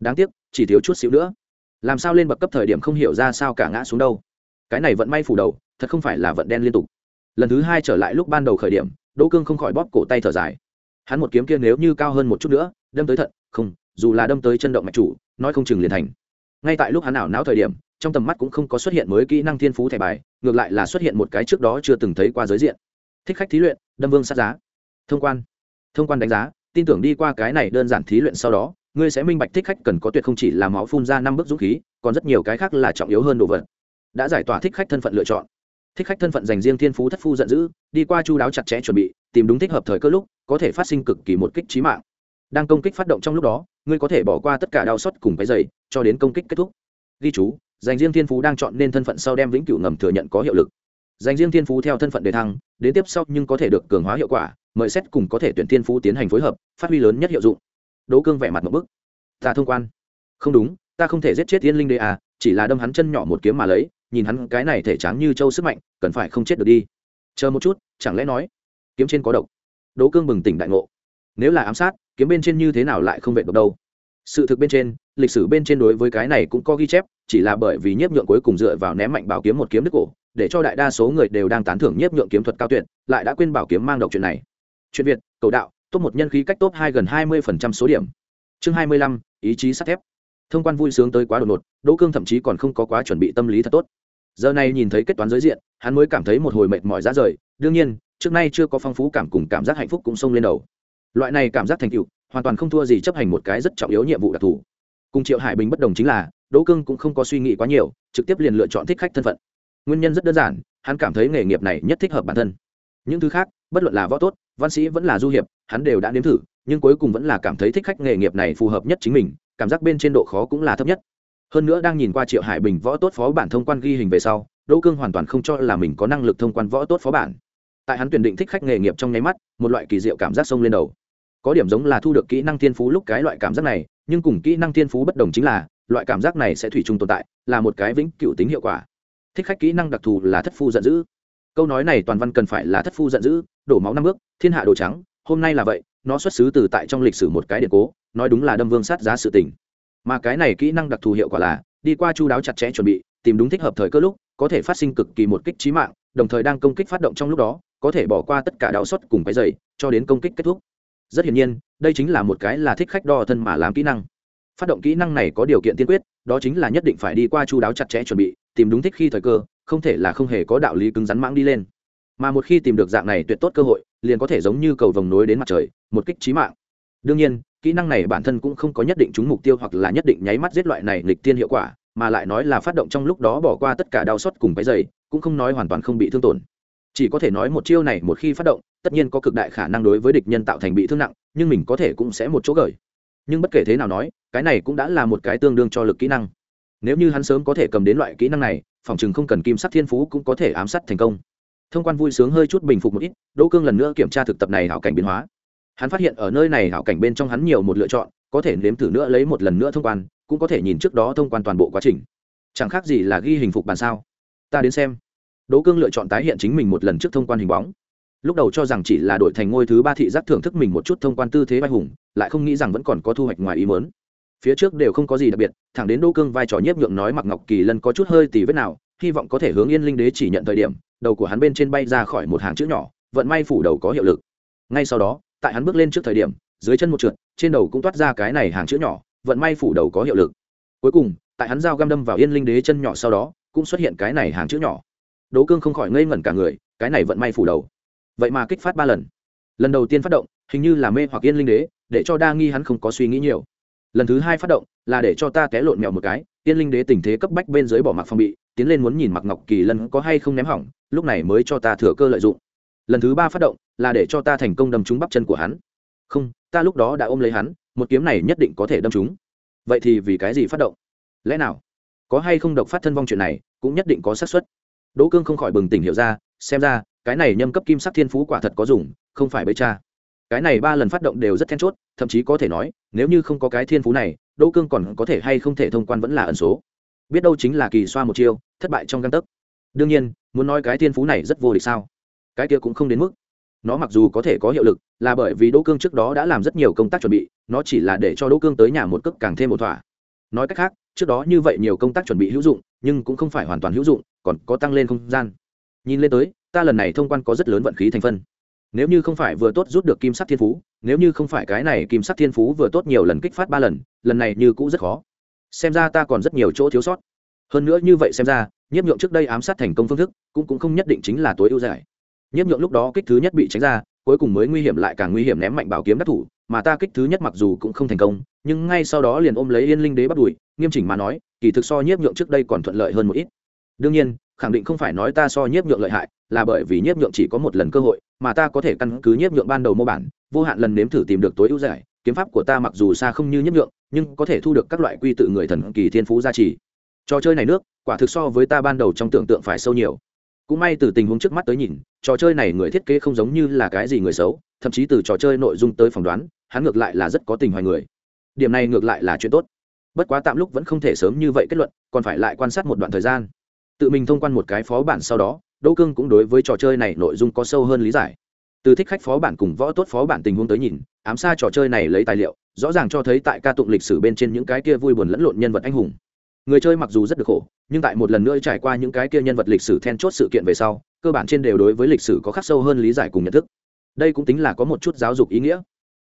đáng tiếc, chỉ thiếu chút xíu nữa. Làm sao lên bậc cấp thời điểm không hiểu ra sao cả ngã xuống đâu. Cái này vận may phủ đầu, thật không phải là vận đen liên tục. Lần thứ hai trở lại lúc ban đầu khởi điểm, đỗ cương không khỏi bóp cổ tay thở dài. Hắn một kiếm kia nếu như cao hơn một chút nữa, đâm tới thận, không, dù là đâm tới chân động mạch chủ, nói không chừng liền thành. Ngay tại lúc hắn ảo não thời điểm, trong tầm mắt cũng không có xuất hiện mới kỹ năng thiên phú thẻ bài, ngược lại là xuất hiện một cái trước đó chưa từng thấy qua giới diện. Thích khách thí luyện, đâm vương sát giá. Thông quan. Thông quan đánh giá, tin tưởng đi qua cái này đơn giản thí luyện sau đó ngươi sẽ minh bạch thích khách cần có tuyệt không chỉ là máu phun ra năm bước dũng khí còn rất nhiều cái khác là trọng yếu hơn đồ vật. Đã giải tỏa thích khách thân phận lựa chọn. Thích khách thân phận dành riêng thiên phú thất phu giận dữ đi qua chu đáo chặt chẽ chuẩn bị tìm đúng thích hợp thời cơ lúc có thể phát sinh cực kỳ một kích trí mạng. Đang công kích phát động trong lúc đó ngươi có thể bỏ qua tất cả đau xót cùng cái giày, cho đến công kích kết thúc. Ghi chú dành riêng thiên phú đang chọn nên thân phận sau đem vĩnh cửu ngầm thừa nhận có hiệu lực. Dành riêng thiên phú theo thân phận đề thăng đến tiếp sau nhưng có thể được cường hóa hiệu quả mời xét cùng có thể tuyển thiên phú tiến hành phối hợp phát huy lớn nhất hiệu dụng đỗ cương vẻ mặt một bức. Ta thông quan. Không đúng, ta không thể giết chết tiên linh đê à chỉ là đâm hắn chân nhỏ một kiếm mà lấy, nhìn hắn cái này thể tráng như châu sức mạnh, cần phải không chết được đi. Chờ một chút, chẳng lẽ nói, kiếm trên có độc. Đỗ cương bừng tỉnh đại ngộ. Nếu là ám sát, kiếm bên trên như thế nào lại không vệ độc đâu. Sự thực bên trên, lịch sử bên trên đối với cái này cũng có ghi chép, chỉ là bởi vì nhiếp nhượng cuối cùng dựa vào ném mạnh bảo kiếm một kiếm đứt cổ, để cho đại đa số người đều đang tán thưởng nhiếp nhượng kiếm thuật cao tuyệt, lại đã quên bảo kiếm mang độc chuyện này. Chuyện việt, cầu đạo top một nhân khí cách top hai gần hai mươi phần trăm số điểm. Chương hai mươi lăm, ý chí sắt thép. Thông quan vui sướng tới quá đột ngột, đỗ cương thậm chí còn không có quá chuẩn bị tâm lý thật tốt. Giờ này nhìn thấy kết toán giới diện, hắn mới cảm thấy một hồi mệt mỏi ra rời. Đương nhiên, trước nay chưa có phong phú cảm cùng cảm giác hạnh phúc cũng xông lên đầu. Loại này cảm giác thành tựu, hoàn toàn không thua gì chấp hành một cái rất trọng yếu nhiệm vụ đặc thù. Cùng triệu hải bình bất đồng chính là, đỗ cương cũng không có suy nghĩ quá nhiều, trực tiếp liền lựa chọn thích khách thân phận. Nguyên nhân rất đơn giản, hắn cảm thấy nghề nghiệp này nhất thích hợp bản thân. Những thứ khác, bất luận là võ tốt, văn sĩ vẫn là du hiệp hắn đều đã nếm thử, nhưng cuối cùng vẫn là cảm thấy thích khách nghề nghiệp này phù hợp nhất chính mình, cảm giác bên trên độ khó cũng là thấp nhất. Hơn nữa đang nhìn qua triệu hải bình võ tốt phó bản thông quan ghi hình về sau, đỗ cương hoàn toàn không cho là mình có năng lực thông quan võ tốt phó bản. Tại hắn tuyển định thích khách nghề nghiệp trong nháy mắt, một loại kỳ diệu cảm giác sông lên đầu. Có điểm giống là thu được kỹ năng thiên phú lúc cái loại cảm giác này, nhưng cùng kỹ năng thiên phú bất đồng chính là, loại cảm giác này sẽ thủy chung tồn tại, là một cái vĩnh cựu tính hiệu quả. Thích khách kỹ năng đặc thù là thất phu giận dữ. Câu nói này toàn văn cần phải là thất phu giận dữ, đổ máu năm bước, thiên hạ đồ trắng hôm nay là vậy, nó xuất xứ từ tại trong lịch sử một cái điện cố, nói đúng là đâm vương sát giá sự tình. Mà cái này kỹ năng đặc thù hiệu quả là, đi qua chu đáo chặt chẽ chuẩn bị, tìm đúng thích hợp thời cơ lúc, có thể phát sinh cực kỳ một kích trí mạng, đồng thời đang công kích phát động trong lúc đó, có thể bỏ qua tất cả đạo suất cùng cái dày, cho đến công kích kết thúc. Rất hiển nhiên, đây chính là một cái là thích khách đo thân mà làm kỹ năng. Phát động kỹ năng này có điều kiện tiên quyết, đó chính là nhất định phải đi qua chu đáo chặt chẽ chuẩn bị, tìm đúng thích khi thời cơ, không thể là không hề có đạo lý cứng rắn mãng đi lên. Mà một khi tìm được dạng này tuyệt tốt cơ hội liền có thể giống như cầu vồng nối đến mặt trời, một kích trí mạng. Đương nhiên, kỹ năng này bản thân cũng không có nhất định trúng mục tiêu hoặc là nhất định nháy mắt giết loại này lịch tiên hiệu quả, mà lại nói là phát động trong lúc đó bỏ qua tất cả đau xót cùng cái dày, cũng không nói hoàn toàn không bị thương tổn. Chỉ có thể nói một chiêu này một khi phát động, tất nhiên có cực đại khả năng đối với địch nhân tạo thành bị thương nặng, nhưng mình có thể cũng sẽ một chỗ gởi nhưng bất kể thế nào nói, cái này cũng đã là một cái tương đương cho lực kỹ năng. Nếu như hắn sớm có thể cầm đến loại kỹ năng này, phòng chừng không cần kim sắc thiên phú cũng có thể ám sát thành công thông quan vui sướng hơi chút bình phục một ít, đỗ cương lần nữa kiểm tra thực tập này hảo cảnh biến hóa. Hắn phát hiện ở nơi này hảo cảnh bên trong hắn nhiều một lựa chọn, có thể nếm thử nữa lấy một lần nữa thông quan, cũng có thể nhìn trước đó thông quan toàn bộ quá trình. Chẳng khác gì là ghi hình phục bàn sao. Ta đến xem. Đỗ cương lựa chọn tái hiện chính mình một lần trước thông quan hình bóng. Lúc đầu cho rằng chỉ là đổi thành ngôi thứ ba thị giác thưởng thức mình một chút thông quan tư thế vai hùng, lại không nghĩ rằng vẫn còn có thu hoạch ngoài ý mớn phía trước đều không có gì đặc biệt, thẳng đến đỗ cương vai trò nhiếp nhượng nói mặc ngọc kỳ lân có chút hơi tì vết nào, hy vọng có thể hướng yên linh đế chỉ nhận thời điểm đầu của hắn bên trên bay ra khỏi một hàng chữ nhỏ, vận may phủ đầu có hiệu lực. Ngay sau đó, tại hắn bước lên trước thời điểm, dưới chân một trượt, trên đầu cũng toát ra cái này hàng chữ nhỏ, vận may phủ đầu có hiệu lực. Cuối cùng, tại hắn dao găm đâm vào yên linh đế chân nhỏ sau đó, cũng xuất hiện cái này hàng chữ nhỏ. Đỗ cương không khỏi ngây ngẩn cả người, cái này vận may phủ đầu. Vậy mà kích phát ba lần. Lần đầu tiên phát động, hình như là mê hoặc yên linh đế, để cho đa nghi hắn không có suy nghĩ nhiều. Lần thứ hai phát động, là để cho ta té lộn mèo một cái, yên linh đế tình thế cấp bách bên dưới bỏ mặc phong bị tiến lên muốn nhìn mặc ngọc kỳ lân có hay không ném hỏng, lúc này mới cho ta thừa cơ lợi dụng. Lần thứ ba phát động, là để cho ta thành công đâm trúng bắp chân của hắn. Không, ta lúc đó đã ôm lấy hắn, một kiếm này nhất định có thể đâm trúng. Vậy thì vì cái gì phát động? Lẽ nào? Có hay không độc phát thân vong chuyện này, cũng nhất định có xác suất. Đỗ cương không khỏi bừng tỉnh hiểu ra, xem ra, cái này nhâm cấp kim sắc thiên phú quả thật có dùng, không phải bấy cha. Cái này ba lần phát động đều rất then chốt, thậm chí có thể nói, nếu như không có cái thiên phú này, đỗ cương còn có thể hay không thể thông quan vẫn là ẩn số biết đâu chính là kỳ xoa một chiêu, thất bại trong găng tấc. Đương nhiên, muốn nói cái thiên phú này rất vô địch sao? Cái kia cũng không đến mức. Nó mặc dù có thể có hiệu lực, là bởi vì đỗ cương trước đó đã làm rất nhiều công tác chuẩn bị, nó chỉ là để cho đỗ cương tới nhà một cước càng thêm một thỏa. Nói cách khác, trước đó như vậy nhiều công tác chuẩn bị hữu dụng, nhưng cũng không phải hoàn toàn hữu dụng, còn có tăng lên không gian. Nhìn lên tới, ta lần này thông quan có rất lớn vận khí thành phân. Nếu như không phải vừa tốt rút được kim sắc thiên phú, nếu như không phải cái này kim sắc thiên phú vừa tốt nhiều lần kích phát ba lần lần này như cũ rất khó xem ra ta còn rất nhiều chỗ thiếu sót. Hơn nữa như vậy xem ra, nhiếp nhượng trước đây ám sát thành công phương thức, cũng cũng không nhất định chính là tối ưu giải. Nhiếp nhượng lúc đó kích thứ nhất bị tránh ra, cuối cùng mới nguy hiểm lại càng nguy hiểm ném mạnh bảo kiếm đắc thủ, mà ta kích thứ nhất mặc dù cũng không thành công, nhưng ngay sau đó liền ôm lấy yên linh đế bắt đùi nghiêm chỉnh mà nói, kỳ thực so nhiếp nhượng trước đây còn thuận lợi hơn một ít. Đương nhiên, khẳng định không phải nói ta so nhiếp nhượng lợi hại, là bởi vì nhiếp nhượng chỉ có một lần cơ hội, mà ta có thể căn cứ nhiếp nhượng ban đầu mô bản, vô hạn lần nếm thử tìm được tối ưu giải, kiếm pháp của ta mặc dù xa không như nhiếp nhượng nhưng có thể thu được các loại quy tự người thần kỳ thiên phú gia trì. Trò chơi này nước, quả thực so với ta ban đầu trong tưởng tượng phải sâu nhiều. Cũng may từ tình huống trước mắt tới nhìn, trò chơi này người thiết kế không giống như là cái gì người xấu, thậm chí từ trò chơi nội dung tới phỏng đoán, hắn ngược lại là rất có tình hoài người. Điểm này ngược lại là chuyện tốt. Bất quá tạm lúc vẫn không thể sớm như vậy kết luận, còn phải lại quan sát một đoạn thời gian. Tự mình thông quan một cái phó bản sau đó, đỗ cương cũng đối với trò chơi này nội dung có sâu hơn lý giải từ thích khách phó bản cùng võ tốt phó bản tình huống tới nhìn, ám xa trò chơi này lấy tài liệu, rõ ràng cho thấy tại ca tụng lịch sử bên trên những cái kia vui buồn lẫn lộn nhân vật anh hùng. Người chơi mặc dù rất được khổ, nhưng tại một lần nữa trải qua những cái kia nhân vật lịch sử then chốt sự kiện về sau, cơ bản trên đều đối với lịch sử có khắc sâu hơn lý giải cùng nhận thức. Đây cũng tính là có một chút giáo dục ý nghĩa.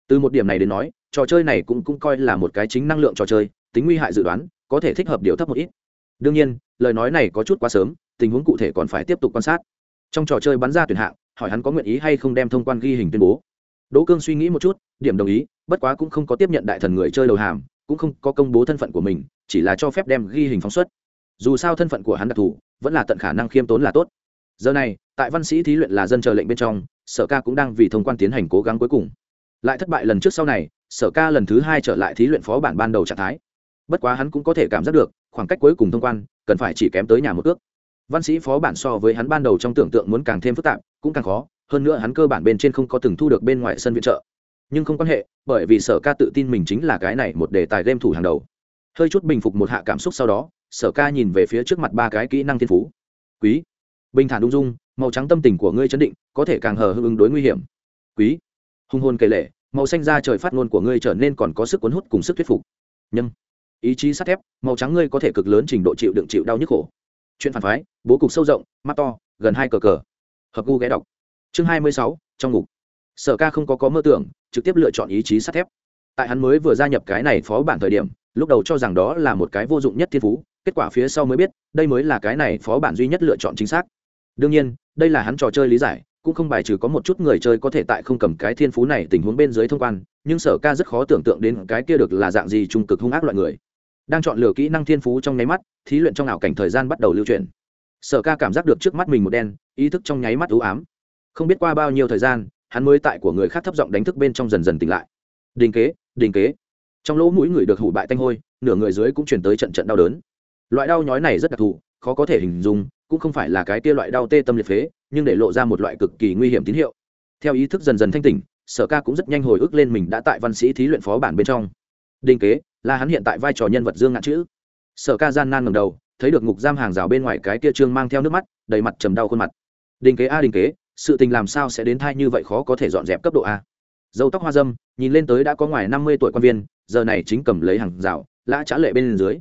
Từ một điểm này đến nói, trò chơi này cũng cũng coi là một cái chính năng lượng trò chơi, tính nguy hại dự đoán, có thể thích hợp điều thấp một ít. Đương nhiên, lời nói này có chút quá sớm, tình huống cụ thể còn phải tiếp tục quan sát. Trong trò chơi bắn ra tuyển hạng hỏi hắn có nguyện ý hay không đem thông quan ghi hình tuyên bố. Đỗ cương suy nghĩ một chút, điểm đồng ý, bất quá cũng không có tiếp nhận đại thần người chơi đầu hàm, cũng không có công bố thân phận của mình, chỉ là cho phép đem ghi hình phóng xuất. Dù sao thân phận của hắn đặc thù, vẫn là tận khả năng khiêm tốn là tốt. Giờ này, tại văn sĩ thí luyện là dân chờ lệnh bên trong, sở ca cũng đang vì thông quan tiến hành cố gắng cuối cùng. Lại thất bại lần trước sau này, sở ca lần thứ hai trở lại thí luyện phó bản ban đầu trạng thái. Bất quá hắn cũng có thể cảm giác được, khoảng cách cuối cùng thông quan, cần phải chỉ kém tới nhà một ước. Văn sĩ phó bản so với hắn ban đầu trong tưởng tượng muốn càng thêm phức tạp cũng càng khó, hơn nữa hắn cơ bản bên trên không có từng thu được bên ngoài sân viện trợ. Nhưng không quan hệ, bởi vì sở ca tự tin mình chính là cái này một đề tài game thủ hàng đầu. Hơi chút bình phục một hạ cảm xúc sau đó, sở ca nhìn về phía trước mặt ba cái kỹ năng thiên phú. Quý. Bình thản ung dung, màu trắng tâm tình của ngươi chấn định, có thể càng hờ hưng ứng đối nguy hiểm. Quý. Hung hồn kể lệ, màu xanh da trời phát ngôn của ngươi trở nên còn có sức cuốn hút cùng sức thuyết phục. Nhưng ý chí sắt thép, màu trắng ngươi có thể cực lớn trình độ chịu đựng chịu đau nhức khổ. Chuyện phản phái, bố cục sâu rộng, mắt to, gần hai cờ cờ hợp gu ghé đọc. Chương hai mươi sáu, trong ngục. Sở ca không có có mơ tưởng, trực tiếp lựa chọn ý chí sắt thép. Tại hắn mới vừa gia nhập cái này phó bản thời điểm, lúc đầu cho rằng đó là một cái vô dụng nhất thiên phú, kết quả phía sau mới biết, đây mới là cái này phó bản duy nhất lựa chọn chính xác. Đương nhiên, đây là hắn trò chơi lý giải, cũng không bài trừ có một chút người chơi có thể tại không cầm cái thiên phú này tình huống bên dưới thông quan, nhưng sở ca rất khó tưởng tượng đến cái kia được là dạng gì trung cực hung ác loại người. Đang chọn lựa kỹ năng thiên phú trong nháy mắt, thí luyện trong ảo cảnh thời gian bắt đầu lưu truyền sở ca cảm giác được trước mắt mình một đen, ý thức trong nháy mắt ưu ám. Không biết qua bao nhiêu thời gian, hắn mới tại của người khác thấp giọng đánh thức bên trong dần dần tỉnh lại. Đình kế đình kế. Trong lỗ mũi người được hủ bại tanh hôi, nửa người dưới cũng chuyển tới trận trận đau đớn. Loại đau nhói này rất đặc thù, khó có thể hình dung, cũng không phải là cái tia loại đau tê tâm liệt phế, nhưng để lộ ra một loại cực kỳ nguy hiểm tín hiệu. Theo ý thức dần dần thanh tỉnh, sở ca cũng rất nhanh hồi ức lên mình đã tại văn sĩ thí luyện phó bản bên trong. Đình kế, là hắn hiện tại vai trò nhân vật dương ngạn chữ. Sở ca gian nan ngầm đầu thấy được ngục giam hàng rào bên ngoài cái kia trương mang theo nước mắt, đầy mặt trầm đau khuôn mặt. Đình kế a, đình kế, sự tình làm sao sẽ đến thai như vậy khó có thể dọn dẹp cấp độ a? Dâu tóc hoa dâm, nhìn lên tới đã có ngoài năm mươi tuổi quan viên, giờ này chính cầm lấy hàng rào, lã trả lệ bên dưới.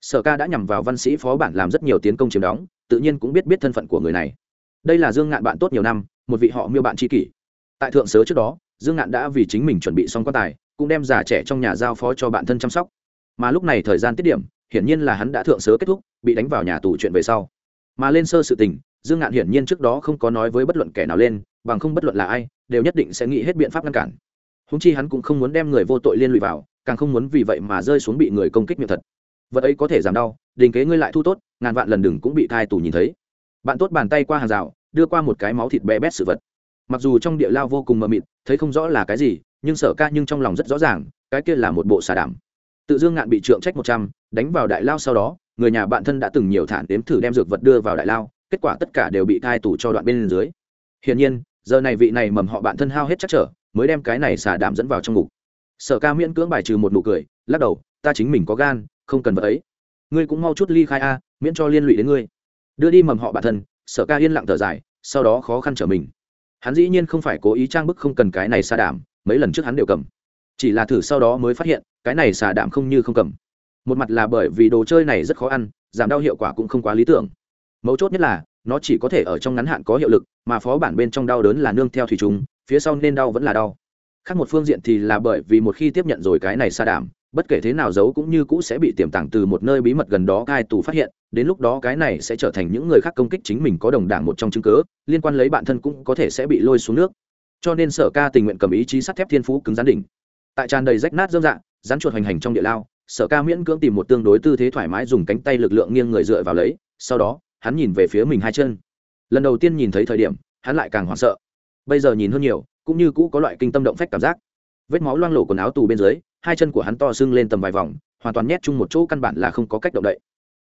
Sở ca đã nhằm vào văn sĩ phó bản làm rất nhiều tiến công chiếm đóng, tự nhiên cũng biết biết thân phận của người này. Đây là dương ngạn bạn tốt nhiều năm, một vị họ miêu bạn tri kỷ. Tại thượng sớ trước đó, dương ngạn đã vì chính mình chuẩn bị xong quan tài, cũng đem già trẻ trong nhà giao phó cho bạn thân chăm sóc. Mà lúc này thời gian tiết điểm, hiển nhiên là hắn đã thượng sớ kết thúc bị đánh vào nhà tù chuyện về sau. Mà lên sơ sự tình, dương ngạn hiển nhiên trước đó không có nói với bất luận kẻ nào lên, bằng không bất luận là ai, đều nhất định sẽ nghĩ hết biện pháp ngăn cản. Húng chi hắn cũng không muốn đem người vô tội liên lụy vào, càng không muốn vì vậy mà rơi xuống bị người công kích miệng thật. Vật ấy có thể giảm đau, đình kế ngươi lại thu tốt, ngàn vạn lần đừng cũng bị thai tù nhìn thấy. Bạn tốt bàn tay qua hàng rào, đưa qua một cái máu thịt bé bét sự vật. Mặc dù trong địa lao vô cùng mờ mịt, thấy không rõ là cái gì, nhưng sở ca nhưng trong lòng rất rõ ràng, cái kia là một bộ xà đảm. Tự dương ngạn bị trượng trách một trăm, đánh vào đại lao sau đó người nhà bạn thân đã từng nhiều thản đếm thử đem dược vật đưa vào đại lao, kết quả tất cả đều bị thai tù cho đoạn bên dưới. Hiển nhiên, giờ này vị này mầm họ bạn thân hao hết chắc trở, mới đem cái này xà đảm dẫn vào trong ngục. Sở ca miễn cưỡng bài trừ một nụ cười, lắc đầu, ta chính mình có gan, không cần vật ấy. Ngươi cũng mau chút ly khai a, miễn cho liên lụy đến ngươi. Đưa đi mầm họ bạn thân, sở ca yên lặng thở dài, sau đó khó khăn trở mình. Hắn dĩ nhiên không phải cố ý trang bức không cần cái này xả đảm mấy lần trước hắn đều cầm. Chỉ là thử sau đó mới phát hiện, cái này xà đảm không như không cầm một mặt là bởi vì đồ chơi này rất khó ăn, giảm đau hiệu quả cũng không quá lý tưởng. Mấu chốt nhất là, nó chỉ có thể ở trong ngắn hạn có hiệu lực, mà phó bản bên trong đau đớn là nương theo thủy chúng phía sau nên đau vẫn là đau. Khác một phương diện thì là bởi vì một khi tiếp nhận rồi cái này xa đảm, bất kể thế nào giấu cũng như cũ sẽ bị tiềm tàng từ một nơi bí mật gần đó cai tù phát hiện, đến lúc đó cái này sẽ trở thành những người khác công kích chính mình có đồng đảng một trong chứng cớ liên quan lấy bản thân cũng có thể sẽ bị lôi xuống nước. Cho nên sở ca tình nguyện cầm ý chí sắt thép thiên phú cứng rắn đỉnh. Tại tràn đầy rách nát dơm dạ rắn chuột hoành hành trong địa lao sở ca miễn cưỡng tìm một tương đối tư thế thoải mái dùng cánh tay lực lượng nghiêng người dựa vào lấy, sau đó, hắn nhìn về phía mình hai chân. Lần đầu tiên nhìn thấy thời điểm, hắn lại càng hoảng sợ. Bây giờ nhìn hơn nhiều, cũng như cũ có loại kinh tâm động phách cảm giác. Vết máu loang lổ quần áo tù bên dưới, hai chân của hắn to sưng lên tầm vài vòng, hoàn toàn nhét chung một chỗ căn bản là không có cách động đậy.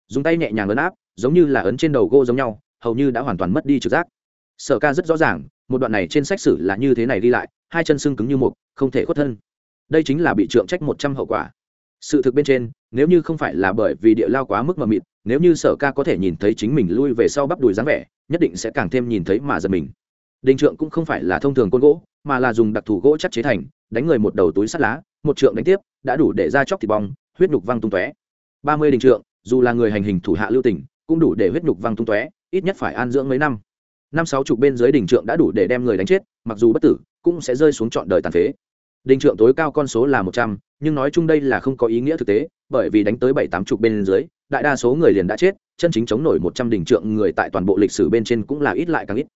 Dùng tay nhẹ nhàng ấn áp, giống như là ấn trên đầu gô giống nhau, hầu như đã hoàn toàn mất đi trực giác. Sở ca rất rõ ràng, một đoạn này trên sách sử là như thế này đi lại, hai chân sưng cứng như mục, không thể khuất thân. Đây chính là bị trượng trách một trăm hậu quả sự thực bên trên, nếu như không phải là bởi vì địa lao quá mức mờ mịt, nếu như sở ca có thể nhìn thấy chính mình lui về sau bắp đùi dáng vẻ, nhất định sẽ càng thêm nhìn thấy mà giật mình. Đình trượng cũng không phải là thông thường côn gỗ, mà là dùng đặc thù gỗ chắc chế thành, đánh người một đầu túi sắt lá, một trượng đánh tiếp, đã đủ để ra chóc thịt bong, huyết nhục văng tung tóe. Ba mươi đình trượng, dù là người hành hình thủ hạ lưu tỉnh cũng đủ để huyết nhục văng tung tóe, ít nhất phải an dưỡng mấy năm. Năm sáu chục bên dưới đình trượng đã đủ để đem người đánh chết, mặc dù bất tử, cũng sẽ rơi xuống trọn đời tàn phế đình trượng tối cao con số là một trăm, nhưng nói chung đây là không có ý nghĩa thực tế, bởi vì đánh tới bảy tám chục bên dưới, đại đa số người liền đã chết, chân chính chống nổi một trăm đình trượng người tại toàn bộ lịch sử bên trên cũng là ít lại càng ít.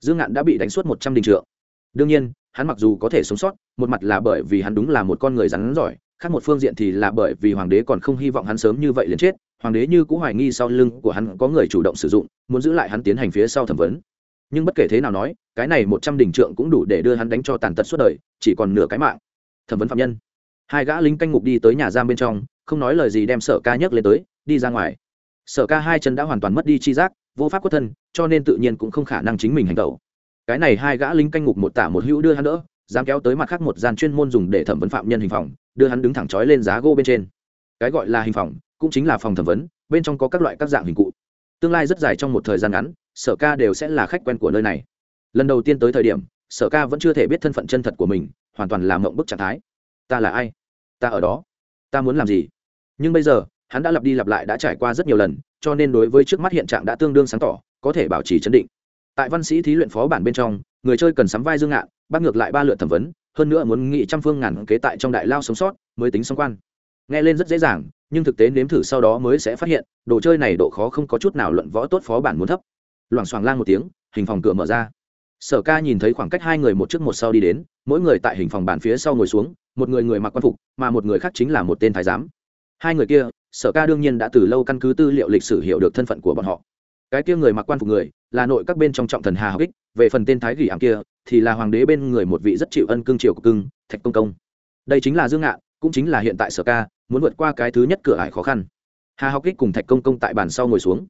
Dương ngạn đã bị đánh suốt một trăm đình trượng. Đương nhiên, hắn mặc dù có thể sống sót, một mặt là bởi vì hắn đúng là một con người rắn giỏi, khác một phương diện thì là bởi vì hoàng đế còn không hy vọng hắn sớm như vậy liền chết, hoàng đế như cũng hoài nghi sau lưng của hắn có người chủ động sử dụng, muốn giữ lại hắn tiến hành phía sau thẩm vấn. Nhưng bất kể thế nào nói cái này một trăm đỉnh trượng cũng đủ để đưa hắn đánh cho tàn tật suốt đời, chỉ còn nửa cái mạng. Thẩm vấn phạm nhân. Hai gã lính canh ngục đi tới nhà giam bên trong, không nói lời gì đem sở ca nhấc lên tới, đi ra ngoài. Sở ca hai chân đã hoàn toàn mất đi chi giác, vô pháp quất thân, cho nên tự nhiên cũng không khả năng chính mình hành tẩu cái này hai gã lính canh ngục một tả một hữu đưa hắn đỡ, dám kéo tới mặt khác một gian chuyên môn dùng để thẩm vấn phạm nhân hình phòng, đưa hắn đứng thẳng trói lên giá gỗ bên trên. Cái gọi là hình phòng, cũng chính là phòng thẩm vấn, bên trong có các loại các dạng hình cụ. Tương lai rất dài trong một thời gian ngắn, sở ca đều sẽ là khách quen của nơi này lần đầu tiên tới thời điểm, sở ca vẫn chưa thể biết thân phận chân thật của mình, hoàn toàn làm mộng bức trạng thái. Ta là ai? Ta ở đó. Ta muốn làm gì? Nhưng bây giờ, hắn đã lặp đi lặp lại đã trải qua rất nhiều lần, cho nên đối với trước mắt hiện trạng đã tương đương sáng tỏ, có thể bảo trì chấn định. Tại văn sĩ thí luyện phó bản bên trong, người chơi cần sắm vai dương ngạn, bắt ngược lại ba lượt thẩm vấn, hơn nữa muốn nghị trăm phương ngàn kế tại trong đại lao sống sót mới tính xong quan. Nghe lên rất dễ dàng, nhưng thực tế nếm thử sau đó mới sẽ phát hiện, đồ chơi này độ khó không có chút nào luận võ tốt phó bản muốn thấp. Loảng xoảng lang một tiếng, hình phòng cửa mở ra sở ca nhìn thấy khoảng cách hai người một trước một sau đi đến, mỗi người tại hình phòng bàn phía sau ngồi xuống, một người người mặc quan phục, mà một người khác chính là một tên thái giám. Hai người kia, sở ca đương nhiên đã từ lâu căn cứ tư liệu lịch sử hiểu được thân phận của bọn họ. Cái kia người mặc quan phục người, là nội các bên trong trọng thần hà học ích, về phần tên thái gỉ ảm kia, thì là hoàng đế bên người một vị rất chịu ân cương triều của cưng, thạch công công. Đây chính là dương ngạn, cũng chính là hiện tại sở ca, muốn vượt qua cái thứ nhất cửa ải khó khăn. Hà học ích cùng thạch công công tại bàn sau ngồi xuống.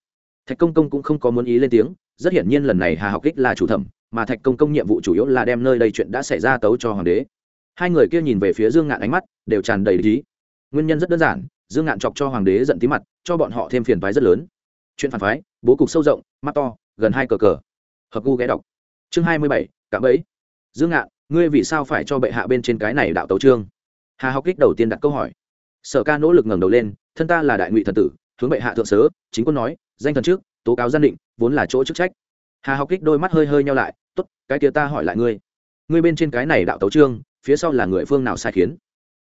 Thạch công công cũng không có muốn ý lên tiếng, rất hiển nhiên lần này hà học ích là chủ thẩm mà thạch công công nhiệm vụ chủ yếu là đem nơi đây chuyện đã xảy ra tấu cho hoàng đế. Hai người kia nhìn về phía dương ngạn ánh mắt, đều tràn đầy lý nguyên nhân rất đơn giản, dương ngạn chọc cho hoàng đế giận tí mặt, cho bọn họ thêm phiền phái rất lớn. Chuyện phản phái, bố cục sâu rộng, mắt to, gần hai cờ cờ. Hợp gu ghé đọc. Chương hai mươi bảy, cạm ấy dương ngạn, ngươi vì sao phải cho bệ hạ bên trên cái này đạo tấu trương hà học kích đầu tiên đặt câu hỏi. Sở ca nỗ lực ngẩng đầu lên, thân ta là đại ngụy thần tử, hướng bệ hạ thượng sớ, chính quân nói, danh thần trước, tố cáo gian định, vốn là chỗ chức trách hà học kích đôi mắt hơi hơi nhau lại t ố t cái kia ta hỏi lại ngươi. Ngươi bên trên cái này đạo tấu trương phía sau là người phương nào sai khiến?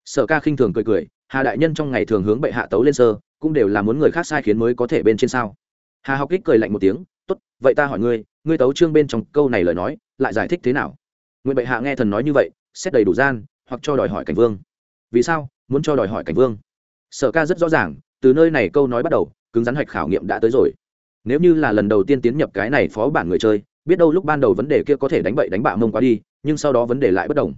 Sở ca khinh thường cười cười, hà đại nhân trong ngày thường hướng bệ hạ tấu lên sơ, cũng đều là muốn người khác sai khiến mới có thể bên trên sao? Hà học kích cười lạnh một tiếng t ố t vậy ta hỏi ngươi ngươi tấu trương bên trong câu này lời nói, lại giải thích thế nào? Nguyện bệ hạ nghe thần nói như vậy, xét đầy đủ gian, hoặc cho đòi hỏi cảnh vương. Vì sao? Muốn cho đòi hỏi cảnh vương. Sở ca rất rõ ràng, từ nơi này câu nói bắt đầu, cứng rắn hạch khảo nghiệm đã tới rồi nếu như là lần đầu tiên tiến nhập cái này phó bản người chơi, biết đâu lúc ban đầu vấn đề kia có thể đánh bậy đánh bạ mông quá đi, nhưng sau đó vấn đề lại bất đồng.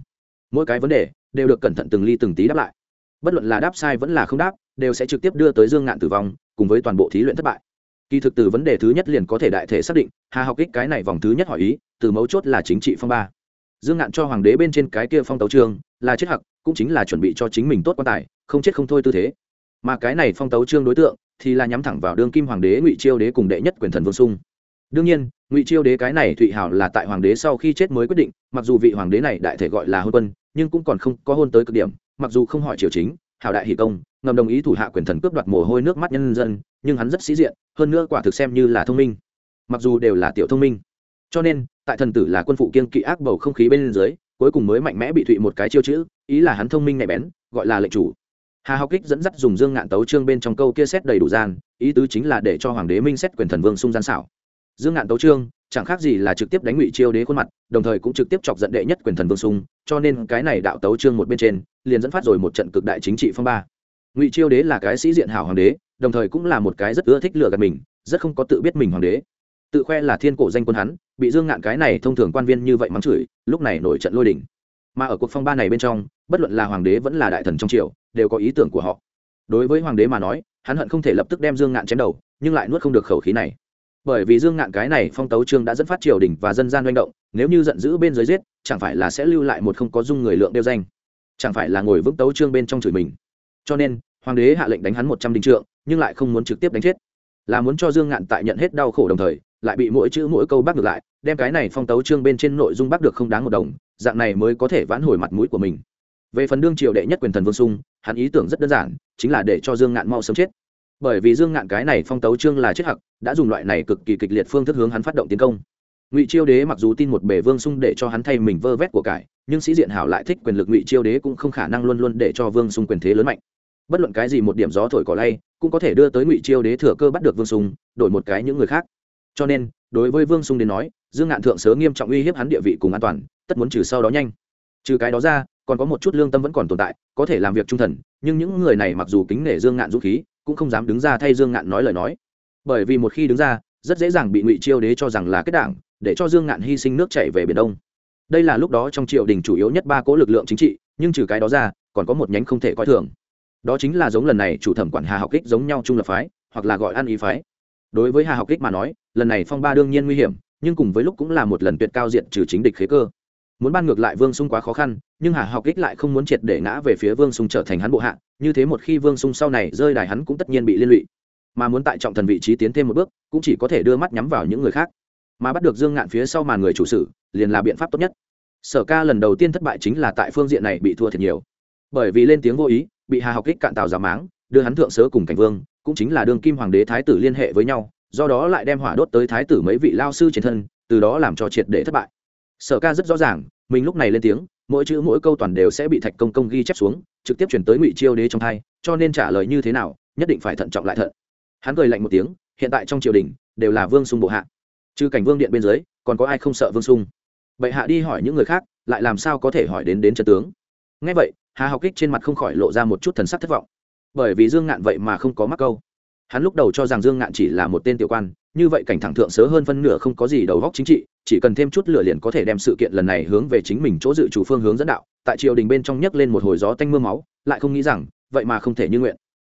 Mỗi cái vấn đề đều được cẩn thận từng ly từng tí đáp lại. Bất luận là đáp sai vẫn là không đáp, đều sẽ trực tiếp đưa tới dương ngạn tử vong, cùng với toàn bộ thí luyện thất bại. Kỳ thực từ vấn đề thứ nhất liền có thể đại thể xác định, hà học ích cái này vòng thứ nhất hỏi ý, từ mấu chốt là chính trị phong ba. Dương ngạn cho hoàng đế bên trên cái kia phong tấu trương là chết hặc, cũng chính là chuẩn bị cho chính mình tốt quan tài, không chết không thôi tư thế. Mà cái này phong tấu trương đối tượng thì là nhắm thẳng vào đương kim hoàng đế ngụy chiêu đế cùng đệ nhất quyền thần vương sung. Đương nhiên, ngụy chiêu đế cái này thụy hảo là tại hoàng đế sau khi chết mới quyết định, mặc dù vị hoàng đế này đại thể gọi là hôn quân, nhưng cũng còn không có hôn tới cực điểm, mặc dù không hỏi triều chính, hảo đại hỷ công, ngầm đồng ý thủ hạ quyền thần cướp đoạt mồ hôi nước mắt nhân dân, nhưng hắn rất sĩ diện, hơn nữa quả thực xem như là thông minh. Mặc dù đều là tiểu thông minh. Cho nên, tại thần tử là quân phụ kiên kỵ ác bầu không khí bên dưới, cuối cùng mới mạnh mẽ bị thụy một cái chiêu chữ, ý là hắn thông minh nhạy bén, gọi là lệnh chủ hà học kích dẫn dắt dùng dương ngạn tấu trương bên trong câu kia xét đầy đủ gian, ý tứ chính là để cho hoàng đế minh xét quyền thần vương sung gian xảo. Dương ngạn tấu trương, chẳng khác gì là trực tiếp đánh ngụy chiêu đế khuôn mặt, đồng thời cũng trực tiếp chọc giận đệ nhất quyền thần vương sung, cho nên cái này đạo tấu trương một bên trên, liền dẫn phát rồi một trận cực đại chính trị phong ba. Ngụy chiêu đế là cái sĩ diện hảo hoàng đế, đồng thời cũng là một cái rất ưa thích lừa gạt mình, rất không có tự biết mình hoàng đế. Tự khoe là thiên cổ danh quân hắn, bị dương ngạn cái này thông thường quan viên như vậy mắng chửi, lúc này nổi trận lôi đỉnh mà ở cuộc phong ba này bên trong, bất luận là hoàng đế vẫn là đại thần trong triều, đều có ý tưởng của họ. Đối với hoàng đế mà nói, hắn hận không thể lập tức đem dương ngạn chém đầu, nhưng lại nuốt không được khẩu khí này. Bởi vì dương ngạn cái này phong tấu trương đã dẫn phát triều đình và dân gian manh động, nếu như giận dữ bên dưới giết, chẳng phải là sẽ lưu lại một không có dung người lượng đeo danh. Chẳng phải là ngồi vững tấu trương bên trong chửi mình. Cho nên, hoàng đế hạ lệnh đánh hắn một trăm đình trượng, nhưng lại không muốn trực tiếp đánh chết. Là muốn cho dương ngạn tại nhận hết đau khổ đồng thời, lại bị mỗi chữ mỗi câu bác ngược lại, đem cái này phong tấu trương bên trên nội dung bác được không đáng một đồng dạng này mới có thể vãn hồi mặt mũi của mình. Về phần đương triều đệ nhất quyền thần vương sung, hắn ý tưởng rất đơn giản, chính là để cho dương ngạn mau sớm chết. Bởi vì dương ngạn cái này phong tấu trương là chết hặc, đã dùng loại này cực kỳ kịch liệt phương thức hướng hắn phát động tiến công. Ngụy chiêu đế mặc dù tin một bề vương sung để cho hắn thay mình vơ vét của cải, nhưng sĩ diện hảo lại thích quyền lực ngụy chiêu đế cũng không khả năng luôn luôn để cho vương sung quyền thế lớn mạnh. Bất luận cái gì một điểm gió thổi cỏ lay, cũng có thể đưa tới ngụy chiêu đế thừa cơ bắt được vương sung, đổi một cái những người khác. Cho nên, đối với vương sung đến nói dương ngạn thượng sớ nghiêm trọng uy hiếp hắn địa vị cùng an toàn, tất muốn trừ sau đó nhanh. Trừ cái đó ra, còn có một chút lương tâm vẫn còn tồn tại, có thể làm việc trung thần, nhưng những người này mặc dù kính nể dương ngạn dũng khí, cũng không dám đứng ra thay dương ngạn nói lời nói. Bởi vì một khi đứng ra, rất dễ dàng bị ngụy chiêu đế cho rằng là kết đảng, để cho dương ngạn hy sinh nước chảy về biển đông. Đây là lúc đó trong triều đình chủ yếu nhất ba cố lực lượng chính trị, nhưng trừ cái đó ra, còn có một nhánh không thể coi thường. Đó chính là giống lần này chủ thẩm quản hà học kích giống nhau trung lập phái, hoặc là gọi ăn ý phái. Đối với hà học kích mà nói, lần này phong ba đương nhiên nguy hiểm nhưng cùng với lúc cũng là một lần tuyệt cao diện trừ chính địch khế cơ. Muốn ban ngược lại vương sung quá khó khăn, nhưng hà học kích lại không muốn triệt để ngã về phía vương sung trở thành hắn bộ hạ, như thế một khi vương sung sau này rơi đài hắn cũng tất nhiên bị liên lụy. Mà muốn tại trọng thần vị trí tiến thêm một bước, cũng chỉ có thể đưa mắt nhắm vào những người khác. Mà bắt được dương ngạn phía sau màn người chủ sự, liền là biện pháp tốt nhất. Sở ca lần đầu tiên thất bại chính là tại phương diện này bị thua thiệt nhiều. Bởi vì lên tiếng vô ý, bị hà học kích cạn tàu giả máng, đưa hắn thượng sớ cùng cảnh vương, cũng chính là đương kim hoàng đế thái tử liên hệ với nhau do đó lại đem hỏa đốt tới thái tử mấy vị lao sư trên thân, từ đó làm cho triệt để thất bại. Sở ca rất rõ ràng, mình lúc này lên tiếng, mỗi chữ mỗi câu toàn đều sẽ bị thạch công công ghi chép xuống, trực tiếp chuyển tới ngụy chiêu đế trong thai, cho nên trả lời như thế nào, nhất định phải thận trọng lại thận. Hắn cười lạnh một tiếng, hiện tại trong triều đình, đều là vương sung bộ hạ. Trừ cảnh vương điện bên dưới, còn có ai không sợ vương sung? Bệ hạ đi hỏi những người khác, lại làm sao có thể hỏi đến đến trận tướng? Ngay vậy, hà học kích trên mặt không khỏi lộ ra một chút thần sắc thất vọng. Bởi vì dương ngạn vậy mà không có mắc câu hắn lúc đầu cho rằng dương ngạn chỉ là một tên tiểu quan, như vậy cảnh thẳng thượng sớ hơn phân nửa không có gì đầu góc chính trị, chỉ cần thêm chút lửa liền có thể đem sự kiện lần này hướng về chính mình chỗ dự chủ phương hướng dẫn đạo, tại triều đình bên trong nhấc lên một hồi gió tanh mưa máu, lại không nghĩ rằng, vậy mà không thể như nguyện.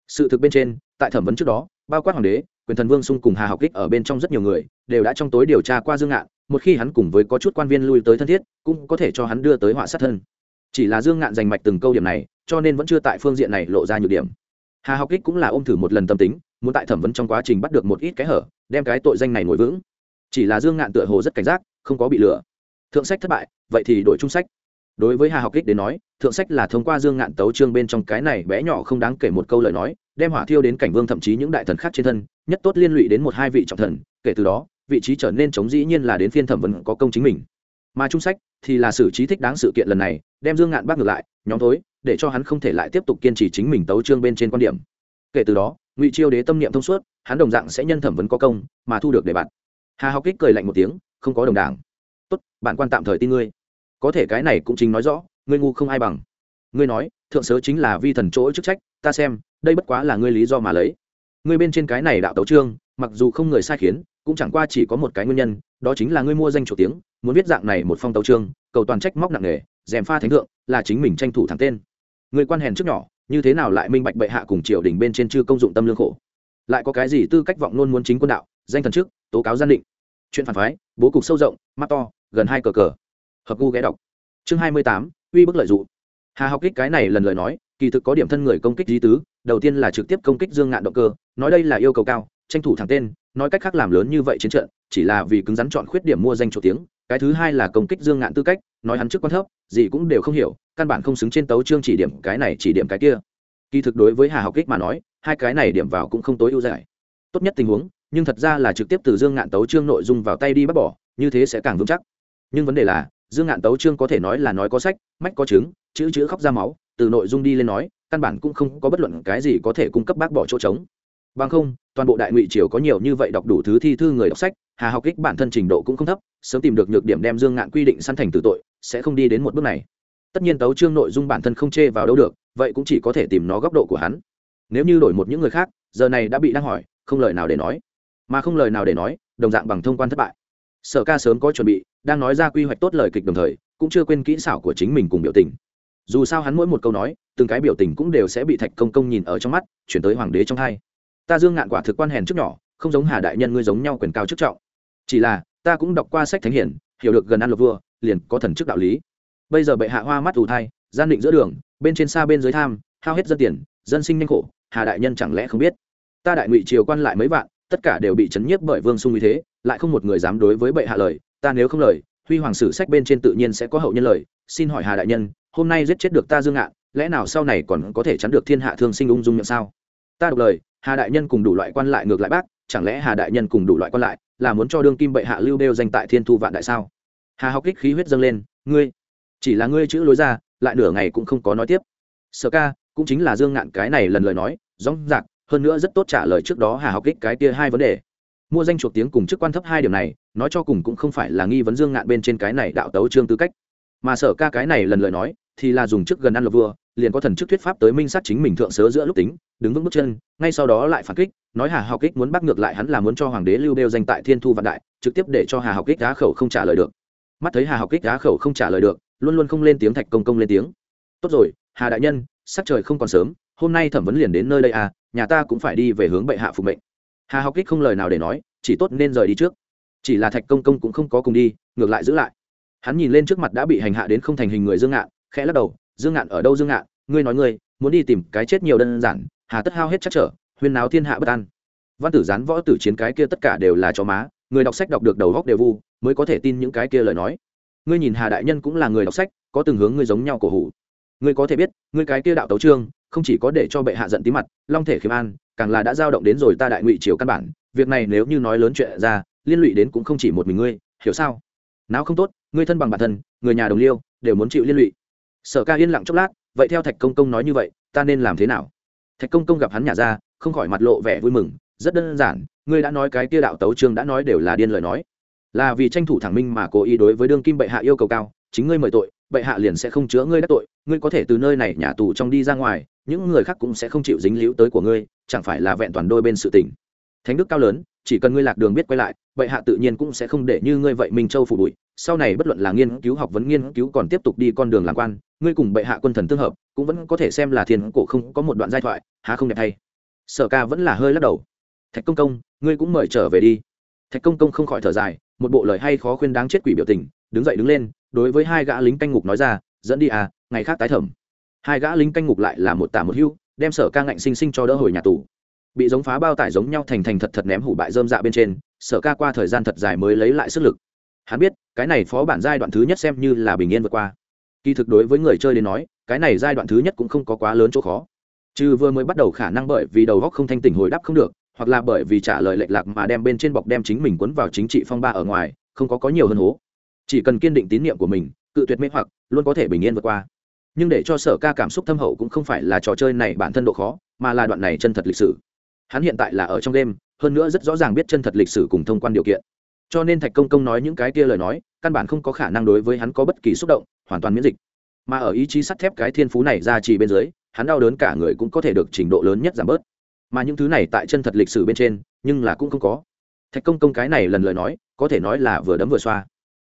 Sự thực bên trên, tại thẩm vấn trước đó, bao quát hoàng đế, quyền thần vương xung cùng hà học kích ở bên trong rất nhiều người, đều đã trong tối điều tra qua dương ngạn, một khi hắn cùng với có chút quan viên lui tới thân thiết, cũng có thể cho hắn đưa tới họa sát thân. Chỉ là dương ngạn giành mạch từng câu điểm này, cho nên vẫn chưa tại phương diện này lộ ra nhược điểm. Hà học kích cũng là ôm thử một lần tâm tính muốn tại thẩm vấn trong quá trình bắt được một ít cái hở, đem cái tội danh này ngồi vững. Chỉ là dương ngạn tựa hồ rất cảnh giác, không có bị lừa. Thượng sách thất bại, vậy thì đổi trung sách. Đối với hà học kích đến nói, thượng sách là thông qua dương ngạn tấu trương bên trong cái này bé nhỏ không đáng kể một câu lời nói, đem hỏa thiêu đến cảnh vương thậm chí những đại thần khác trên thân, nhất tốt liên lụy đến một hai vị trọng thần, kể từ đó, vị trí trở nên chống dĩ nhiên là đến phiên thẩm vấn có công chính mình. Mà trung sách thì là xử trí thích đáng sự kiện lần này, đem dương ngạn bác ngược lại, nhóm thối, để cho hắn không thể lại tiếp tục kiên trì chính mình tấu trương bên trên quan điểm. Kể từ đó ngụy chiêu đế tâm niệm thông suốt, hắn đồng dạng sẽ nhân thẩm vấn có công, mà thu được đề bạt. Hà học kích cười lạnh một tiếng, không có đồng đảng. Tốt bạn quan tạm thời tin ngươi. Có thể cái này cũng chính nói rõ, ngươi ngu không ai bằng. Ngươi nói, thượng sớ chính là vi thần chỗ chức trách, ta xem, đây bất quá là ngươi lý do mà lấy. Ngươi bên trên cái này đạo tấu trương, mặc dù không người sai khiến, cũng chẳng qua chỉ có một cái nguyên nhân, đó chính là ngươi mua danh chủ tiếng, muốn viết dạng này một phong tấu trương, cầu toàn trách móc nặng nề dèm pha thánh thượng, là chính mình tranh thủ thẳng tên. Người quan hèn trước nhỏ như thế nào lại minh bạch bệ hạ cùng triều đình bên trên chư công dụng tâm lương khổ? Lại có cái gì tư cách vọng nôn muốn chính quân đạo, danh thần trước, tố cáo gian định? Chuyện phản phái, bố cục sâu rộng, mắt to, gần hai cờ cờ. Hợp gu ghé đọc. Chương hai mươi tám, uy bức lợi dụ. Hà học kích cái này lần lời nói, kỳ thực có điểm thân người công kích di tứ, đầu tiên là trực tiếp công kích dương ngạn động cơ, nói đây là yêu cầu cao, tranh thủ thẳng tên, nói cách khác làm lớn như vậy chiến trận, chỉ là vì cứng rắn chọn khuyết điểm mua danh chỗ tiếng, cái thứ hai là công kích dương ngạn tư cách, nói hắn trước quan thấp, gì cũng đều không hiểu căn bản không xứng trên tấu chương chỉ điểm cái này, chỉ điểm cái kia. Kỳ thực đối với hà học kích mà nói, hai cái này điểm vào cũng không tối ưu giải tốt nhất tình huống, nhưng thật ra là trực tiếp từ dương ngạn tấu chương nội dung vào tay đi bắt bỏ, như thế sẽ càng vững chắc. Nhưng vấn đề là, dương ngạn tấu chương có thể nói là nói có sách, mách có chứng, chữ chữ khóc ra máu, từ nội dung đi lên nói, căn bản cũng không có bất luận cái gì có thể cung cấp bác bỏ chỗ trống. Bằng không, toàn bộ đại ngụy triều có nhiều như vậy đọc đủ thứ thi thư người đọc sách, hà học kích bản thân trình độ cũng không thấp, sớm tìm được nhược điểm đem dương ngạn quy định săn thành từ tội, sẽ không đi đến một bước này tất nhiên tấu chương nội dung bản thân không chê vào đâu được, vậy cũng chỉ có thể tìm nó góc độ của hắn. Nếu như đổi một những người khác, giờ này đã bị đang hỏi, không lời nào để nói. Mà không lời nào để nói, đồng dạng bằng thông quan thất bại. Sở ca sớm có chuẩn bị, đang nói ra quy hoạch tốt lời kịch đồng thời, cũng chưa quên kỹ xảo của chính mình cùng biểu tình. Dù sao hắn mỗi một câu nói, từng cái biểu tình cũng đều sẽ bị thạch công công nhìn ở trong mắt, chuyển tới hoàng đế trong hai. Ta dương ngạn quả thực quan hèn trước nhỏ, không giống hà đại nhân ngươi giống nhau quyền cao chức trọng. Chỉ là, ta cũng đọc qua sách thánh hiển, hiểu được gần ăn lộc vua, liền có thần chức đạo lý bây giờ bệ hạ hoa mắt ủ thai, gian định giữa đường, bên trên xa bên dưới tham, hao hết dân tiền, dân sinh nhanh khổ, hà đại nhân chẳng lẽ không biết? Ta đại ngụy triều quan lại mấy vạn, tất cả đều bị chấn nhiếp bởi vương sung như thế, lại không một người dám đối với bệ hạ lời, ta nếu không lời, huy hoàng sử sách bên trên tự nhiên sẽ có hậu nhân lời, xin hỏi hà đại nhân, hôm nay giết chết được ta dương ngạn, lẽ nào sau này còn có thể chắn được thiên hạ thương sinh ung dung miệng sao? Ta đọc lời, hà đại nhân cùng đủ loại quan lại ngược lại bác, chẳng lẽ hà đại nhân cùng đủ loại quan lại là muốn cho đương kim bệ hạ lưu đeo danh tại thiên thu vạn đại sao? Hà học kích khí huyết dâng lên, ngươi chỉ là ngươi chữ lối ra, lại nửa ngày cũng không có nói tiếp. Sở ca, cũng chính là dương ngạn cái này lần lời nói rõ rạc hơn nữa rất tốt trả lời trước đó hà học kích cái kia hai vấn đề. Mua danh chuộc tiếng cùng chức quan thấp hai điểm này, nói cho cùng cũng không phải là nghi vấn dương ngạn bên trên cái này đạo tấu trương tư cách. Mà sở ca cái này lần lời nói, thì là dùng chức gần ăn lộc vua, liền có thần chức thuyết pháp tới minh sát chính mình thượng sớ giữa lúc tính, đứng vững bước chân, ngay sau đó lại phản kích, nói hà học kích muốn bắt ngược lại hắn là muốn cho hoàng đế lưu đeo danh tại thiên thu vạn đại, trực tiếp để cho hà học kích á khẩu không trả lời được. Mắt thấy hà học kích á khẩu không trả lời được luôn luôn không lên tiếng thạch công công lên tiếng. Tốt rồi, hà đại nhân, sắc trời không còn sớm, hôm nay thẩm vấn liền đến nơi đây à nhà ta cũng phải đi về hướng bệ hạ phục mệnh. Hà học kích không lời nào để nói, chỉ tốt nên rời đi trước. Chỉ là thạch công công cũng không có cùng đi, ngược lại giữ lại. Hắn nhìn lên trước mặt đã bị hành hạ đến không thành hình người dương ngạn, khẽ lắc đầu, dương ngạn ở đâu dương ngạn? Ngươi nói ngươi, muốn đi tìm cái chết nhiều đơn giản, hà tất hao hết chắc trở, huyên náo thiên hạ bất an. Văn tử gián võ tử chiến cái kia tất cả đều là cho má, người đọc sách đọc được đầu góc đều vu, mới có thể tin những cái kia lời nói ngươi nhìn hà đại nhân cũng là người đọc sách, có từng hướng ngươi giống nhau cổ hủ. Ngươi có thể biết, ngươi cái kia đạo tấu trương không chỉ có để cho bệ hạ giận tí mặt, long thể khiêm an, càng là đã giao động đến rồi ta đại ngụy triều căn bản. Việc này nếu như nói lớn chuyện ra, liên lụy đến cũng không chỉ một mình ngươi, hiểu sao? Nào không tốt, ngươi thân bằng bản thân, người nhà đồng liêu, đều muốn chịu liên lụy. Sở ca yên lặng chốc lát, vậy theo thạch công công nói như vậy, ta nên làm thế nào? Thạch công công gặp hắn nhà ra, không khỏi mặt lộ vẻ vui mừng, rất đơn giản, ngươi đã nói cái kia đạo tấu trương đã nói đều là điên lời nói là vì tranh thủ thẳng minh mà cố ý đối với đương kim bệ hạ yêu cầu cao, chính ngươi mời tội, bệ hạ liền sẽ không chữa ngươi đắc tội, ngươi có thể từ nơi này nhà tù trong đi ra ngoài, những người khác cũng sẽ không chịu dính líu tới của ngươi, chẳng phải là vẹn toàn đôi bên sự tình. Thánh đức cao lớn, chỉ cần ngươi lạc đường biết quay lại, bệ hạ tự nhiên cũng sẽ không để như ngươi vậy minh châu phủ bụi. Sau này bất luận là nghiên cứu học vấn nghiên cứu còn tiếp tục đi con đường làm quan, ngươi cùng bệ hạ quân thần tương hợp, cũng vẫn có thể xem là thiên cổ không có một đoạn giai thoại, há không đẹp thay? sở ca vẫn là hơi lắc đầu. Thạch công công, ngươi cũng mời trở về đi. Thạch công công không khỏi thở dài một bộ lời hay khó khuyên đáng chết quỷ biểu tình, đứng dậy đứng lên, đối với hai gã lính canh ngục nói ra, dẫn đi à ngày khác tái thẩm. Hai gã lính canh ngục lại là một tả một hưu, đem sở ca ngạnh sinh sinh cho đỡ hồi nhà tù. Bị giống phá bao tải giống nhau thành thành thật thật ném hủ bại dơm dạ bên trên, sở ca qua thời gian thật dài mới lấy lại sức lực. Hắn biết, cái này phó bản giai đoạn thứ nhất xem như là bình yên vượt qua. Kỳ thực đối với người chơi đến nói, cái này giai đoạn thứ nhất cũng không có quá lớn chỗ khó. Trừ vừa mới bắt đầu khả năng bởi vì đầu góc không thanh tỉnh hồi đáp không được hoặc là bởi vì trả lời lệch lạc mà đem bên trên bọc đem chính mình quấn vào chính trị phong ba ở ngoài, không có có nhiều hơn hố. Chỉ cần kiên định tín nhiệm của mình, cự tuyệt mê hoặc, luôn có thể bình yên vượt qua. Nhưng để cho sở ca cảm xúc thâm hậu cũng không phải là trò chơi này bản thân độ khó, mà là đoạn này chân thật lịch sử. Hắn hiện tại là ở trong đêm, hơn nữa rất rõ ràng biết chân thật lịch sử cùng thông quan điều kiện. Cho nên thạch công công nói những cái kia lời nói, căn bản không có khả năng đối với hắn có bất kỳ xúc động, hoàn toàn miễn dịch. Mà ở ý chí sắt thép cái thiên phú này ra chỉ bên dưới, hắn đau đớn cả người cũng có thể được trình độ lớn nhất giảm bớt mà những thứ này tại chân thật lịch sử bên trên, nhưng là cũng không có. Thạch công công cái này lần lời nói, có thể nói là vừa đấm vừa xoa.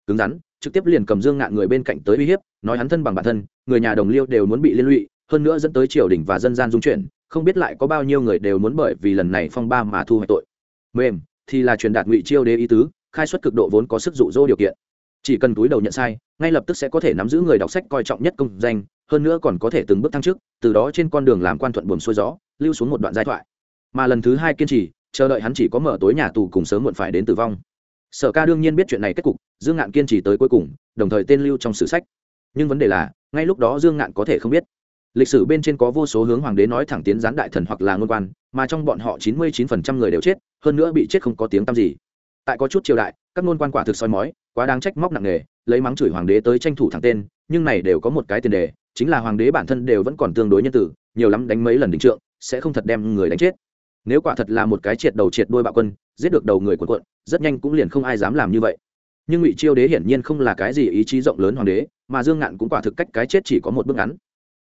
Cứng rắn, trực tiếp liền cầm dương ngạn người bên cạnh tới uy hiếp, nói hắn thân bằng bản thân, người nhà đồng liêu đều muốn bị liên lụy, hơn nữa dẫn tới triều đình và dân gian dung chuyển, không biết lại có bao nhiêu người đều muốn bởi vì lần này phong ba mà thu hoạch tội. Mềm, thì là truyền đạt ngụy chiêu đế ý tứ, khai xuất cực độ vốn có sức dụ dỗ điều kiện. Chỉ cần túi đầu nhận sai, ngay lập tức sẽ có thể nắm giữ người đọc sách coi trọng nhất công danh, hơn nữa còn có thể từng bước thăng chức, từ đó trên con đường làm quan thuận buồm xuôi gió, lưu xuống một đoạn giai thoại mà lần thứ hai kiên trì, chờ đợi hắn chỉ có mở tối nhà tù cùng sớm muộn phải đến tử vong. Sở ca đương nhiên biết chuyện này kết cục, dương ngạn kiên trì tới cuối cùng, đồng thời tên lưu trong sử sách. Nhưng vấn đề là, ngay lúc đó dương ngạn có thể không biết. Lịch sử bên trên có vô số hướng hoàng đế nói thẳng tiến gián đại thần hoặc là ngôn quan, mà trong bọn họ chín mươi chín phần trăm người đều chết, hơn nữa bị chết không có tiếng tăm gì. Tại có chút triều đại, các ngôn quan quả thực soi mói, quá đáng trách móc nặng nề, lấy mắng chửi hoàng đế tới tranh thủ thẳng tên, nhưng này đều có một cái tiền đề, chính là hoàng đế bản thân đều vẫn còn tương đối nhân tử, nhiều lắm đánh mấy lần đình trượng, sẽ không thật đem người đánh chết nếu quả thật là một cái triệt đầu triệt đuôi bạo quân, giết được đầu người của quận rất nhanh cũng liền không ai dám làm như vậy. Nhưng ngụy chiêu đế hiển nhiên không là cái gì ý chí rộng lớn hoàng đế, mà dương ngạn cũng quả thực cách cái chết chỉ có một bước ngắn.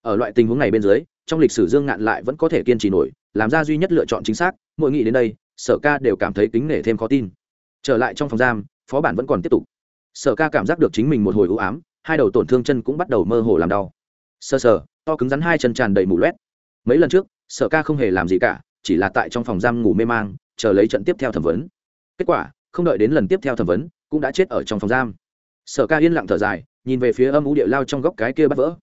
Ở loại tình huống này bên dưới, trong lịch sử dương ngạn lại vẫn có thể kiên trì nổi, làm ra duy nhất lựa chọn chính xác, mỗi nghị đến đây, sở ca đều cảm thấy kính nể thêm khó tin. Trở lại trong phòng giam, phó bản vẫn còn tiếp tục. Sở ca cảm giác được chính mình một hồi ưu ám, hai đầu tổn thương chân cũng bắt đầu mơ hồ làm đau. Sơ sờ, to cứng rắn hai chân tràn đầy mù loét. Mấy lần trước, sở ca không hề làm gì cả chỉ là tại trong phòng giam ngủ mê mang, chờ lấy trận tiếp theo thẩm vấn. Kết quả, không đợi đến lần tiếp theo thẩm vấn, cũng đã chết ở trong phòng giam. Sở ca yên lặng thở dài, nhìn về phía âm ú địa lao trong góc cái kia bắt vỡ.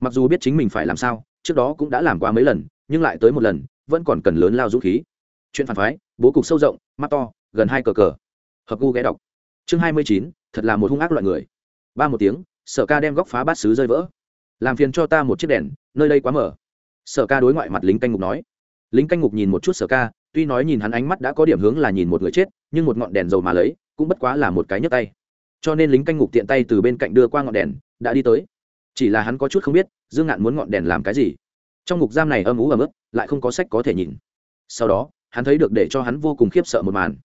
Mặc dù biết chính mình phải làm sao, trước đó cũng đã làm qua mấy lần, nhưng lại tới một lần, vẫn còn cần lớn lao dũng khí. Chuyện phản phái, bố cục sâu rộng, mắt to, gần hai cờ cờ. Hợp gu ghé đọc. Chương hai mươi chín, thật là một hung ác loại người. Ba một tiếng, sở ca đem góc phá bát xứ rơi vỡ. Làm phiền cho ta một chiếc đèn, nơi đây quá mở. Sở ca đối ngoại mặt lính canh ngục nói lính canh ngục nhìn một chút sở ca, tuy nói nhìn hắn ánh mắt đã có điểm hướng là nhìn một người chết, nhưng một ngọn đèn dầu mà lấy, cũng bất quá là một cái nhấc tay. Cho nên lính canh ngục tiện tay từ bên cạnh đưa qua ngọn đèn, đã đi tới. Chỉ là hắn có chút không biết, dương ngạn muốn ngọn đèn làm cái gì. Trong ngục giam này âm ú ấm ức, lại không có sách có thể nhìn. Sau đó, hắn thấy được để cho hắn vô cùng khiếp sợ một màn.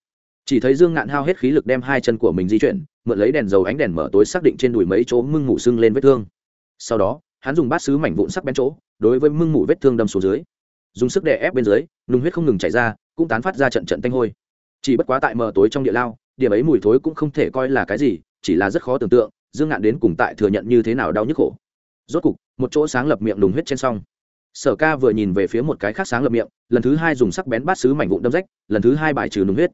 Chỉ thấy dương ngạn hao hết khí lực đem hai chân của mình di chuyển, mượn lấy đèn dầu ánh đèn mở tối xác định trên đùi mấy chỗ mưng mủ sưng lên vết thương. Sau đó, hắn dùng bát xứ mảnh vụn sắc bén chỗ, đối với mưng mủ vết thương đâm xuống dưới dùng sức đè ép bên dưới nung huyết không ngừng chảy ra, cũng tán phát ra trận trận tanh hôi. Chỉ bất quá tại mờ tối trong địa lao, điểm ấy mùi thối cũng không thể coi là cái gì, chỉ là rất khó tưởng tượng, dương ngạn đến cùng tại thừa nhận như thế nào đau nhức khổ. Rốt cục, một chỗ sáng lập miệng đùng huyết trên xong sở ca vừa nhìn về phía một cái khác sáng lập miệng, lần thứ hai dùng sắc bén bát xứ mảnh vụn đâm rách, lần thứ hai bài trừ nùng huyết.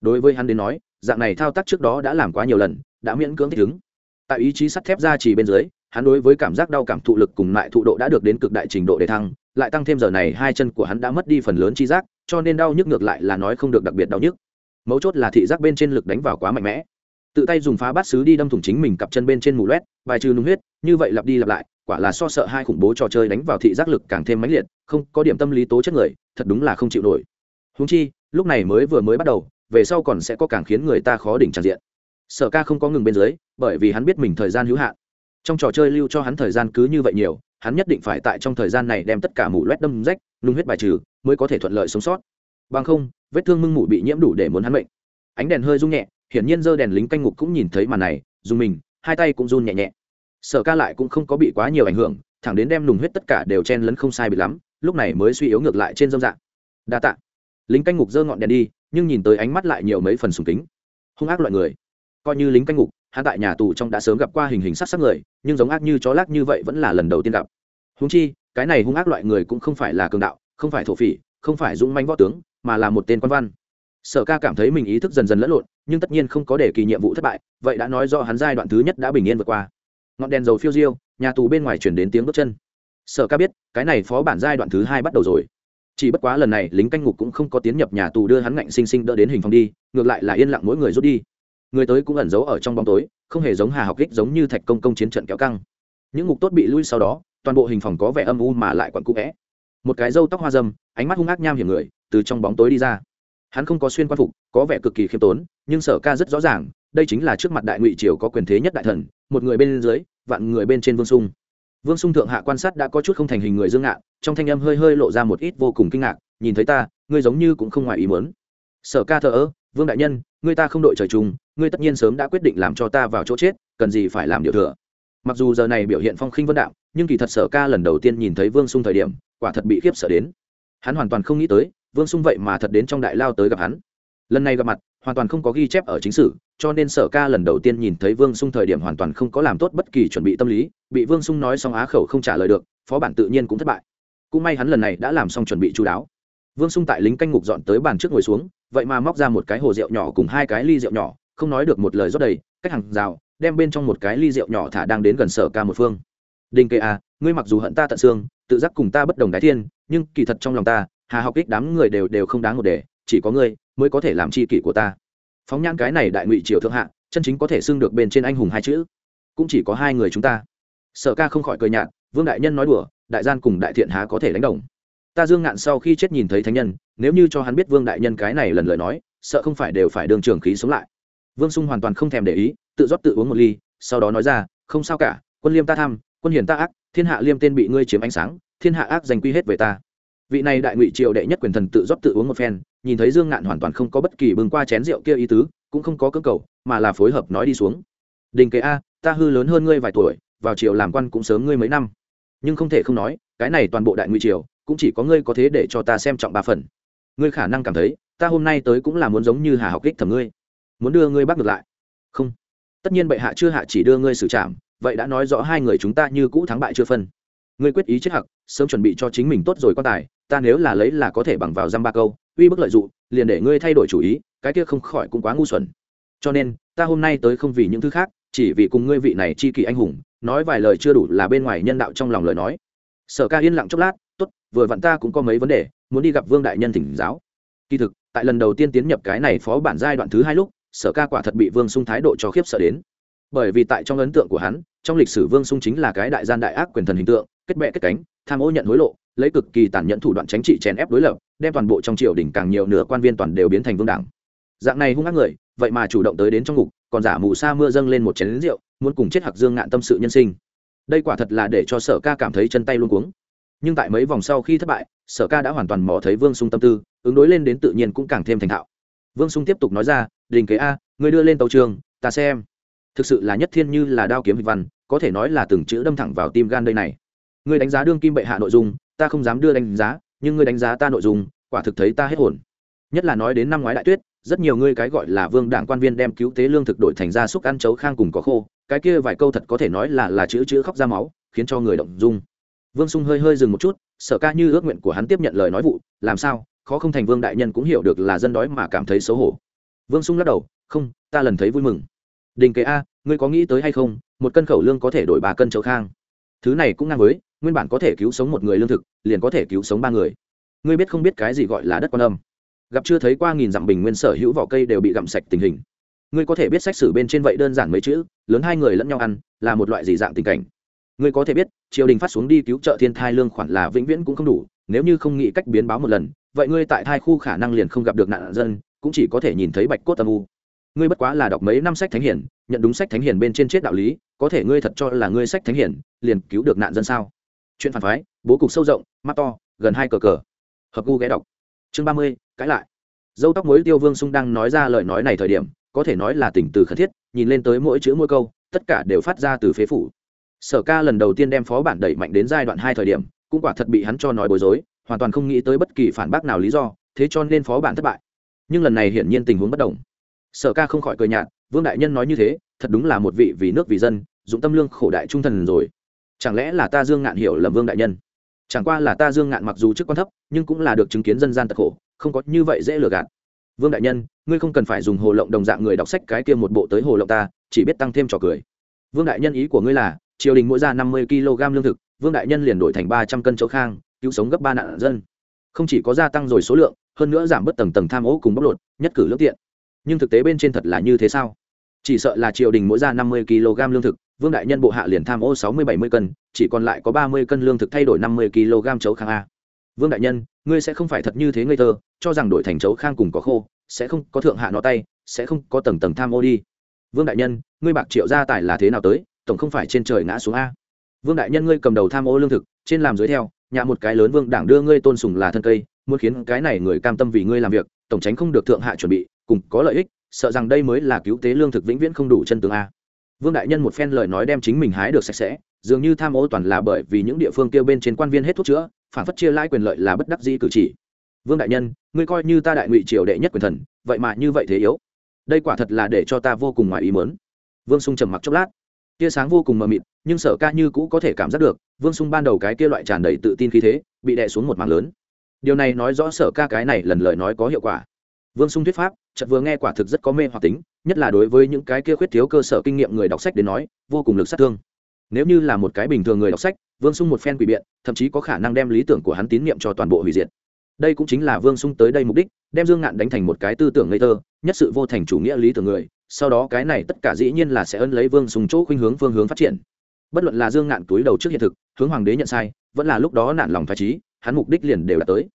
Đối với hắn đến nói, dạng này thao tác trước đó đã làm quá nhiều lần, đã miễn cưỡng thích ứng. Tại ý chí sắt thép ra chỉ bên dưới, hắn đối với cảm giác đau cảm thụ lực cùng lại thụ độ đã được đến cực đại trình độ để thăng lại tăng thêm giờ này hai chân của hắn đã mất đi phần lớn chi giác, cho nên đau nhức ngược lại là nói không được đặc biệt đau nhức. Mấu chốt là thị giác bên trên lực đánh vào quá mạnh mẽ. Tự tay dùng phá bát xứ đi đâm thủng chính mình cặp chân bên trên mù loét, bài trừ nung huyết, như vậy lặp đi lặp lại, quả là so sợ hai khủng bố trò chơi đánh vào thị giác lực càng thêm mãnh liệt, không có điểm tâm lý tố chất người, thật đúng là không chịu nổi. Húng chi, lúc này mới vừa mới bắt đầu, về sau còn sẽ có càng khiến người ta khó đỉnh tràn diện. Sở ca không có ngừng bên dưới, bởi vì hắn biết mình thời gian hữu hạn trong trò chơi lưu cho hắn thời gian cứ như vậy nhiều, hắn nhất định phải tại trong thời gian này đem tất cả mủ loét đâm rách, nung huyết bài trừ, mới có thể thuận lợi sống sót. Bằng không, vết thương mưng mủ bị nhiễm đủ để muốn hắn bệnh ánh đèn hơi rung nhẹ, hiển nhiên dơ đèn lính canh ngục cũng nhìn thấy màn này, dùng mình, hai tay cũng run nhẹ nhẹ. Sở ca lại cũng không có bị quá nhiều ảnh hưởng, thẳng đến đem nùng huyết tất cả đều chen lấn không sai bị lắm, lúc này mới suy yếu ngược lại trên dâm dạng. Đa tạ. Lính canh ngục dơ ngọn đèn đi, nhưng nhìn tới ánh mắt lại nhiều mấy phần sùng kính. Hung ác loại người. Coi như lính canh ngục hắn tại nhà tù trong đã sớm gặp qua hình hình sắc sắc người, nhưng giống ác như chó lác như vậy vẫn là lần đầu tiên gặp. Húng chi, cái này hung ác loại người cũng không phải là cường đạo, không phải thổ phỉ, không phải dũng manh võ tướng, mà là một tên quan văn. Sở ca cảm thấy mình ý thức dần dần lẫn lộn, nhưng tất nhiên không có để kỳ nhiệm vụ thất bại, vậy đã nói do hắn giai đoạn thứ nhất đã bình yên vượt qua. Ngọn đèn dầu phiêu diêu, nhà tù bên ngoài chuyển đến tiếng bước chân. Sở ca biết, cái này phó bản giai đoạn thứ hai bắt đầu rồi. Chỉ bất quá lần này lính canh ngục cũng không có tiến nhập nhà tù đưa hắn ngạnh sinh sinh đỡ đến hình phòng đi, ngược lại là yên lặng mỗi người rút đi người tới cũng ẩn giấu ở trong bóng tối, không hề giống hà học kích giống như thạch công công chiến trận kéo căng. Những ngục tốt bị lui sau đó, toàn bộ hình phòng có vẻ âm u mà lại quặn cũ vẽ. Một cái râu tóc hoa dâm, ánh mắt hung ác nham hiểm người, từ trong bóng tối đi ra. Hắn không có xuyên quan phục, có vẻ cực kỳ khiêm tốn, nhưng sở ca rất rõ ràng, đây chính là trước mặt đại ngụy triều có quyền thế nhất đại thần, một người bên dưới, vạn người bên trên vương sung. Vương sung thượng hạ quan sát đã có chút không thành hình người dương ngạn, trong thanh âm hơi hơi lộ ra một ít vô cùng kinh ngạc, nhìn thấy ta, ngươi giống như cũng không ngoài ý muốn. Sở ca thờ ơ vương đại nhân người ta không đội trời chung, ngươi tất nhiên sớm đã quyết định làm cho ta vào chỗ chết, cần gì phải làm điều thừa. Mặc dù giờ này biểu hiện phong khinh vân đạo, nhưng kỳ thật sở ca lần đầu tiên nhìn thấy vương sung thời điểm, quả thật bị khiếp sợ đến. Hắn hoàn toàn không nghĩ tới, vương sung vậy mà thật đến trong đại lao tới gặp hắn. Lần này gặp mặt, hoàn toàn không có ghi chép ở chính sử, cho nên sở ca lần đầu tiên nhìn thấy vương sung thời điểm hoàn toàn không có làm tốt bất kỳ chuẩn bị tâm lý, bị vương sung nói xong á khẩu không trả lời được, phó bản tự nhiên cũng thất bại. Cũng may hắn lần này đã làm xong chuẩn bị chú đáo. Vương sung tại lính canh ngục dọn tới bàn trước ngồi xuống vậy mà móc ra một cái hồ rượu nhỏ cùng hai cái ly rượu nhỏ, không nói được một lời rót đầy, cách hàng rào, đem bên trong một cái ly rượu nhỏ thả đang đến gần sở ca một phương. Đinh kệ à ngươi mặc dù hận ta tận xương, tự giác cùng ta bất đồng đái thiên, nhưng kỳ thật trong lòng ta, hà học ích đám người đều đều không đáng một đề, chỉ có ngươi mới có thể làm chi kỷ của ta. Phóng nhãn cái này đại ngụy triều thượng hạ, chân chính có thể xưng được bên trên anh hùng hai chữ. Cũng chỉ có hai người chúng ta. Sở ca không khỏi cười nhạt, vương đại nhân nói đùa, đại gian cùng đại thiện há có thể đánh đồng ta dương ngạn sau khi chết nhìn thấy thánh nhân, nếu như cho hắn biết vương đại nhân cái này lần lời nói, sợ không phải đều phải đường trường khí sống lại. Vương sung hoàn toàn không thèm để ý, tự rót tự uống một ly, sau đó nói ra, không sao cả, quân liêm ta tham, quân hiền ta ác, thiên hạ liêm tên bị ngươi chiếm ánh sáng, thiên hạ ác dành quy hết về ta. Vị này đại ngụy triều đệ nhất quyền thần tự rót tự uống một phen, nhìn thấy dương ngạn hoàn toàn không có bất kỳ bừng qua chén rượu kia ý tứ, cũng không có cơ cầu, mà là phối hợp nói đi xuống. Đình kế a, ta hư lớn hơn ngươi vài tuổi, vào triều làm quan cũng sớm ngươi mấy năm. Nhưng không thể không nói, cái này toàn bộ đại ngụy triều cũng chỉ có ngươi có thế để cho ta xem trọng ba phần. Ngươi khả năng cảm thấy, ta hôm nay tới cũng là muốn giống như hà học đích thầm ngươi. Muốn đưa ngươi bắt ngược lại. Không. Tất nhiên bệ hạ chưa hạ chỉ đưa ngươi xử trảm, vậy đã nói rõ hai người chúng ta như cũ thắng bại chưa phân. Ngươi quyết ý chết hặc, sớm chuẩn bị cho chính mình tốt rồi quan tài, ta nếu là lấy là có thể bằng vào dăm ba câu, uy bức lợi dụng, liền để ngươi thay đổi chủ ý, cái kia không khỏi cũng quá ngu xuẩn. Cho nên, ta hôm nay tới không vì những thứ khác, chỉ vì cùng ngươi vị này chi kỳ anh hùng, nói vài lời chưa đủ là bên ngoài nhân đạo trong lòng lời nói. Sở ca yên lặng chốc lát vừa vặn ta cũng có mấy vấn đề, muốn đi gặp vương đại nhân thỉnh giáo. Kỳ thực, tại lần đầu tiên tiến nhập cái này phó bản giai đoạn thứ hai lúc, sở ca quả thật bị vương sung thái độ cho khiếp sợ đến. Bởi vì tại trong ấn tượng của hắn, trong lịch sử vương sung chính là cái đại gian đại ác quyền thần hình tượng, kết bệ kết cánh, tham ô nhận hối lộ, lấy cực kỳ tàn nhẫn thủ đoạn chính trị chèn ép đối lập, đem toàn bộ trong triều đình càng nhiều nửa quan viên toàn đều biến thành vương đảng. Dạng này hung ác người, vậy mà chủ động tới đến trong ngục, còn giả mù sa mưa dâng lên một chén rượu, muốn cùng chết hạc dương ngạn tâm sự nhân sinh. Đây quả thật là để cho sở ca cảm thấy chân tay luôn cuống nhưng tại mấy vòng sau khi thất bại, sở ca đã hoàn toàn mò thấy vương sung tâm tư, ứng đối lên đến tự nhiên cũng càng thêm thành thạo. Vương sung tiếp tục nói ra, đình kế a người đưa lên tàu trường, ta xem. Thực sự là nhất thiên như là đao kiếm vị văn, có thể nói là từng chữ đâm thẳng vào tim gan đây này. Người đánh giá đương kim bệ hạ nội dung, ta không dám đưa đánh giá, nhưng ngươi đánh giá ta nội dung, quả thực thấy ta hết hồn. Nhất là nói đến năm ngoái đại tuyết, rất nhiều ngươi cái gọi là vương đảng quan viên đem cứu tế lương thực đổi thành ra súc ăn chấu khang cùng có khô, cái kia vài câu thật có thể nói là là chữ chữ khóc ra máu, khiến cho người động dung vương sung hơi hơi dừng một chút, sở ca như ước nguyện của hắn tiếp nhận lời nói vụ, làm sao, khó không thành vương đại nhân cũng hiểu được là dân đói mà cảm thấy xấu hổ. Vương sung lắc đầu, không, ta lần thấy vui mừng. Đình kế a, ngươi có nghĩ tới hay không, một cân khẩu lương có thể đổi ba cân chấu khang? Thứ này cũng ngang với, nguyên bản có thể cứu sống một người lương thực, liền có thể cứu sống ba người. Ngươi biết không biết cái gì gọi là đất quan âm? Gặp chưa thấy qua nghìn dặm bình nguyên sở hữu vỏ cây đều bị gặm sạch tình hình. Ngươi có thể biết sách sử bên trên vậy đơn giản mấy chữ, lớn hai người lẫn nhau ăn, là một loại gì dạng tình cảnh? Ngươi có thể biết, triều đình phát xuống đi cứu trợ thiên thai lương khoản là vĩnh viễn cũng không đủ, nếu như không nghĩ cách biến báo một lần, vậy ngươi tại thai khu khả năng liền không gặp được nạn dân, cũng chỉ có thể nhìn thấy bạch cốt âm u. Ngươi bất quá là đọc mấy năm sách thánh hiển, nhận đúng sách thánh hiển bên trên chết đạo lý, có thể ngươi thật cho là ngươi sách thánh hiển, liền cứu được nạn dân sao? Chuyện phản phái, bố cục sâu rộng, mắt to, gần hai cờ cờ. Hợp gu ghé đọc. Chương ba mươi, cãi lại. Dâu tóc mối tiêu vương sung đang nói ra lời nói này thời điểm, có thể nói là tình từ khẩn thiết, nhìn lên tới mỗi chữ mỗi câu, tất cả đều phát ra từ phế phủ sở ca lần đầu tiên đem phó bản đẩy mạnh đến giai đoạn hai thời điểm, cũng quả thật bị hắn cho nói bối rối, hoàn toàn không nghĩ tới bất kỳ phản bác nào lý do, thế cho nên phó bản thất bại. Nhưng lần này hiển nhiên tình huống bất đồng. Sở ca không khỏi cười nhạt, vương đại nhân nói như thế, thật đúng là một vị vì nước vì dân, dụng tâm lương khổ đại trung thần rồi. Chẳng lẽ là ta dương ngạn hiểu lầm vương đại nhân? Chẳng qua là ta dương ngạn mặc dù chức quan thấp, nhưng cũng là được chứng kiến dân gian tật khổ, không có như vậy dễ lừa gạt. Vương đại nhân, ngươi không cần phải dùng hồ lộng đồng dạng người đọc sách cái kia một bộ tới hồ lộng ta, chỉ biết tăng thêm trò cười. Vương đại nhân ý của ngươi là triều đình mỗi ra năm mươi kg lương thực, vương đại nhân liền đổi thành ba trăm cân chỗ khang, cứu sống gấp ba nạn dân. Không chỉ có gia tăng rồi số lượng, hơn nữa giảm bớt tầng tầng tham ô cùng bóc lột, nhất cử lương tiện. Nhưng thực tế bên trên thật là như thế sao? Chỉ sợ là triều đình mỗi ra năm mươi kg lương thực, vương đại nhân bộ hạ liền tham ô sáu mươi bảy mươi cân, chỉ còn lại có ba mươi cân lương thực thay đổi năm mươi kg chấu khang a. Vương đại nhân, ngươi sẽ không phải thật như thế ngây thơ, cho rằng đổi thành chấu khang cùng có khô, sẽ không có thượng hạ nó tay, sẽ không có tầng tầng tham ô đi. Vương đại nhân, ngươi bạc triệu gia tài là thế nào tới tổng không phải trên trời ngã xuống a. Vương đại nhân ngươi cầm đầu tham ô lương thực, trên làm dưới theo nhà một cái lớn vương đảng đưa ngươi tôn sùng là thân cây, muốn khiến cái này người cam tâm vì ngươi làm việc, tổng tránh không được thượng hạ chuẩn bị, cùng có lợi ích, sợ rằng đây mới là cứu tế lương thực vĩnh viễn không đủ chân tướng a. Vương đại nhân một phen lời nói đem chính mình hái được sạch sẽ, dường như tham ô toàn là bởi vì những địa phương kêu bên trên quan viên hết thuốc chữa, phản phất chia lãi quyền lợi là bất đắc dĩ cử chỉ. Vương đại nhân, ngươi coi như ta đại ngụy triều đệ nhất quyền thần, vậy mà như vậy thế yếu. Đây quả thật là để cho ta vô cùng ngoài ý mớn vương sung trầm mặc chốc lát tia sáng vô cùng mờ mịt, nhưng sở ca như cũ có thể cảm giác được, vương sung ban đầu cái kia loại tràn đầy tự tin khí thế, bị đè xuống một mảng lớn. Điều này nói rõ sở ca cái này lần lời nói có hiệu quả. Vương sung thuyết pháp, chợt vừa nghe quả thực rất có mê hoặc tính, nhất là đối với những cái kia khuyết thiếu cơ sở kinh nghiệm người đọc sách đến nói, vô cùng lực sát thương. Nếu như là một cái bình thường người đọc sách, vương sung một phen quỷ biện, thậm chí có khả năng đem lý tưởng của hắn tín nhiệm cho toàn bộ hủy diệt. Đây cũng chính là vương sung tới đây mục đích, đem dương ngạn đánh thành một cái tư tưởng ngây thơ, nhất sự vô thành chủ nghĩa lý tưởng người sau đó cái này tất cả dĩ nhiên là sẽ ân lấy vương sùng chỗ khuynh hướng phương hướng phát triển. Bất luận là dương ngạn túi đầu trước hiện thực, hướng hoàng đế nhận sai, vẫn là lúc đó nạn lòng phải trí hắn mục đích liền đều đã tới.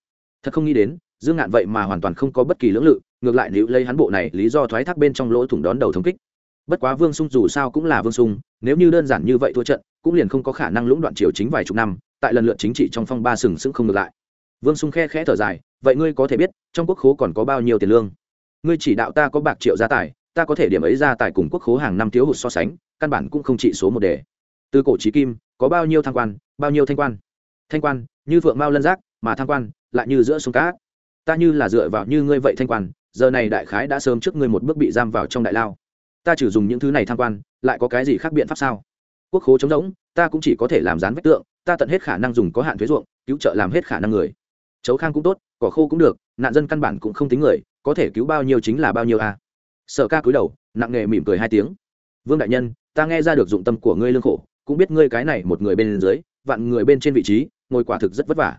Thật không nghĩ đến, dương ngạn vậy mà hoàn toàn không có bất kỳ lưỡng lự, ngược lại nếu lấy hắn bộ này lý do thoái thác bên trong lỗ thủng đón đầu thống kích. Bất quá vương sung dù sao cũng là vương sung, nếu như đơn giản như vậy thua trận, cũng liền không có khả năng lũng đoạn triều chính vài chục năm, tại lần lượt chính trị trong phong ba sừng sững không ngược lại. Vương sung khe khẽ thở dài, vậy ngươi có thể biết, trong quốc khố còn có bao nhiêu tiền lương? Ngươi chỉ đạo ta có bạc triệu gia tài ta có thể điểm ấy ra tài cùng quốc khố hàng năm thiếu hụt so sánh, căn bản cũng không trị số một đề. Từ cổ trí kim, có bao nhiêu thăng quan, bao nhiêu thanh quan? Thanh quan, như phượng mao lân giác, mà thăng quan, lại như giữa sông cá. Ta như là dựa vào như ngươi vậy thanh quan, giờ này đại khái đã sớm trước ngươi một bước bị giam vào trong đại lao. Ta chỉ dùng những thứ này tham quan, lại có cái gì khác biện pháp sao? Quốc khố chống rỗng, ta cũng chỉ có thể làm dán vách tượng, ta tận hết khả năng dùng có hạn thuế ruộng, cứu trợ làm hết khả năng người. Chấu khang cũng tốt, cỏ khô cũng được, nạn dân căn bản cũng không tính người, có thể cứu bao nhiêu chính là bao nhiêu a à sợ ca cúi đầu, nặng nề mỉm cười hai tiếng. Vương đại nhân, ta nghe ra được dụng tâm của ngươi lương khổ, cũng biết ngươi cái này một người bên dưới, vạn người bên trên vị trí, ngồi quả thực rất vất vả.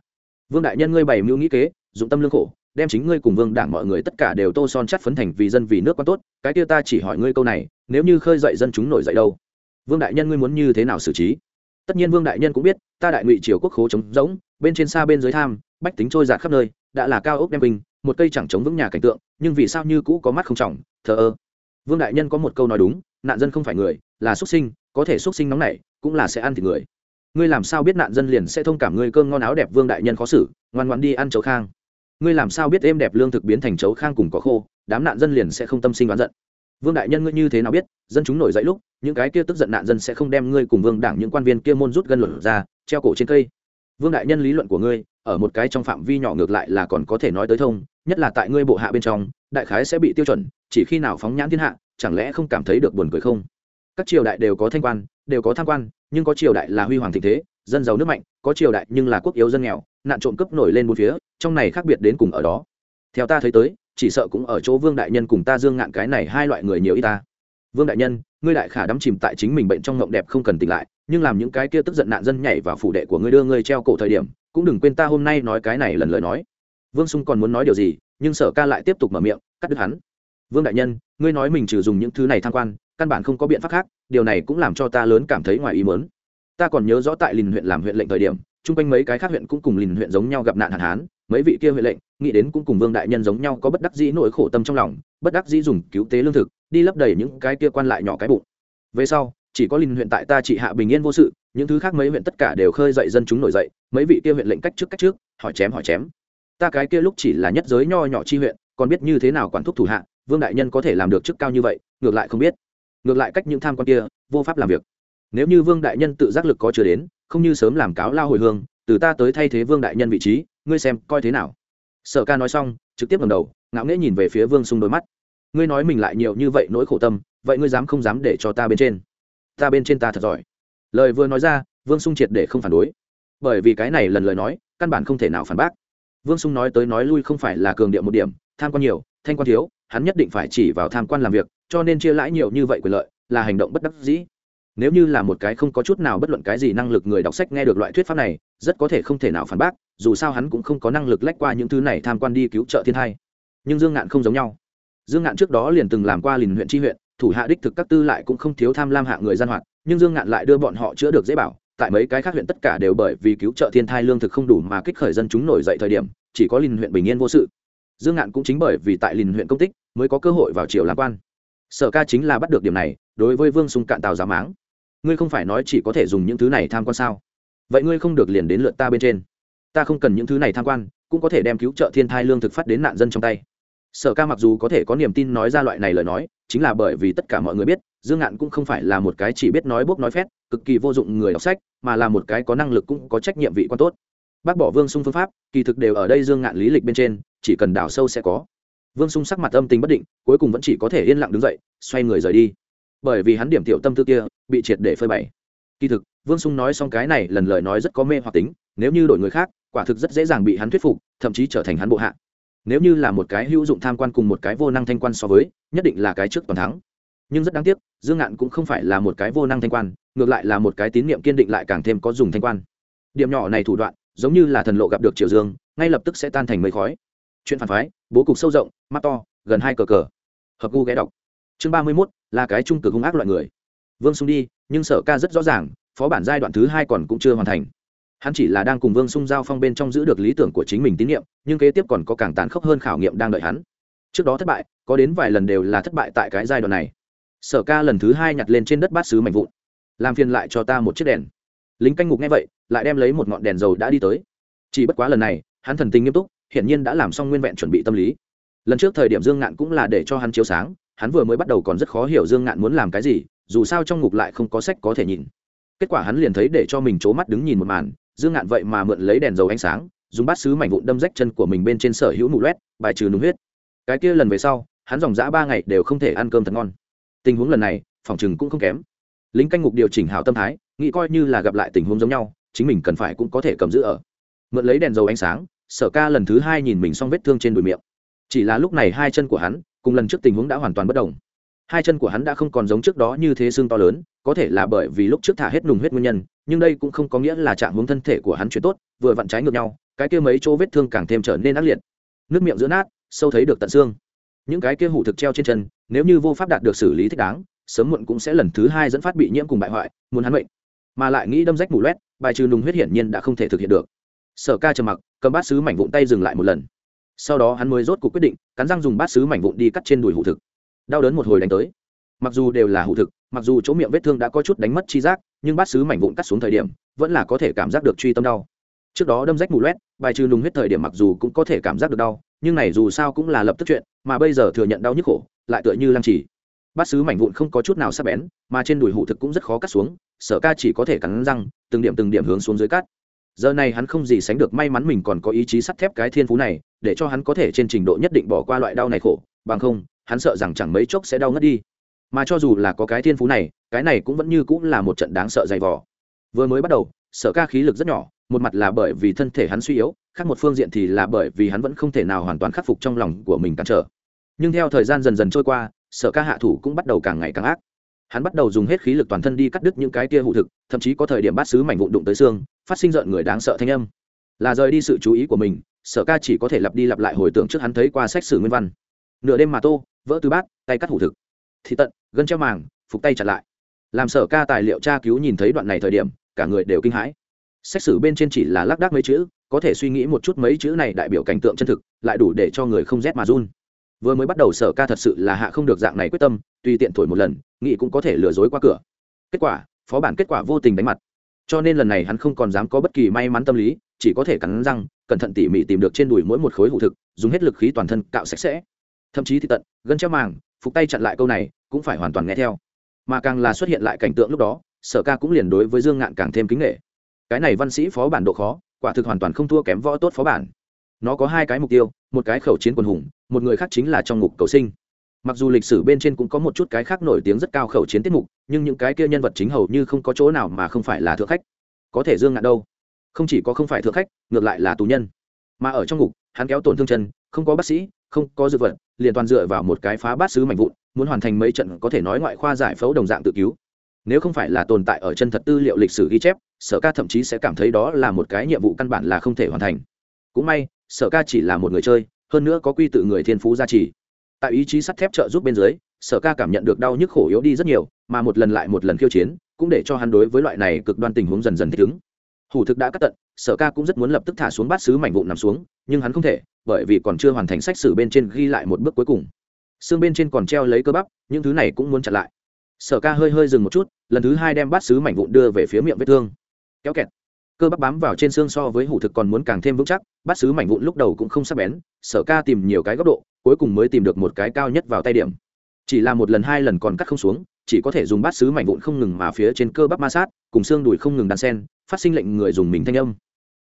Vương đại nhân, ngươi bày mưu nghĩ kế, dụng tâm lương khổ, đem chính ngươi cùng vương đảng mọi người tất cả đều tô son chắt phấn thành vì dân vì nước quan tốt, cái kia ta chỉ hỏi ngươi câu này, nếu như khơi dậy dân chúng nổi dậy đâu? Vương đại nhân, ngươi muốn như thế nào xử trí? Tất nhiên vương đại nhân cũng biết, ta đại ngụy triều quốc khố trống rỗng, bên trên xa bên dưới tham, bách tính trôi giạt khắp nơi, đã là cao ốc đem bình một cây chẳng chống vững nhà cảnh tượng, nhưng vì sao như cũ có mắt không trọng, thờ ơ. Vương đại nhân có một câu nói đúng, nạn dân không phải người, là xuất sinh, có thể xuất sinh nóng nảy, cũng là sẽ ăn thịt người. Ngươi làm sao biết nạn dân liền sẽ thông cảm ngươi cơm ngon áo đẹp vương đại nhân khó xử, ngoan ngoan đi ăn chấu khang. Ngươi làm sao biết êm đẹp lương thực biến thành chấu khang cùng có khô, đám nạn dân liền sẽ không tâm sinh đoán giận. Vương đại nhân ngươi như thế nào biết, dân chúng nổi dậy lúc, những cái kia tức giận nạn dân sẽ không đem ngươi cùng vương đảng những quan viên kia môn rút gân luận ra, treo cổ trên cây. Vương đại nhân lý luận của ngươi ở một cái trong phạm vi nhỏ ngược lại là còn có thể nói tới thông, nhất là tại ngươi bộ hạ bên trong, đại khái sẽ bị tiêu chuẩn, chỉ khi nào phóng nhãn thiên hạ, chẳng lẽ không cảm thấy được buồn cười không? Các triều đại đều có thanh quan, đều có tham quan, nhưng có triều đại là huy hoàng thịnh thế, dân giàu nước mạnh, có triều đại nhưng là quốc yếu dân nghèo, nạn trộm cướp nổi lên bốn phía, trong này khác biệt đến cùng ở đó. Theo ta thấy tới, chỉ sợ cũng ở chỗ vương đại nhân cùng ta dương ngạn cái này hai loại người nhiều y ta. Vương đại nhân, ngươi đại khả đắm chìm tại chính mình bệnh trong ngộng đẹp không cần tỉnh lại, nhưng làm những cái kia tức giận nạn dân nhảy vào phủ đệ của ngươi đưa ngươi treo cổ thời điểm cũng đừng quên ta hôm nay nói cái này lần lời nói. Vương sung còn muốn nói điều gì, nhưng sở ca lại tiếp tục mở miệng, cắt đứt hắn. Vương đại nhân, ngươi nói mình trừ dùng những thứ này tham quan, căn bản không có biện pháp khác, điều này cũng làm cho ta lớn cảm thấy ngoài ý mớn ta còn nhớ rõ tại lìn huyện làm huyện lệnh thời điểm, chung quanh mấy cái khác huyện cũng cùng lìn huyện giống nhau gặp nạn hạn hán, mấy vị kia huyện lệnh, nghĩ đến cũng cùng vương đại nhân giống nhau có bất đắc dĩ nỗi khổ tâm trong lòng, bất đắc dĩ dùng cứu tế lương thực, đi lấp đầy những cái kia quan lại nhỏ cái bụng. Về sau, chỉ có lìn huyện tại ta trị hạ bình yên vô sự những thứ khác mấy huyện tất cả đều khơi dậy dân chúng nổi dậy, mấy vị kia huyện lệnh cách trước cách trước, hỏi chém hỏi chém. Ta cái kia lúc chỉ là nhất giới nho nhỏ chi huyện, còn biết như thế nào quản thúc thủ hạ, vương đại nhân có thể làm được chức cao như vậy, ngược lại không biết. Ngược lại cách những tham quan kia, vô pháp làm việc. Nếu như vương đại nhân tự giác lực có chưa đến, không như sớm làm cáo lao hồi hương, từ ta tới thay thế vương đại nhân vị trí, ngươi xem coi thế nào. Sở ca nói xong, trực tiếp ngầm đầu, ngạo nghễ nhìn về phía vương sung đôi mắt. Ngươi nói mình lại nhiều như vậy nỗi khổ tâm, vậy ngươi dám không dám để cho ta bên trên? Ta bên trên ta thật giỏi lời vừa nói ra, vương sung triệt để không phản đối. Bởi vì cái này lần lời nói, căn bản không thể nào phản bác. Vương sung nói tới nói lui không phải là cường điệu một điểm, tham quan nhiều, thanh quan thiếu, hắn nhất định phải chỉ vào tham quan làm việc, cho nên chia lãi nhiều như vậy quyền lợi, là hành động bất đắc dĩ. Nếu như là một cái không có chút nào bất luận cái gì năng lực người đọc sách nghe được loại thuyết pháp này, rất có thể không thể nào phản bác, dù sao hắn cũng không có năng lực lách qua những thứ này tham quan đi cứu trợ thiên thai. Nhưng dương ngạn không giống nhau. Dương ngạn trước đó liền từng làm qua liền huyện tri huyện, thủ hạ đích thực các tư lại cũng không thiếu tham lam hạ người gian hoạt nhưng dương ngạn lại đưa bọn họ chữa được dễ bảo, tại mấy cái khác huyện tất cả đều bởi vì cứu trợ thiên thai lương thực không đủ mà kích khởi dân chúng nổi dậy thời điểm, chỉ có liền huyện bình yên vô sự. Dương ngạn cũng chính bởi vì tại liền huyện công tích, mới có cơ hội vào triều làm quan. Sở ca chính là bắt được điểm này, đối với vương sung cạn tàu giá máng. Ngươi không phải nói chỉ có thể dùng những thứ này tham quan sao? Vậy ngươi không được liền đến lượt ta bên trên. Ta không cần những thứ này tham quan, cũng có thể đem cứu trợ thiên thai lương thực phát đến nạn dân trong tay. Sở ca mặc dù có thể có niềm tin nói ra loại này lời nói, chính là bởi vì tất cả mọi người biết dương ngạn cũng không phải là một cái chỉ biết nói bốc nói phét, cực kỳ vô dụng người đọc sách, mà là một cái có năng lực cũng có trách nhiệm vị quan tốt. Bác bỏ vương sung phương pháp, kỳ thực đều ở đây dương ngạn lý lịch bên trên, chỉ cần đào sâu sẽ có. Vương sung sắc mặt âm tính bất định, cuối cùng vẫn chỉ có thể yên lặng đứng dậy, xoay người rời đi. Bởi vì hắn điểm tiểu tâm tư kia, bị triệt để phơi bày. Kỳ thực, vương sung nói xong cái này lần lời nói rất có mê hoặc tính, nếu như đổi người khác, quả thực rất dễ dàng bị hắn thuyết phục, thậm chí trở thành hắn bộ hạ. Nếu như là một cái hữu dụng tham quan cùng một cái vô năng thanh quan so với, nhất định là cái trước toàn thắng nhưng rất đáng tiếc, dương ngạn cũng không phải là một cái vô năng thanh quan, ngược lại là một cái tín nhiệm kiên định lại càng thêm có dùng thanh quan. Điểm nhỏ này thủ đoạn, giống như là thần lộ gặp được triều dương, ngay lập tức sẽ tan thành mây khói. Chuyện phản phái, bố cục sâu rộng, mắt to, gần hai cờ cờ. Hợp gu ghé đọc. Chương ba mươi mốt, là cái trung cực hung ác loại người. Vương sung đi, nhưng sở ca rất rõ ràng, phó bản giai đoạn thứ hai còn cũng chưa hoàn thành. Hắn chỉ là đang cùng vương sung giao phong bên trong giữ được lý tưởng của chính mình tín nhiệm nhưng kế tiếp còn có càng tàn khốc hơn khảo nghiệm đang đợi hắn. Trước đó thất bại, có đến vài lần đều là thất bại tại cái giai đoạn này sở ca lần thứ hai nhặt lên trên đất bát xứ mạnh vụn. Làm phiền lại cho ta một chiếc đèn. Lính canh ngục nghe vậy, lại đem lấy một ngọn đèn dầu đã đi tới. Chỉ bất quá lần này, hắn thần tình nghiêm túc, hiển nhiên đã làm xong nguyên vẹn chuẩn bị tâm lý. Lần trước thời điểm dương ngạn cũng là để cho hắn chiếu sáng, hắn vừa mới bắt đầu còn rất khó hiểu dương ngạn muốn làm cái gì, dù sao trong ngục lại không có sách có thể nhìn. Kết quả hắn liền thấy để cho mình c h ố mắt đứng nhìn một màn, dương ngạn vậy mà mượn lấy đèn dầu ánh sáng, dùng bát xứ mảnh vụn đâm rách chân của mình bên trên sở hữu mù loét, bài trừ nung huyết. Cái kia lần về sau, hắn dòng dã ba ngày đều không thể ăn cơm thật ngon tình huống lần này, phòng chừng cũng không kém. Lính canh ngục điều chỉnh hảo tâm thái, nghĩ coi như là gặp lại tình huống giống nhau, chính mình cần phải cũng có thể cầm giữ ở. Mượn lấy đèn dầu ánh sáng, sở ca lần thứ hai nhìn mình xong vết thương trên đùi miệng. Chỉ là lúc này hai chân của hắn, cùng lần trước tình huống đã hoàn toàn bất đồng. Hai chân của hắn đã không còn giống trước đó như thế xương to lớn, có thể là bởi vì lúc trước thả hết nùng huyết nguyên nhân, nhưng đây cũng không có nghĩa là trạng hướng thân thể của hắn chuyển tốt, vừa vặn trái ngược nhau, cái kia mấy chỗ vết thương càng thêm trở nên ác liệt. Nước miệng giữa nát, sâu thấy được tận xương. Những cái kia hủ thực treo trên chân nếu như vô pháp đạt được xử lý thích đáng, sớm muộn cũng sẽ lần thứ hai dẫn phát bị nhiễm cùng bại hoại, muốn hắn bệnh mà lại nghĩ đâm rách mù loét, bài trừ nùng huyết hiển nhiên đã không thể thực hiện được. Sở ca trầm mặc, cầm bát sứ mảnh vụn tay dừng lại một lần. Sau đó hắn mới rốt cuộc quyết định, cắn răng dùng bát sứ mảnh vụn đi cắt trên đùi hụ thực. Đau đớn một hồi đánh tới. Mặc dù đều là hụ thực, mặc dù chỗ miệng vết thương đã có chút đánh mất chi giác, nhưng bát sứ mảnh vụn cắt xuống thời điểm, vẫn là có thể cảm giác được truy tâm đau. Trước đó đâm rách mù loét bài trừ nùng huyết thời điểm mặc dù cũng có thể cảm giác được đau, nhưng này dù sao cũng là lập tức chuyện, mà bây giờ thừa nhận đau nhức khổ, lại tựa như lăng trì. Bát sứ mảnh vụn không có chút nào sắc bén, mà trên đùi hụ thực cũng rất khó cắt xuống, sở ca chỉ có thể cắn răng, từng điểm từng điểm hướng xuống dưới cát giờ này hắn không gì sánh được may mắn mình còn có ý chí sắt thép cái thiên phú này, để cho hắn có thể trên trình độ nhất định bỏ qua loại đau này khổ, bằng không, hắn sợ rằng chẳng mấy chốc sẽ đau ngất đi. Mà cho dù là có cái thiên phú này, cái này cũng vẫn như cũng là một trận đáng sợ dày vò. Vừa mới bắt đầu, sở ca khí lực rất nhỏ một mặt là bởi vì thân thể hắn suy yếu, khác một phương diện thì là bởi vì hắn vẫn không thể nào hoàn toàn khắc phục trong lòng của mình cản trở. Nhưng theo thời gian dần dần trôi qua, sở ca hạ thủ cũng bắt đầu càng ngày càng ác. Hắn bắt đầu dùng hết khí lực toàn thân đi cắt đứt những cái tia hụ thực, thậm chí có thời điểm bắt xứ mảnh vụn đụng tới xương, phát sinh rợn người đáng sợ thanh âm. Là rời đi sự chú ý của mình, sở ca chỉ có thể lặp đi lặp lại hồi tưởng trước hắn thấy qua sách sử nguyên văn. Nửa đêm mà tô, vỡ từ bát, tay cắt hủ thực. Thị tận, gân treo màng, phục tay chặt lại. Làm sở ca tài liệu tra cứu nhìn thấy đoạn này thời điểm, cả người đều kinh hãi sách sử bên trên chỉ là lác đác mấy chữ, có thể suy nghĩ một chút mấy chữ này đại biểu cảnh tượng chân thực, lại đủ để cho người không rét mà run. Vừa mới bắt đầu sở ca thật sự là hạ không được dạng này quyết tâm, tùy tiện thổi một lần nghị cũng có thể lừa dối qua cửa. Kết quả, phó bản kết quả vô tình đánh mặt. Cho nên lần này hắn không còn dám có bất kỳ may mắn tâm lý, chỉ có thể cắn răng, cẩn thận tỉ mỉ tìm được trên đùi mỗi một khối hụ thực, dùng hết lực khí toàn thân cạo sạch sẽ. Thậm chí thì tận, gân treo màng, phục tay chặn lại câu này, cũng phải hoàn toàn nghe theo. Mà càng là xuất hiện lại cảnh tượng lúc đó, sở ca cũng liền đối với dương ngạn càng thêm kính nghệ cái này văn sĩ phó bản độ khó, quả thực hoàn toàn không thua kém võ tốt phó bản. Nó có hai cái mục tiêu, một cái khẩu chiến quần hùng, một người khác chính là trong ngục cầu sinh. Mặc dù lịch sử bên trên cũng có một chút cái khác nổi tiếng rất cao khẩu chiến tiết mục, nhưng những cái kia nhân vật chính hầu như không có chỗ nào mà không phải là thượng khách. Có thể dương ngạn đâu? Không chỉ có không phải thượng khách, ngược lại là tù nhân. Mà ở trong ngục, hắn kéo tổn thương chân, không có bác sĩ, không có dược vật, liền toàn dựa vào một cái phá bát sứ mạnh vụn, muốn hoàn thành mấy trận có thể nói ngoại khoa giải phẫu đồng dạng tự cứu. Nếu không phải là tồn tại ở chân thật tư liệu lịch sử ghi chép sở ca thậm chí sẽ cảm thấy đó là một cái nhiệm vụ căn bản là không thể hoàn thành. Cũng may, sở ca chỉ là một người chơi, hơn nữa có quy tự người thiên phú gia trì. Tại ý chí sắt thép trợ giúp bên dưới, sở ca cảm nhận được đau nhức khổ yếu đi rất nhiều, mà một lần lại một lần khiêu chiến, cũng để cho hắn đối với loại này cực đoan tình huống dần dần thích ứng. Hủ thực đã cắt tận, sở ca cũng rất muốn lập tức thả xuống bát xứ mảnh vụn nằm xuống, nhưng hắn không thể, bởi vì còn chưa hoàn thành sách sử bên trên ghi lại một bước cuối cùng. Xương bên trên còn treo lấy cơ bắp, những thứ này cũng muốn chặn lại. Sở ca hơi hơi dừng một chút, lần thứ hai đem bát xứ mảnh vụn đưa về phía miệng vết thương kéo kẹt. Cơ bắp bám vào trên xương so với hủ thực còn muốn càng thêm vững chắc, bát xứ mảnh vụn lúc đầu cũng không sắc bén, sở ca tìm nhiều cái góc độ, cuối cùng mới tìm được một cái cao nhất vào tay điểm. Chỉ là một lần hai lần còn cắt không xuống, chỉ có thể dùng bát xứ mảnh vụn không ngừng mà phía trên cơ bắp ma sát, cùng xương đùi không ngừng đàn sen, phát sinh lệnh người dùng mình thanh âm.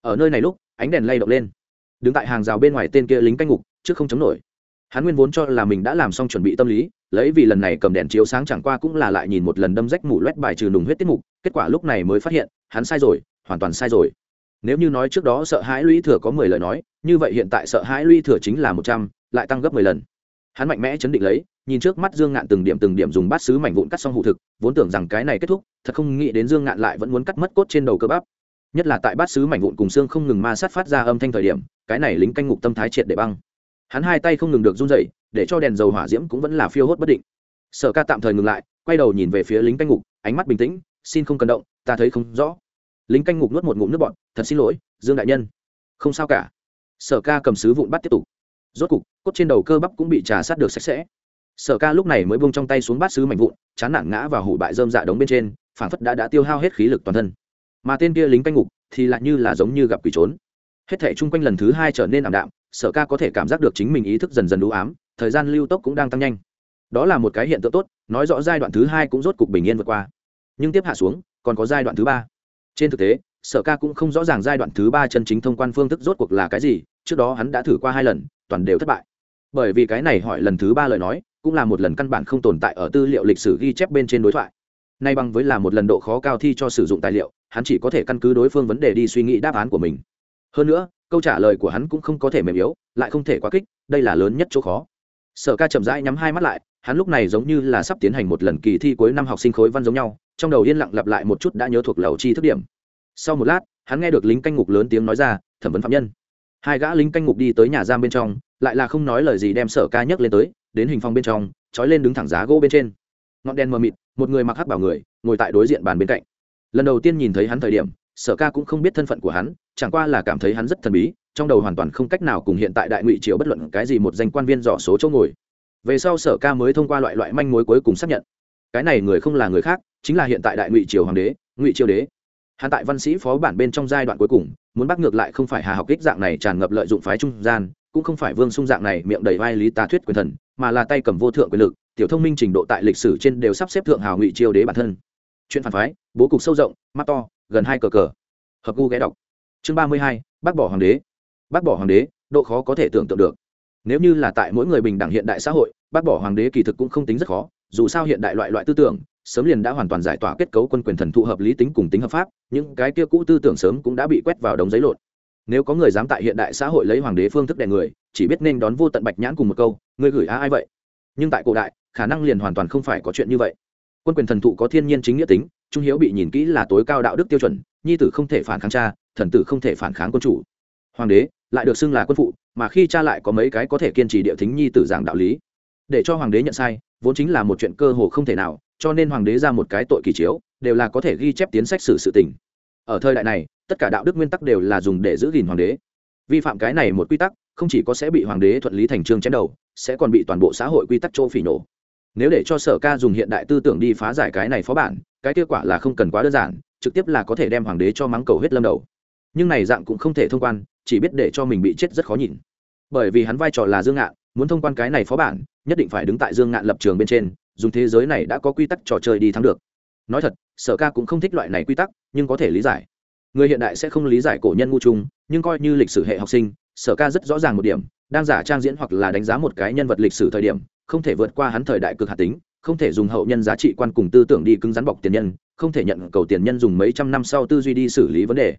Ở nơi này lúc, ánh đèn lay động lên. Đứng tại hàng rào bên ngoài tên kia lính canh ngục, trước không chống nổi hắn nguyên vốn cho là mình đã làm xong chuẩn bị tâm lý, lấy vì lần này cầm đèn chiếu sáng chẳng qua cũng là lại nhìn một lần đâm rách mủ loét bài trừ nùng huyết tiết mục, kết quả lúc này mới phát hiện, hắn sai rồi, hoàn toàn sai rồi. Nếu như nói trước đó sợ hãi lũy thừa có mười lời nói, như vậy hiện tại sợ hãi lũy thừa chính là một trăm, lại tăng gấp mười lần. Hắn mạnh mẽ chấn định lấy, nhìn trước mắt dương ngạn từng điểm từng điểm dùng bát sứ mảnh vụn cắt xong hụ thực, vốn tưởng rằng cái này kết thúc, thật không nghĩ đến dương ngạn lại vẫn muốn cắt mất cốt trên đầu cơ bắp. Nhất là tại bát sứ mảnh vụn cùng xương không ngừng ma sát phát ra âm thanh thời điểm, cái này lính canh ngục tâm thái triệt để băng hắn hai tay không ngừng được run dậy để cho đèn dầu hỏa diễm cũng vẫn là phiêu hốt bất định. Sở ca tạm thời ngừng lại, quay đầu nhìn về phía lính canh ngục, ánh mắt bình tĩnh, xin không cần động, ta thấy không rõ. Lính canh ngục nuốt một ngụm nước bọn thật xin lỗi, dương đại nhân. Không sao cả. Sở ca cầm sứ vụn bắt tiếp tục. Rốt cục, cốt trên đầu cơ bắp cũng bị trà sát được sạch sẽ. Sở ca lúc này mới bông trong tay xuống bát sứ mảnh vụn, chán nản ngã và hủ bại dơm dạ đống bên trên phản phất đã đã tiêu hao hết khí lực toàn thân. Mà tên kia lính canh ngục thì lại như là giống như gặp quỷ trốn hết thể chung quanh lần thứ hai trở nên ảm đạm, sở ca có thể cảm giác được chính mình ý thức dần dần đũ ám, thời gian lưu tốc cũng đang tăng nhanh. Đó là một cái hiện tượng tốt, nói rõ giai đoạn thứ hai cũng rốt cục bình yên vượt qua. Nhưng tiếp hạ xuống, còn có giai đoạn thứ ba. Trên thực tế, sở ca cũng không rõ ràng giai đoạn thứ ba chân chính thông quan phương thức rốt cuộc là cái gì, trước đó hắn đã thử qua hai lần, toàn đều thất bại. Bởi vì cái này hỏi lần thứ ba lời nói, cũng là một lần căn bản không tồn tại ở tư liệu lịch sử ghi chép bên trên đối thoại. Nay bằng với là một lần độ khó cao thi cho sử dụng tài liệu, hắn chỉ có thể căn cứ đối phương vấn đề đi suy nghĩ đáp án của mình hơn nữa, câu trả lời của hắn cũng không có thể mềm yếu, lại không thể quá kích, đây là lớn nhất chỗ khó. Sở ca chậm rãi nhắm hai mắt lại, hắn lúc này giống như là sắp tiến hành một lần kỳ thi cuối năm học sinh khối văn giống nhau, trong đầu yên lặng lặp lại một chút đã nhớ thuộc lầu chi thức điểm. Sau một lát, hắn nghe được lính canh ngục lớn tiếng nói ra, thẩm vấn phạm nhân. Hai gã lính canh ngục đi tới nhà giam bên trong, lại là không nói lời gì đem sở ca nhấc lên tới, đến hình phòng bên trong, trói lên đứng thẳng giá gỗ bên trên. Ngọn đèn mờ mịt, một người mặc hắc bảo người, ngồi tại đối diện bàn bên cạnh. Lần đầu tiên nhìn thấy hắn thời điểm sở ca cũng không biết thân phận của hắn, chẳng qua là cảm thấy hắn rất thần bí, trong đầu hoàn toàn không cách nào cùng hiện tại đại ngụy triều bất luận cái gì một danh quan viên dò số chỗ ngồi. Về sau sở ca mới thông qua loại loại manh mối cuối cùng xác nhận. Cái này người không là người khác, chính là hiện tại đại ngụy triều hoàng đế, ngụy triều đế. Hắn tại văn sĩ phó bản bên trong giai đoạn cuối cùng, muốn bắt ngược lại không phải hà học kích dạng này tràn ngập lợi dụng phái trung gian, cũng không phải vương sung dạng này miệng đầy vai lý tà thuyết quyền thần, mà là tay cầm vô thượng quyền lực, tiểu thông minh trình độ tại lịch sử trên đều sắp xếp thượng hào ngụy triều đế bản thân. Chuyện phản phái, bố cục sâu rộng, mắt to gần hai cờ cờ. Hợp gu ghé đọc. Chương ba mươi hai, bác bỏ hoàng đế. Bác bỏ hoàng đế, độ khó có thể tưởng tượng được. Nếu như là tại mỗi người bình đẳng hiện đại xã hội, bác bỏ hoàng đế kỳ thực cũng không tính rất khó. Dù sao hiện đại loại loại tư tưởng, sớm liền đã hoàn toàn giải tỏa kết cấu quân quyền thần thụ hợp lý tính cùng tính hợp pháp, những cái kia cũ tư tưởng sớm cũng đã bị quét vào đống giấy lộn nếu có người dám tại hiện đại xã hội lấy hoàng đế phương thức đè người, chỉ biết nên đón vô tận bạch nhãn cùng một câu người gửi a ai vậy? Nhưng tại cổ đại, khả năng liền hoàn toàn không phải có chuyện như vậy. Quân quyền thần thụ có thiên nhiên chính nghĩa tính trung hiếu bị nhìn kỹ là tối cao đạo đức tiêu chuẩn, nhi tử không thể phản kháng cha, thần tử không thể phản kháng quân chủ. Hoàng đế lại được xưng là quân phụ, mà khi cha lại có mấy cái có thể kiên trì địa thính nhi tử giảng đạo lý. Để cho hoàng đế nhận sai, vốn chính là một chuyện cơ hồ không thể nào, cho nên hoàng đế ra một cái tội kỳ chiếu, đều là có thể ghi chép tiến sách xử sự tình. Ở thời đại này, tất cả đạo đức nguyên tắc đều là dùng để giữ gìn hoàng đế. Vi phạm cái này một quy tắc, không chỉ có sẽ bị hoàng đế thuận lý thành trương chém đầu, sẽ còn bị toàn bộ xã hội quy tắc chỗ phỉ nổ nếu để cho sở ca dùng hiện đại tư tưởng đi phá giải cái này phó bản, cái kết quả là không cần quá đơn giản, trực tiếp là có thể đem hoàng đế cho mắng cầu hết lâm đầu. Nhưng này dạng cũng không thể thông quan, chỉ biết để cho mình bị chết rất khó nhìn. Bởi vì hắn vai trò là dương ngạn, muốn thông quan cái này phó bản, nhất định phải đứng tại dương ngạn lập trường bên trên, dùng thế giới này đã có quy tắc trò chơi đi thắng được. Nói thật, sở ca cũng không thích loại này quy tắc, nhưng có thể lý giải. Người hiện đại sẽ không lý giải cổ nhân ngu trung, nhưng coi như lịch sử hệ học sinh, sở ca rất rõ ràng một điểm, đang giả trang diễn hoặc là đánh giá một cái nhân vật lịch sử thời điểm không thể vượt qua hắn thời đại cực hạt tính, không thể dùng hậu nhân giá trị quan cùng tư tưởng đi cứng rắn bọc tiền nhân, không thể nhận cầu tiền nhân dùng mấy trăm năm sau tư duy đi xử lý vấn đề.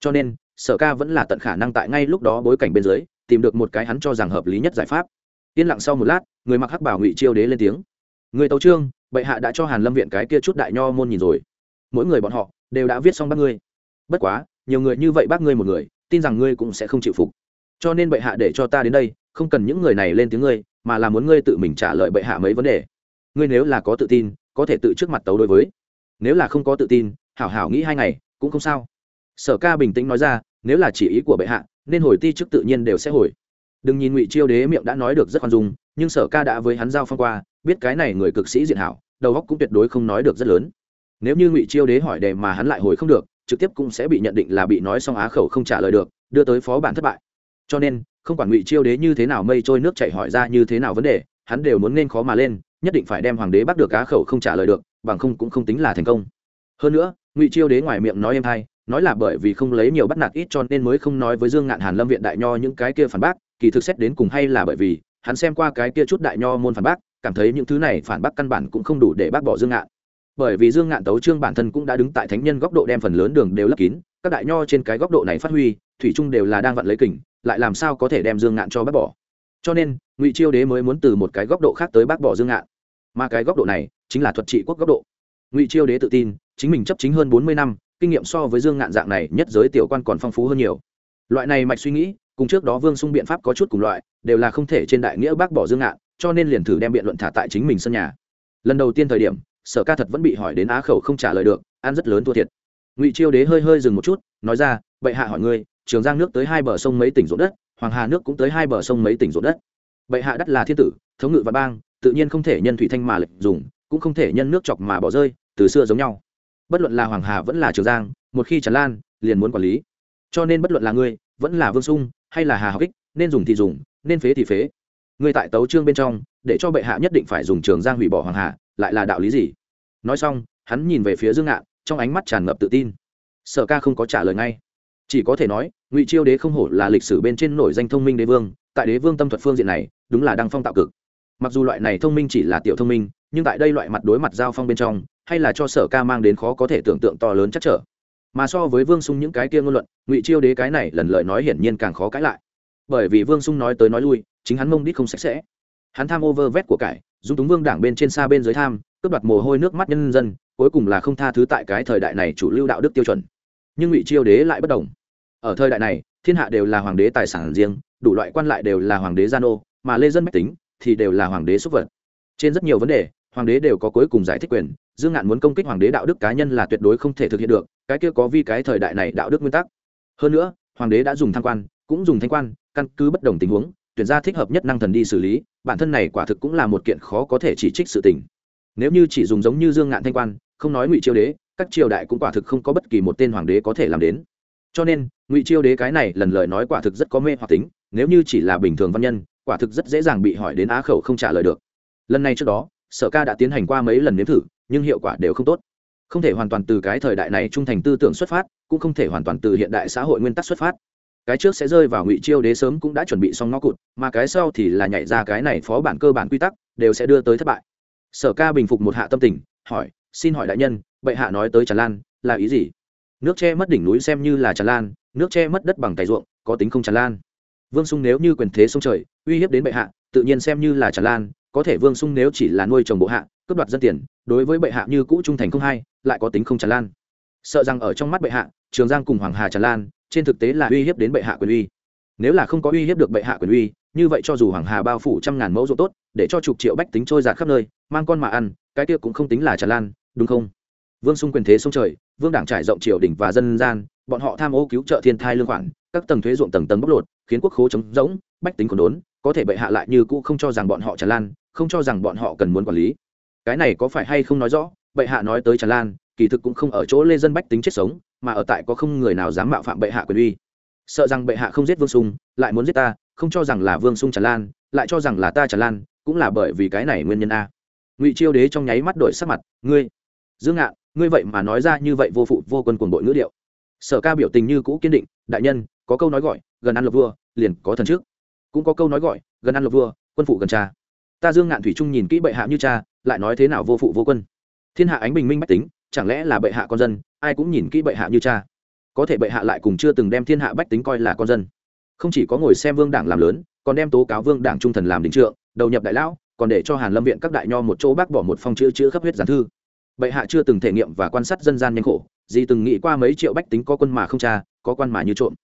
Cho nên, sở ca vẫn là tận khả năng tại ngay lúc đó bối cảnh bên dưới, tìm được một cái hắn cho rằng hợp lý nhất giải pháp. Yên lặng sau một lát, người mặc hắc bảo ngụy chiêu đế lên tiếng. Người tấu trương bệ hạ đã cho hàn lâm viện cái kia chút đại nho môn nhìn rồi. Mỗi người bọn họ đều đã viết xong bác ngươi. Bất quá, nhiều người như vậy bác ngươi một người, tin rằng ngươi cũng sẽ không chịu phục. Cho nên bệ hạ để cho ta đến đây, không cần những người này lên tiếng ngươi mà là muốn ngươi tự mình trả lời bệ hạ mấy vấn đề. Ngươi nếu là có tự tin, có thể tự trước mặt tấu đối với. Nếu là không có tự tin, hảo hảo nghĩ hai ngày, cũng không sao. Sở ca bình tĩnh nói ra, nếu là chỉ ý của bệ hạ, nên hồi ti chức tự nhiên đều sẽ hồi. Đừng nhìn ngụy chiêu đế miệng đã nói được rất khoan dung, nhưng sở ca đã với hắn giao phong qua, biết cái này người cực sĩ diện hảo, đầu óc cũng tuyệt đối không nói được rất lớn. Nếu như ngụy chiêu đế hỏi đề mà hắn lại hồi không được, trực tiếp cũng sẽ bị nhận định là bị nói xong á khẩu không trả lời được, đưa tới phó bản thất bại. Cho nên không quản ngụy chiêu đế như thế nào mây trôi nước chảy hỏi ra như thế nào vấn đề, hắn đều muốn nên khó mà lên, nhất định phải đem hoàng đế bắt được cá khẩu không trả lời được, bằng không cũng không tính là thành công. Hơn nữa, ngụy chiêu đế ngoài miệng nói em hay, nói là bởi vì không lấy nhiều bắt nạt ít cho nên mới không nói với dương ngạn hàn lâm viện đại nho những cái kia phản bác, kỳ thực xét đến cùng hay là bởi vì, hắn xem qua cái kia chút đại nho môn phản bác, cảm thấy những thứ này phản bác căn bản cũng không đủ để bác bỏ dương ngạn. Bởi vì dương ngạn tấu trương bản thân cũng đã đứng tại thánh nhân góc độ đem phần lớn đường đều lấp kín, các đại nho trên cái góc độ này phát huy, thủy trung đều là đang vặn lấy kình lại làm sao có thể đem dương ngạn cho bác bỏ? Cho nên, ngụy chiêu đế mới muốn từ một cái góc độ khác tới bác bỏ dương ngạn. Mà cái góc độ này, chính là thuật trị quốc góc độ. Ngụy chiêu đế tự tin, chính mình chấp chính hơn bốn mươi năm, kinh nghiệm so với dương ngạn dạng này nhất giới tiểu quan còn phong phú hơn nhiều. Loại này mạch suy nghĩ, cùng trước đó vương sung biện pháp có chút cùng loại, đều là không thể trên đại nghĩa bác bỏ dương ngạn, cho nên liền thử đem biện luận thả tại chính mình sân nhà. Lần đầu tiên thời điểm, sở ca thật vẫn bị hỏi đến á khẩu không trả lời được, ăn rất lớn thua thiệt. Ngụy chiêu đế hơi hơi dừng một chút, nói ra, bệ hạ hỏi ngươi trường giang nước tới hai bờ sông mấy tỉnh ruộng đất, hoàng hà nước cũng tới hai bờ sông mấy tỉnh ruộng đất. Bệ hạ đắt là thiên tử, thống ngự và bang, tự nhiên không thể nhân thủy thanh mà lệnh dùng, cũng không thể nhân nước chọc mà bỏ rơi, từ xưa giống nhau. Bất luận là hoàng hà vẫn là trường giang, một khi tràn lan, liền muốn quản lý. Cho nên bất luận là ngươi, vẫn là vương sung, hay là hà học ích, nên dùng thì dùng, nên phế thì phế. Ngươi tại tấu trương bên trong, để cho bệ hạ nhất định phải dùng trường giang hủy bỏ hoàng hà, lại là đạo lý gì? Nói xong, hắn nhìn về phía dương ngạn, trong ánh mắt tràn ngập tự tin. Sở ca không có trả lời ngay chỉ có thể nói, ngụy chiêu đế không hổ là lịch sử bên trên nổi danh thông minh đế vương, tại đế vương tâm thuật phương diện này, đúng là đăng phong tạo cực. Mặc dù loại này thông minh chỉ là tiểu thông minh, nhưng tại đây loại mặt đối mặt giao phong bên trong, hay là cho sở ca mang đến khó có thể tưởng tượng to lớn chắc trở. Mà so với vương sung những cái kia ngôn luận, ngụy chiêu đế cái này lần lời nói hiển nhiên càng khó cãi lại. Bởi vì vương sung nói tới nói lui, chính hắn mông đít không sạch sẽ. Hắn tham over vét của cải, dung túng vương đảng bên trên xa bên dưới tham, cướp đoạt mồ hôi nước mắt nhân dân, cuối cùng là không tha thứ tại cái thời đại này chủ lưu đạo đức tiêu chuẩn. Nhưng ngụy chiêu đế lại bất đồng ở thời đại này, thiên hạ đều là hoàng đế tài sản riêng, đủ loại quan lại đều là hoàng đế gia nô, mà lê dân mách tính thì đều là hoàng đế xúc vật. Trên rất nhiều vấn đề, hoàng đế đều có cuối cùng giải thích quyền, dương ngạn muốn công kích hoàng đế đạo đức cá nhân là tuyệt đối không thể thực hiện được, cái kia có vi cái thời đại này đạo đức nguyên tắc. Hơn nữa, hoàng đế đã dùng thăng quan, cũng dùng thanh quan, căn cứ bất đồng tình huống, tuyển ra thích hợp nhất năng thần đi xử lý, bản thân này quả thực cũng là một kiện khó có thể chỉ trích sự tình. Nếu như chỉ dùng giống như dương ngạn thanh quan, không nói ngụy triều đế, các triều đại cũng quả thực không có bất kỳ một tên hoàng đế có thể làm đến cho nên, ngụy chiêu đế cái này lần lời nói quả thực rất có mê hoặc tính, nếu như chỉ là bình thường văn nhân, quả thực rất dễ dàng bị hỏi đến á khẩu không trả lời được. Lần này trước đó, sở ca đã tiến hành qua mấy lần nếm thử, nhưng hiệu quả đều không tốt. Không thể hoàn toàn từ cái thời đại này trung thành tư tưởng xuất phát, cũng không thể hoàn toàn từ hiện đại xã hội nguyên tắc xuất phát. Cái trước sẽ rơi vào ngụy chiêu đế sớm cũng đã chuẩn bị xong ngõ cụt, mà cái sau thì là nhảy ra cái này phó bản cơ bản quy tắc, đều sẽ đưa tới thất bại. Sở ca bình phục một hạ tâm tình, hỏi, xin hỏi đại nhân, bệ hạ nói tới tràn lan, là ý gì? Nước che mất đỉnh núi xem như là tràn lan, nước che mất đất bằng tài ruộng, có tính không tràn lan. Vương sung nếu như quyền thế sông trời, uy hiếp đến bệ hạ, tự nhiên xem như là tràn lan, có thể vương sung nếu chỉ là nuôi trồng bộ hạ, cướp đoạt dân tiền, đối với bệ hạ như cũ trung thành không hay, lại có tính không tràn lan. Sợ rằng ở trong mắt bệ hạ, trường giang cùng hoàng hà tràn lan, trên thực tế là uy hiếp đến bệ hạ quyền uy. Nếu là không có uy hiếp được bệ hạ quyền uy, như vậy cho dù hoàng hà bao phủ trăm ngàn mẫu ruộng tốt, để cho chục triệu bách tính trôi giạt khắp nơi, mang con mà ăn, cái kia cũng không tính là tràn lan, đúng không? Vương xung quyền thế sông trời, vương đảng trải rộng triều đình và dân gian, bọn họ tham ô cứu trợ thiên thai lương khoản, các tầng thuế ruộng tầng tầng bóc lột, khiến quốc khố chống rỗng, bách tính còn đốn, có thể bệ hạ lại như cũ không cho rằng bọn họ tràn lan, không cho rằng bọn họ cần muốn quản lý. Cái này có phải hay không nói rõ? Bệ hạ nói tới tràn lan, kỳ thực cũng không ở chỗ lê dân bách tính chết sống, mà ở tại có không người nào dám mạo phạm bệ hạ quyền uy. Sợ rằng bệ hạ không giết vương sung, lại muốn giết ta, không cho rằng là vương sung tràn lan, lại cho rằng là ta tràn lan, cũng là bởi vì cái này nguyên nhân a. Ngụy chiêu đế trong nháy mắt đổi sắc mặt, ngươi, dương ngạn ngươi vậy mà nói ra như vậy vô phụ, vô quân cuồng bội ngữ điệu. Sở ca biểu tình như cũ kiên định, đại nhân, có câu nói gọi, gần ăn lộc vua, liền có thần trước. Cũng có câu nói gọi, gần ăn lộc vua, quân phụ gần cha. Ta dương ngạn thủy trung nhìn kỹ bệ hạ như cha, lại nói thế nào vô phụ vô quân? Thiên hạ ánh bình minh bách tính, chẳng lẽ là bệ hạ con dân, ai cũng nhìn kỹ bệ hạ như cha? Có thể bệ hạ lại cùng chưa từng đem thiên hạ bách tính coi là con dân. Không chỉ có ngồi xem vương đảng làm lớn, còn đem tố cáo vương đảng trung thần làm đình trượng, đầu nhập đại lão, còn để cho hàn lâm viện các đại nho một chỗ bác bỏ một phong chữ chữ khắp huyết giản thư bệ hạ chưa từng thể nghiệm và quan sát dân gian nhanh khổ gì từng nghĩ qua mấy triệu bách tính có quân mà không cha, có quan mà như trộm.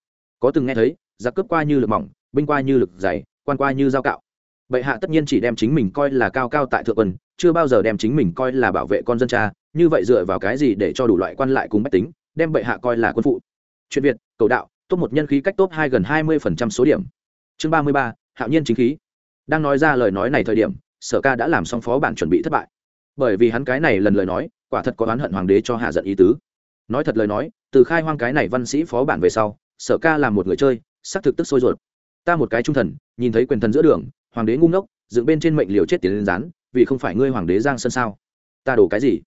Có từng nghe thấy, giặc cướp qua như lực mỏng, binh qua như lực dày, quan qua như dao cạo. Bệ hạ tất nhiên chỉ đem chính mình coi là cao cao tại thượng quân, chưa bao giờ đem chính mình coi là bảo vệ con dân cha, như vậy dựa vào cái gì để cho đủ loại quan lại cùng bách tính, đem bệ hạ coi là quân phụ? Chuyện việt, cầu đạo tốt một nhân khí cách tốt hai gần hai mươi phần trăm số điểm. Chương ba mươi ba, hạo nhiên chính khí. Đang nói ra lời nói này thời điểm, sở ca đã làm xong phó bản chuẩn bị thất bại bởi vì hắn cái này lần lời nói, quả thật có oán hận hoàng đế cho hạ giận ý tứ. Nói thật lời nói, từ khai hoang cái này văn sĩ phó bản về sau, sở ca là một người chơi, xác thực tức sôi ruột. Ta một cái trung thần, nhìn thấy quyền thần giữa đường, hoàng đế ngu ngốc, dựng bên trên mệnh liều chết tiền lên rán vì không phải ngươi hoàng đế giang sân sao? Ta đổ cái gì?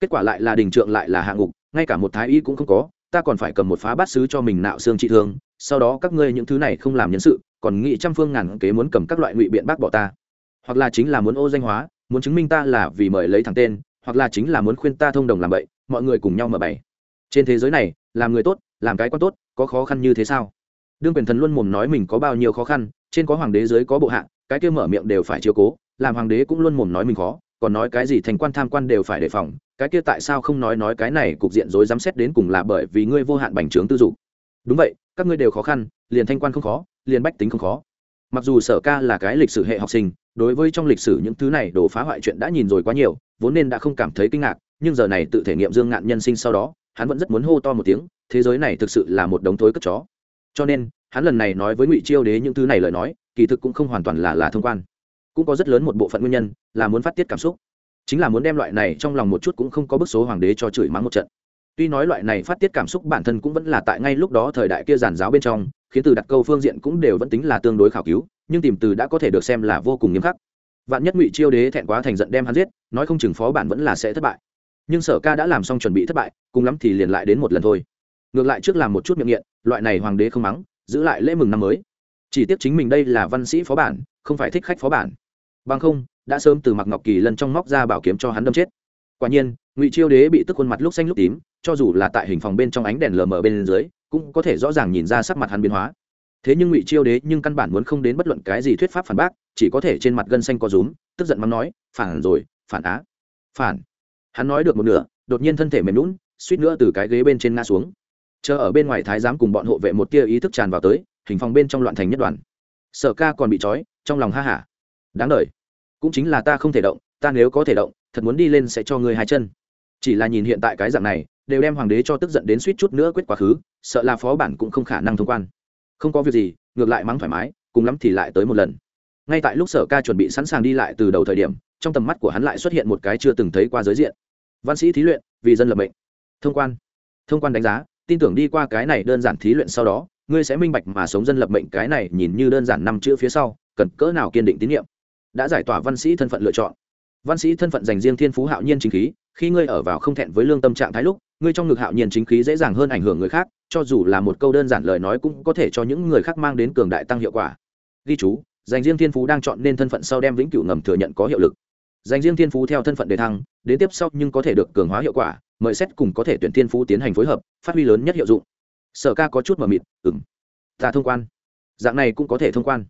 Kết quả lại là đình trượng lại là hạ ngục, ngay cả một thái y cũng không có, ta còn phải cầm một phá bát sứ cho mình nạo xương trị thương, sau đó các ngươi những thứ này không làm nhân sự, còn nghị trăm phương ngàn kế muốn cầm các loại ngụy biện bác bỏ ta. Hoặc là chính là muốn ô danh hóa muốn chứng minh ta là vì mời lấy thằng tên, hoặc là chính là muốn khuyên ta thông đồng làm vậy mọi người cùng nhau mở bày. Trên thế giới này, làm người tốt, làm cái quan tốt, có khó khăn như thế sao? Đương quyền thần luôn mồm nói mình có bao nhiêu khó khăn, trên có hoàng đế dưới có bộ hạ, cái kia mở miệng đều phải chiếu cố, làm hoàng đế cũng luôn mồm nói mình khó, còn nói cái gì thành quan tham quan đều phải đề phòng, cái kia tại sao không nói nói cái này cục diện rối dám xét đến cùng là bởi vì ngươi vô hạn bành trướng tư dục. Đúng vậy, các ngươi đều khó khăn, liền thanh quan không khó, liền bách tính không khó mặc dù sở ca là cái lịch sử hệ học sinh, đối với trong lịch sử những thứ này đổ phá hoại chuyện đã nhìn rồi quá nhiều, vốn nên đã không cảm thấy kinh ngạc, nhưng giờ này tự thể nghiệm dương ngạn nhân sinh sau đó, hắn vẫn rất muốn hô to một tiếng, thế giới này thực sự là một đống thối cất chó. Cho nên, hắn lần này nói với ngụy chiêu đế những thứ này lời nói, kỳ thực cũng không hoàn toàn là là thông quan. Cũng có rất lớn một bộ phận nguyên nhân, là muốn phát tiết cảm xúc. Chính là muốn đem loại này trong lòng một chút cũng không có bức số hoàng đế cho chửi mắng một trận. Tuy nói loại này phát tiết cảm xúc bản thân cũng vẫn là tại ngay lúc đó thời đại kia giản giáo bên trong khiến từ đặt câu phương diện cũng đều vẫn tính là tương đối khảo cứu, nhưng tìm từ đã có thể được xem là vô cùng nghiêm khắc. Vạn nhất ngụy chiêu đế thẹn quá thành giận đem hắn giết, nói không chừng phó bản vẫn là sẽ thất bại. Nhưng sở ca đã làm xong chuẩn bị thất bại, cùng lắm thì liền lại đến một lần thôi. Ngược lại trước làm một chút miệng nghiện, loại này hoàng đế không mắng, giữ lại lễ mừng năm mới. Chỉ tiếc chính mình đây là văn sĩ phó bản, không phải thích khách phó bản. Bằng không, đã sớm từ mặc ngọc kỳ lần trong móc ra bảo kiếm cho hắn đâm chết. Quả nhiên, ngụy chiêu đế bị tức khuôn mặt lúc xanh lúc tím, cho dù là tại hình phòng bên trong ánh đèn lờ mờ bên dưới cũng có thể rõ ràng nhìn ra sắc mặt hắn biến hóa. Thế nhưng ngụy chiêu đế nhưng căn bản muốn không đến bất luận cái gì thuyết pháp phản bác, chỉ có thể trên mặt gân xanh có rúm, tức giận mắng nói, phản rồi, phản á, phản. Hắn nói được một nửa, đột nhiên thân thể mềm lún suýt nữa từ cái ghế bên trên ngã xuống. Chờ ở bên ngoài thái giám cùng bọn hộ vệ một tia ý thức tràn vào tới, hình phòng bên trong loạn thành nhất đoàn. Sở ca còn bị trói, trong lòng ha hả. Đáng đ cũng chính là ta không thể động, ta nếu có thể động, thật muốn đi lên sẽ cho ngươi hai chân. Chỉ là nhìn hiện tại cái dạng này đều đem hoàng đế cho tức giận đến suýt chút nữa quyết quá khứ, sợ là phó bản cũng không khả năng thông quan. Không có việc gì, ngược lại mắng thoải mái, cùng lắm thì lại tới một lần. Ngay tại lúc sở ca chuẩn bị sẵn sàng đi lại từ đầu thời điểm, trong tầm mắt của hắn lại xuất hiện một cái chưa từng thấy qua giới diện. Văn sĩ thí luyện, vì dân lập mệnh. Thông quan. Thông quan đánh giá, tin tưởng đi qua cái này đơn giản thí luyện sau đó, ngươi sẽ minh bạch mà sống dân lập mệnh cái này nhìn như đơn giản năm chữ phía sau, cần cỡ nào kiên định tín nhiệm. Đã giải tỏa văn sĩ thân phận lựa chọn. Văn sĩ thân phận dành riêng thiên phú hạo nhiên chính khí khi ngươi ở vào không thẹn với lương tâm trạng thái lúc, ngươi trong ngực hạo nhiên chính khí dễ dàng hơn ảnh hưởng người khác, cho dù là một câu đơn giản lời nói cũng có thể cho những người khác mang đến cường đại tăng hiệu quả. Ghi chú, dành riêng thiên phú đang chọn nên thân phận sau đem vĩnh cửu ngầm thừa nhận có hiệu lực. Dành riêng thiên phú theo thân phận đề thăng, đến tiếp sau nhưng có thể được cường hóa hiệu quả, mời xét cùng có thể tuyển thiên phú tiến hành phối hợp, phát huy lớn nhất hiệu dụng. Sở ca có chút mờ mịt ừng ta thông quan. Dạng này cũng có thể thông quan.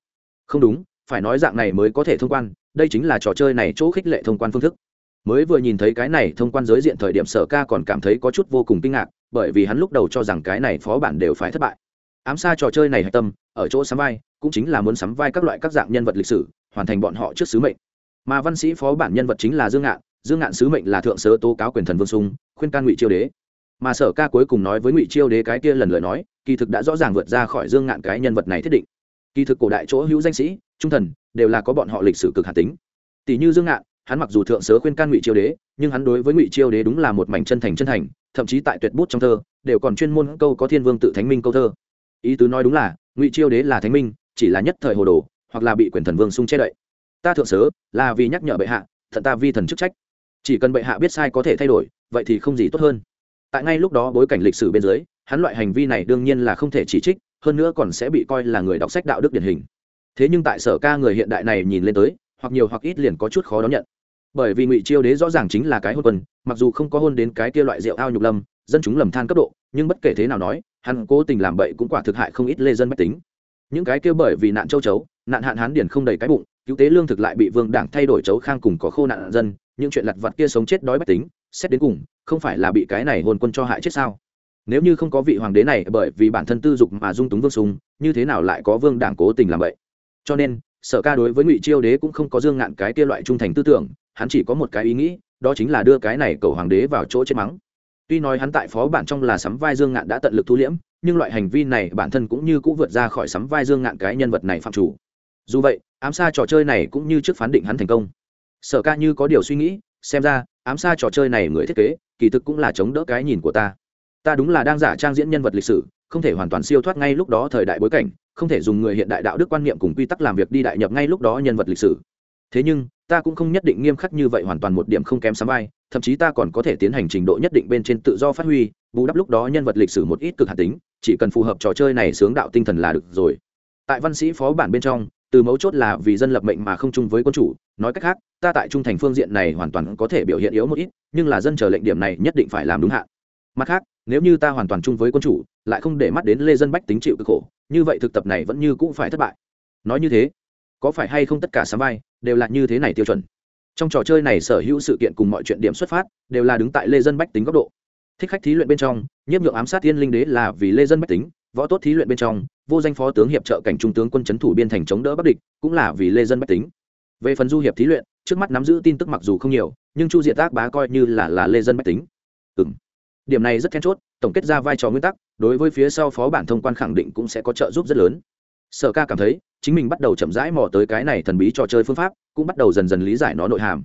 Không đúng, phải nói dạng này mới có thể thông quan, đây chính là trò chơi này chỗ khích lệ thông quan phương thức mới vừa nhìn thấy cái này thông quan giới diện thời điểm sở ca còn cảm thấy có chút vô cùng kinh ngạc, bởi vì hắn lúc đầu cho rằng cái này phó bản đều phải thất bại. Ám xa trò chơi này hạch tâm, ở chỗ sắm vai, cũng chính là muốn sắm vai các loại các dạng nhân vật lịch sử, hoàn thành bọn họ trước sứ mệnh. Mà văn sĩ phó bản nhân vật chính là dương ngạn dương ngạn sứ mệnh là thượng sớ tố cáo quyền thần vương sung, khuyên can ngụy chiêu đế. Mà sở ca cuối cùng nói với ngụy chiêu đế cái kia lần lời nói, kỳ thực đã rõ ràng vượt ra khỏi dương ngạn cái nhân vật này thiết định. Kỳ thực cổ đại chỗ hữu danh sĩ, trung thần, đều là có bọn họ lịch sử cực hà tính. Tỷ như dương ngạn hắn mặc dù thượng sớ khuyên can ngụy chiêu đế, nhưng hắn đối với ngụy chiêu đế đúng là một mảnh chân thành chân thành, thậm chí tại tuyệt bút trong thơ, đều còn chuyên môn câu có thiên vương tự thánh minh câu thơ. Ý tứ nói đúng là, ngụy chiêu đế là thánh minh, chỉ là nhất thời hồ đồ, hoặc là bị quyền thần vương sung che đậy. Ta thượng sớ, là vì nhắc nhở bệ hạ thận ta vi thần chức trách. Chỉ cần bệ hạ biết sai có thể thay đổi, vậy thì không gì tốt hơn. Tại ngay lúc đó bối cảnh lịch sử bên dưới, hắn loại hành vi này đương nhiên là không thể chỉ trích, hơn nữa còn sẽ bị coi là người đọc sách đạo đức điển hình. Thế nhưng tại sở ca người hiện đại này nhìn lên tới, hoặc nhiều hoặc ít liền có chút khó đón nhận bởi vì ngụy chiêu đế rõ ràng chính là cái hôn quân, mặc dù không có hôn đến cái kia loại rượu ao nhục lâm, dân chúng lầm than cấp độ, nhưng bất kể thế nào nói, hắn cố tình làm bậy cũng quả thực hại không ít lê dân mách tính. Những cái kia bởi vì nạn châu chấu, nạn hạn hán điển không đầy cái bụng, cứu tế lương thực lại bị vương đảng thay đổi chấu khang cùng có khô nạn dân, những chuyện lặt vặt kia sống chết đói bách tính, xét đến cùng, không phải là bị cái này hôn quân cho hại chết sao? Nếu như không có vị hoàng đế này bởi vì bản thân tư dục mà dung túng vương sùng, như thế nào lại có vương đảng cố tình làm vậy cho nên, sở ca đối với ngụy chiêu đế cũng không có dương ngạn cái kia loại trung thành tư tưởng hắn chỉ có một cái ý nghĩ, đó chính là đưa cái này cầu hoàng đế vào chỗ chết mắng. Tuy nói hắn tại phó bản trong là sắm vai dương ngạn đã tận lực thu liễm, nhưng loại hành vi này bản thân cũng như cũng vượt ra khỏi sắm vai dương ngạn cái nhân vật này phạm chủ. Dù vậy, ám xa trò chơi này cũng như trước phán định hắn thành công. Sở ca như có điều suy nghĩ, xem ra, ám xa trò chơi này người thiết kế, kỳ thực cũng là chống đỡ cái nhìn của ta. Ta đúng là đang giả trang diễn nhân vật lịch sử, không thể hoàn toàn siêu thoát ngay lúc đó thời đại bối cảnh, không thể dùng người hiện đại đạo đức quan niệm cùng quy tắc làm việc đi đại nhập ngay lúc đó nhân vật lịch sử. Thế nhưng ta cũng không nhất định nghiêm khắc như vậy hoàn toàn một điểm không kém sắm vai, thậm chí ta còn có thể tiến hành trình độ nhất định bên trên tự do phát huy, bù đắp lúc đó nhân vật lịch sử một ít cực hạt tính, chỉ cần phù hợp trò chơi này sướng đạo tinh thần là được rồi. Tại văn sĩ phó bản bên trong, từ mấu chốt là vì dân lập mệnh mà không chung với quân chủ, nói cách khác, ta tại trung thành phương diện này hoàn toàn có thể biểu hiện yếu một ít, nhưng là dân chờ lệnh điểm này nhất định phải làm đúng hạn. Mặt khác, nếu như ta hoàn toàn chung với quân chủ, lại không để mắt đến lê dân bách tính chịu cực khổ, như vậy thực tập này vẫn như cũng phải thất bại. Nói như thế có phải hay không tất cả sắm vai đều là như thế này tiêu chuẩn? Trong trò chơi này sở hữu sự kiện cùng mọi chuyện điểm xuất phát đều là đứng tại lê dân bách tính góc độ. Thích khách thí luyện bên trong, nhiếp nhượng ám sát thiên linh đế là vì lê dân bách tính, võ tốt thí luyện bên trong, vô danh phó tướng hiệp trợ cảnh trung tướng quân c thủ biên thành chống đỡ bắc địch, cũng là vì lê dân bách tính. Về phần du hiệp thí luyện, trước mắt nắm giữ tin tức mặc dù không nhiều, nhưng chu diện tác bá coi như là là lê dân bách tính. Ừ điểm này rất then chốt, tổng kết ra vai trò nguyên tắc, đối với phía sau phó bản thông quan khẳng định cũng sẽ có trợ giúp rất lớn sở ca cảm thấy, chính mình bắt đầu chậm rãi mò tới cái này thần bí trò chơi phương pháp, cũng bắt đầu dần dần lý giải nó nội hàm.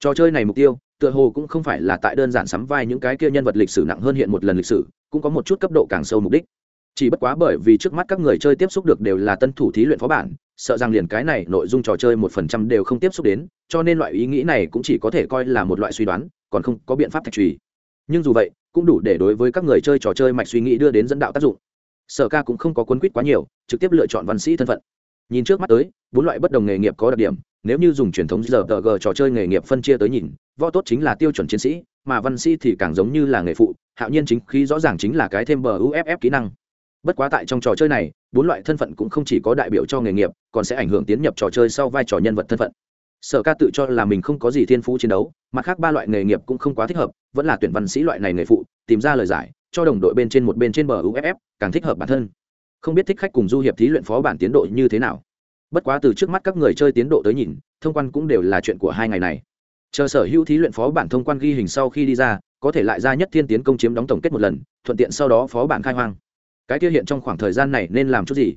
Trò chơi này mục tiêu, tựa hồ cũng không phải là tại đơn giản sắm vai những cái kia nhân vật lịch sử nặng hơn hiện một lần lịch sử, cũng có một chút cấp độ càng sâu mục đích. Chỉ bất quá bởi vì trước mắt các người chơi tiếp xúc được đều là tân thủ thí luyện phó bản, sợ rằng liền cái này nội dung trò chơi một phần trăm đều không tiếp xúc đến, cho nên loại ý nghĩ này cũng chỉ có thể coi là một loại suy đoán, còn không có biện pháp thạch trùy. Nhưng dù vậy, cũng đủ để đối với các người chơi trò chơi mạch suy nghĩ đưa đến dẫn đạo tác dụng sở ca cũng không có cuốn quýt quá nhiều, trực tiếp lựa chọn văn sĩ thân phận. Nhìn trước mắt tới, bốn loại bất đồng nghề nghiệp có đặc điểm, nếu như dùng truyền thống giờ tờ g trò chơi nghề nghiệp phân chia tới nhìn, võ tốt chính là tiêu chuẩn chiến sĩ, mà văn sĩ thì càng giống như là nghề phụ, hạo nhiên chính khí rõ ràng chính là cái thêm bờ uff kỹ năng. Bất quá tại trong trò chơi này, bốn loại thân phận cũng không chỉ có đại biểu cho nghề nghiệp, còn sẽ ảnh hưởng tiến nhập trò chơi sau vai trò nhân vật thân phận. Sở ca tự cho là mình không có gì thiên phú chiến đấu, mặt khác ba loại nghề nghiệp cũng không quá thích hợp, vẫn là tuyển văn sĩ loại này nghề phụ, tìm ra lời giải cho đồng đội bên trên một bên trên bờ uff càng thích hợp bản thân. Không biết thích khách cùng du hiệp thí luyện phó bản tiến độ như thế nào. Bất quá từ trước mắt các người chơi tiến độ tới nhìn, thông quan cũng đều là chuyện của hai ngày này. Chờ sở hữu thí luyện phó bản thông quan ghi hình sau khi đi ra, có thể lại ra nhất thiên tiến công chiếm đóng tổng kết một lần, thuận tiện sau đó phó bản khai hoang. Cái kia hiện trong khoảng thời gian này nên làm chút gì?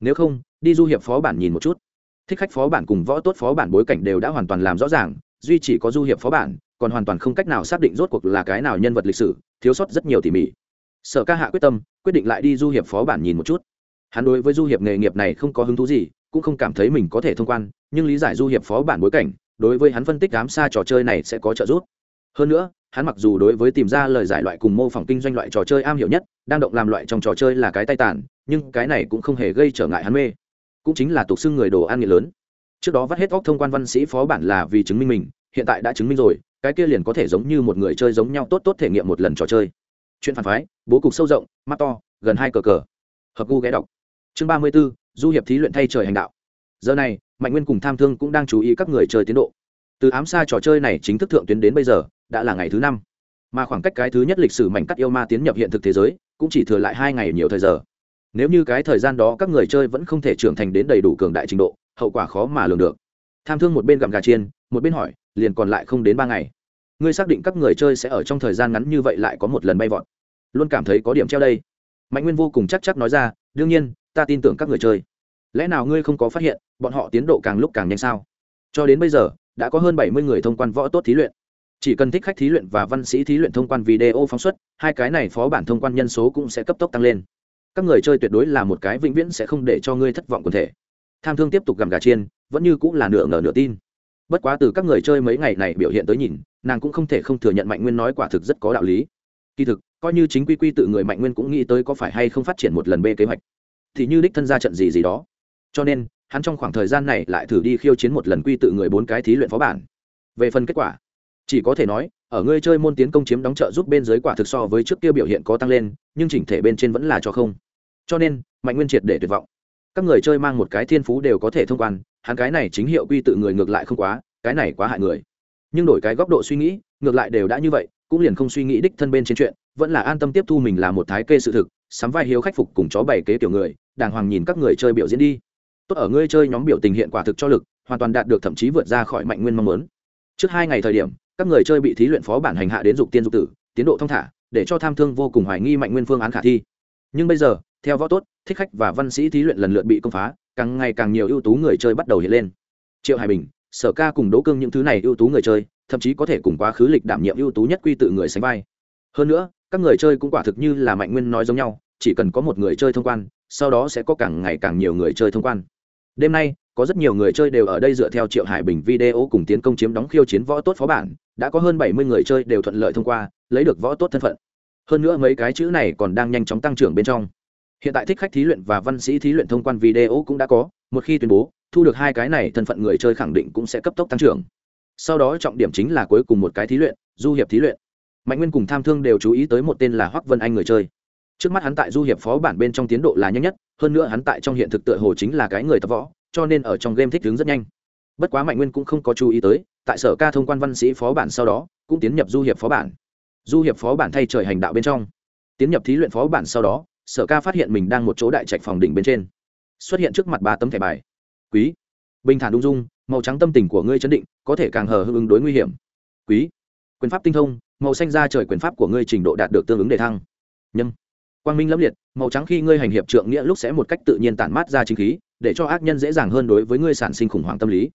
Nếu không, đi du hiệp phó bản nhìn một chút. Thích khách phó bản cùng võ tốt phó bản bối cảnh đều đã hoàn toàn làm rõ ràng, duy chỉ có du hiệp phó bản còn hoàn toàn không cách nào xác định rốt cuộc là cái nào nhân vật lịch sử, thiếu sót rất nhiều tỉ mỉ. Sở ca hạ quyết tâm, quyết định lại đi du hiệp phó bản nhìn một chút. Hắn đối với du hiệp nghề nghiệp này không có hứng thú gì, cũng không cảm thấy mình có thể thông quan, nhưng lý giải du hiệp phó bản bối cảnh, đối với hắn phân tích đám xa trò chơi này sẽ có trợ giúp. Hơn nữa, hắn mặc dù đối với tìm ra lời giải loại cùng mô phỏng kinh doanh loại trò chơi am hiểu nhất, đang động làm loại trong trò chơi là cái tay tàn, nhưng cái này cũng không hề gây trở ngại hắn mê. Cũng chính là tục xưng người đồ ăn nghiện lớn. Trước đó vắt hết óc thông quan văn sĩ phó bản là vì chứng minh mình, hiện tại đã chứng minh rồi cái kia liền có thể giống như một người chơi giống nhau tốt tốt thể nghiệm một lần trò chơi. Chuyện phản phái, bố cục sâu rộng, mắt to, gần hai cờ cờ. Hợp gu ghé đọc. Chương ba mươi b ố du hiệp thí luyện thay trời hành đạo. Giờ này, mạnh nguyên cùng tham thương cũng đang chú ý các người chơi tiến độ. Từ ám xa trò chơi này chính thức thượng tuyến đến bây giờ, đã là ngày thứ năm. Mà khoảng cách cái thứ nhất lịch sử mảnh cắt yêu ma tiến nhập hiện thực thế giới, cũng chỉ thừa lại hai ngày nhiều thời giờ. Nếu như cái thời gian đó các người chơi vẫn không thể trưởng thành đến đầy đủ cường đại trình độ, hậu quả khó mà lường được. Tham thương một bên gặm gà chiên, một bên hỏi liền còn lại không đến ba ngày. Ngươi xác định các người chơi sẽ ở trong thời gian ngắn như vậy lại có một lần bay vọt. Luôn cảm thấy có điểm treo đây. Mạnh nguyên vô cùng chắc chắc nói ra, đương nhiên, ta tin tưởng các người chơi. Lẽ nào ngươi không có phát hiện, bọn họ tiến độ càng lúc càng nhanh sao? Cho đến bây giờ, đã có hơn bảy mươi người thông quan võ tốt thí luyện. Chỉ cần thích khách thí luyện và văn sĩ thí luyện thông quan video phóng xuất, hai cái này phó bản thông quan nhân số cũng sẽ cấp tốc tăng lên. Các người chơi tuyệt đối là một cái vĩnh viễn sẽ không để cho ngươi thất vọng quần thể. Tham thương tiếp tục gầm gà chiên, vẫn như cũng là nửa ngờ nửa tin bất quá từ các người chơi mấy ngày này biểu hiện tới nhìn, nàng cũng không thể không thừa nhận mạnh nguyên nói quả thực rất có đạo lý. Kỳ thực, coi như chính quy quy tự người mạnh nguyên cũng nghĩ tới có phải hay không phát triển một lần b kế hoạch. Thì như đích thân ra trận gì gì đó. Cho nên, hắn trong khoảng thời gian này lại thử đi khiêu chiến một lần quy tự người bốn cái thí luyện phó bản. Về phần kết quả, chỉ có thể nói, ở ngươi chơi môn tiến công chiếm đóng trợ giúp bên dưới quả thực so với trước kia biểu hiện có tăng lên, nhưng chỉnh thể bên trên vẫn là cho không. Cho nên, mạnh nguyên triệt để tuyệt vọng. Các người chơi mang một cái thiên phú đều có thể thông quan hắn cái này chính hiệu quy tự người ngược lại không quá, cái này quá hại người. Nhưng đổi cái góc độ suy nghĩ, ngược lại đều đã như vậy, cũng liền không suy nghĩ đích thân bên trên chuyện, vẫn là an tâm tiếp thu mình là một thái kê sự thực, sắm vai hiếu khắc phục cùng chó bảy kế kiểu người, đàng hoàng nhìn các người chơi biểu diễn đi. Tốt ở ngươi chơi nhóm biểu tình hiện quả thực cho lực, hoàn toàn đạt được thậm chí vượt ra khỏi mạnh nguyên mong muốn. Trước hai ngày thời điểm, các người chơi bị thí luyện phó bản hành hạ đến dục tiên dục tử, tiến độ thông thả, để cho tham thương vô cùng hoài nghi mạnh nguyên phương án khả thi. Nhưng bây giờ, theo võ tốt, thích khách và văn sĩ thí luyện lần lượt bị công phá càng ngày càng nhiều ưu tú người chơi bắt đầu hiện lên. Triệu hải bình, sở ca cùng đỗ cương những thứ này ưu tú người chơi, thậm chí có thể cùng quá khứ lịch đảm nhiệm ưu tú nhất quy tự người sánh vai. Hơn nữa, các người chơi cũng quả thực như là mạnh nguyên nói giống nhau, chỉ cần có một người chơi thông quan, sau đó sẽ có càng ngày càng nhiều người chơi thông quan. Đêm nay, có rất nhiều người chơi đều ở đây dựa theo triệu hải bình video cùng tiến công chiếm đóng khiêu chiến võ tốt phó bản, đã có hơn bảy mươi người chơi đều thuận lợi thông qua, lấy được võ tốt thân phận. Hơn nữa mấy cái chữ này còn đang nhanh chóng tăng trưởng bên trong hiện tại thích khách thí luyện và văn sĩ thí luyện thông quan video cũng đã có, một khi tuyên bố, thu được hai cái này thân phận người chơi khẳng định cũng sẽ cấp tốc tăng trưởng. Sau đó trọng điểm chính là cuối cùng một cái thí luyện, du hiệp thí luyện. Mạnh nguyên cùng tham thương đều chú ý tới một tên là hoắc vân anh người chơi. Trước mắt hắn tại du hiệp phó bản bên trong tiến độ là nhanh nhất, hơn nữa hắn tại trong hiện thực tựa hồ chính là cái người tập võ, cho nên ở trong game thích ứng rất nhanh. Bất quá mạnh nguyên cũng không có chú ý tới, tại sở ca thông quan văn sĩ phó bản sau đó, cũng tiến nhập du hiệp phó bản. Du hiệp phó bản thay trời hành đạo bên trong. Tiến nhập thí luyện phó bản sau đó sở ca phát hiện mình đang một chỗ đại trạch phòng đỉnh bên trên. Xuất hiện trước mặt ba tấm thẻ bài. Quý. Bình thản ung dung, màu trắng tâm tình của ngươi chấn định, có thể càng hờ hưng ứng đối nguy hiểm. Quý. Quyền pháp tinh thông, màu xanh ra trời quyền pháp của ngươi trình độ đạt được tương ứng đề thăng. Nhâm. Quang minh lẫm liệt, màu trắng khi ngươi hành hiệp trượng nghĩa lúc sẽ một cách tự nhiên tản mát ra chính khí, để cho ác nhân dễ dàng hơn đối với ngươi sản sinh khủng hoảng tâm lý.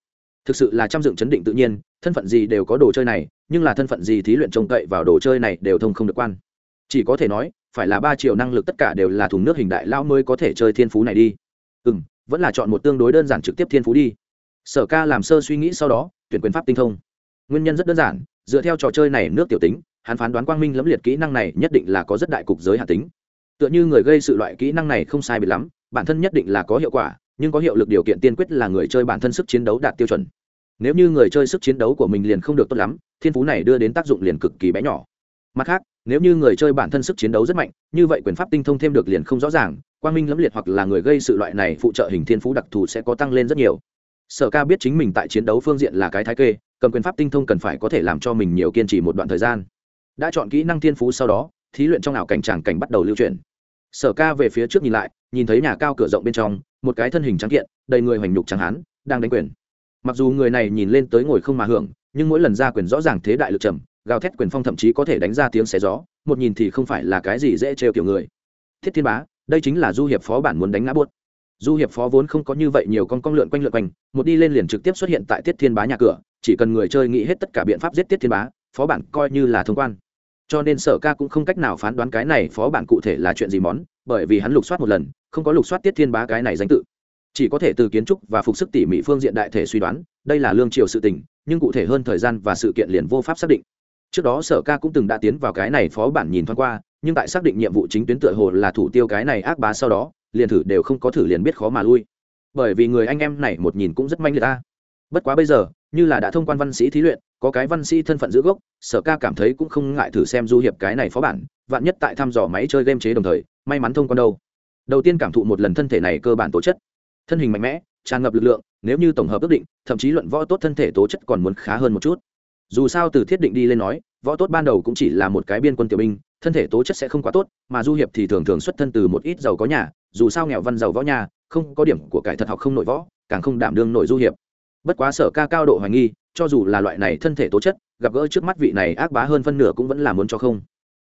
Thực sự là trăm dựng chấn định tự nhiên, thân phận gì đều có đồ chơi này, nhưng là thân phận gì thí luyện trông cậy vào đồ chơi này đều thông không được quan. Chỉ có thể nói phải là ba triệu năng lực tất cả đều là thùng nước hình đại lao mới có thể chơi thiên phú này đi. Ừ m vẫn là chọn một tương đối đơn giản trực tiếp thiên phú đi. Sở ca làm sơ suy nghĩ sau đó, tuyển quyền pháp tinh thông. Nguyên nhân rất đơn giản, dựa theo trò chơi này nước tiểu tính, hắn phán đoán quang minh lẫm liệt kỹ năng này nhất định là có rất đại cục giới hạ tính. Tựa như người gây sự loại kỹ năng này không sai bị lắm, bản thân nhất định là có hiệu quả, nhưng có hiệu lực điều kiện tiên quyết là người chơi bản thân sức chiến đấu đạt tiêu chuẩn. Nếu như người chơi sức chiến đấu của mình liền không được tốt lắm, thiên phú này đưa đến tác dụng liền cực kỳ bé nhỏ mặt khác, nếu như người chơi bản thân sức chiến đấu rất mạnh, như vậy quyền pháp tinh thông thêm được liền không rõ ràng, quang minh lẫm liệt hoặc là người gây sự loại này phụ trợ hình thiên phú đặc thù sẽ có tăng lên rất nhiều. Sở ca biết chính mình tại chiến đấu phương diện là cái thái kê, cầm quyền pháp tinh thông cần phải có thể làm cho mình nhiều kiên trì một đoạn thời gian. Đã chọn kỹ năng thiên phú sau đó, thí luyện trong ảo cảnh tràng cảnh bắt đầu lưu truyền sở ca về phía trước nhìn lại, nhìn thấy nhà cao cửa rộng bên trong, một cái thân hình trắng kiện, đầy người hoành nhục trắng hán, đang đánh quyền. Mặc dù người này nhìn lên tới ngồi không mà hưởng, nhưng mỗi lần ra quyền rõ ràng thế đại lực trầm gào thét quyền phong thậm chí có thể đánh ra tiếng xé gió, một nhìn thì không phải là cái gì dễ trêu kiểu người. Thiết thiên bá, đây chính là du hiệp phó bản muốn đánh ngã buốt. Du hiệp phó vốn không có như vậy nhiều con con lượn quanh lượn quanh, một đi lên liền trực tiếp xuất hiện tại tiết thiên bá nhà cửa, chỉ cần người chơi nghĩ hết tất cả biện pháp giết tiết thiên bá, phó bản coi như là thông quan. Cho nên sở ca cũng không cách nào phán đoán cái này phó bản cụ thể là chuyện gì món, bởi vì hắn lục soát một lần, không có lục soát tiết thiên bá cái này danh tự. Chỉ có thể từ kiến trúc và phục sức tỉ mỉ phương diện đại thể suy đoán, đây là lương triều sự tình, nhưng cụ thể hơn thời gian và sự kiện liền vô pháp xác định trước đó sở ca cũng từng đã tiến vào cái này phó bản nhìn thoáng qua, nhưng tại xác định nhiệm vụ chính tuyến tựa hồ là thủ tiêu cái này ác bá sau đó, liền thử đều không có thử liền biết khó mà lui. Bởi vì người anh em này một nhìn cũng rất manh người ta. Bất quá bây giờ, như là đã thông quan văn sĩ thí luyện, có cái văn sĩ thân phận giữ gốc, sở ca cảm thấy cũng không ngại thử xem du hiệp cái này phó bản, vạn nhất tại thăm dò máy chơi game chế đồng thời, may mắn thông quan đâu. Đầu tiên cảm thụ một lần thân thể này cơ bản tố chất. Thân hình mạnh mẽ, tràn ngập lực lượng, nếu như tổng hợp ước định, thậm chí luận võ tốt thân thể tố chất còn muốn khá hơn một chút dù sao từ thiết định đi lên nói, võ tốt ban đầu cũng chỉ là một cái biên quân tiểu binh, thân thể tố chất sẽ không quá tốt, mà du hiệp thì thường thường xuất thân từ một ít giàu có nhà, dù sao nghèo văn giàu võ nhà, không có điểm của cải thật học không nội võ, càng không đảm đương nội du hiệp. Bất quá sở ca cao độ hoài nghi, cho dù là loại này thân thể tố chất, gặp gỡ trước mắt vị này ác bá hơn phân nửa cũng vẫn là muốn cho không.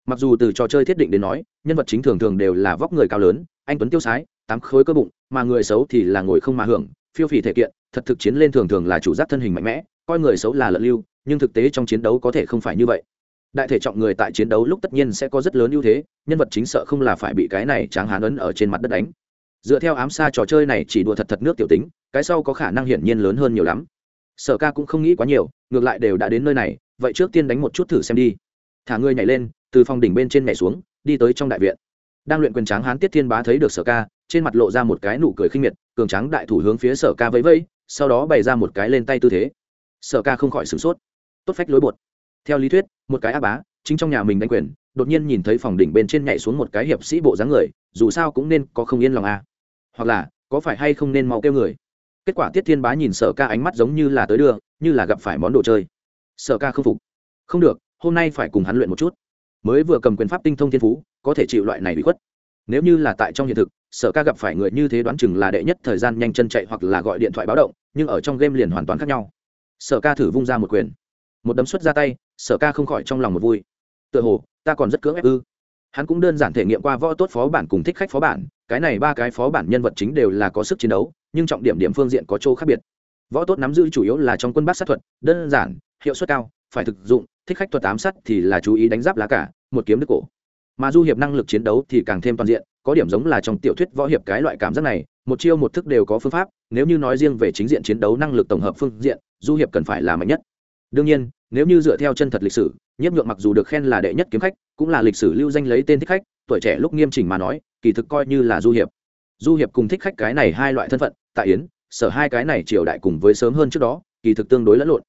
Mặc dù từ trò chơi thiết định đến nói, nhân vật chính thường thường đều là vóc người cao lớn, anh tuấn tiêu sái, tám khối cơ bụng, mà người xấu thì là ngồi không mà hưởng, phiêu phì thể kiện, thật thực chiến lên thường thường là chủ giác thân hình mạnh mẽ, coi người xấu là lợn lưu nhưng thực tế trong chiến đấu có thể không phải như vậy. Đại thể trọng người tại chiến đấu lúc tất nhiên sẽ có rất lớn ưu thế, nhân vật chính sợ không là phải bị cái này tráng hán ấn ở trên mặt đất đánh. Dựa theo ám xa trò chơi này chỉ đùa thật thật nước tiểu tính, cái sau có khả năng hiển nhiên lớn hơn nhiều lắm. Sở ca cũng không nghĩ quá nhiều, ngược lại đều đã đến nơi này, vậy trước tiên đánh một chút thử xem đi. Thả ngươi nhảy lên, từ phòng đỉnh bên trên nhảy xuống, đi tới trong đại viện. Đang luyện quyền tráng hán tiết thiên bá thấy được sở ca, trên mặt lộ ra một cái nụ cười khinh miệt, cường tráng đại thủ hướng phía sở ca vẫy vẫy, sau đó bày ra một cái lên tay tư thế. Sở ca không khỏi sửng sốt tốt phách lối bột. Theo lý thuyết, một cái á bá, chính trong nhà mình đánh quyền, đột nhiên nhìn thấy phòng đỉnh bên trên nhảy xuống một cái hiệp sĩ bộ dáng người, dù sao cũng nên có không yên lòng à. hoặc là, có phải hay không nên mau kêu người? Kết quả tiết thiên bá nhìn sở ca ánh mắt giống như là tới đưa, như là gặp phải món đồ chơi. Sở ca không phục. Không được, hôm nay phải cùng hắn luyện một chút. Mới vừa cầm quyền pháp tinh thông thiên phú, có thể chịu loại này bị khuất. Nếu như là tại trong hiện thực, sở ca gặp phải người như thế đoán chừng là đệ nhất thời gian nhanh chân chạy hoặc là gọi điện thoại báo động, nhưng ở trong game liền hoàn toàn khác nhau. Sở ca thử vung ra một quyền một đấm xuất ra tay, sở ca không khỏi trong lòng một vui. Tựa hồ, ta còn rất cưỡng ép ư. Hắn cũng đơn giản thể nghiệm qua võ tốt phó bản cùng thích khách phó bản, cái này ba cái phó bản nhân vật chính đều là có sức chiến đấu, nhưng trọng điểm điểm phương diện có chỗ khác biệt. Võ tốt nắm giữ chủ yếu là trong quân bác sát thuật, đơn giản, hiệu suất cao, phải thực dụng, thích khách thuật ám sát thì là chú ý đánh giáp lá cả, một kiếm đứt cổ. Mà du hiệp năng lực chiến đấu thì càng thêm toàn diện, có điểm giống là trong tiểu thuyết võ hiệp cái loại cảm giác này, một chiêu một thức đều có phương pháp, nếu như nói riêng về chính diện chiến đấu năng lực tổng hợp phương diện, du hiệp cần phải là mạnh nhất đương nhiên, nếu như dựa theo chân thật lịch sử, nhiếp nhượng mặc dù được khen là đệ nhất kiếm khách, cũng là lịch sử lưu danh lấy tên thích khách, tuổi trẻ lúc nghiêm chỉnh mà nói, kỳ thực coi như là du hiệp. Du hiệp cùng thích khách cái này hai loại thân phận tại yến, sở hai cái này triều đại cùng với sớm hơn trước đó, kỳ thực tương đối lẫn lộn.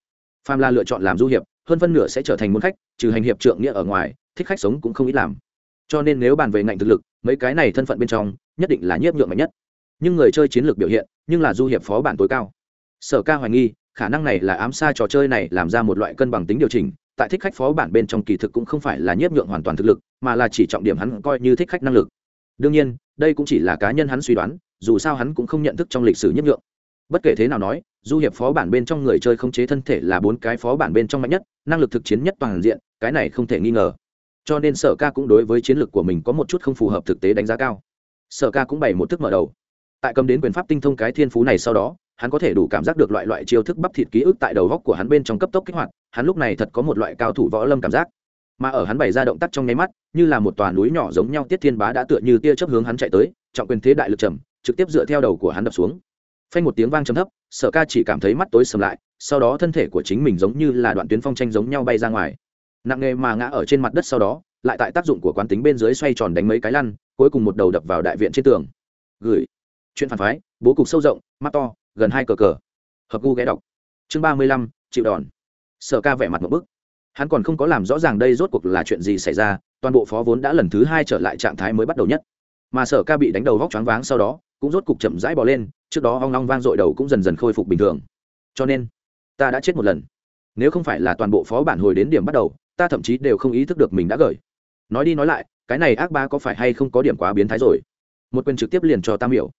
Pham la lựa chọn làm du hiệp, hơn phân nửa sẽ trở thành môn khách, trừ hành hiệp trượng nghĩa ở ngoài, thích khách sống cũng không ít làm. Cho nên nếu bàn về ngạnh thực lực, mấy cái này thân phận bên trong, nhất định là nhiếp nhượng mạnh nhất. Nhưng người chơi chiến lược biểu hiện, nhưng là du hiệp phó bản tối cao. Sở ca hoài nghi khả năng này là ám xa trò chơi này làm ra một loại cân bằng tính điều chỉnh, tại thích khách phó bản bên trong kỳ thực cũng không phải là nhiếp nhượng hoàn toàn thực lực, mà là chỉ trọng điểm hắn coi như thích khách năng lực. Đương nhiên, đây cũng chỉ là cá nhân hắn suy đoán, dù sao hắn cũng không nhận thức trong lịch sử nhiếp nhượng. Bất kể thế nào nói, du hiệp phó bản bên trong người chơi không chế thân thể là bốn cái phó bản bên trong mạnh nhất, năng lực thực chiến nhất toàn diện, cái này không thể nghi ngờ. Cho nên sở ca cũng đối với chiến lược của mình có một chút không phù hợp thực tế đánh giá cao. Sở ca cũng bày một thức mở đầu. Tại cầm đến quyền pháp tinh thông cái thiên phú này sau đó hắn có thể đủ cảm giác được loại loại chiêu thức bắp thịt ký ức tại đầu góc của hắn bên trong cấp tốc kích hoạt, hắn lúc này thật có một loại cao thủ võ lâm cảm giác. Mà ở hắn bày ra động tác trong nháy mắt, như là một tòa núi nhỏ giống nhau tiết thiên bá đã tựa như tia chớp hướng hắn chạy tới, trọng quyền thế đại lực trầm, trực tiếp dựa theo đầu của hắn đập xuống. Phanh một tiếng vang trầm thấp, sở ca chỉ cảm thấy mắt tối sầm lại, sau đó thân thể của chính mình giống như là đoạn tuyến phong tranh giống nhau bay ra ngoài. Nặng nghề mà ngã ở trên mặt đất sau đó, lại tại tác dụng của quán tính bên dưới xoay tròn đánh mấy cái lăn, cuối cùng một đầu đập vào đại viện trên tường. Gửi. Chuyện phản phái, bố cục sâu rộng, mắt to gần hai cờ cờ. Hợp gu ghé đọc. Chương ba mươi lăm chịu đòn. Sở ca vẻ mặt một bức. Hắn còn không có làm rõ ràng đây rốt cuộc là chuyện gì xảy ra toàn bộ phó vốn đã lần thứ hai trở lại trạng thái mới bắt đầu nhất. Mà sở ca bị đánh đầu vóc choáng váng sau đó cũng rốt cục chậm rãi bỏ lên trước đó hoang long vang dội đầu cũng dần dần khôi phục bình thường. Cho nên ta đã chết một lần. Nếu không phải là toàn bộ phó bản hồi đến điểm bắt đầu ta thậm chí đều không ý thức được mình đã gởi, nói đi nói lại cái này ác ba có phải hay không có điểm quá biến thái rồi? Một quyền trực tiếp liền cho tam hiểu.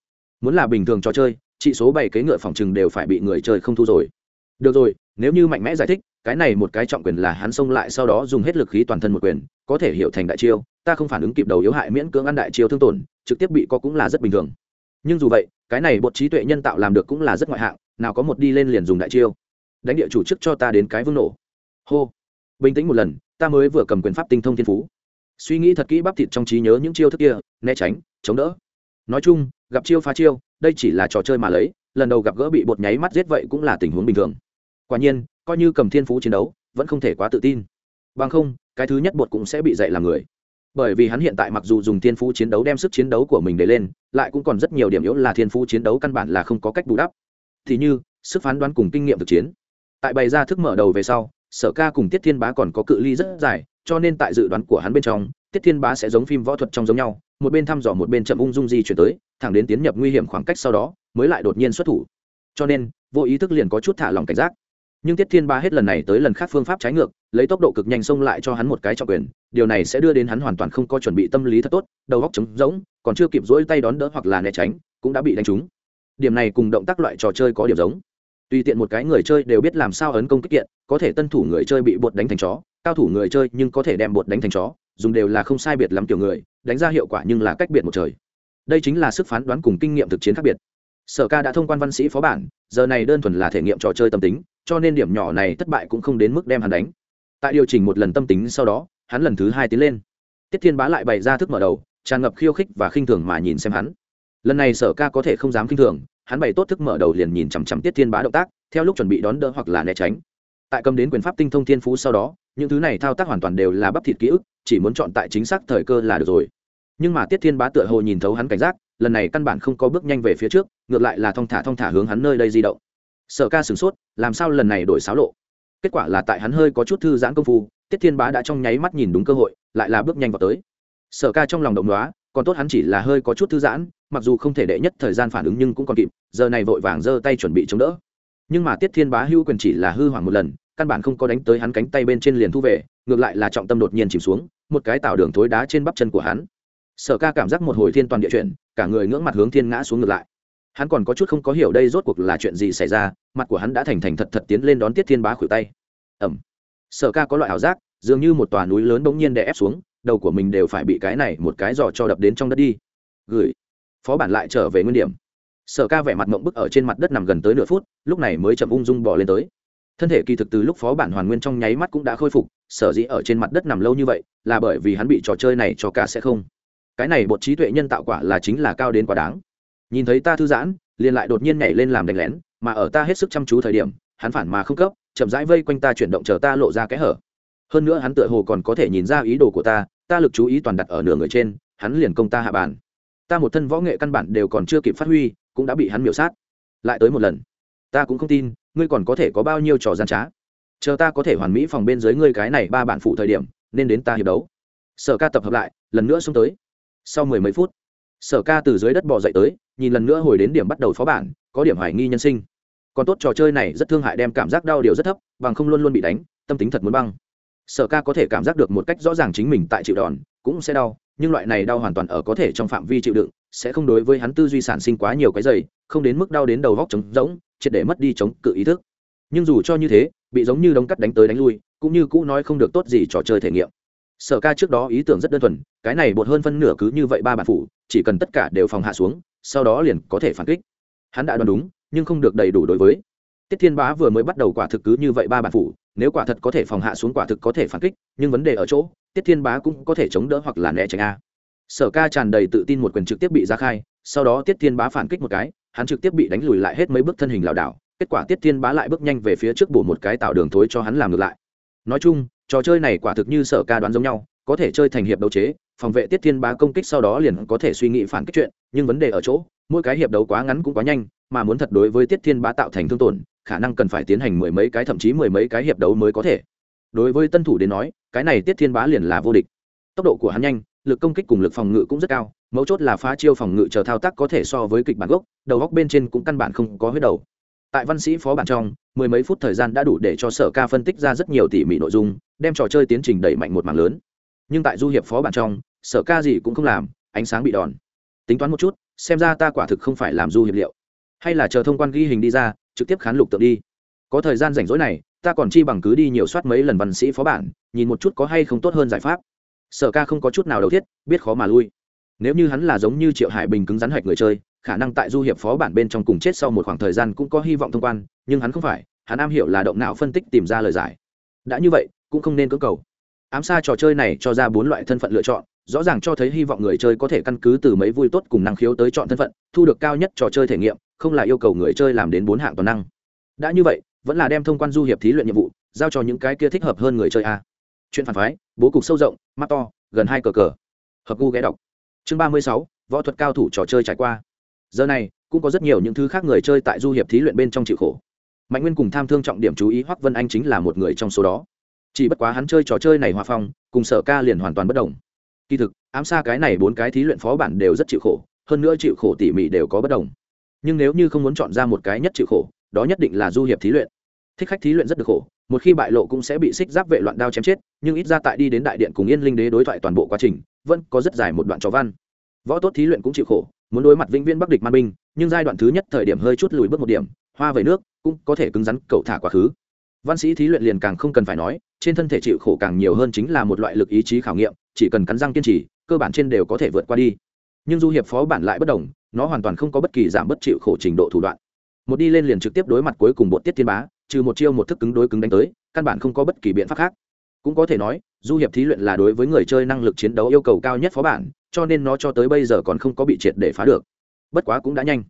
Muốn là bình thường trò chơi trị số bảy kế ngựa phòng chừng đều phải bị người chơi không thu rồi. Được rồi, nếu như mạnh mẽ giải thích, cái này một cái trọng quyền là hắn xông lại sau đó dùng hết lực khí toàn thân một quyền, có thể hiểu thành đại chiêu, ta không phản ứng kịp đầu yếu hại miễn cưỡng ăn đại chiêu thương tổn, trực tiếp bị co cũng là rất bình thường. Nhưng dù vậy, cái này bột trí tuệ nhân tạo làm được cũng là rất ngoại hạng, nào có một đi lên liền dùng đại chiêu. Đánh địa chủ trước cho ta đến cái vương nổ. Hô. Bình tĩnh một lần, ta mới vừa cầm quyền pháp tinh thông thiên phú. Suy nghĩ thật kỹ bắp thịt trong trí nhớ những chiêu thức kia, né tránh, chống đỡ. Nói chung, gặp chiêu phá chiêu đây chỉ là trò chơi mà lấy, lần đầu gặp gỡ bị bột nháy mắt giết vậy cũng là tình huống bình thường. Quả nhiên, coi như cầm thiên phú chiến đấu, vẫn không thể quá tự tin. Bằng không, cái thứ nhất bột cũng sẽ bị dạy làm người. Bởi vì hắn hiện tại mặc dù dùng thiên phú chiến đấu đem sức chiến đấu của mình để lên, lại cũng còn rất nhiều điểm yếu là thiên phú chiến đấu căn bản là không có cách bù đắp. Thì như, sức phán đoán cùng kinh nghiệm thực chiến. Tại bày ra thức mở đầu về sau, sở ca cùng tiết thiên bá còn có cự ly rất dài, cho nên tại dự đoán của hắn bên trong tiết thiên bá sẽ giống phim võ thuật trong giống nhau, một bên thăm dò một bên chậm ung dung di chuyển tới, thẳng đến tiến nhập nguy hiểm khoảng cách sau đó, mới lại đột nhiên xuất thủ. Cho nên, vô ý thức liền có chút thả lòng cảnh giác. Nhưng tiết thiên ba hết lần này tới lần khác phương pháp trái ngược, lấy tốc độ cực nhanh xông lại cho hắn một cái trọng quyền, điều này sẽ đưa đến hắn hoàn toàn không có chuẩn bị tâm lý thật tốt, đầu góc trống rỗng, còn chưa kịp dỗi tay đón đỡ hoặc là né tránh, cũng đã bị đánh trúng. Điểm này cùng động tác loại trò chơi có điểm giống. Tùy tiện một cái người chơi đều biết làm sao ấn công kích kiện, có thể tân thủ người chơi bị bột đánh thành chó, cao thủ người chơi nhưng có thể đem bột đánh thành chó dùng đều là không sai biệt lắm kiểu người, đánh ra hiệu quả nhưng là cách biệt một trời. Đây chính là sức phán đoán cùng kinh nghiệm thực chiến khác biệt. Sở ca đã thông quan văn sĩ phó bản, giờ này đơn thuần là thể nghiệm trò chơi tâm tính, cho nên điểm nhỏ này thất bại cũng không đến mức đem hắn đánh. Tại điều chỉnh một lần tâm tính sau đó, hắn lần thứ hai tiến lên. Tiết thiên bá lại bày ra thức mở đầu, tràn ngập khiêu khích và khinh thường mà nhìn xem hắn. Lần này sở ca có thể không dám khinh thường, hắn bày tốt thức mở đầu liền nhìn chằm chằm tiết thiên bá động tác, theo lúc chuẩn bị đón đỡ hoặc là né tránh. Tại cầm đến quyền pháp tinh thông thiên phú sau đó, những thứ này thao tác hoàn toàn đều là bắp thịt ký ức chỉ muốn chọn tại chính xác thời cơ là được rồi. Nhưng mà tiết thiên bá tựa hồ nhìn thấu hắn cảnh giác, lần này căn bản không có bước nhanh về phía trước, ngược lại là thong thả thong thả hướng hắn nơi đây di động. Sở ca sửng sốt, làm sao lần này đổi xáo lộ? Kết quả là tại hắn hơi có chút thư giãn công phu, tiết thiên bá đã trong nháy mắt nhìn đúng cơ hội, lại là bước nhanh vào tới. Sở ca trong lòng động đoá còn tốt hắn chỉ là hơi có chút thư giãn, mặc dù không thể đệ nhất thời gian phản ứng nhưng cũng còn kịp, giờ này vội vàng giơ tay chuẩn bị chống đỡ. Nhưng mà tiết thiên bá hưu quyền chỉ là hư hoảng một lần căn bản không có đánh tới hắn cánh tay bên trên liền thu về, ngược lại là trọng tâm đột nhiên chìm xuống, một cái tạo đường thối đá trên bắp chân của hắn. Sở ca cảm giác một hồi thiên toàn địa chuyển, cả người ngưỡng mặt hướng thiên ngã xuống ngược lại. Hắn còn có chút không có hiểu đây rốt cuộc là chuyện gì xảy ra, mặt của hắn đã thành thành thật thật tiến lên đón tiết thiên bá khuỷu tay. Ẩm. Sở ca có loại ảo giác, dường như một tòa núi lớn bỗng nhiên đè ép xuống, đầu của mình đều phải bị cái này một cái giò cho đập đến trong đất đi. Gửi. Phó bản lại trở về nguyên điểm. Sở ca vẻ mặt mộng bức ở trên mặt đất nằm gần tới nửa phút, lúc này mới chậm ung dung bỏ lên tới thân thể kỳ thực từ lúc phó bản hoàn nguyên trong nháy mắt cũng đã khôi phục, sở dĩ ở trên mặt đất nằm lâu như vậy, là bởi vì hắn bị trò chơi này cho cả sẽ không. Cái này bột trí tuệ nhân tạo quả là chính là cao đến quá đáng. Nhìn thấy ta thư giãn, liền lại đột nhiên nhảy lên làm đánh lén, mà ở ta hết sức chăm chú thời điểm, hắn phản mà không cấp, chậm rãi vây quanh ta chuyển động chờ ta lộ ra kẽ hở. Hơn nữa hắn tựa hồ còn có thể nhìn ra ý đồ của ta ta lực chú ý toàn đặt ở nửa người trên, hắn liền công ta hạ bàn ta một thân võ nghệ căn bản đều còn chưa kịp phát huy, cũng đã bị hắn miểu sát. Lại tới một lần, ta cũng không tin ngươi còn có thể có bao nhiêu trò gian trá? Chờ ta có thể hoàn mỹ phòng bên dưới ngươi cái này ba bản phụ thời điểm, nên đến ta hiệp đấu. Sở ca tập hợp lại, lần nữa xuống tới. Sau mười mấy phút, sở ca từ dưới đất bò dậy tới, nhìn lần nữa hồi đến điểm bắt đầu phó bản, có điểm hoài nghi nhân sinh. Còn tốt trò chơi này rất thương hại đem cảm giác đau điều rất thấp, bằng không luôn luôn bị đánh, tâm tính thật muốn băng. Sở ca có thể cảm giác được một cách rõ ràng chính mình tại chịu đòn, cũng sẽ đau, nhưng loại này đau hoàn toàn ở có thể trong phạm vi chịu đựng sẽ không đối với hắn tư duy sản sinh quá nhiều cái dày, không đến mức đau đến đầu vóc trống rỗng, triệt để mất đi chống cự ý thức. Nhưng dù cho như thế, bị giống như đống cắt đánh tới đánh lui, cũng như cũ nói không được tốt gì trò chơi thể nghiệm. Sở ca trước đó ý tưởng rất đơn thuần, cái này bột hơn phân nửa cứ như vậy ba bản phủ, chỉ cần tất cả đều phòng hạ xuống, sau đó liền có thể phản kích. Hắn đã đoán đúng, nhưng không được đầy đủ đối với. Tiết thiên bá vừa mới bắt đầu quả thực cứ như vậy ba bản phủ, nếu quả thật có thể phòng hạ xuống quả thực có thể phản kích, nhưng vấn đề ở chỗ, tiết thiên bá cũng có thể chống đỡ hoặc là né tránh a sở ca tràn đầy tự tin một quyền trực tiếp bị ra khai, sau đó tiết thiên bá phản kích một cái, hắn trực tiếp bị đánh lùi lại hết mấy bước thân hình lảo đảo, kết quả tiết thiên bá lại bước nhanh về phía trước bổ một cái tạo đường thối cho hắn làm ngược lại. Nói chung, trò chơi này quả thực như sở ca đoán giống nhau, có thể chơi thành hiệp đấu chế, phòng vệ tiết thiên bá công kích sau đó liền có thể suy nghĩ phản kích chuyện, nhưng vấn đề ở chỗ, mỗi cái hiệp đấu quá ngắn cũng quá nhanh, mà muốn thật đối với tiết thiên bá tạo thành thương tổn, khả năng cần phải tiến hành mười mấy cái thậm chí mười mấy cái hiệp đấu mới có thể. Đối với tân thủ đến nói, cái này tiết thiên bá liền là vô địch. Tốc độ của hắn nhanh lực công kích cùng lực phòng ngự cũng rất cao, mấu chốt là phá chiêu phòng ngự chờ thao tác có thể so với kịch bản gốc, đầu góc bên trên cũng căn bản không có huyết đầu. Tại văn sĩ phó bản trong, mười mấy phút thời gian đã đủ để cho sở ca phân tích ra rất nhiều tỉ mỉ nội dung, đem trò chơi tiến trình đẩy mạnh một mảng lớn. Nhưng tại du hiệp phó bản trong, sở ca gì cũng không làm, ánh sáng bị đòn. Tính toán một chút, xem ra ta quả thực không phải làm du hiệp liệu. Hay là chờ thông quan ghi hình đi ra, trực tiếp khán lục tượng đi. Có thời gian rảnh rỗi này, ta còn chi bằng cứ đi nhiều soát mấy lần văn sĩ phó bản, nhìn một chút có hay không tốt hơn giải pháp sở ca không có chút nào đầu thiết, biết khó mà lui. Nếu như hắn là giống như triệu hải bình cứng rắn hạch người chơi, khả năng tại du hiệp phó bản bên trong cùng chết sau một khoảng thời gian cũng có hy vọng thông quan, nhưng hắn không phải, hắn am hiểu là động não phân tích tìm ra lời giải. Đã như vậy, cũng không nên cưỡng cầu. Ám xa trò chơi này cho ra bốn loại thân phận lựa chọn, rõ ràng cho thấy hy vọng người chơi có thể căn cứ từ mấy vui tốt cùng năng khiếu tới chọn thân phận, thu được cao nhất trò chơi thể nghiệm, không là yêu cầu người chơi làm đến bốn hạng toàn năng. Đã như vậy, vẫn là đem thông quan du hiệp thí luyện nhiệm vụ, giao cho những cái kia thích hợp hơn người chơi a chuyện phản phái, bố cục sâu rộng, mắt to, gần hai cờ cờ. Hợp gu ghé đọc. Chương ba mươi sáu, võ thuật cao thủ trò chơi trải qua. Giờ này, cũng có rất nhiều những thứ khác người chơi tại du hiệp thí luyện bên trong chịu khổ. Mạnh nguyên cùng tham thương trọng điểm chú ý hoắc vân anh chính là một người trong số đó. Chỉ bất quá hắn chơi trò chơi này hòa phong, cùng sở ca liền hoàn toàn bất đồng. Kỳ thực, ám xa cái này bốn cái thí luyện phó bản đều rất chịu khổ, hơn nữa chịu khổ tỉ mỉ đều có bất đồng. Nhưng nếu như không muốn chọn ra một cái nhất chịu khổ, đó nhất định là du hiệp thí luyện thích khách thí luyện rất được khổ, một khi bại lộ cũng sẽ bị xích giáp vệ loạn đao chém chết, nhưng ít ra tại đi đến đại điện cùng yên linh đế đối thoại toàn bộ quá trình, vẫn có rất dài một đoạn trò văn. Võ tốt thí luyện cũng chịu khổ, muốn đối mặt vĩnh viên bắc địch man binh, nhưng giai đoạn thứ nhất thời điểm hơi chút lùi bước một điểm, hoa về nước, cũng có thể cứng rắn cậu thả quá khứ. Văn sĩ thí luyện liền càng không cần phải nói, trên thân thể chịu khổ càng nhiều hơn chính là một loại lực ý chí khảo nghiệm, chỉ cần cắn răng kiên trì, cơ bản trên đều có thể vượt qua đi. Nhưng du hiệp phó bản lại bất đồng, nó hoàn toàn không có bất kỳ giảm bất chịu khổ trình độ thủ đoạn. Một đi lên liền trực tiếp đối mặt cuối cùng bộ tiết thiên bá trừ một chiêu một thức cứng đối cứng đánh tới, căn bản không có bất kỳ biện pháp khác. Cũng có thể nói, du hiệp thí luyện là đối với người chơi năng lực chiến đấu yêu cầu cao nhất phó bản, cho nên nó cho tới bây giờ còn không có bị triệt để phá được. Bất quá cũng đã nhanh.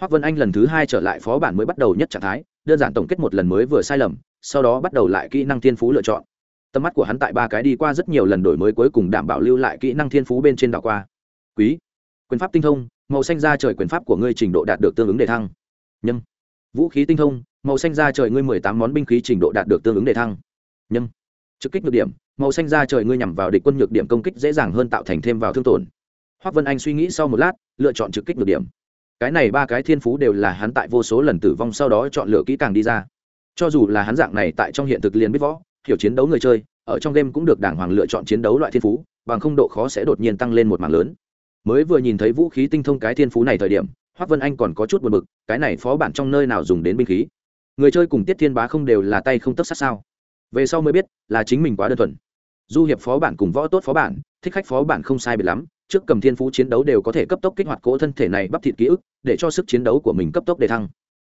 Hoác vân anh lần thứ hai trở lại phó bản mới bắt đầu nhất trạng thái, đơn giản tổng kết một lần mới vừa sai lầm, sau đó bắt đầu lại kỹ năng thiên phú lựa chọn. Tầm mắt của hắn tại ba cái đi qua rất nhiều lần đổi mới cuối cùng đảm bảo lưu lại kỹ năng thiên phú bên trên đảo qua. Quý. Quyền pháp tinh thông, màu xanh ra trời quyền pháp của ngươi trình độ đạt được tương ứng đề thăng. Nhâm. Vũ khí tinh thông màu xanh ra trời ngươi mười tám món binh khí trình độ đạt được tương ứng đề thăng. Nhưng trực kích nhược điểm, màu xanh ra trời ngươi nhằm vào địch quân nhược điểm công kích dễ dàng hơn tạo thành thêm vào thương tổn. Hoác vân anh suy nghĩ sau một lát, lựa chọn trực kích nhược điểm. Cái này ba cái thiên phú đều là hắn tại vô số lần tử vong sau đó chọn lựa kỹ càng đi ra. Cho dù là hắn dạng này tại trong hiện thực liền biết võ, hiểu chiến đấu người chơi, ở trong game cũng được đảng hoàng lựa chọn chiến đấu loại thiên phú, bằng không độ khó sẽ đột nhiên tăng lên một mảng lớn. Mới vừa nhìn thấy vũ khí tinh thông cái thiên phú này thời điểm hoác vân anh còn có chút buồn bực, cái này phó bản trong nơi nào dùng đến binh khí? Người chơi cùng tiết thiên bá không đều là tay không tấp sát sao? Về sau mới biết là chính mình quá đơn thuần. Du hiệp phó bản cùng võ tốt phó bản, thích khách phó bản không sai biệt lắm, trước cầm thiên phú chiến đấu đều có thể cấp tốc kích hoạt cỗ thân thể này bắp thịt ký ức, để cho sức chiến đấu của mình cấp tốc để thăng.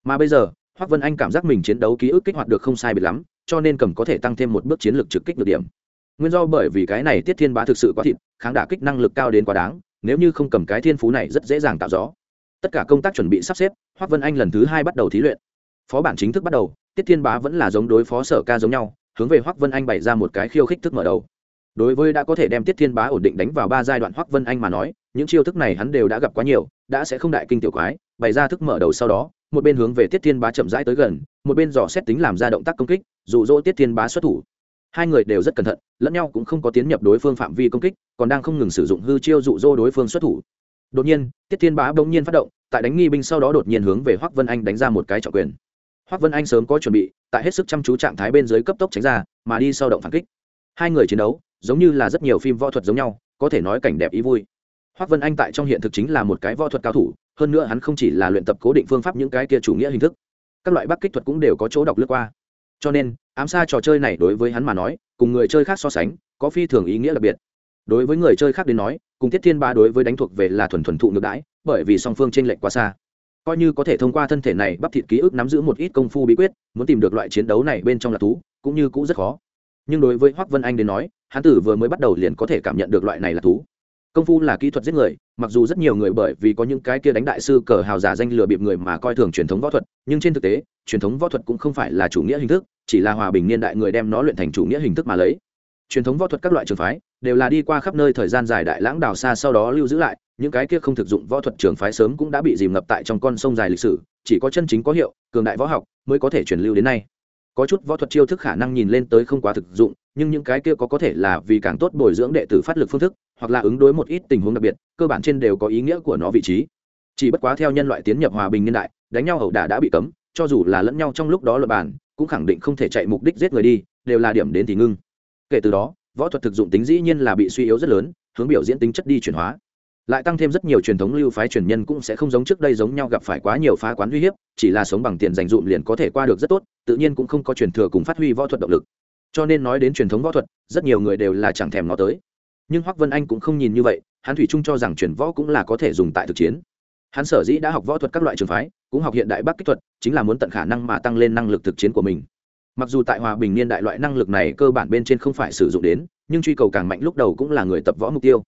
Mà bây giờ hoác vân anh cảm giác mình chiến đấu ký ức kích hoạt được không sai biệt lắm, cho nên cầm có thể tăng thêm một bước chiến lược trực kích được điểm. Nguyên do bởi vì cái này tiết thiên bá thực sự quá thịt, kháng đả kích năng lực cao đến quá đáng, nếu như không cầm cái thiên phú này rất dễ dàng tạo gió. Tất cả công tác chuẩn bị sắp xếp hoác vân anh lần thứ hai bắt đầu thí luyện phó bản chính thức bắt đầu, tiết thiên bá vẫn là giống đối phó sở ca giống nhau, hướng về hoác vân anh bày ra một cái khiêu khích thức mở đầu. Đối với đã có thể đem tiết thiên bá ổn định đánh vào ba giai đoạn hoác vân anh mà nói, những chiêu thức này hắn đều đã gặp quá nhiều, đã sẽ không đại kinh tiểu quái, bày ra thức mở đầu sau đó, một bên hướng về tiết thiên bá chậm rãi tới gần, một bên dò xét tính làm ra động tác công kích, dụ dỗ tiết thiên bá xuất thủ. Hai người đều rất cẩn thận, lẫn nhau cũng không có tiến nhập đối phương phạm vi công kích, còn đang không ngừng sử dụng hư chiêu dụ dỗ đối phương xuất thủ. Đột nhiên, tiết thiên bá bỗng nhiên phát động, tại đánh nghi binh sau đó đột nhiên hướng về hoác vân anh đánh ra một cái trọng quyền hoác vân anh sớm có chuẩn bị, tại hết sức chăm chú trạng thái bên dưới cấp tốc tránh ra, mà đi sau động phản kích. Hai người chiến đấu, giống như là rất nhiều phim võ thuật giống nhau, có thể nói cảnh đẹp ý vui. Hoác vân anh tại trong hiện thực chính là một cái võ thuật cao thủ, hơn nữa hắn không chỉ là luyện tập cố định phương pháp những cái kia chủ nghĩa hình thức, các loại bắc kích thuật cũng đều có chỗ đọc lướt qua. Cho nên, ám xa trò chơi này đối với hắn mà nói, cùng người chơi khác so sánh, có phi thường ý nghĩa đặc biệt. Đối với người chơi khác đến nói, cùng Thiết thiên ba đối với đánh thuộc về là thuần thuần thụ ngược đãi, bởi vì song phương t r ê n lệch quá xa coi như có thể thông qua thân thể này bắp thịt ký ức nắm giữ một ít công phu bí quyết, muốn tìm được loại chiến đấu này bên trong là thú, cũng như cũng rất khó. Nhưng đối với hoác vân anh đến nói, hắn tử vừa mới bắt đầu liền có thể cảm nhận được loại này là thú. Công phu là kỹ thuật giết người, mặc dù rất nhiều người bởi vì có những cái kia đánh đại sư cờ hào giả danh lừa bịp người mà coi thường truyền thống võ thuật, nhưng trên thực tế, truyền thống võ thuật cũng không phải là chủ nghĩa hình thức, chỉ là hòa bình niên đại người đem nó luyện thành chủ nghĩa hình thức mà lấy truyền thống võ thuật các loại trường phái đều là đi qua khắp nơi thời gian dài đại lãng đào xa sau đó lưu giữ lại, những cái kia không thực dụng võ thuật trường phái sớm cũng đã bị dìm ngập tại trong con sông dài lịch sử, chỉ có chân chính có hiệu, cường đại võ học mới có thể truyền lưu đến nay. Có chút võ thuật chiêu thức khả năng nhìn lên tới không quá thực dụng, nhưng những cái kia có có thể là vì càng tốt bồi dưỡng đệ tử phát lực phương thức, hoặc là ứng đối một ít tình huống đặc biệt, cơ bản trên đều có ý nghĩa của nó vị trí. Chỉ bất quá theo nhân loại tiến nhập hòa bình niên đại, đánh nhau ẩu đả đã bị cấm, cho dù là lẫn nhau trong lúc đó luật bàn, cũng khẳng định không thể chạy mục đích giết người đi, đều là điểm đến thì ngưng kể từ đó, võ thuật thực dụng tính dĩ nhiên là bị suy yếu rất lớn, hướng biểu diễn tính chất đi chuyển hóa. Lại tăng thêm rất nhiều truyền thống lưu phái truyền nhân cũng sẽ không giống trước đây giống nhau gặp phải quá nhiều phá quán uy hiếp, chỉ là sống bằng tiền dành dụm liền có thể qua được rất tốt, tự nhiên cũng không có truyền thừa cùng phát huy võ thuật động lực. Cho nên nói đến truyền thống võ thuật, rất nhiều người đều là chẳng thèm nó tới. Nhưng hoắc vân anh cũng không nhìn như vậy, hắn thủy chung cho rằng truyền võ cũng là có thể dùng tại thực chiến. Hắn sở dĩ đã học võ thuật các loại trường phái, cũng học hiện đại bắc kích thuật, chính là muốn tận khả năng mà tăng lên năng lực thực chiến của mình mặc dù tại hòa bình niên đại loại năng lực này cơ bản bên trên không phải sử dụng đến, nhưng truy cầu càng mạnh lúc đầu cũng là người tập võ mục tiêu.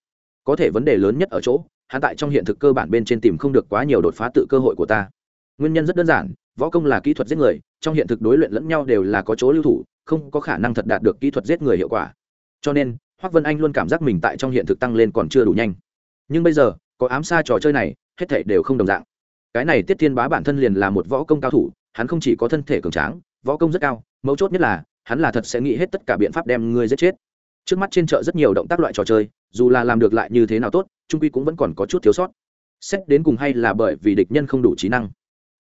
Có thể vấn đề lớn nhất ở chỗ, hắn tại trong hiện thực cơ bản bên trên tìm không được quá nhiều đột phá tự cơ hội của ta. Nguyên nhân rất đơn giản, võ công là kỹ thuật giết người, trong hiện thực đối luyện lẫn nhau đều là có chỗ lưu thủ, không có khả năng thật đạt được kỹ thuật giết người hiệu quả. Cho nên hoác vân anh luôn cảm giác mình tại trong hiện thực tăng lên còn chưa đủ nhanh. Nhưng bây giờ, có ám xa trò chơi này, hết thể đều không đồng dạng. Cái này tiết thiên bá bản thân liền là một võ công cao thủ, hắn không chỉ có thân thể cường tráng, võ công rất cao mấu chốt nhất là, hắn là thật sẽ nghĩ hết tất cả biện pháp đem ngươi giết chết. Trước mắt trên chợ rất nhiều động tác loại trò chơi, dù là làm được lại như thế nào tốt, trung quy cũng vẫn còn có chút thiếu sót. Xét đến cùng hay là bởi vì địch nhân không đủ trí năng.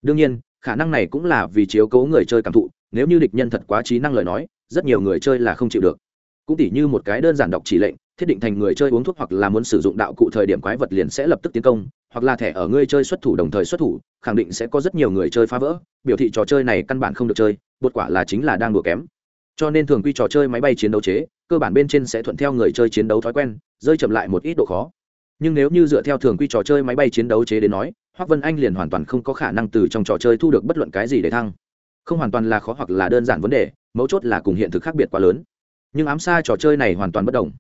Đương nhiên, khả năng này cũng là vì chiếu cố người chơi cảm thụ, nếu như địch nhân thật quá trí năng lời nói, rất nhiều người chơi là không chịu được. Cũng tỉ như một cái đơn giản đọc chỉ lệnh, thiết định thành người chơi uống thuốc hoặc là muốn sử dụng đạo cụ thời điểm quái vật liền sẽ lập tức tiến công, hoặc là thẻ ở người chơi xuất thủ đồng thời xuất thủ, khẳng định sẽ có rất nhiều người chơi phá vỡ, biểu thị trò chơi này căn bản không được chơi bột quả là chính là đang đùa kém. Cho nên thường quy trò chơi máy bay chiến đấu chế, cơ bản bên trên sẽ thuận theo người chơi chiến đấu thói quen, rơi chậm lại một ít độ khó. Nhưng nếu như dựa theo thường quy trò chơi máy bay chiến đấu chế đến nói hoác vân anh liền hoàn toàn không có khả năng từ trong trò chơi thu được bất luận cái gì để thăng. Không hoàn toàn là khó hoặc là đơn giản vấn đề, mấu chốt là cùng hiện thực khác biệt quá lớn. Nhưng ám xa trò chơi này hoàn toàn bất đồng.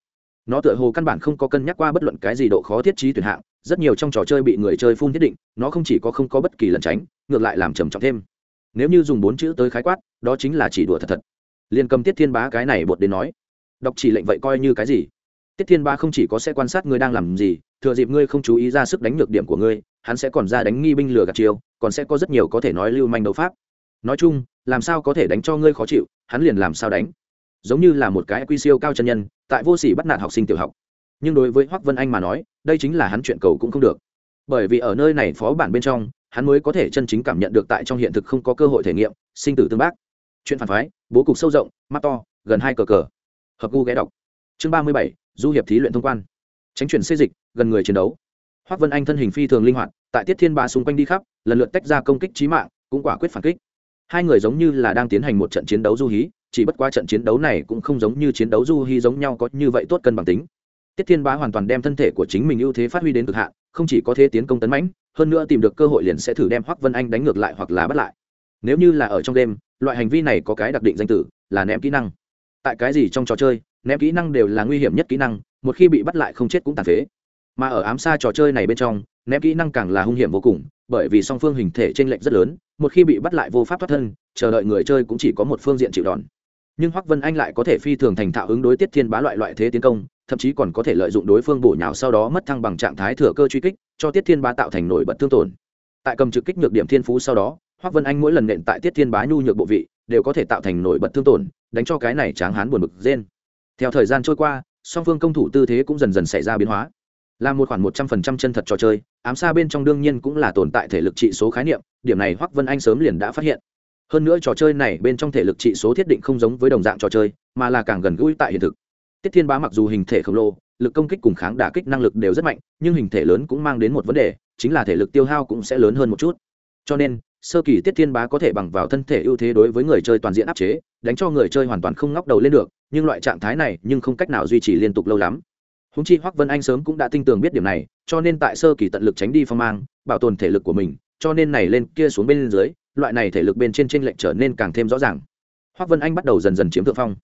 Nó tựa hồ căn bản không có cân nhắc qua bất luận cái gì độ khó thiết trí tuyển hạng, rất nhiều trong trò chơi bị người chơi phun thiết định, nó không chỉ có không có bất kỳ lần tránh, ngược lại làm trầm trọng thêm. Nếu như dùng bốn chữ tới khái quát đó chính là chỉ đùa thật thật. Liền cầm tiết thiên bá cái này bột đến nói, đọc chỉ lệnh vậy coi như cái gì? Tiết thiên bá không chỉ có sẽ quan sát ngươi đang làm gì, thừa dịp ngươi không chú ý ra sức đánh nhược điểm của ngươi, hắn sẽ còn ra đánh nghi binh lừa gạt chiêu, còn sẽ có rất nhiều có thể nói lưu manh đấu pháp. Nói chung, làm sao có thể đánh cho ngươi khó chịu, hắn liền làm sao đánh. Giống như là một cái quy siêu cao chân nhân, tại vô sỉ bắt nạt học sinh tiểu học. Nhưng đối với hoắc vân anh mà nói, đây chính là hắn chuyện cầu cũng không được. Bởi vì ở nơi này phó bản bên trong, hắn mới có thể chân chính cảm nhận được tại trong hiện thực không có cơ hội thể nghiệm, sinh tử tương bác chuyện phản phái, bố cục sâu rộng, mắt to, gần hai cờ cờ. Hợp gu ghé đọc. Chương ba mươi bảy, du hiệp thí luyện thông quan. Tránh chuyển xây dịch, gần người chiến đấu. Hoác vân anh thân hình phi thường linh hoạt, tại tiết thiên ba xung quanh đi khắp, lần lượt tách ra công kích trí mạng, cũng quả quyết phản kích. Hai người giống như là đang tiến hành một trận chiến đấu du hí, chỉ bất qua trận chiến đấu này cũng không giống như chiến đấu du hí giống nhau có như vậy tốt cân bằng tính. Tiết thiên bá hoàn toàn đem thân thể của chính mình ưu thế phát huy đến cực hạn, không chỉ có thế tiến công tấn mãnh, hơn nữa tìm được cơ hội liền sẽ thử đem hoắc vân anh đánh ngược lại hoặc là bắt lại. Nếu như là ở trong đêm loại hành vi này có cái đặc định danh tử, là ném kỹ năng. Tại cái gì trong trò chơi, ném kỹ năng đều là nguy hiểm nhất kỹ năng, một khi bị bắt lại không chết cũng tàn phế. Mà ở ám xa trò chơi này bên trong, ném kỹ năng càng là hung hiểm vô cùng, bởi vì song phương hình thể t r ê n lệch rất lớn, một khi bị bắt lại vô pháp thoát thân, chờ đợi người chơi cũng chỉ có một phương diện chịu đòn. Nhưng hoắc vân anh lại có thể phi thường thành thạo ứng đối tiết thiên bá loại loại thế tiến công, thậm chí còn có thể lợi dụng đối phương bổ nhào sau đó mất thăng bằng trạng thái thừa cơ truy kích, cho tiết thiên bá tạo thành nổi bật thương tổn. Tại cầm trực kích nhược điểm thiên phú sau đó hoắc vân anh mỗi lần nện tại tiết thiên bá nhu nhược bộ vị, đều có thể tạo thành nổi bật thương tổn, đánh cho cái này tráng hán buồn bực rên. Theo thời gian trôi qua, song phương công thủ tư thế cũng dần dần xảy ra biến hóa. Là một khoản một trăm phần trăm chân thật trò chơi, ám xa bên trong đương nhiên cũng là tồn tại thể lực trị số khái niệm, điểm này hoắc vân anh sớm liền đã phát hiện. Hơn nữa trò chơi này bên trong thể lực trị số thiết định không giống với đồng dạng trò chơi, mà là càng gần gũi tại hiện thực. Tiết thiên bá mặc dù hình thể khổng lồ, lực công kích cùng kháng đả kích năng lực đều rất mạnh, nhưng hình thể lớn cũng mang đến một vấn đề, chính là thể lực tiêu hao cũng sẽ lớn hơn một chút. Cho nên sơ kỳ tiết thiên bá có thể bằng vào thân thể ưu thế đối với người chơi toàn diện áp chế, đánh cho người chơi hoàn toàn không ngóc đầu lên được, nhưng loại trạng thái này nhưng không cách nào duy trì liên tục lâu lắm. Húng chi hoắc vân anh sớm cũng đã tin tưởng biết điểm này, cho nên tại sơ kỳ tận lực tránh đi phong mang, bảo tồn thể lực của mình, cho nên này lên kia xuống bên dưới, loại này thể lực bên trên trên lệnh trở nên càng thêm rõ ràng. Hoắc vân anh bắt đầu dần dần chiếm thượng phong.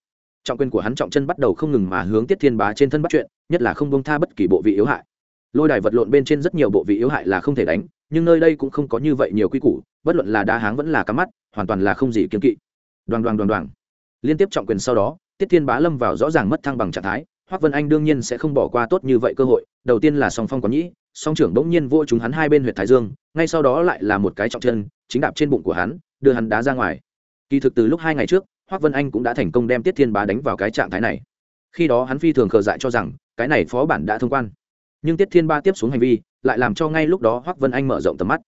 Trọng quyền của hắn trọng chân bắt đầu không ngừng mà hướng tiết thiên bá trên thân bắt chuyện, nhất là không bông tha bất kỳ bộ vị yếu hại. Lôi đài vật lộn bên trên rất nhiều bộ vị yếu hại là không thể đánh nhưng nơi đây cũng không có như vậy nhiều quy củ, bất luận là đá háng vẫn là cắm mắt, hoàn toàn là không gì kiên kỵ. Đoàn đoàn đoàn đoàn liên tiếp trọng quyền sau đó, tiết thiên bá lâm vào rõ ràng mất thăng bằng trạng thái hoắc vân anh đương nhiên sẽ không bỏ qua tốt như vậy cơ hội. Đầu tiên là song phong có nhĩ, song trưởng bỗng nhiên vô chúng hắn hai bên huyệt thái dương, ngay sau đó lại là một cái trọng chân, chính đạp trên bụng của hắn, đưa hắn đá ra ngoài. Kỳ thực từ lúc hai ngày trước hoắc vân anh cũng đã thành công đem tiết thiên bá đánh vào cái trạng thái này. Khi đó hắn phi thường khờ dại cho rằng, cái này phó bản đã thông quan nhưng tiết thiên ba tiếp xuống hành vi lại làm cho ngay lúc đó hoắc vân anh mở rộng tầm mắt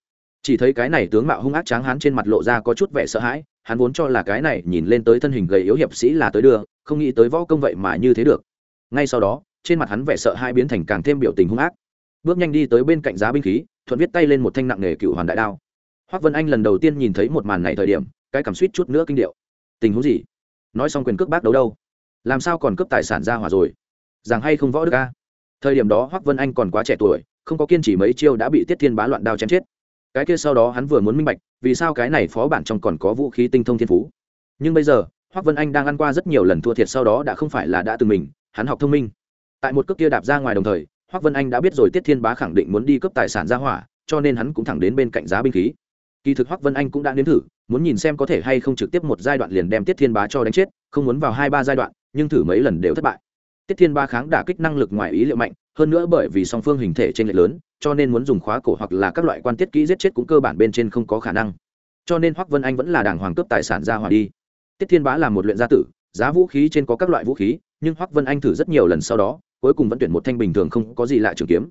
chỉ thấy cái này tướng mạo hung ác tráng hán trên mặt lộ ra có chút vẻ sợ hãi hắn vốn cho là cái này nhìn lên tới thân hình gầy yếu hiệp sĩ là tới đưa không nghĩ tới võ công vậy mà như thế được ngay sau đó trên mặt hắn vẻ sợ hãi biến thành càng thêm biểu tình hung ác bước nhanh đi tới bên cạnh giá binh khí thuận viết tay lên một thanh nặng nghề cựu hoàn đại đao hoắc vân anh lần đầu tiên nhìn thấy một màn này thời điểm cái cảm suýt chút nữa kinh điệu tình huống gì nói xong quyền cước bác đấu đâu làm sao còn cướp tài sản ra hỏa rồi rằng hay không võ đức a? Thời điểm đó hoắc vân anh còn quá trẻ tuổi, không có kiên trì mấy chiêu đã bị tiết thiên bá loạn đao chém chết. Cái kia sau đó hắn vừa muốn minh bạch, vì sao cái này phó bản trong còn có vũ khí tinh thông thiên phú. Nhưng bây giờ, hoắc vân anh đang ăn qua rất nhiều lần thua thiệt sau đó đã không phải là đã từng mình, hắn học thông minh. Tại một cước kia đạp ra ngoài đồng thời, hoắc vân anh đã biết rồi tiết thiên bá khẳng định muốn đi cướp tài sản ra hỏa, cho nên hắn cũng thẳng đến bên cạnh giá binh khí. Kỳ thực hoắc vân anh cũng đã nếm thử, muốn nhìn xem có thể hay không trực tiếp một giai đoạn liền đem tiết thiên bá cho đánh chết, không muốn vào hai ba giai đoạn, nhưng thử mấy lần đều thất bại tiết thiên ba kháng đả kích năng lực ngoài ý liệu mạnh, hơn nữa bởi vì song phương hình thể trên lệch lớn, cho nên muốn dùng khóa cổ hoặc là các loại quan tiết kỹ giết chết cũng cơ bản bên trên không có khả năng. Cho nên hoắc vân anh vẫn là đảng hoàng cướp tài sản ra hòa đi. Tiết thiên bá là một luyện gia tử, giá vũ khí trên có các loại vũ khí, nhưng hoắc vân anh thử rất nhiều lần sau đó, cuối cùng vẫn tuyển một thanh bình thường không có gì lạ trường kiếm.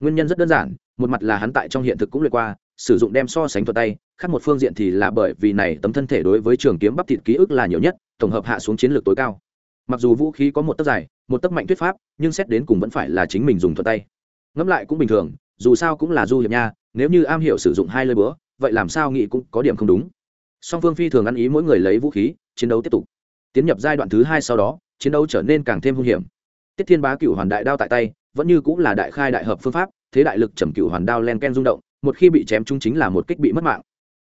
Nguyên nhân rất đơn giản, một mặt là hắn tại trong hiện thực cũng luyện qua, sử dụng đem so sánh thuật tay, khác một phương diện thì là bởi vì này tấm thân thể đối với trường kiếm bắp thịt ký ức là nhiều nhất, tổng hợp hạ xuống chiến lược tối cao. Mặc dù vũ khí có một tấc dài một tấc mạnh thuyết pháp, nhưng xét đến cùng vẫn phải là chính mình dùng thuật tay. Ngẫm lại cũng bình thường, dù sao cũng là du hiệp nha, nếu như am hiểu sử dụng hai lơi búa, vậy làm sao nghĩ cũng có điểm không đúng. Song phương phi thường ăn ý mỗi người lấy vũ khí, chiến đấu tiếp tục. Tiến nhập giai đoạn thứ hai sau đó, chiến đấu trở nên càng thêm hung hiểm. Tiết thiên bá cựu hoàn đại đao tại tay, vẫn như cũng là đại khai đại hợp phương pháp, thế đại lực trầm cựu hoàn đao len ken rung động, một khi bị chém chúng chính là một kích bị mất mạng.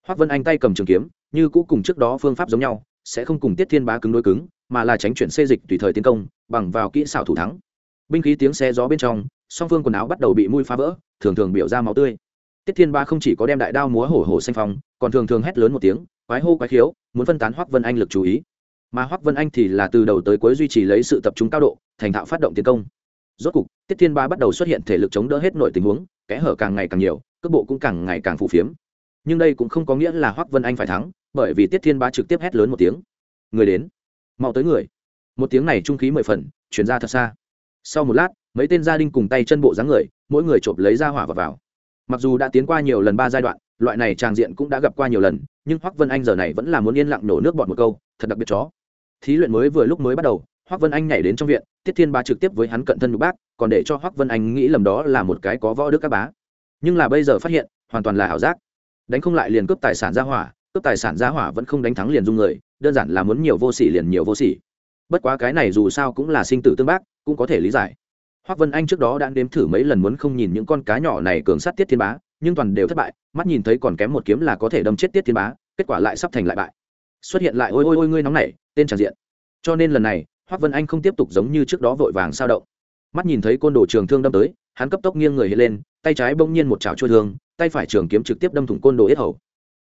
Hoác vân anh tay cầm trường kiếm, như cũ cùng trước đó phương pháp giống nhau, sẽ không cùng tiết thiên bá cứng đối cứng, mà là tránh chuyển xê dịch tùy thời tiến công bằng vào kỹ xảo thủ thắng. Binh khí tiếng xe gió bên trong, song phương quần áo bắt đầu bị mui phá vỡ, thường thường biểu ra máu tươi. Tiết thiên ba không chỉ có đem đại đao múa hổ hổ xanh phong, còn thường thường hét lớn một tiếng, quái hô quái khiếu, muốn phân tán hoắc vân anh lực chú ý. Mà hoắc vân anh thì là từ đầu tới cuối duy trì lấy sự tập trung cao độ, thành thạo phát động tiến công. Rốt cục, tiết thiên ba bắt đầu xuất hiện thể lực chống đỡ hết nội tình huống, kẽ hở càng ngày càng nhiều, cước bộ cũng càng ngày càng phù phiếm. Nhưng đây cũng không có nghĩa là hoắc vân anh phải thắng, bởi vì tiết thiên ba trực tiếp hét lớn một tiếng. Người đến, mau tới người một tiếng này trung khí mười phần, chuyển ra thật xa. Sau một lát, mấy tên gia đình cùng tay chân bộ dáng người, mỗi người chộp lấy ra hỏa và vào. Mặc dù đã tiến qua nhiều lần ba giai đoạn, loại này tràng diện cũng đã gặp qua nhiều lần, nhưng hoắc vân anh giờ này vẫn là muốn yên lặng nổ nước bọt một câu, thật đặc biệt chó. Thí luyện mới vừa lúc mới bắt đầu, hoắc vân anh nhảy đến trong viện, tiết thiên ba trực tiếp với hắn cận thân nhục bác, còn để cho hoắc vân anh nghĩ lầm đó là một cái có võ đức các bá. Nhưng là bây giờ phát hiện, hoàn toàn là ảo giác. Đánh không lại liền cướp tài sản ra hỏa, cướp tài sản ra hỏa vẫn không đánh thắng liền dung người, đơn giản là muốn nhiều vô sỉ liền nhiều vô sỉ bất quá cái này dù sao cũng là sinh tử tương bác cũng có thể lý giải Hoắc Vân Anh trước đó đã nếm thử mấy lần muốn không nhìn những con cá nhỏ này cường sát Tiết Thiên Bá, nhưng toàn đều thất bại, mắt nhìn thấy còn kém một kiếm là có thể đâm chết Tiết Thiên Bá, kết quả lại sắp thành lại bại. Xuất hiện lại ôi ôi ôi ngươi nóng nảy, tên tràn diện. Cho nên lần này, Hoắc Vân Anh không tiếp tục giống như trước đó vội vàng sao động. Mắt nhìn thấy côn đồ trường thương đâm tới, hắn cấp tốc nghiêng người lên, tay trái bỗng nhiên một chảo trôi thương, tay phải trường kiếm trực tiếp đâm thủng côn đồ yết hầu.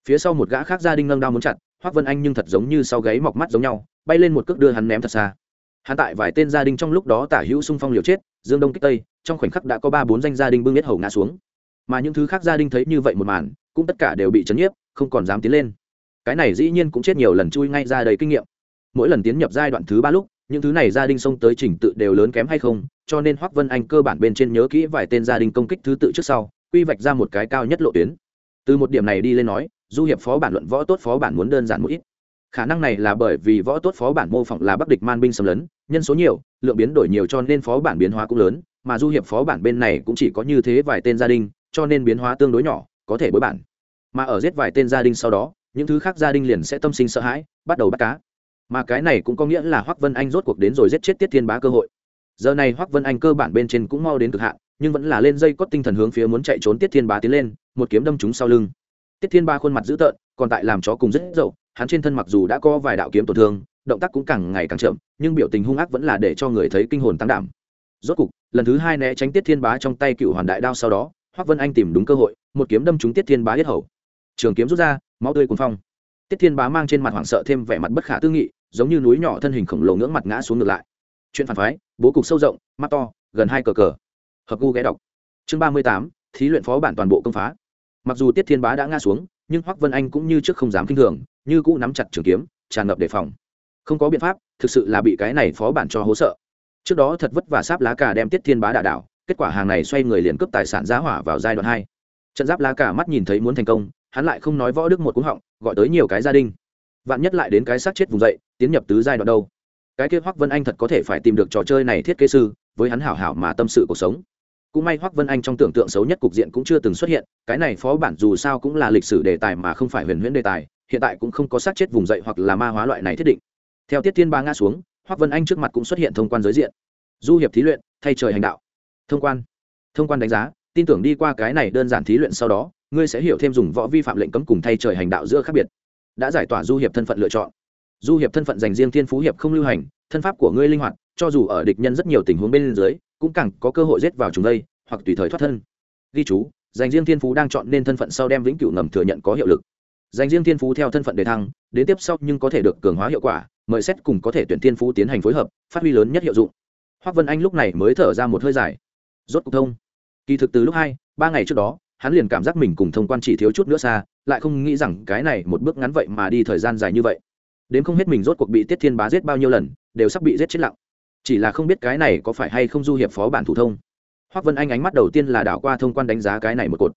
Phía sau một gã khác gia đình nâng đao muốn chặt, Hoắc Vân Anh nhưng thật giống như sau gáy mọc mắt giống nhau, bay lên một cước đưa hắn ném thật xa. Hắn tại vài tên gia đình trong lúc đó tả hữu xung phong liều chết, dương đông kích tây, trong khoảnh khắc đã có ba bốn danh gia đình bưng biết hầu ngã xuống. Mà những thứ khác gia đình thấy như vậy một màn, cũng tất cả đều bị chấn nhiếp, không còn dám tiến lên. Cái này dĩ nhiên cũng chết nhiều lần chui ngay ra đầy kinh nghiệm. Mỗi lần tiến nhập giai đoạn thứ ba lúc, những thứ này gia đình xông tới trình tự đều lớn kém hay không, cho nên hoắc vân anh cơ bản bên trên nhớ kỹ vài tên gia đình công kích thứ tự trước sau, quy vạch ra một cái cao nhất lộ tuyến. Từ một điểm này đi lên nói, du hiệp phó bản luận võ tốt phó bản muốn đơn giản một ít khả năng này là bởi vì võ tốt phó bản mô phỏng là bắc địch man binh xâm lấn, nhân số nhiều, lượng biến đổi nhiều cho nên phó bản biến hóa cũng lớn, mà du hiệp phó bản bên này cũng chỉ có như thế vài tên gia đình, cho nên biến hóa tương đối nhỏ, có thể bối bản. Mà ở giết vài tên gia đình sau đó, những thứ khác gia đình liền sẽ tâm sinh sợ hãi, bắt đầu bắt cá. Mà cái này cũng có nghĩa là hoắc vân anh rốt cuộc đến rồi giết chết tiết thiên bá cơ hội. Giờ này hoắc vân anh cơ bản bên trên cũng mau đến cực hạn, nhưng vẫn là lên dây cót tinh thần hướng phía muốn chạy trốn tiết thiên bá tiến lên, một kiếm đâm chúng sau lưng. Tiết thiên ba khuôn mặt dữ tợn, còn tại làm chó cùng rất dậu hắn trên thân mặc dù đã có vài đạo kiếm tổn thương, động tác cũng càng ngày càng chậm, nhưng biểu tình hung ác vẫn là để cho người thấy kinh hồn tăng đảm. Rốt cục, lần thứ hai né tránh tiết thiên bá trong tay cựu hoàn đại đao sau đó, hoắc vân anh tìm đúng cơ hội, một kiếm đâm trúng tiết thiên bá yết hầu. Trường kiếm rút ra, máu tươi cuồng phong. Tiết thiên bá mang trên mặt hoảng sợ thêm vẻ mặt bất khả tư nghị, giống như núi nhỏ thân hình khổng lồ ngưỡng mặt ngã xuống ngược lại. Chuyện phản phái, bố cục sâu rộng, mắt to, gần hai cờ cờ. Hợp gu ghé đọc. Chương ba mươi tám, thí luyện phó bản toàn bộ công phá. Mặc dù tiết thiên bá đã ngã xuống nhưng hoắc vân anh cũng như trước không dám kinh thường như cũ nắm chặt trường kiếm tràn ngập đề phòng không có biện pháp thực sự là bị cái này phó bản cho hố sợ trước đó thật vất vả sáp lá cà đem tiết thiên bá đả đảo kết quả hàng này xoay người liền cướp tài sản giá hỏa vào giai đoạn hai trận giáp lá cà mắt nhìn thấy muốn thành công hắn lại không nói võ đức một cú họng gọi tới nhiều cái gia đình vạn nhất lại đến cái sát chết vùng dậy tiến nhập tứ giai đoạn đâu cái kia hoắc vân anh thật có thể phải tìm được trò chơi này thiết kế sư với hắn hảo hảo mà tâm sự cuộc sống cũng may hoắc vân anh trong tưởng tượng xấu nhất cục diện cũng chưa từng xuất hiện, cái này phó bản dù sao cũng là lịch sử đề tài mà không phải huyền huyễn đề tài, hiện tại cũng không có sát chết vùng dậy hoặc là ma hóa loại này thiết định. Theo tiết thiên ba ngã xuống, hoắc vân anh trước mặt cũng xuất hiện thông quan giới diện. Du hiệp thí luyện, thay trời hành đạo. Thông quan. Thông quan đánh giá, tin tưởng đi qua cái này đơn giản thí luyện sau đó, ngươi sẽ hiểu thêm dùng võ vi phạm lệnh cấm cùng thay trời hành đạo giữa khác biệt. Đã giải tỏa du hiệp thân phận lựa chọn. Du hiệp thân phận dành riêng thiên phú hiệp không lưu hành, thân pháp của ngươi linh hoạt cho dù ở địch nhân rất nhiều tình huống bên dưới, cũng càng có cơ hội giết vào chúng đây, hoặc tùy thời thoát thân. Ghi chú, dành riêng thiên phú đang chọn nên thân phận sau đem vĩnh cửu ngầm thừa nhận có hiệu lực. Dành riêng thiên phú theo thân phận đề thăng, đến tiếp sau nhưng có thể được cường hóa hiệu quả, mời xét cùng có thể tuyển thiên phú tiến hành phối hợp, phát huy lớn nhất hiệu dụng. Hoác vân anh lúc này mới thở ra một hơi dài. Rốt cục thông. Kỳ thực từ lúc hai, ba ngày trước đó, hắn liền cảm giác mình cùng thông quan chỉ thiếu chút nữa xa, lại không nghĩ rằng cái này một bước ngắn vậy mà đi thời gian dài như vậy. Đến không hết mình rốt cuộc bị tiết thiên bá giết bao nhiêu lần, đều sắp bị giết chết lặng chỉ là không biết cái này có phải hay không du hiệp phó bản thủ thông. Hoác vân anh ánh mắt đầu tiên là đảo qua thông quan đánh giá cái này một cột.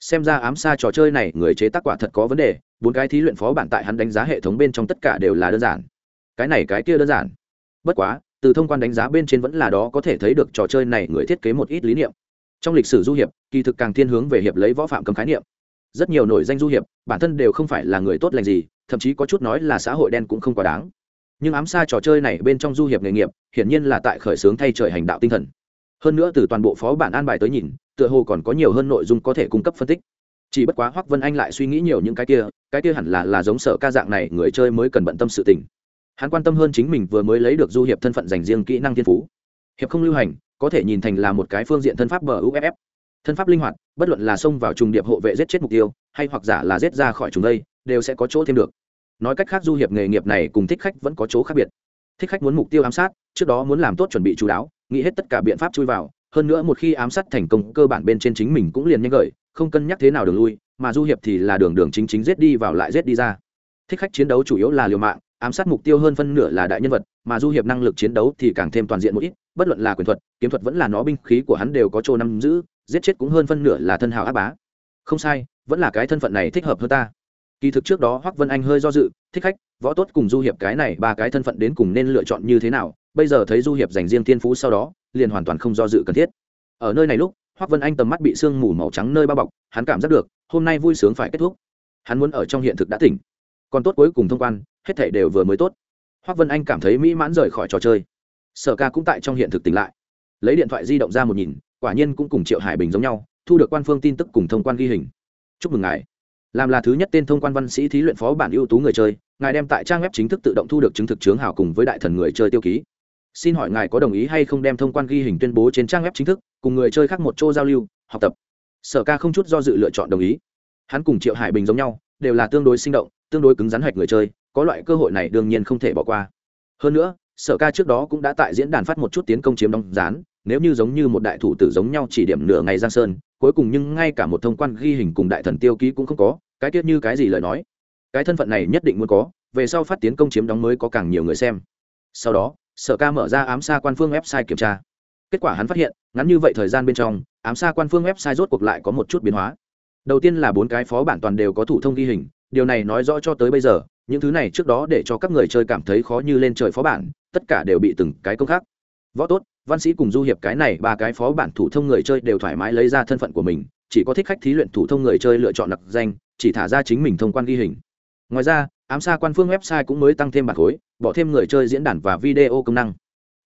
Xem ra ám xa trò chơi này, người chế tác quả thật có vấn đề, bốn cái thí luyện phó bản tại hắn đánh giá hệ thống bên trong tất cả đều là đơn giản. Cái này cái kia đơn giản. Bất quá, từ thông quan đánh giá bên trên vẫn là đó có thể thấy được trò chơi này người thiết kế một ít lý niệm. Trong lịch sử du hiệp, kỳ thực càng thiên hướng về hiệp lấy võ phạm cầm khái niệm. Rất nhiều nổi danh du hiệp, bản thân đều không phải là người tốt lành gì, thậm chí có chút nói là xã hội đen cũng không quá đáng nhưng ám xa trò chơi này bên trong du hiệp nghề nghiệp, hiển nhiên là tại khởi xướng thay trời hành đạo tinh thần. Hơn nữa từ toàn bộ phó bản an bài tới nhìn, tựa hồ còn có nhiều hơn nội dung có thể cung cấp phân tích. Chỉ bất quá hoắc vân anh lại suy nghĩ nhiều những cái kia cái kia hẳn là là giống sở ca dạng này người chơi mới cần bận tâm sự tình. Hắn quan tâm hơn chính mình vừa mới lấy được du hiệp thân phận dành riêng kỹ năng thiên phú. Hiệp không lưu hành, có thể nhìn thành là một cái phương diện thân pháp bờ uff thân pháp linh hoạt, bất luận là xông vào trùng điệp hộ vệ giết chết mục tiêu, hay hoặc giả là giết ra khỏi trùng đây, đều sẽ có chỗ thêm được nói cách khác du hiệp nghề nghiệp này cùng thích khách vẫn có chỗ khác biệt. Thích khách muốn mục tiêu ám sát, trước đó muốn làm tốt chuẩn bị chú đáo, nghĩ hết tất cả biện pháp chui vào, hơn nữa một khi ám sát thành công, cơ bản bên trên chính mình cũng liền nhanh gợi, không cân nhắc thế nào đường lui, mà du hiệp thì là đường đường chính chính giết đi vào lại giết đi ra. Thích khách chiến đấu chủ yếu là liều mạng, ám sát mục tiêu hơn phân nửa là đại nhân vật, mà du hiệp năng lực chiến đấu thì càng thêm toàn diện một ít, bất luận là quyền thuật, kiếm thuật vẫn là nó binh khí của hắn đều có chỗ nắm giữ, giết chết cũng hơn phân nửa là thân hào áp bá. Không sai, vẫn là cái thân phận này thích hợp hơn ta kỳ thực trước đó hoắc vân anh hơi do dự, thích khách, võ tốt cùng du hiệp cái này ba cái thân phận đến cùng nên lựa chọn như thế nào, bây giờ thấy du hiệp dành riêng thiên phú sau đó, liền hoàn toàn không do dự cần thiết. Ở nơi này lúc, hoắc vân anh tầm mắt bị sương mù màu trắng nơi bao bọc, hắn cảm giác được, hôm nay vui sướng phải kết thúc. Hắn muốn ở trong hiện thực đã tỉnh. Còn tốt cuối cùng thông quan, hết thảy đều vừa mới tốt. Hoắc vân anh cảm thấy mỹ mãn rời khỏi trò chơi. Sở ca cũng tại trong hiện thực tỉnh lại. Lấy điện thoại di động ra một nhìn, quả nhiên cũng cùng triệu hải bình giống nhau, thu được quan phương tin tức cùng thông quan ghi hình. Chúc mừng ngài làm là thứ nhất tên thông quan văn sĩ thí luyện phó bản ưu tú người chơi, ngài đem tại trang web chính thức tự động thu được chứng thực chướng hào cùng với đại thần người chơi tiêu ký. Xin hỏi ngài có đồng ý hay không đem thông quan ghi hình tuyên bố trên trang web chính thức, cùng người chơi khác một chỗ giao lưu, học tập? Sở ca không chút do dự lựa chọn đồng ý. Hắn cùng triệu hải bình giống nhau, đều là tương đối sinh động, tương đối cứng rắn hạch người chơi, có loại cơ hội này đương nhiên không thể bỏ qua. Hơn nữa, sở ca trước đó cũng đã tại diễn đàn phát một chút tiến công chiếm đóng rán nếu như giống như một đại thủ tử giống nhau chỉ điểm nửa ngày giang sơn cuối cùng nhưng ngay cả một thông quan ghi hình cùng đại thần tiêu ký cũng không có, cái tiết như cái gì lời nói? Cái thân phận này nhất định muốn có, về sau phát tiến công chiếm đóng mới có càng nhiều người xem. Sau đó, sở ca mở ra ám xa quan phương website kiểm tra. Kết quả hắn phát hiện, ngắn như vậy thời gian bên trong, ám xa quan phương website rốt cuộc lại có một chút biến hóa. Đầu tiên là bốn cái phó bản toàn đều có thủ thông ghi hình, điều này nói rõ cho tới bây giờ, những thứ này trước đó để cho các người chơi cảm thấy khó như lên trời phó bản, tất cả đều bị từng cái công khác võ tốt, văn sĩ cùng du hiệp cái này ba cái phó bản thủ thông người chơi đều thoải mái lấy ra thân phận của mình, chỉ có thích khách thí luyện thủ thông người chơi lựa chọn đặc danh, chỉ thả ra chính mình thông quan ghi hình. Ngoài ra, ám xa quan phương website cũng mới tăng thêm bản khối, bỏ thêm người chơi diễn đàn và video công năng.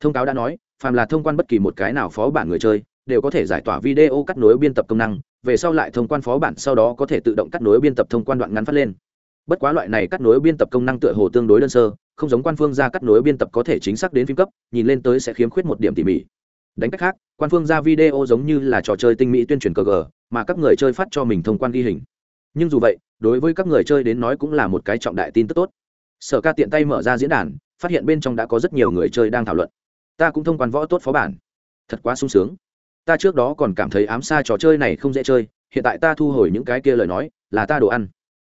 Thông cáo đã nói, phàm là thông quan bất kỳ một cái nào phó bản người chơi, đều có thể giải tỏa video cắt nối biên tập công năng, về sau lại thông quan phó bản sau đó có thể tự động cắt nối biên tập thông quan đoạn ngắn phát lên. Bất quá loại này cắt nối biên tập công năng tựa hồ tương đối đơn sơ không giống quan phương ra cắt nối biên tập có thể chính xác đến phim cấp, nhìn lên tới sẽ khiếm khuyết một điểm tỉ mỉ. Đánh cách khác, quan phương ra video giống như là trò chơi tinh mỹ tuyên truyền cờ gờ, mà các người chơi phát cho mình thông quan ghi hình. Nhưng dù vậy, đối với các người chơi đến nói cũng là một cái trọng đại tin tức tốt. Sở ca tiện tay mở ra diễn đàn, phát hiện bên trong đã có rất nhiều người chơi đang thảo luận. Ta cũng thông quan võ tốt phó bản. Thật quá sung sướng. Ta trước đó còn cảm thấy ám xa trò chơi này không dễ chơi, hiện tại ta thu hồi những cái kia lời nói, là ta đồ ăn.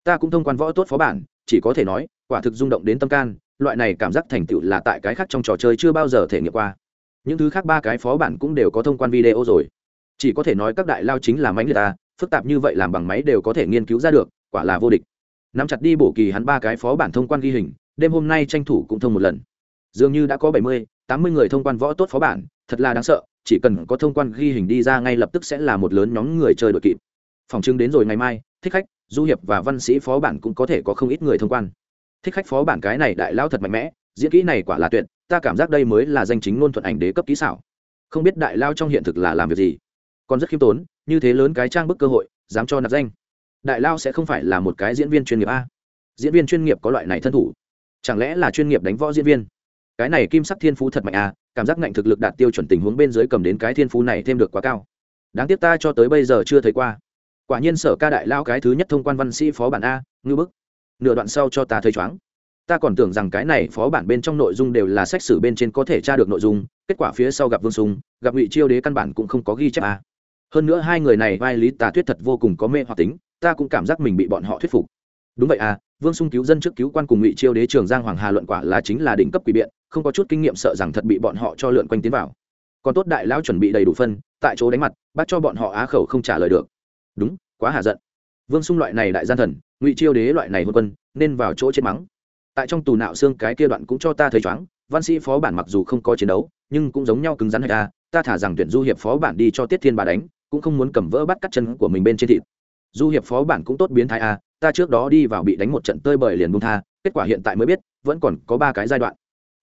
Ta cũng thông quan võ tốt phó bản, chỉ có thể nói, quả thực rung động đến tâm can loại này cảm giác thành tựu là tại cái khác trong trò chơi chưa bao giờ thể nghiệm qua. Những thứ khác ba cái phó bản cũng đều có thông quan video rồi. Chỉ có thể nói các đại lao chính là mánh người ta, phức tạp như vậy làm bằng máy đều có thể nghiên cứu ra được, quả là vô địch. Nắm chặt đi bổ kỳ hắn ba cái phó bản thông quan ghi hình, đêm hôm nay tranh thủ cũng thông một lần. Dường như đã có bảy mươi, tám mươi người thông quan võ tốt phó bản, thật là đáng sợ, chỉ cần có thông quan ghi hình đi ra ngay lập tức sẽ là một lớn nhóm người chơi đội kịp. Phòng chứng đến rồi ngày mai, thích khách, du hiệp và văn sĩ phó bản cũng có thể có không ít người thông quan thích khách phó bản cái này đại lao thật mạnh mẽ, diễn kỹ này quả là tuyệt, ta cảm giác đây mới là danh chính ngôn thuận ảnh đế cấp kỹ xảo. Không biết đại lao trong hiện thực là làm việc gì. Còn rất khiêm tốn, như thế lớn cái trang bức cơ hội, dám cho nạp danh. Đại lao sẽ không phải là một cái diễn viên chuyên nghiệp a. Diễn viên chuyên nghiệp có loại này thân thủ. Chẳng lẽ là chuyên nghiệp đánh võ diễn viên? Cái này kim sắc thiên phú thật mạnh a, cảm giác ngạnh thực lực đạt tiêu chuẩn tình huống bên dưới cầm đến cái thiên phú này thêm được quá cao. Đáng tiếc ta cho tới bây giờ chưa thấy qua. Quả nhiên sở ca đại lao cái thứ nhất thông quan văn sĩ phó bản a, ngư bức nửa đoạn sau cho ta thấy chóng. Ta còn tưởng rằng cái này phó bản bên trong nội dung đều là sách sử bên trên có thể tra được nội dung, kết quả phía sau gặp vương sùng, gặp ngụy chiêu đế căn bản cũng không có ghi chép a hơn nữa hai người này vai lý tà thuyết thật vô cùng có mê hoặc tính, ta cũng cảm giác mình bị bọn họ thuyết phục. Đúng vậy à vương sung cứu dân trước cứu quan cùng ngụy chiêu đế trường giang hoàng hà luận quả là chính là đỉnh cấp quỷ biện, không có chút kinh nghiệm sợ rằng thật bị bọn họ cho lượn quanh tiến vào. Còn tốt đại lão chuẩn bị đầy đủ phân, tại chỗ đánh mặt, bắt cho bọn họ á khẩu không trả lời được. Đúng, quá hà giận vương sung loại này đại gian thần, ngụy chiêu đế loại này hôn quân, nên vào chỗ chết mắng. Tại trong tù nạo xương cái kia đoạn cũng cho ta thấy chóng, văn sĩ phó bản mặc dù không có chiến đấu, nhưng cũng giống nhau cứng rắn hay ta ta thả rằng tuyển du hiệp phó bản đi cho tiết thiên bà đánh, cũng không muốn cầm vỡ bắt cắt chân của mình bên trên thịt. Du hiệp phó bản cũng tốt biến thái a, ta trước đó đi vào bị đánh một trận tơi bời liền bung tha, kết quả hiện tại mới biết, vẫn còn có ba cái giai đoạn.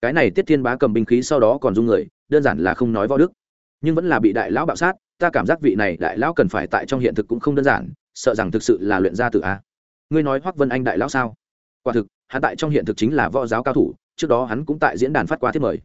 Cái này tiết thiên bá cầm binh khí sau đó còn dung người, đơn giản là không nói võ đức. Nhưng vẫn là bị đại lão bạo sát, ta cảm giác vị này đại lão cần phải tại trong hiện thực cũng không đơn giản sợ rằng thực sự là luyện gia tử a. Ngươi nói hoắc vân anh đại lão sao? Quả thực, hắn tại trong hiện thực chính là võ giáo cao thủ, trước đó hắn cũng tại diễn đàn phát qua thiết mời.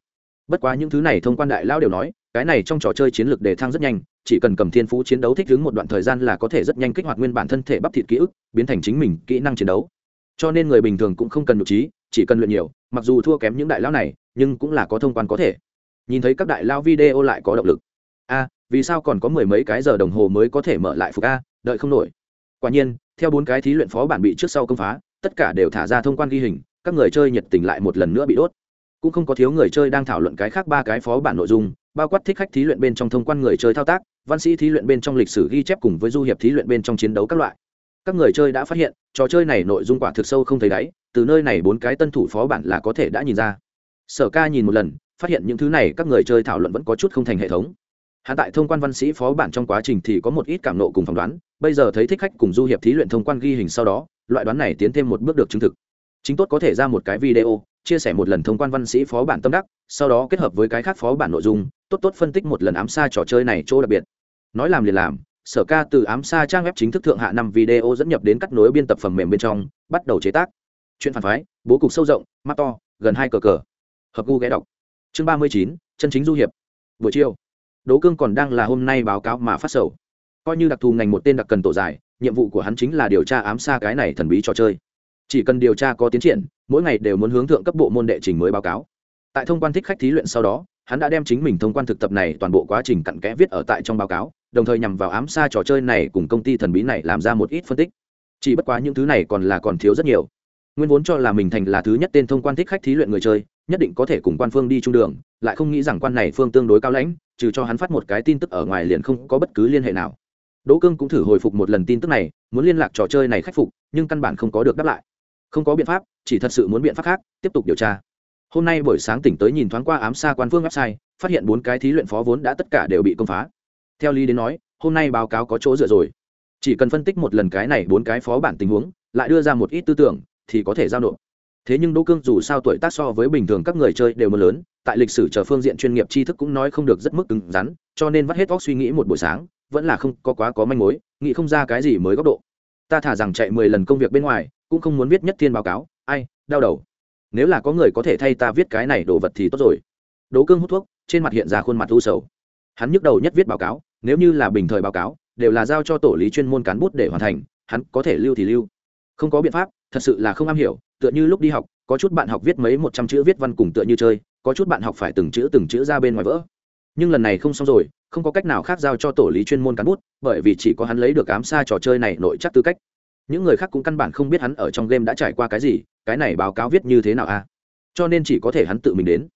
Bất quá những thứ này thông quan đại lão đều nói, cái này trong trò chơi chiến lược đề thăng rất nhanh, chỉ cần cầm thiên phú chiến đấu thích ứng một đoạn thời gian là có thể rất nhanh kích hoạt nguyên bản thân thể bắp thịt ký ức, biến thành chính mình kỹ năng chiến đấu. Cho nên người bình thường cũng không cần nhục trí, chỉ cần luyện nhiều, mặc dù thua kém những đại lão này, nhưng cũng là có thông quan có thể. Nhìn thấy các đại lão video lại có động lực. A, vì sao còn có mười mấy cái giờ đồng hồ mới có thể mở lại phục a, đợi không nổi quả nhiên, theo bốn cái thí luyện phó bản bị trước sau công phá, tất cả đều thả ra thông quan ghi hình, các người chơi nhiệt tình lại một lần nữa bị đốt. Cũng không có thiếu người chơi đang thảo luận cái khác ba cái phó bản nội dung, bao quát thích khách thí luyện bên trong thông quan người chơi thao tác, văn sĩ thí luyện bên trong lịch sử ghi chép cùng với du hiệp thí luyện bên trong chiến đấu các loại. Các người chơi đã phát hiện, trò chơi này nội dung quả thực sâu không thấy đáy, từ nơi này bốn cái tân thủ phó bản là có thể đã nhìn ra. Sở ca nhìn một lần, phát hiện những thứ này các người chơi thảo luận vẫn có chút không thành hệ thống hạ tại thông quan văn sĩ phó bản trong quá trình thì có một ít cảm nộ cùng phỏng đoán, bây giờ thấy thích khách cùng du hiệp thí luyện thông quan ghi hình sau đó, loại đoán này tiến thêm một bước được chứng thực. Chính tốt có thể ra một cái video, chia sẻ một lần thông quan văn sĩ phó bản tâm đắc, sau đó kết hợp với cái khác phó bản nội dung, tốt tốt phân tích một lần ám xa trò chơi này chỗ đặc biệt. Nói làm liền làm, sở ca từ ám xa trang web chính thức thượng hạ năm video dẫn nhập đến cắt nối biên tập phần mềm bên trong, bắt đầu chế tác. Chuyện phản phái, bố cục sâu rộng, mắt to, gần hai cờ cờ. Hợp gu ghé đọc. Chương ba mươi chín, chân chính du hiệp. Buổi chiều đỗ cương còn đang là hôm nay báo cáo mà phát sầu. Coi như đặc thù ngành một tên đặc cần tổ giải, nhiệm vụ của hắn chính là điều tra ám xa cái này thần bí trò chơi. Chỉ cần điều tra có tiến triển, mỗi ngày đều muốn hướng thượng cấp bộ môn đệ trình mới báo cáo. Tại thông quan thích khách thí luyện sau đó, hắn đã đem chính mình thông quan thực tập này toàn bộ quá trình cặn kẽ viết ở tại trong báo cáo, đồng thời nhằm vào ám xa trò chơi này cùng công ty thần bí này làm ra một ít phân tích. Chỉ bất quá những thứ này còn là còn thiếu rất nhiều. Nguyên vốn cho là mình thành là thứ nhất tên thông quan thích khách thí luyện người chơi, nhất định có thể cùng quan phương đi trung đường, lại không nghĩ rằng quan này phương tương đối cao lãnh trừ cho hắn phát một cái tin tức ở ngoài liền không có bất cứ liên hệ nào. Đỗ cương cũng thử hồi phục một lần tin tức này, muốn liên lạc trò chơi này khắc phục, nhưng căn bản không có được đáp lại. Không có biện pháp, chỉ thật sự muốn biện pháp khác, tiếp tục điều tra. Hôm nay buổi sáng tỉnh tới nhìn thoáng qua ám xa quan phương website, phát hiện bốn cái thí luyện phó vốn đã tất cả đều bị công phá. Theo lý đến nói, hôm nay báo cáo có chỗ dựa rồi. Chỉ cần phân tích một lần cái này bốn cái phó bản tình huống, lại đưa ra một ít tư tưởng, thì có thể giao nộp thế nhưng đỗ cương dù sao tuổi tác so với bình thường các người chơi đều mưa lớn, tại lịch sử chờ phương diện chuyên nghiệp tri thức cũng nói không được rất mức cứng rắn, cho nên vắt hết óc suy nghĩ một buổi sáng, vẫn là không có quá có manh mối, nghĩ không ra cái gì mới góc độ. Ta thả rằng chạy mười lần công việc bên ngoài, cũng không muốn viết nhất thiên báo cáo, ai, đau đầu. Nếu là có người có thể thay ta viết cái này đồ vật thì tốt rồi. Đỗ cương hút thuốc, trên mặt hiện ra khuôn mặt u sầu. Hắn nhức đầu nhất viết báo cáo, nếu như là bình thời báo cáo, đều là giao cho tổ lý chuyên môn cán bút để hoàn thành, hắn có thể lưu thì lưu. Không có biện pháp, thật sự là không am hiểu tựa như lúc đi học, có chút bạn học viết mấy một trăm chữ viết văn cùng tựa như chơi, có chút bạn học phải từng chữ từng chữ ra bên ngoài vỡ. Nhưng lần này không xong rồi, không có cách nào khác giao cho tổ lý chuyên môn cán bút, bởi vì chỉ có hắn lấy được ám xa trò chơi này nội chắc tư cách. Những người khác cũng căn bản không biết hắn ở trong game đã trải qua cái gì, cái này báo cáo viết như thế nào a à? cho nên chỉ có thể hắn tự mình đến.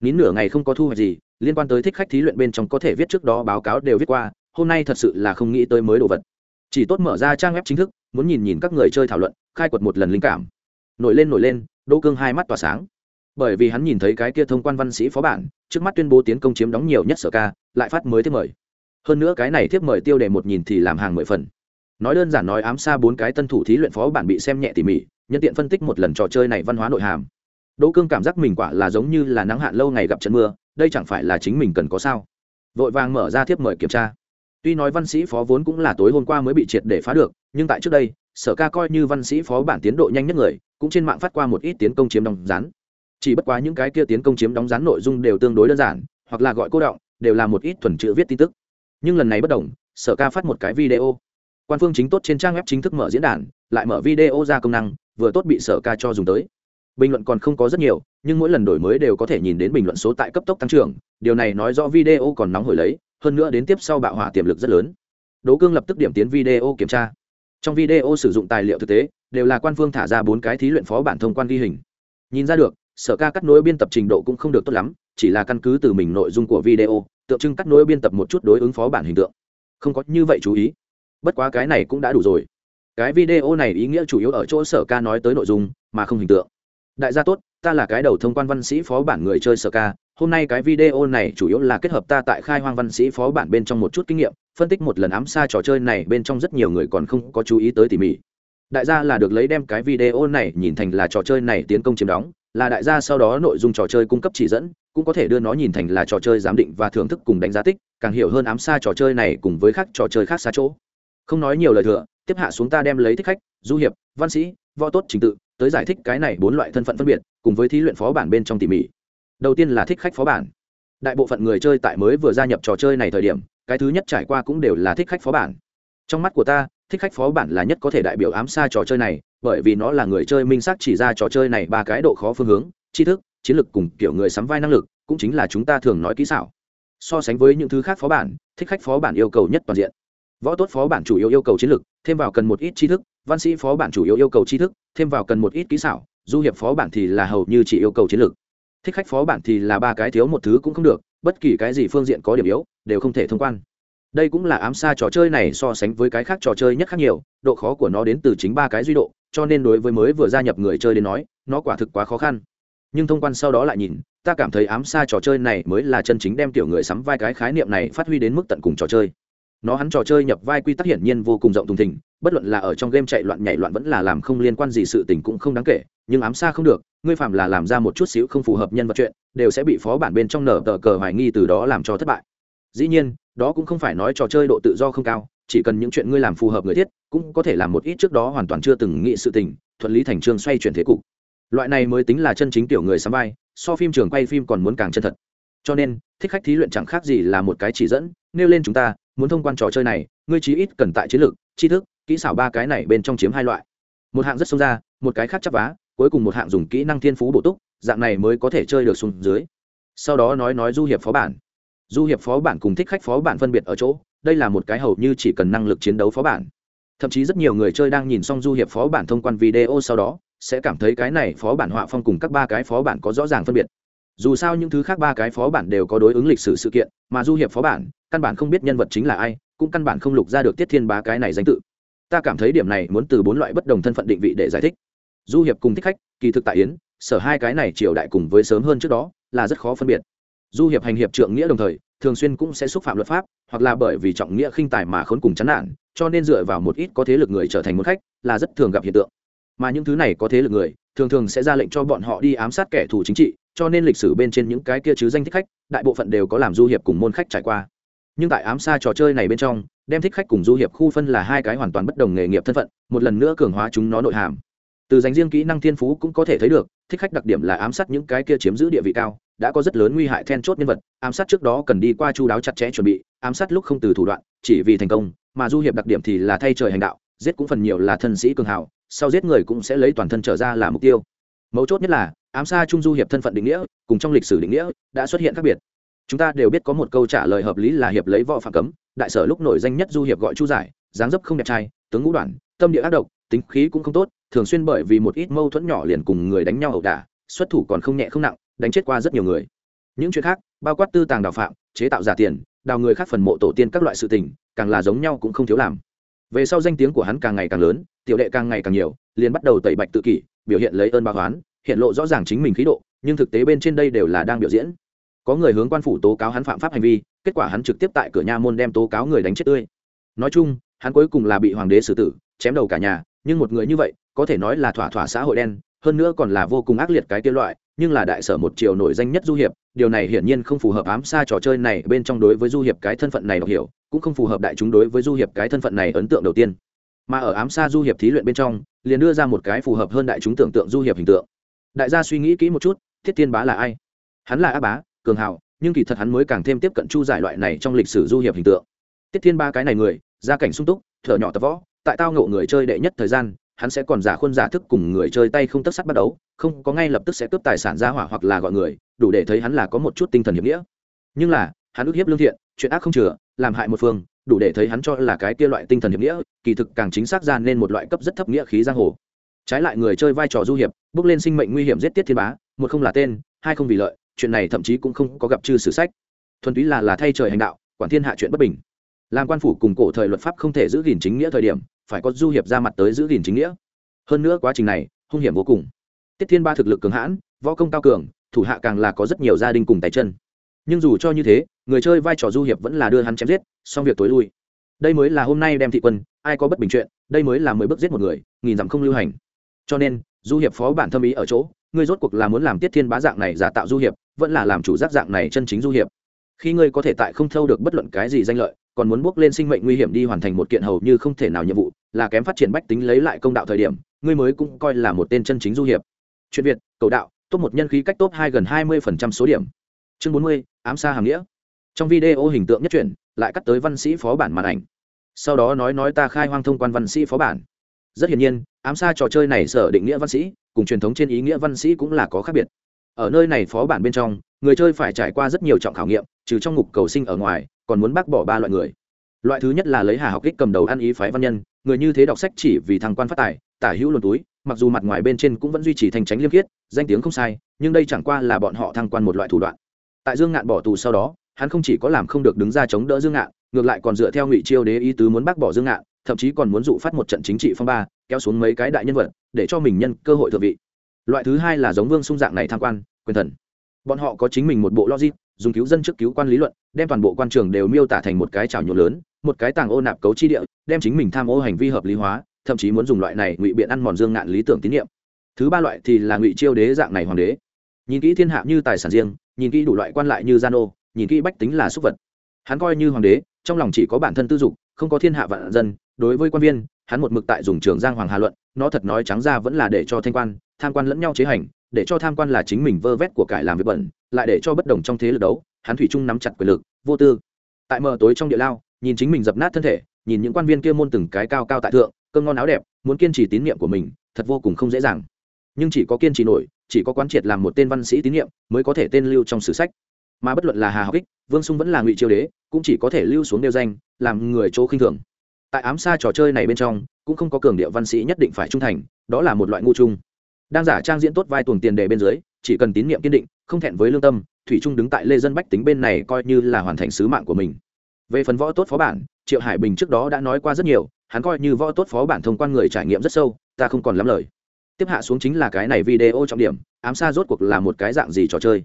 Nín nửa ngày không có thu hoạch gì, liên quan tới thích khách thí luyện bên trong có thể viết trước đó báo cáo đều viết qua, hôm nay thật sự là không nghĩ tới mới đồ vật. Chỉ tốt mở ra trang web chính thức, muốn nhìn nhìn các người chơi thảo luận, khai quật một lần linh cảm nổi lên nổi lên, đỗ cương hai mắt tỏa sáng. Bởi vì hắn nhìn thấy cái kia thông quan văn sĩ phó bản, trước mắt tuyên bố tiến công chiếm đóng nhiều nhất sở ca, lại phát mới tiếp mời. Hơn nữa cái này tiếp mời tiêu đề một nhìn thì làm hàng mười phần. Nói đơn giản nói ám xa bốn cái tân thủ thí luyện phó bản bị xem nhẹ tỉ mỉ, nhân tiện phân tích một lần trò chơi này văn hóa nội hàm. Đỗ cương cảm giác mình quả là giống như là nắng hạn lâu ngày gặp trận mưa, đây chẳng phải là chính mình cần có sao? Vội vàng mở ra tiếp mời kiểm tra. Tuy nói văn sĩ phó vốn cũng là tối hôm qua mới bị triệt để phá được, nhưng tại trước đây sở ca coi như văn sĩ phó bản tiến độ nhanh nhất người, cũng trên mạng phát qua một ít tiến công chiếm đóng rán chỉ bất quá những cái kia tiến công chiếm đóng rán nội dung đều tương đối đơn giản, hoặc là gọi cô động, đều là một ít thuần chữ viết tin tức. Nhưng lần này bất đồng, sở ca phát một cái video. Quan phương chính tốt trên trang web chính thức mở diễn đàn, lại mở video ra công năng, vừa tốt bị sở ca cho dùng tới. Bình luận còn không có rất nhiều, nhưng mỗi lần đổi mới đều có thể nhìn đến bình luận số tại cấp tốc tăng trưởng, điều này nói rõ video còn nóng hổi lấy, hơn nữa đến tiếp sau bạo hỏa tiềm lực rất lớn. Đố cương lập tức điểm tiến video kiểm tra trong video sử dụng tài liệu thực tế, đều là quan phương thả ra bốn cái thí luyện phó bản thông quan ghi hình. Nhìn ra được, sở ca cắt nối biên tập trình độ cũng không được tốt lắm, chỉ là căn cứ từ mình nội dung của video, tượng trưng cắt nối biên tập một chút đối ứng phó bản hình tượng. Không có như vậy chú ý. Bất quá cái này cũng đã đủ rồi. Cái video này ý nghĩa chủ yếu ở chỗ sở ca nói tới nội dung, mà không hình tượng. Đại gia tốt, ta là cái đầu thông quan văn sĩ phó bản người chơi sở ca, hôm nay cái video này chủ yếu là kết hợp ta tại khai hoang văn sĩ phó bản bên trong một chút kinh nghiệm phân tích một lần ám xa trò chơi này bên trong rất nhiều người còn không có chú ý tới tỉ mỉ. Đại gia là được lấy đem cái video này nhìn thành là trò chơi này tiến công chiếm đóng, là đại gia sau đó nội dung trò chơi cung cấp chỉ dẫn, cũng có thể đưa nó nhìn thành là trò chơi giám định và thưởng thức cùng đánh giá tích, càng hiểu hơn ám xa trò chơi này cùng với các trò chơi khác xa chỗ. Không nói nhiều lời thừa, tiếp hạ xuống ta đem lấy thích khách, du hiệp, văn sĩ, võ tốt trình tự, tới giải thích cái này bốn loại thân phận phân biệt, cùng với thí luyện phó bản bên trong tỉ mỉ. Đầu tiên là thích khách phó bản. Đại bộ phận người chơi tại mới vừa gia nhập trò chơi này thời điểm cái thứ nhất trải qua cũng đều là thích khách phó bản. Trong mắt của ta, thích khách phó bản là nhất có thể đại biểu ám xa trò chơi này, bởi vì nó là người chơi minh xác chỉ ra trò chơi này ba cái độ khó phương hướng, tri thức, chiến lược cùng kiểu người sắm vai năng lực, cũng chính là chúng ta thường nói kỹ xảo. So sánh với những thứ khác phó bản, thích khách phó bản yêu cầu nhất toàn diện. Võ tốt phó bản chủ yếu yêu cầu chiến lược, thêm vào cần một ít tri thức, văn sĩ phó bản chủ yếu yêu cầu tri thức, thêm vào cần một ít kỹ xảo, du hiệp phó bản thì là hầu như chỉ yêu cầu chiến lược. Thích khách phó bản thì là ba cái thiếu một thứ cũng không được, bất kỳ cái gì phương diện có điểm yếu đều không thể thông quan. Đây cũng là ám xa trò chơi này so sánh với cái khác trò chơi nhất khác nhiều, độ khó của nó đến từ chính ba cái duy độ, cho nên đối với mới vừa gia nhập người chơi đến nói, nó quả thực quá khó khăn. Nhưng thông quan sau đó lại nhìn, ta cảm thấy ám xa trò chơi này mới là chân chính đem tiểu người sắm vai cái khái niệm này phát huy đến mức tận cùng trò chơi. Nó hắn trò chơi nhập vai quy tắc hiển nhiên vô cùng rộng thùng thình, bất luận là ở trong game chạy loạn nhảy loạn vẫn là làm không liên quan gì sự tình cũng không đáng kể, nhưng ám xa không được, ngươi phạm là làm ra một chút xíu không phù hợp nhân vật chuyện, đều sẽ bị phó bản bên trong nở tờ cờ hoài nghi từ đó làm cho thất bại dĩ nhiên, đó cũng không phải nói trò chơi độ tự do không cao, chỉ cần những chuyện ngươi làm phù hợp người thiết, cũng có thể làm một ít trước đó hoàn toàn chưa từng nghĩ sự tình, thuận lý thành trương xoay chuyển thế cục. Loại này mới tính là chân chính tiểu người sắm vai, so phim trường quay phim còn muốn càng chân thật. Cho nên, thích khách thí luyện chẳng khác gì là một cái chỉ dẫn, nêu lên chúng ta, muốn thông quan trò chơi này, ngươi chí ít cần tại chiến lược, tri thức, kỹ xảo ba cái này bên trong chiếm hai loại. Một hạng rất sâu ra, một cái khác chấp vá, cuối cùng một hạng dùng kỹ năng thiên phú bổ túc, dạng này mới có thể chơi được xuống dưới. Sau đó nói nói du hiệp phó bản du hiệp phó bản cùng thích khách phó bản phân biệt ở chỗ, đây là một cái hầu như chỉ cần năng lực chiến đấu phó bản. Thậm chí rất nhiều người chơi đang nhìn xong du hiệp phó bản thông quan video sau đó, sẽ cảm thấy cái này phó bản họa phong cùng các ba cái phó bản có rõ ràng phân biệt. Dù sao những thứ khác ba cái phó bản đều có đối ứng lịch sử sự kiện, mà du hiệp phó bản, căn bản không biết nhân vật chính là ai, cũng căn bản không lục ra được tiết thiên ba cái này danh tự. Ta cảm thấy điểm này muốn từ bốn loại bất đồng thân phận định vị để giải thích. Du hiệp cùng thích khách, kỳ thực tại yến, sở hai cái này triều đại cùng với sớm hơn trước đó, là rất khó phân biệt du hiệp hành hiệp trượng nghĩa đồng thời, thường xuyên cũng sẽ xúc phạm luật pháp, hoặc là bởi vì trọng nghĩa khinh tài mà khốn cùng chán nản, cho nên dựa vào một ít có thế lực người trở thành một khách là rất thường gặp hiện tượng. Mà những thứ này có thế lực người, thường thường sẽ ra lệnh cho bọn họ đi ám sát kẻ thù chính trị, cho nên lịch sử bên trên những cái kia chứ danh thích khách, đại bộ phận đều có làm du hiệp cùng môn khách trải qua. Nhưng tại ám xa trò chơi này bên trong, đem thích khách cùng du hiệp khu phân là hai cái hoàn toàn bất đồng nghề nghiệp thân phận, một lần nữa cường hóa chúng nó nội hàm từ dành riêng kỹ năng thiên phú cũng có thể thấy được thích khách đặc điểm là ám sát những cái kia chiếm giữ địa vị cao đã có rất lớn nguy hại then chốt nhân vật ám sát trước đó cần đi qua chu đáo chặt chẽ chuẩn bị ám sát lúc không từ thủ đoạn chỉ vì thành công mà du hiệp đặc điểm thì là thay trời hành đạo giết cũng phần nhiều là thân sĩ cường hào sau giết người cũng sẽ lấy toàn thân trở ra là mục tiêu. Mấu chốt nhất là ám xa trung du hiệp thân phận định nghĩa cùng trong lịch sử định nghĩa đã xuất hiện khác biệt. Chúng ta đều biết có một câu trả lời hợp lý là hiệp lấy võ phạm cấm đại sở lúc nổi danh nhất du hiệp gọi chu giải dáng dấp không đẹp trai tướng ngũ đoạn, tâm địa ác độc tính khí cũng không tốt, thường xuyên bởi vì một ít mâu thuẫn nhỏ liền cùng người đánh nhau ẩu đả, xuất thủ còn không nhẹ không nặng, đánh chết qua rất nhiều người. Những chuyện khác, bao quát tư tàng đào phạm, chế tạo giả tiền, đào người khác phần mộ tổ tiên các loại sự tình, càng là giống nhau cũng không thiếu làm. Về sau danh tiếng của hắn càng ngày càng lớn, tiểu đệ càng ngày càng nhiều, liền bắt đầu tẩy bạch tự kỷ, biểu hiện lấy ơn báo oán, hiện lộ rõ ràng chính mình khí độ, nhưng thực tế bên trên đây đều là đang biểu diễn. Có người hướng quan phủ tố cáo hắn phạm pháp hành vi, kết quả hắn trực tiếp tại cửa nhà môn đem tố cáo người đánh chết tươi. Nói chung, hắn cuối cùng là bị hoàng đế xử tử, chém đầu cả nhà nhưng một người như vậy, có thể nói là thỏa thỏa xã hội đen, hơn nữa còn là vô cùng ác liệt cái kia loại, nhưng là đại sở một triều nổi danh nhất du hiệp, điều này hiển nhiên không phù hợp ám xa trò chơi này bên trong đối với du hiệp cái thân phận này đọc hiểu, cũng không phù hợp đại chúng đối với du hiệp cái thân phận này ấn tượng đầu tiên. Mà ở ám xa du hiệp thí luyện bên trong, liền đưa ra một cái phù hợp hơn đại chúng tưởng tượng du hiệp hình tượng. Đại gia suy nghĩ kỹ một chút, thiết tiên bá là ai? Hắn là á bá, cường hào, nhưng kỳ thật hắn mới càng thêm tiếp cận chu giải loại này trong lịch sử du hiệp hình tượng. Tiết thiên ba cái này người, gia cảnh sung túc, thở nhỏ tập võ tại tao ngộ người chơi đệ nhất thời gian, hắn sẽ còn giả khuôn giả thức cùng người chơi tay không tất sắt bắt đấu, không có ngay lập tức sẽ cướp tài sản ra hỏa hoặc là gọi người, đủ để thấy hắn là có một chút tinh thần hiệp nghĩa. Nhưng là, hắn ức hiếp lương thiện, chuyện ác không chừa, làm hại một phương, đủ để thấy hắn cho là cái kia loại tinh thần hiệp nghĩa, kỳ thực càng chính xác ra nên một loại cấp rất thấp nghĩa khí giang hồ. Trái lại người chơi vai trò du hiệp, bước lên sinh mệnh nguy hiểm giết tiết thiên bá, một không là tên, hai không vì lợi, chuyện này thậm chí cũng không có gặp chư sử sách. Thuần túy là là thay trời hành đạo, quản thiên hạ chuyện bất bình. Làm quan phủ cùng cổ thời luật pháp không thể giữ gìn chính nghĩa thời điểm phải có du hiệp ra mặt tới giữ gìn chính nghĩa. Hơn nữa quá trình này, hung hiểm vô cùng. Tiết thiên ba thực lực cường hãn, võ công cao cường, thủ hạ càng là có rất nhiều gia đình cùng tay chân. Nhưng dù cho như thế, người chơi vai trò du hiệp vẫn là đưa hắn chém giết, xong việc tối lui. Đây mới là hôm nay đem thị quân, ai có bất bình chuyện, đây mới là mười bước giết một người, nghìn dặm không lưu hành. Cho nên, du hiệp phó bản thâm ý ở chỗ, ngươi rốt cuộc là muốn làm tiết thiên bá dạng này giả tạo du hiệp, vẫn là làm chủ giác dạng này chân chính du hiệp. Khi ngươi có thể tại không thâu được bất luận cái gì danh lợi còn muốn bước lên sinh mệnh nguy hiểm đi hoàn thành một kiện hầu như không thể nào nhiệm vụ, là kém phát triển bách tính lấy lại công đạo thời điểm, ngươi mới cũng coi là một tên chân chính du hiệp. Chuyện việt, cầu đạo, top một nhân khí cách top hai gần hai mươi phần trăm số điểm. Chương bốn mươi, ám xa hàm nghĩa. Trong video hình tượng nhất truyện, lại cắt tới văn sĩ phó bản màn ảnh. Sau đó nói nói ta khai hoang thông quan văn sĩ phó bản. Rất hiển nhiên, ám xa trò chơi này sở định nghĩa văn sĩ, cùng truyền thống trên ý nghĩa văn sĩ cũng là có khác biệt. Ở nơi này phó bản bên trong, người chơi phải trải qua rất nhiều trọng khảo nghiệm, trừ trong ngục cầu sinh ở ngoài còn muốn bác bỏ ba loại người. Loại thứ nhất là lấy hà học kích cầm đầu ăn ý phái văn nhân, người như thế đọc sách chỉ vì thằng quan phát tài, tả hữu luồn túi, mặc dù mặt ngoài bên trên cũng vẫn duy trì thành tránh liêm khiết, danh tiếng không sai, nhưng đây chẳng qua là bọn họ thăng quan một loại thủ đoạn. Tại dương ngạn bỏ tù sau đó, hắn không chỉ có làm không được đứng ra chống đỡ dương ngạn, ngược lại còn dựa theo ngụy chiêu đế ý tứ muốn bác bỏ dương ngạn, thậm chí còn muốn dụ phát một trận chính trị phong ba, kéo xuống mấy cái đại nhân vật, để cho mình nhân cơ hội thượng vị. Loại thứ hai là giống vương sung dạng này tham quan, quyền thần. Bọn họ có chính mình một bộ logic dùng cứu dân trước cứu quan lý luận, đem toàn bộ quan trường đều miêu tả thành một cái trào nhổ lớn, một cái tàng ô nạp cấu chi địa, đem chính mình tham ô hành vi hợp lý hóa, thậm chí muốn dùng loại này ngụy biện ăn mòn dương ngạn lý tưởng tín nhiệm thứ ba loại thì là ngụy chiêu đế dạng này hoàng đế. Nhìn kỹ thiên hạ như tài sản riêng, nhìn kỹ đủ loại quan lại như gian ô, nhìn kỹ bách tính là súc vật. Hắn coi như hoàng đế, trong lòng chỉ có bản thân tư dục, không có thiên hạ vạn dân, đối với quan viên, hắn một mực tại dùng trường giang hoàng hà luận, nó thật nói trắng ra vẫn là để cho thanh quan, tham quan lẫn nhau chế hành để cho tham quan là chính mình vơ vét của cải làm việc bẩn, lại để cho bất đồng trong thế lực đấu, hắn thủy trung nắm chặt quyền lực, vô tư. Tại mờ tối trong địa lao, nhìn chính mình dập nát thân thể, nhìn những quan viên kia môn từng cái cao cao tại thượng, cơm ngon áo đẹp, muốn kiên trì tín nhiệm của mình, thật vô cùng không dễ dàng. Nhưng chỉ có kiên trì nổi, chỉ có quán triệt làm một tên văn sĩ tín nhiệm mới có thể tên lưu trong sử sách. Mà bất luận là hà học ích, vương sung vẫn là ngụy triều đế, cũng chỉ có thể lưu xuống đeo danh, làm người chỗ khinh thường. Tại ám xa trò chơi này bên trong, cũng không có cường địa văn sĩ nhất định phải trung thành, đó là một loại ngu trung đang giả trang diễn tốt vai tuồng tiền đề bên dưới, chỉ cần tín nhiệm kiên định, không thẹn với lương tâm, thủy trung đứng tại lê dân bách tính bên này coi như là hoàn thành sứ mạng của mình. Về phần võ tốt phó bản, triệu hải bình trước đó đã nói qua rất nhiều, hắn coi như võ tốt phó bản thông quan người trải nghiệm rất sâu, ta không còn lắm lời. Tiếp hạ xuống chính là cái này video trọng điểm, ám xa rốt cuộc là một cái dạng gì trò chơi.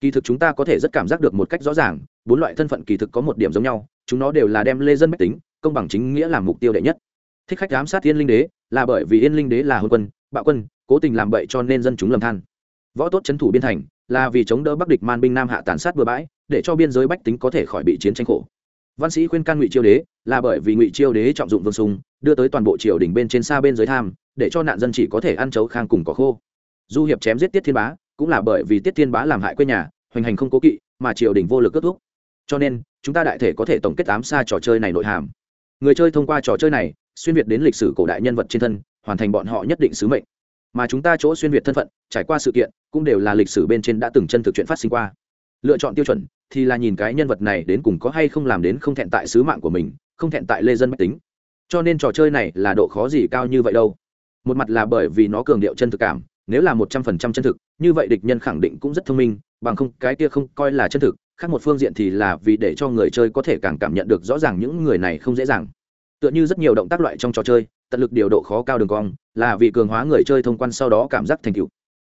Kỳ thực chúng ta có thể rất cảm giác được một cách rõ ràng, bốn loại thân phận kỳ thực có một điểm giống nhau, chúng nó đều là đem lê dân mách tính, công bằng chính nghĩa làm mục tiêu đệ nhất. Thích khách ám sát yên linh đế là bởi vì yên linh đế là hôn quân bạo quân, cố tình làm bậy cho nên dân chúng lầm than. Võ tốt trấn thủ biên thành, là vì chống đỡ bắc địch man binh nam hạ tàn sát bừa bãi, để cho biên giới bách tính có thể khỏi bị chiến tranh khổ. Văn sĩ khuyên can ngụy chiêu đế, là bởi vì ngụy chiêu đế trọng dụng vương sùng, đưa tới toàn bộ triều đình bên trên xa bên dưới tham, để cho nạn dân chỉ có thể ăn chấu khang cùng có khô. Du hiệp chém giết tiết thiên bá, cũng là bởi vì tiết thiên bá làm hại quê nhà, hoành hành không cố kỵ, mà triều đình vô lực kết thúc cho nên, chúng ta đại thể có thể tổng kết ám xa trò chơi này nội hàm. Người chơi thông qua trò chơi này, xuyên việt đến lịch sử cổ đại nhân vật trên thân hoàn thành bọn họ nhất định sứ mệnh. Mà chúng ta chỗ xuyên việt thân phận, trải qua sự kiện, cũng đều là lịch sử bên trên đã từng chân thực chuyện phát sinh qua. Lựa chọn tiêu chuẩn thì là nhìn cái nhân vật này đến cùng có hay không làm đến không thẹn tại sứ mạng của mình, không thẹn tại lê dân mách tính. Cho nên trò chơi này là độ khó gì cao như vậy đâu. Một mặt là bởi vì nó cường điệu chân thực cảm, nếu là một trăm phần trăm chân thực, như vậy địch nhân khẳng định cũng rất thông minh, bằng không cái kia không coi là chân thực, khác một phương diện thì là vì để cho người chơi có thể càng cảm nhận được rõ ràng những người này không dễ dàng tựa như rất nhiều động tác loại trong trò chơi, tận lực điều độ khó cao đường cong, là vì cường hóa người chơi thông quan sau đó cảm giác thành tựu.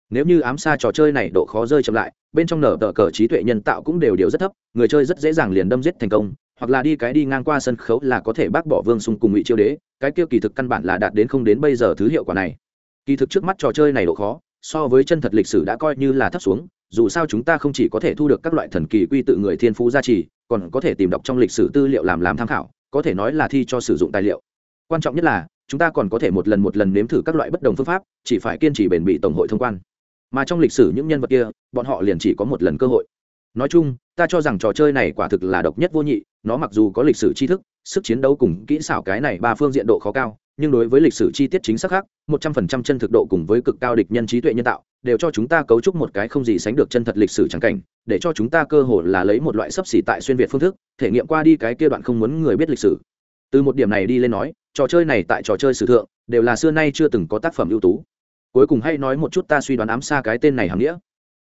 Nếu như ám xa trò chơi này độ khó rơi chậm lại, bên trong nở tờ cờ trí tuệ nhân tạo cũng đều điều rất thấp, người chơi rất dễ dàng liền đâm giết thành công, hoặc là đi cái đi ngang qua sân khấu là có thể bác bỏ vương xung cùng ngụy chiêu đế, cái kia kỳ thực căn bản là đạt đến không đến bây giờ thứ hiệu quả này. Kỳ thực trước mắt trò chơi này độ khó, so với chân thật lịch sử đã coi như là thấp xuống, dù sao chúng ta không chỉ có thể thu được các loại thần kỳ quy tự người thiên phú gia trì, còn có thể tìm đọc trong lịch sử tư liệu làm làm tham khảo có thể nói là thi cho sử dụng tài liệu. Quan trọng nhất là, chúng ta còn có thể một lần một lần nếm thử các loại bất đồng phương pháp, chỉ phải kiên trì bền bỉ tổng hội thông quan. Mà trong lịch sử những nhân vật kia, bọn họ liền chỉ có một lần cơ hội. Nói chung, ta cho rằng trò chơi này quả thực là độc nhất vô nhị, nó mặc dù có lịch sử tri thức, sức chiến đấu cùng kỹ xảo cái này ba phương diện độ khó cao nhưng đối với lịch sử chi tiết chính xác khác, một trăm phần trăm chân thực độ cùng với cực cao địch nhân trí tuệ nhân tạo, đều cho chúng ta cấu trúc một cái không gì sánh được chân thật lịch sử trắng cảnh, để cho chúng ta cơ hội là lấy một loại sấp xỉ tại xuyên việt phương thức, thể nghiệm qua đi cái kia đoạn không muốn người biết lịch sử. Từ một điểm này đi lên nói, trò chơi này tại trò chơi sử thượng, đều là xưa nay chưa từng có tác phẩm ưu tú. Cuối cùng hay nói một chút ta suy đoán ám xa cái tên này hàm nghĩa.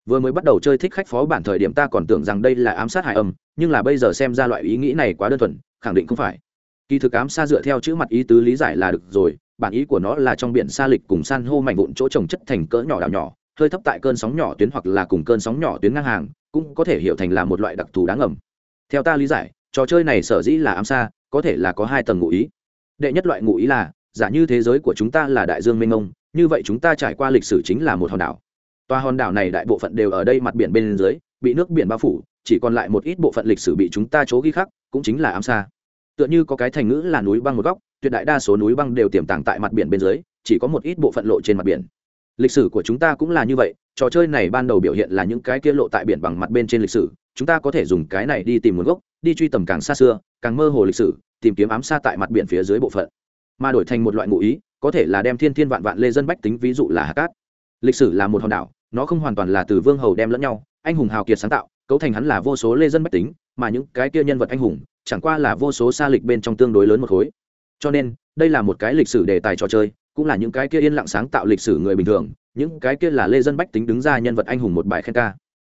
Vừa mới bắt đầu chơi thích khách phó bản thời điểm ta còn tưởng rằng đây là ám sát hải âm, nhưng là bây giờ xem ra loại ý nghĩ này quá đơn thuần, khẳng định không phải kỳ thực ám xa dựa theo chữ mặt ý tứ lý giải là được rồi, bản ý của nó là trong biển xa lịch cùng san hô mảnh vụn chỗ trồng chất thành cỡ nhỏ đảo nhỏ, hơi thấp tại cơn sóng nhỏ tuyến hoặc là cùng cơn sóng nhỏ tuyến ngang hàng, cũng có thể hiểu thành là một loại đặc thù đáng ngầm. Theo ta lý giải, trò chơi này sở dĩ là ám xa, có thể là có hai tầng ngụ ý. Đệ nhất loại ngụ ý là, giả như thế giới của chúng ta là đại dương mênh mông, như vậy chúng ta trải qua lịch sử chính là một hòn đảo. Tòa hòn đảo này đại bộ phận đều ở đây mặt biển bên dưới, bị nước biển bao phủ, chỉ còn lại một ít bộ phận lịch sử bị chúng ta chỗ ghi khắc, cũng chính là ám xa tựa như có cái thành ngữ là núi băng một góc, tuyệt đại đa số núi băng đều tiềm tàng tại mặt biển bên dưới, chỉ có một ít bộ phận lộ trên mặt biển. Lịch sử của chúng ta cũng là như vậy, trò chơi này ban đầu biểu hiện là những cái kia lộ tại biển bằng mặt bên trên lịch sử, chúng ta có thể dùng cái này đi tìm nguồn gốc, đi truy tầm càng xa xưa, càng mơ hồ lịch sử, tìm kiếm ám xa tại mặt biển phía dưới bộ phận. Mà đổi thành một loại ngụ ý, có thể là đem thiên thiên vạn vạn lê dân bách tính, ví dụ là hạ cát. Lịch sử là một hòn đảo, nó không hoàn toàn là từ vương hầu đem lẫn nhau, anh hùng hào kiệt sáng tạo, cấu thành hắn là vô số lê dân bách tính mà những cái kia nhân vật anh hùng chẳng qua là vô số xa lịch bên trong tương đối lớn một khối. Cho nên, đây là một cái lịch sử đề tài trò chơi, cũng là những cái kia yên lặng sáng tạo lịch sử người bình thường, những cái kia là lê dân bách tính đứng ra nhân vật anh hùng một bài khen ca.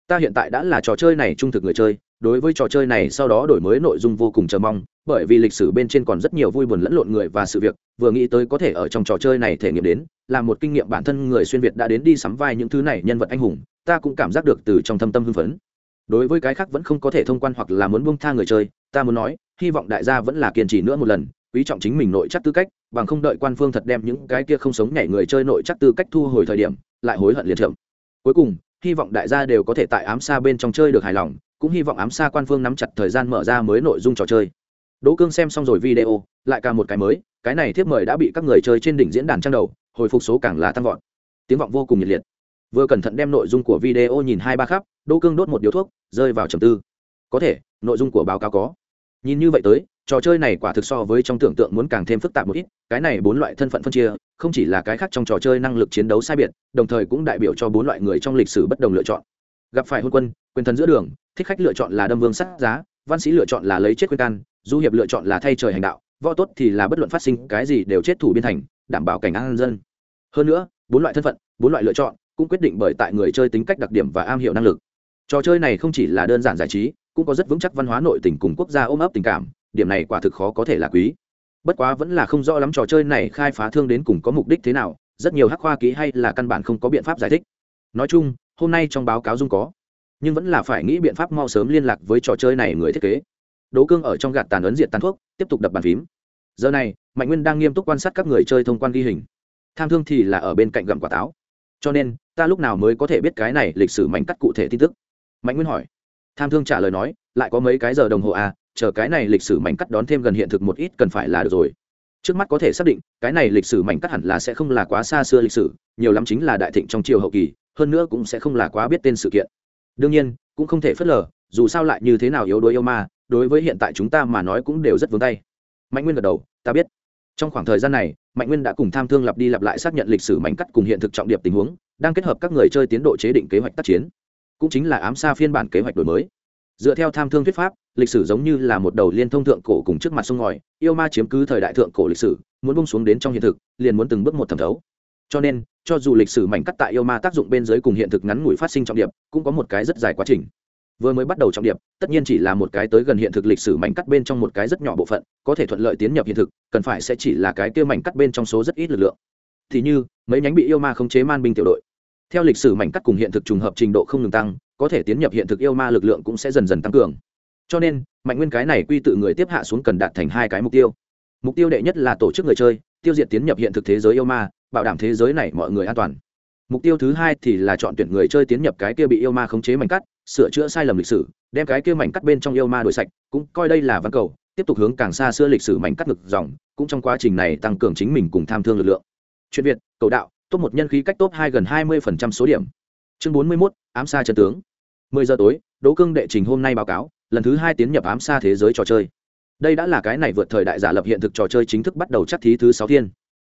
Ta hiện tại đã là trò chơi này trung thực người chơi, đối với trò chơi này sau đó đổi mới nội dung vô cùng chờ mong, bởi vì lịch sử bên trên còn rất nhiều vui buồn lẫn lộn người và sự việc, vừa nghĩ tới có thể ở trong trò chơi này thể nghiệm đến, là một kinh nghiệm bản thân người xuyên việt đã đến đi sắm vai những thứ này nhân vật anh hùng, ta cũng cảm giác được từ trong thâm tâm hưng phấn đối với cái khác vẫn không có thể thông quan hoặc là muốn buông tha người chơi, ta muốn nói, hy vọng đại gia vẫn là kiên trì nữa một lần, quý trọng chính mình nội chắc tư cách, bằng không đợi quan phương thật đem những cái kia không sống nhảy người chơi nội chắc tư cách thu hồi thời điểm, lại hối hận liền chậm cuối cùng, hy vọng đại gia đều có thể tại ám xa bên trong chơi được hài lòng, cũng hy vọng ám xa quan phương nắm chặt thời gian mở ra mới nội dung trò chơi. Đỗ cương xem xong rồi video, lại cả một cái mới, cái này thiếp mời đã bị các người chơi trên đỉnh diễn đàn trang đầu, hồi phục số càng là tăng vọt. Tiếng vọng vô cùng nhiệt liệt vừa cẩn thận đem nội dung của video nhìn hai ba khắp, đỗ cương đốt một điếu thuốc, rơi vào trầm tư. Có thể, nội dung của báo cáo có. Nhìn như vậy tới, trò chơi này quả thực so với trong tưởng tượng muốn càng thêm phức tạp một ít, cái này bốn loại thân phận phân chia, không chỉ là cái khác trong trò chơi năng lực chiến đấu sai biệt, đồng thời cũng đại biểu cho bốn loại người trong lịch sử bất đồng lựa chọn. Gặp phải hôn quân, quyền thần giữa đường, thích khách lựa chọn là đâm vương sắt giá, văn sĩ lựa chọn là lấy chết khuyên can, du hiệp lựa chọn là thay trời hành đạo, võ tốt thì là bất luận phát sinh cái gì đều chết thủ biên thành, đảm bảo cảnh an dân. Hơn nữa, bốn loại thân phận, bốn loại lựa chọn cũng quyết định bởi tại người chơi tính cách đặc điểm và am hiểu năng lực. Trò chơi này không chỉ là đơn giản giải trí, cũng có rất vững chắc văn hóa nội tình cùng quốc gia ôm ấp tình cảm, điểm này quả thực khó có thể là quý. Bất quá vẫn là không rõ lắm trò chơi này khai phá thương đến cùng có mục đích thế nào, rất nhiều hắc khoa ký hay là căn bản không có biện pháp giải thích. Nói chung, hôm nay trong báo cáo dung có, nhưng vẫn là phải nghĩ biện pháp mau sớm liên lạc với trò chơi này người thiết kế. Đỗ cương ở trong gạt tàn ấn diện tàn thuốc, tiếp tục đập bàn phím. Giờ này, mạnh nguyên đang nghiêm túc quan sát các người chơi thông quan ghi hình. Tham thương thì là ở bên cạnh gặm quả táo cho nên, ta lúc nào mới có thể biết cái này lịch sử mảnh cắt cụ thể tin tức? Mạnh nguyên hỏi. Tham thương trả lời nói, lại có mấy cái giờ đồng hồ à chờ cái này lịch sử mảnh cắt đón thêm gần hiện thực một ít cần phải là được rồi. Trước mắt có thể xác định, cái này lịch sử mảnh cắt hẳn là sẽ không là quá xa xưa lịch sử, nhiều lắm chính là đại thịnh trong triều hậu kỳ, hơn nữa cũng sẽ không là quá biết tên sự kiện. Đương nhiên, cũng không thể phớt lờ, dù sao lại như thế nào yếu đuối yêu ma, đối với hiện tại chúng ta mà nói cũng đều rất vướng tay. Mạnh nguyên gật đầu, ta biết trong khoảng thời gian này, mạnh nguyên đã cùng tham thương lặp đi lặp lại xác nhận lịch sử mảnh cắt cùng hiện thực trọng điểm tình huống, đang kết hợp các người chơi tiến độ chế định kế hoạch tác chiến. Cũng chính là ám xa phiên bản kế hoạch đổi mới. Dựa theo tham thương thuyết pháp, lịch sử giống như là một đầu liên thông thượng cổ cùng trước mặt sông ngòi, yêu ma chiếm cứ thời đại thượng cổ lịch sử, muốn bông xuống đến trong hiện thực, liền muốn từng bước một thẩm thấu. Cho nên, cho dù lịch sử mảnh cắt tại yêu ma tác dụng bên dưới cùng hiện thực ngắn ngủi phát sinh trọng điệp, cũng có một cái rất dài quá trình vừa mới bắt đầu trọng điểm, tất nhiên chỉ là một cái tới gần hiện thực lịch sử mảnh cắt bên trong một cái rất nhỏ bộ phận có thể thuận lợi tiến nhập hiện thực cần phải sẽ chỉ là cái kia mảnh cắt bên trong số rất ít lực lượng. Thì như mấy nhánh bị yêu ma khống chế man binh tiểu đội. Theo lịch sử mảnh cắt cùng hiện thực trùng hợp trình độ không ngừng tăng có thể tiến nhập hiện thực yêu ma lực lượng cũng sẽ dần dần tăng cường. Cho nên mạnh nguyên cái này quy tự người tiếp hạ xuống cần đạt thành hai cái mục tiêu. Mục tiêu đệ nhất là tổ chức người chơi tiêu diệt tiến nhập hiện thực thế giới yêu ma bảo đảm thế giới này mọi người an toàn mục tiêu thứ hai thì là chọn tuyển người chơi tiến nhập cái kia bị yêu ma khống chế mảnh cắt sửa chữa sai lầm lịch sử đem cái kia mảnh cắt bên trong yêu ma đổi sạch cũng coi đây là văn cầu tiếp tục hướng càng xa xưa lịch sử mảnh cắt ngực dòng cũng trong quá trình này tăng cường chính mình cùng tham thương lực lượng. Chuyện việt cầu đạo top một nhân khí cách top hai gần hai mươi phần trăm số điểm. Chương bốn mươi 41, ám xa chân tướng. mười giờ tối đỗ cương đệ trình hôm nay báo cáo lần thứ hai tiến nhập ám xa thế giới trò chơi. Đây đã là cái này vượt thời đại giả lập hiện thực trò chơi chính thức bắt đầu chắc thí thứ sáu thiên.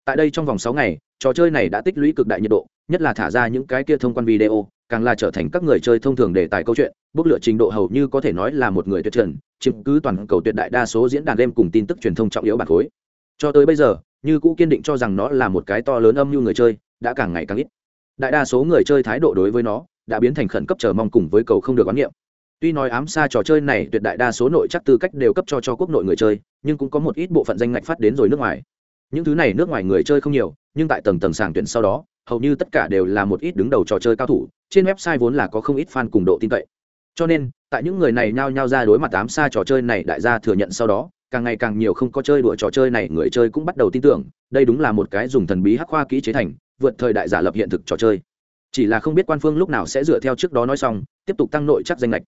Tại đây trong vòng sáu ngày trò chơi này đã tích lũy cực đại nhiệt độ nhất là thả ra những cái kia thông quan video, càng là trở thành các người chơi thông thường đề tài câu chuyện bốc lửa trình độ hầu như có thể nói là một người tuyệt trần, chiếm cứ toàn cầu tuyệt đại đa số diễn đàn game cùng tin tức truyền thông trọng yếu bản khối. Cho tới bây giờ, như cũ kiên định cho rằng nó là một cái to lớn âm mưu người chơi, đã càng ngày càng ít. Đại đa số người chơi thái độ đối với nó, đã biến thành khẩn cấp chờ mong cùng với cầu không được quán niệm tuy nói ám xa trò chơi này tuyệt đại đa số nội chắc tư cách đều cấp cho cho quốc nội người chơi, nhưng cũng có một ít bộ phận danh ngạch phát đến rồi nước ngoài những thứ này nước ngoài người chơi không nhiều, nhưng tại tầng tầng sàng tuyển sau đó, hầu như tất cả đều là một ít đứng đầu trò chơi cao thủ, trên website vốn là có không ít fan cùng độ tin cậy. Cho nên, tại những người này nhao nhao ra đối mặt tám xa trò chơi này đại gia thừa nhận sau đó, càng ngày càng nhiều không có chơi đùa trò chơi này người chơi cũng bắt đầu tin tưởng, đây đúng là một cái dùng thần bí hắc khoa kỹ chế thành, vượt thời đại giả lập hiện thực trò chơi. Chỉ là không biết quan phương lúc nào sẽ dựa theo trước đó nói xong, tiếp tục tăng nội chắc danh lệch.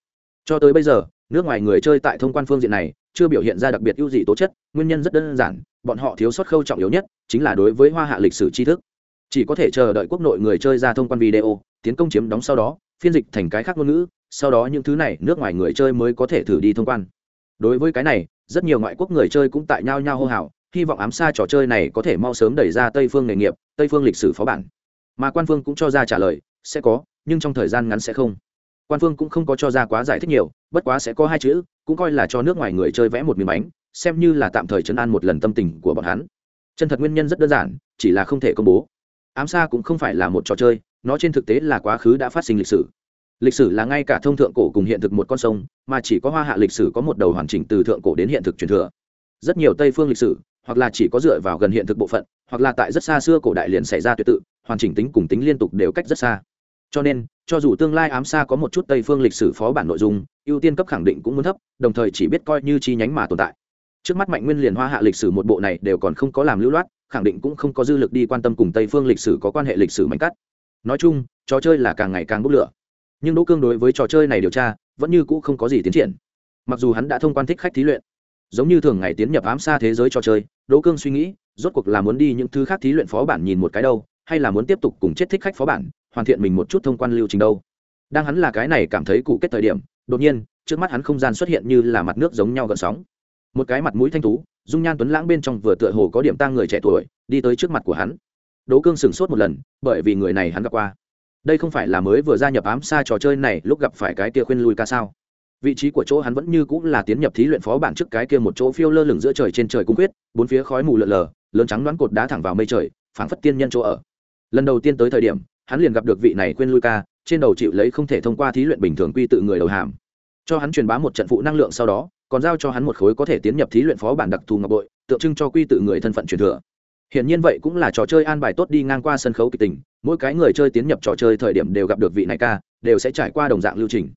Cho tới bây giờ, nước ngoài người chơi tại thông quan phương diện này, chưa biểu hiện ra đặc biệt ưu dị tố chất, nguyên nhân rất đơn giản bọn họ thiếu sót khâu trọng yếu nhất chính là đối với hoa hạ lịch sử tri thức. Chỉ có thể chờ đợi quốc nội người chơi ra thông quan video, tiến công chiếm đóng sau đó, phiên dịch thành cái khác ngôn ngữ, sau đó những thứ này nước ngoài người chơi mới có thể thử đi thông quan. Đối với cái này, rất nhiều ngoại quốc người chơi cũng tại nhau nhau hô hào, hy vọng ám xa trò chơi này có thể mau sớm đẩy ra tây phương nghề nghiệp, tây phương lịch sử phó bản. Mà quan phương cũng cho ra trả lời, sẽ có, nhưng trong thời gian ngắn sẽ không. Quan phương cũng không có cho ra quá giải thích nhiều, bất quá sẽ có hai chữ, cũng coi là cho nước ngoài người chơi vẽ một miếng bánh xem như là tạm thời chấn an một lần tâm tình của bọn hắn. Chân thật nguyên nhân rất đơn giản, chỉ là không thể công bố. Ám xa cũng không phải là một trò chơi, nó trên thực tế là quá khứ đã phát sinh lịch sử. Lịch sử là ngay cả thông thượng cổ cùng hiện thực một con sông, mà chỉ có hoa hạ lịch sử có một đầu hoàn chỉnh từ thượng cổ đến hiện thực truyền thừa. Rất nhiều tây phương lịch sử, hoặc là chỉ có dựa vào gần hiện thực bộ phận, hoặc là tại rất xa xưa cổ đại liền xảy ra tuyệt tự, hoàn chỉnh tính cùng tính liên tục đều cách rất xa. Cho nên, cho dù tương lai ám xa có một chút tây phương lịch sử phó bản nội dung, ưu tiên cấp khẳng định cũng muốn thấp, đồng thời chỉ biết coi như chi nhánh mà tồn tại trước mắt mạnh nguyên liền hoa hạ lịch sử một bộ này đều còn không có làm lưu loát, khẳng định cũng không có dư lực đi quan tâm cùng tây phương lịch sử có quan hệ lịch sử mạnh cắt. Nói chung, trò chơi là càng ngày càng bốc lửa. Nhưng đỗ cương đối với trò chơi này điều tra, vẫn như cũ không có gì tiến triển. Mặc dù hắn đã thông quan thích khách thí luyện, giống như thường ngày tiến nhập ám xa thế giới trò chơi, đỗ cương suy nghĩ, rốt cuộc là muốn đi những thứ khác thí luyện phó bản nhìn một cái đâu, hay là muốn tiếp tục cùng chết thích khách phó bản, hoàn thiện mình một chút thông quan lưu trình đâu. Đang hắn là cái này cảm thấy cụ kết thời điểm, đột nhiên, trước mắt hắn không gian xuất hiện như là mặt nước giống nhau gợn sóng một cái mặt mũi thanh tú, dung nhan tuấn lãng bên trong vừa tựa hồ có điểm tăng người trẻ tuổi, đi tới trước mặt của hắn. Đỗ cương sửng sốt một lần, bởi vì người này hắn gặp qua. Đây không phải là mới vừa gia nhập ám xa trò chơi này, lúc gặp phải cái kia khuyên lui ca sao? Vị trí của chỗ hắn vẫn như cũng là tiến nhập thí luyện phó bản trước cái kia một chỗ phiêu lơ lửng giữa trời trên trời cung quyết, bốn phía khói mù lợn lờ, lớn trắng đoán cột đá thẳng vào mây trời, phảng phất tiên nhân chỗ ở. Lần đầu tiên tới thời điểm, hắn liền gặp được vị này khuyên lui ca, trên đầu chịu lấy không thể thông qua thí luyện bình thường quy tự người đầu hàm. Cho hắn truyền bá một trận phụ năng lượng sau đó còn giao cho hắn một khối có thể tiến nhập thí luyện phó bản đặc thù ngọc bội, tượng trưng cho quy tự người thân phận truyền thừa. Hiển nhiên vậy cũng là trò chơi an bài tốt đi ngang qua sân khấu kịch tình, mỗi cái người chơi tiến nhập trò chơi thời điểm đều gặp được vị này ca, đều sẽ trải qua đồng dạng lưu trình.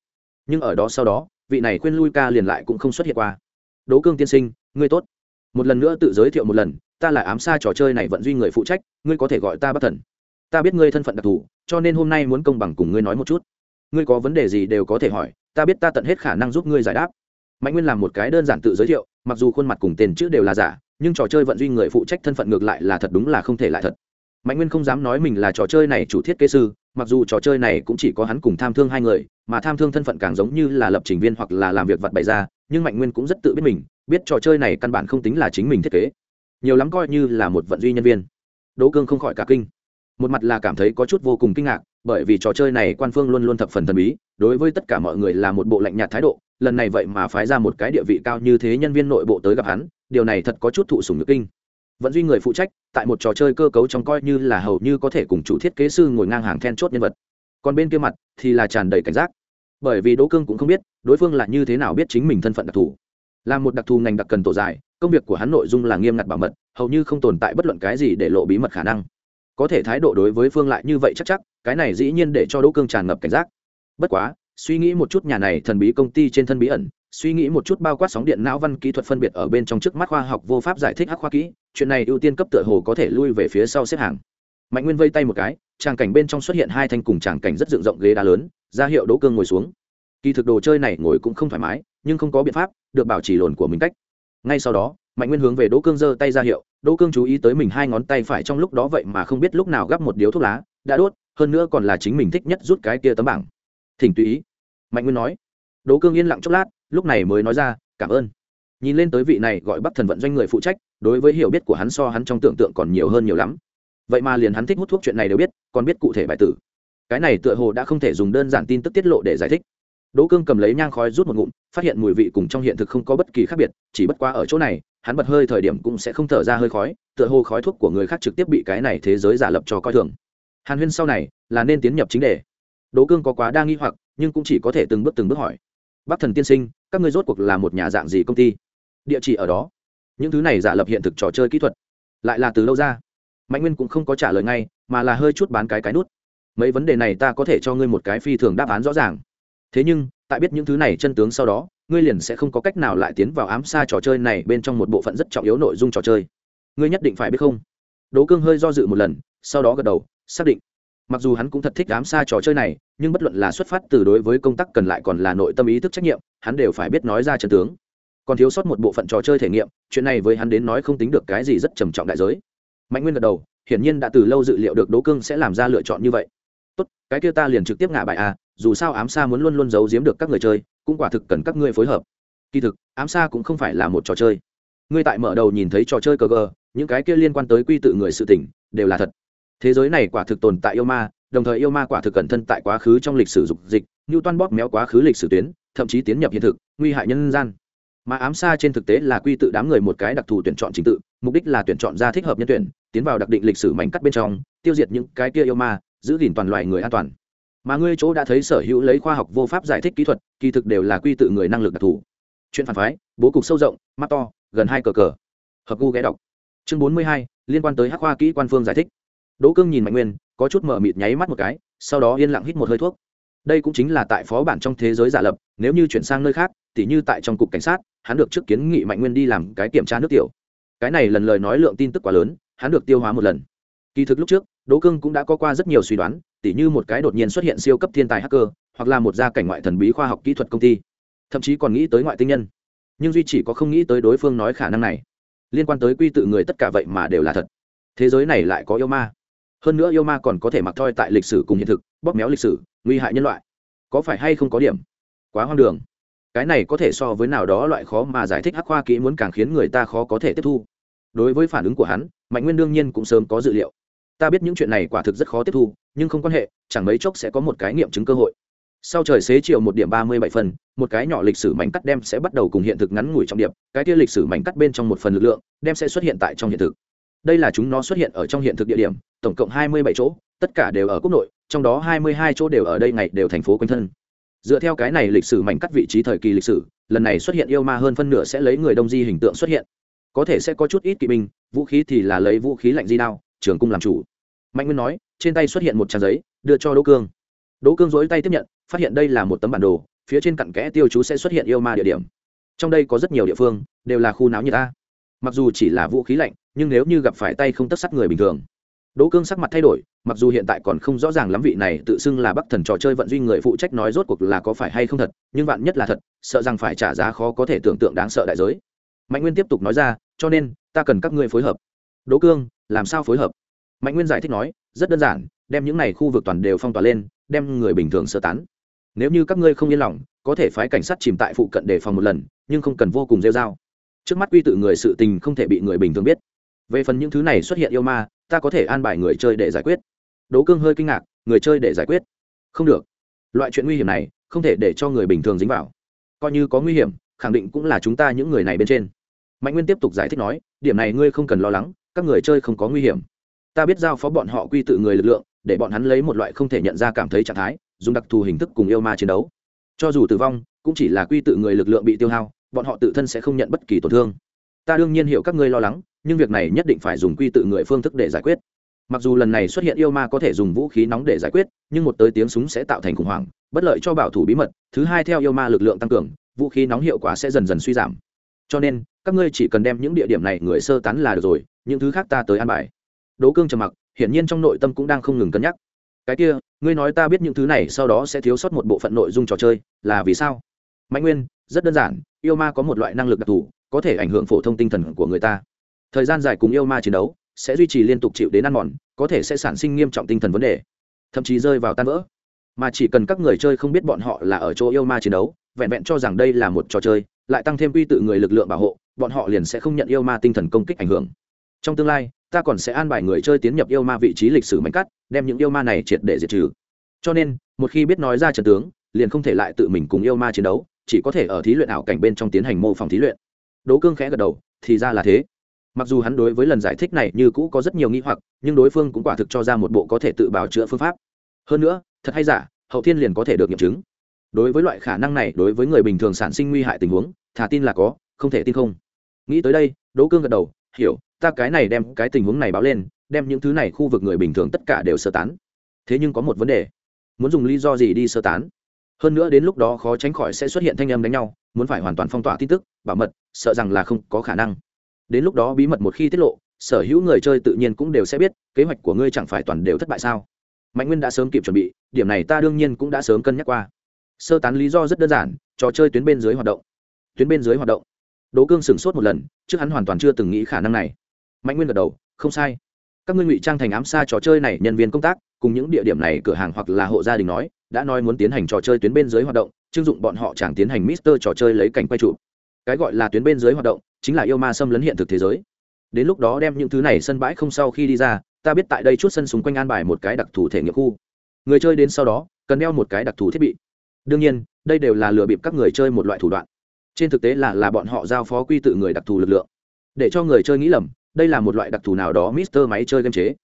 Nhưng ở đó sau đó, vị này khuyên lui ca liền lại cũng không xuất hiện qua. Đố cương tiên sinh, ngươi tốt. Một lần nữa tự giới thiệu một lần, ta là ám xa trò chơi này vận duy người phụ trách, ngươi có thể gọi ta bất thần. Ta biết ngươi thân phận đặc thù, cho nên hôm nay muốn công bằng cùng ngươi nói một chút. Ngươi có vấn đề gì đều có thể hỏi, ta biết ta tận hết khả năng giúp ngươi giải đáp mạnh nguyên làm một cái đơn giản tự giới thiệu, mặc dù khuôn mặt cùng tên chữ đều là giả, nhưng trò chơi vận duy người phụ trách thân phận ngược lại là thật đúng là không thể lại thật. Mạnh nguyên không dám nói mình là trò chơi này chủ thiết kế sư, mặc dù trò chơi này cũng chỉ có hắn cùng tham thương hai người, mà tham thương thân phận càng giống như là lập trình viên hoặc là làm việc vặt bày ra, nhưng mạnh nguyên cũng rất tự biết mình, biết trò chơi này căn bản không tính là chính mình thiết kế. Nhiều lắm coi như là một vận duy nhân viên. Đỗ cương không khỏi cả kinh. Một mặt là cảm thấy có chút vô cùng kinh ngạc, bởi vì trò chơi này quan phương luôn luôn thập phần thần bí, đối với tất cả mọi người là một bộ lạnh nhạt thái độ lần này vậy mà phái ra một cái địa vị cao như thế nhân viên nội bộ tới gặp hắn, điều này thật có chút thụ sùng nhược kinh. Vẫn duy người phụ trách, tại một trò chơi cơ cấu trong coi như là hầu như có thể cùng chủ thiết kế sư ngồi ngang hàng then chốt nhân vật. Còn bên kia mặt thì là tràn đầy cảnh giác. Bởi vì đỗ cương cũng không biết, đối phương là như thế nào biết chính mình thân phận đặc thù. Là một đặc thù ngành đặc cần tổ dài, công việc của hắn nội dung là nghiêm ngặt bảo mật, hầu như không tồn tại bất luận cái gì để lộ bí mật khả năng. Có thể thái độ đối với phương lại như vậy chắc chắc, cái này dĩ nhiên để cho đỗ cương tràn ngập cảnh giác. Bất quá suy nghĩ một chút nhà này thần bí công ty trên thân bí ẩn, suy nghĩ một chút bao quát sóng điện não văn kỹ thuật phân biệt ở bên trong trước mắt khoa học vô pháp giải thích hắc khoa kỹ, chuyện này ưu tiên cấp tựa hồ có thể lui về phía sau xếp hàng. Mạnh nguyên vây tay một cái, tràng cảnh bên trong xuất hiện hai thanh cùng tràng cảnh rất dựng rộng ghế đá lớn, ra hiệu đỗ cương ngồi xuống. Kỳ thực đồ chơi này ngồi cũng không thoải mái, nhưng không có biện pháp, được bảo trì lồn của mình cách. Ngay sau đó, mạnh nguyên hướng về đỗ cương giơ tay ra hiệu, đỗ cương chú ý tới mình hai ngón tay phải trong lúc đó vậy mà không biết lúc nào gắp một điếu thuốc lá, đã đốt, hơn nữa còn là chính mình thích nhất rút cái kia tấm bảng thỉnh tùy ý. Mạnh nguyên nói. Đỗ cương yên lặng chốc lát, lúc này mới nói ra, cảm ơn. Nhìn lên tới vị này gọi bắc thần vận doanh người phụ trách, đối với hiểu biết của hắn so hắn trong tưởng tượng còn nhiều hơn nhiều lắm. Vậy mà liền hắn thích hút thuốc chuyện này đều biết, còn biết cụ thể bài tử. Cái này tựa hồ đã không thể dùng đơn giản tin tức tiết lộ để giải thích. Đỗ cương cầm lấy nhang khói rút một ngụm, phát hiện mùi vị cùng trong hiện thực không có bất kỳ khác biệt, chỉ bất qua ở chỗ này, hắn bật hơi thời điểm cũng sẽ không thở ra hơi khói, tựa hồ khói thuốc của người khác trực tiếp bị cái này thế giới giả lập cho coi thường. Hàn huyên sau này là nên tiến nhập chính đề đỗ cương có quá đa nghi hoặc, nhưng cũng chỉ có thể từng bước từng bước hỏi. Bắc thần tiên sinh, các ngươi rốt cuộc là một nhà dạng gì công ty? Địa chỉ ở đó. Những thứ này giả lập hiện thực trò chơi kỹ thuật. Lại là từ lâu ra? Mạnh nguyên cũng không có trả lời ngay, mà là hơi chút bán cái cái nút. Mấy vấn đề này ta có thể cho ngươi một cái phi thường đáp án rõ ràng. Thế nhưng, tại biết những thứ này chân tướng sau đó, ngươi liền sẽ không có cách nào lại tiến vào ám xa trò chơi này bên trong một bộ phận rất trọng yếu nội dung trò chơi. Ngươi nhất định phải biết không? Đố cương hơi do dự một lần, sau đó gật đầu, xác định mặc dù hắn cũng thật thích ám xa trò chơi này, nhưng bất luận là xuất phát từ đối với công tác cần lại còn là nội tâm ý thức trách nhiệm, hắn đều phải biết nói ra chân tướng. Còn thiếu sót một bộ phận trò chơi thể nghiệm, chuyện này với hắn đến nói không tính được cái gì rất trầm trọng đại giới. Mạnh nguyên gật đầu, hiển nhiên đã từ lâu dự liệu được đố cương sẽ làm ra lựa chọn như vậy. Tốt, cái kia ta liền trực tiếp ngả bài à dù sao ám xa muốn luôn luôn giấu giếm được các người chơi, cũng quả thực cần các ngươi phối hợp. Kỳ thực, ám xa cũng không phải là một trò chơi. Ngươi tại mở đầu nhìn thấy trò chơi cờ gờ, những cái kia liên quan tới quy tự người sự tỉnh đều là thật thế giới này quả thực tồn tại yêu ma, đồng thời yêu ma quả thực cẩn thân tại quá khứ trong lịch sử dục dịch như toan bóp méo quá khứ lịch sử tuyến, thậm chí tiến nhập hiện thực, nguy hại nhân gian. Mà ám xa trên thực tế là quy tự đám người một cái đặc thù tuyển chọn trình tự, mục đích là tuyển chọn ra thích hợp nhân tuyển, tiến vào đặc định lịch sử mảnh cắt bên trong, tiêu diệt những cái kia yêu ma, giữ gìn toàn loài người an toàn. Mà ngươi chỗ đã thấy sở hữu lấy khoa học vô pháp giải thích kỹ thuật, kỳ thực đều là quy tự người năng lực đặc thù. Chuyện phản phái, bố cục sâu rộng, mắt to, gần hai cờ cờ. Hợp gu ghé đọc. Chương bốn mươi hai, liên quan tới hắc khoa kỹ quan phương giải thích đỗ cương nhìn mạnh nguyên, có chút mở mịt nháy mắt một cái, sau đó yên lặng hít một hơi thuốc. Đây cũng chính là tại phó bản trong thế giới giả lập, nếu như chuyển sang nơi khác, tỉ như tại trong cục cảnh sát, hắn được trước kiến nghị mạnh nguyên đi làm cái kiểm tra nước tiểu. Cái này lần lời nói lượng tin tức quá lớn, hắn được tiêu hóa một lần. Kỳ thực lúc trước, đỗ cương cũng đã có qua rất nhiều suy đoán, tỉ như một cái đột nhiên xuất hiện siêu cấp thiên tài hacker, hoặc là một gia cảnh ngoại thần bí khoa học kỹ thuật công ty. Thậm chí còn nghĩ tới ngoại tinh nhân. Nhưng duy chỉ có không nghĩ tới đối phương nói khả năng này. Liên quan tới quy tự người tất cả vậy mà đều là thật. Thế giới này lại có yêu ma hơn nữa yêu ma còn có thể mặc thoi tại lịch sử cùng hiện thực, bóp méo lịch sử, nguy hại nhân loại. Có phải hay không có điểm? Quá hoang đường. Cái này có thể so với nào đó loại khó mà giải thích hắc khoa kỹ muốn càng khiến người ta khó có thể tiếp thu. Đối với phản ứng của hắn, mạnh nguyên đương nhiên cũng sớm có dự liệu. Ta biết những chuyện này quả thực rất khó tiếp thu, nhưng không quan hệ, chẳng mấy chốc sẽ có một cái nghiệm chứng cơ hội. Sau trời xế chiều một điểm ba mươi bảy phần, một cái nhỏ lịch sử mảnh cắt đem sẽ bắt đầu cùng hiện thực ngắn ngủi trong điểm cái kia lịch sử mảnh cắt bên trong một phần lực lượng, đem sẽ xuất hiện tại trong hiện thực đây là chúng nó xuất hiện ở trong hiện thực địa điểm, tổng cộng hai mươi bảy chỗ, tất cả đều ở quốc nội, trong đó hai mươi hai chỗ đều ở đây ngày đều thành phố quanh thân. Dựa theo cái này lịch sử mảnh cắt vị trí thời kỳ lịch sử, lần này xuất hiện yêu ma hơn phân nửa sẽ lấy người đông di hình tượng xuất hiện. Có thể sẽ có chút ít kỵ binh, vũ khí thì là lấy vũ khí lạnh di đao, trường cung làm chủ. Mạnh nguyên nói, trên tay xuất hiện một trang giấy, đưa cho đỗ cương. Đỗ cương dối tay tiếp nhận, phát hiện đây là một tấm bản đồ, phía trên cặn kẽ tiêu chú sẽ xuất hiện yêu ma địa điểm. Trong đây có rất nhiều địa phương, đều là khu náo như ta mặc dù chỉ là vũ khí lạnh, nhưng nếu như gặp phải tay không tất sắt người bình thường, đỗ cương sắc mặt thay đổi, mặc dù hiện tại còn không rõ ràng lắm vị này tự xưng là bắc thần trò chơi vận duy người phụ trách nói rốt cuộc là có phải hay không thật, nhưng vạn nhất là thật, sợ rằng phải trả giá khó có thể tưởng tượng đáng sợ đại giới. Mạnh nguyên tiếp tục nói ra, cho nên, ta cần các ngươi phối hợp. Đỗ cương, làm sao phối hợp? Mạnh nguyên giải thích nói, rất đơn giản, đem những này khu vực toàn đều phong tỏa lên, đem người bình thường sơ tán. Nếu như các ngươi không yên lòng, có thể phái cảnh sát chìm tại phụ cận đề phòng một lần, nhưng không cần vô cùng rêu dao trước mắt quy tự người sự tình không thể bị người bình thường biết. Về phần những thứ này xuất hiện yêu ma, ta có thể an bài người chơi để giải quyết. Đố cương hơi kinh ngạc, người chơi để giải quyết? Không được. Loại chuyện nguy hiểm này, không thể để cho người bình thường dính vào. Coi như có nguy hiểm, khẳng định cũng là chúng ta những người này bên trên. Mạnh nguyên tiếp tục giải thích nói, điểm này ngươi không cần lo lắng, các người chơi không có nguy hiểm. Ta biết giao phó bọn họ quy tự người lực lượng, để bọn hắn lấy một loại không thể nhận ra cảm thấy trạng thái, dùng đặc thù hình thức cùng yêu ma chiến đấu. Cho dù tử vong, cũng chỉ là quy tự người lực lượng bị tiêu hao bọn họ tự thân sẽ không nhận bất kỳ tổn thương. Ta đương nhiên hiểu các ngươi lo lắng, nhưng việc này nhất định phải dùng quy tự người phương thức để giải quyết. Mặc dù lần này xuất hiện yêu ma có thể dùng vũ khí nóng để giải quyết, nhưng một tới tiếng súng sẽ tạo thành khủng hoảng, bất lợi cho bảo thủ bí mật. Thứ hai, theo yêu ma lực lượng tăng cường, vũ khí nóng hiệu quả sẽ dần dần suy giảm. Cho nên, các ngươi chỉ cần đem những địa điểm này người sơ tán là được rồi, những thứ khác ta tới an bài. Đố cương trầm mặc, hiển nhiên trong nội tâm cũng đang không ngừng cân nhắc. Cái kia, ngươi nói ta biết những thứ này sau đó sẽ thiếu sót một bộ phận nội dung trò chơi, là vì sao? Mạnh nguyên, rất đơn giản yêu ma có một loại năng lực đặc thù, có thể ảnh hưởng phổ thông tinh thần của người ta. Thời gian dài cùng yêu ma chiến đấu sẽ duy trì liên tục chịu đến ăn mòn, có thể sẽ sản sinh nghiêm trọng tinh thần vấn đề, thậm chí rơi vào tan vỡ. Mà chỉ cần các người chơi không biết bọn họ là ở chỗ yêu ma chiến đấu, vẹn vẹn cho rằng đây là một trò chơi, lại tăng thêm quy tự người lực lượng bảo hộ, bọn họ liền sẽ không nhận yêu ma tinh thần công kích ảnh hưởng. Trong tương lai, ta còn sẽ an bài người chơi tiến nhập yêu ma vị trí lịch sử mạnh cắt, đem những yêu ma này triệt để diệt trừ. Cho nên, một khi biết nói ra trận tướng, liền không thể lại tự mình cùng yêu ma chiến đấu chỉ có thể ở thí luyện ảo cảnh bên trong tiến hành mô phỏng thí luyện. Đỗ cương khẽ gật đầu, thì ra là thế. Mặc dù hắn đối với lần giải thích này như cũ có rất nhiều nghi hoặc, nhưng đối phương cũng quả thực cho ra một bộ có thể tự bào chữa phương pháp. Hơn nữa, thật hay giả, hậu thiên liền có thể được nghiệm chứng. Đối với loại khả năng này, đối với người bình thường sản sinh nguy hại tình huống thả tin là có, không thể tin không. Nghĩ tới đây, đỗ cương gật đầu, hiểu, ta cái này đem cái tình huống này báo lên, đem những thứ này khu vực người bình thường tất cả đều sơ tán. Thế nhưng có một vấn đề. Muốn dùng lý do gì đi sơ tán? Hơn nữa đến lúc đó khó tránh khỏi sẽ xuất hiện thanh âm đánh nhau, muốn phải hoàn toàn phong tỏa tin tức, bảo mật, sợ rằng là không có khả năng. Đến lúc đó bí mật một khi tiết lộ, sở hữu người chơi tự nhiên cũng đều sẽ biết, kế hoạch của ngươi chẳng phải toàn đều thất bại sao? Mạnh nguyên đã sớm kịp chuẩn bị, điểm này ta đương nhiên cũng đã sớm cân nhắc qua. Sơ tán lý do rất đơn giản, trò chơi tuyến bên dưới hoạt động. Tuyến bên dưới hoạt động. Đỗ cương sửng sốt một lần, trước hắn hoàn toàn chưa từng nghĩ khả năng này. Mạnh nguyên gật đầu, không sai. Các ngươi ngụy trang thành ám xa trò chơi này nhân viên công tác, cùng những địa điểm này cửa hàng hoặc là hộ gia đình nói đã nói muốn tiến hành trò chơi tuyến bên dưới hoạt động, chưng dụng bọn họ chẳng tiến hành mister trò chơi lấy cảnh quay trụ cái gọi là tuyến bên dưới hoạt động, chính là yêu ma xâm lấn hiện thực thế giới. Đến lúc đó đem những thứ này sân bãi không sau khi đi ra, ta biết tại đây chút sân xung quanh an bài một cái đặc thù thể nghiệm khu. Người chơi đến sau đó, cần đeo một cái đặc thù thiết bị. Đương nhiên, đây đều là lừa bịp các người chơi một loại thủ đoạn. Trên thực tế là là bọn họ giao phó quy tự người đặc thù lực lượng. Để cho người chơi nghĩ lầm, đây là một loại đặc thù nào đó mister máy chơi game chế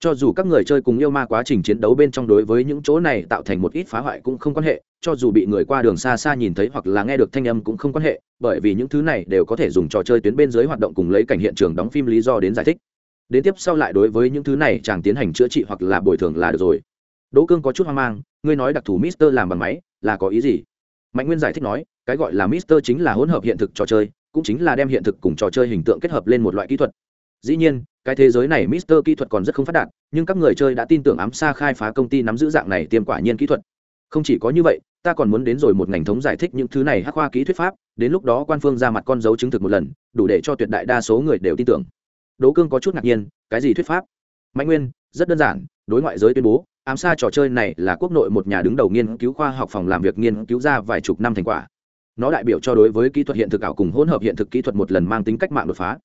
cho dù các người chơi cùng yêu ma quá trình chiến đấu bên trong đối với những chỗ này tạo thành một ít phá hoại cũng không quan hệ, cho dù bị người qua đường xa xa nhìn thấy hoặc là nghe được thanh âm cũng không quan hệ, bởi vì những thứ này đều có thể dùng trò chơi tuyến bên dưới hoạt động cùng lấy cảnh hiện trường đóng phim lý do đến giải thích. Đến tiếp sau lại đối với những thứ này chàng tiến hành chữa trị hoặc là bồi thường là được rồi. Đỗ cương có chút hoang mang, ngươi nói đặc thù mister làm bằng máy, là có ý gì? Mạnh nguyên giải thích nói, cái gọi là mister chính là hỗn hợp hiện thực trò chơi, cũng chính là đem hiện thực cùng trò chơi hình tượng kết hợp lên một loại kỹ thuật dĩ nhiên, cái thế giới này mister kỹ thuật còn rất không phát đạt, nhưng các người chơi đã tin tưởng ám xa khai phá công ty nắm giữ dạng này tiêm quả nhiên kỹ thuật. Không chỉ có như vậy, ta còn muốn đến rồi một ngành thống giải thích những thứ này hắc khoa kỹ thuyết pháp, đến lúc đó quan phương ra mặt con dấu chứng thực một lần, đủ để cho tuyệt đại đa số người đều tin tưởng. Đỗ cương có chút ngạc nhiên, cái gì thuyết pháp? Mạnh nguyên, rất đơn giản, đối ngoại giới tuyên bố, ám xa trò chơi này là quốc nội một nhà đứng đầu nghiên cứu khoa học phòng làm việc nghiên cứu ra vài chục năm thành quả. Nó đại biểu cho đối với kỹ thuật hiện thực ảo cùng hỗn hợp hiện thực kỹ thuật một lần mang tính cách mạng đột phá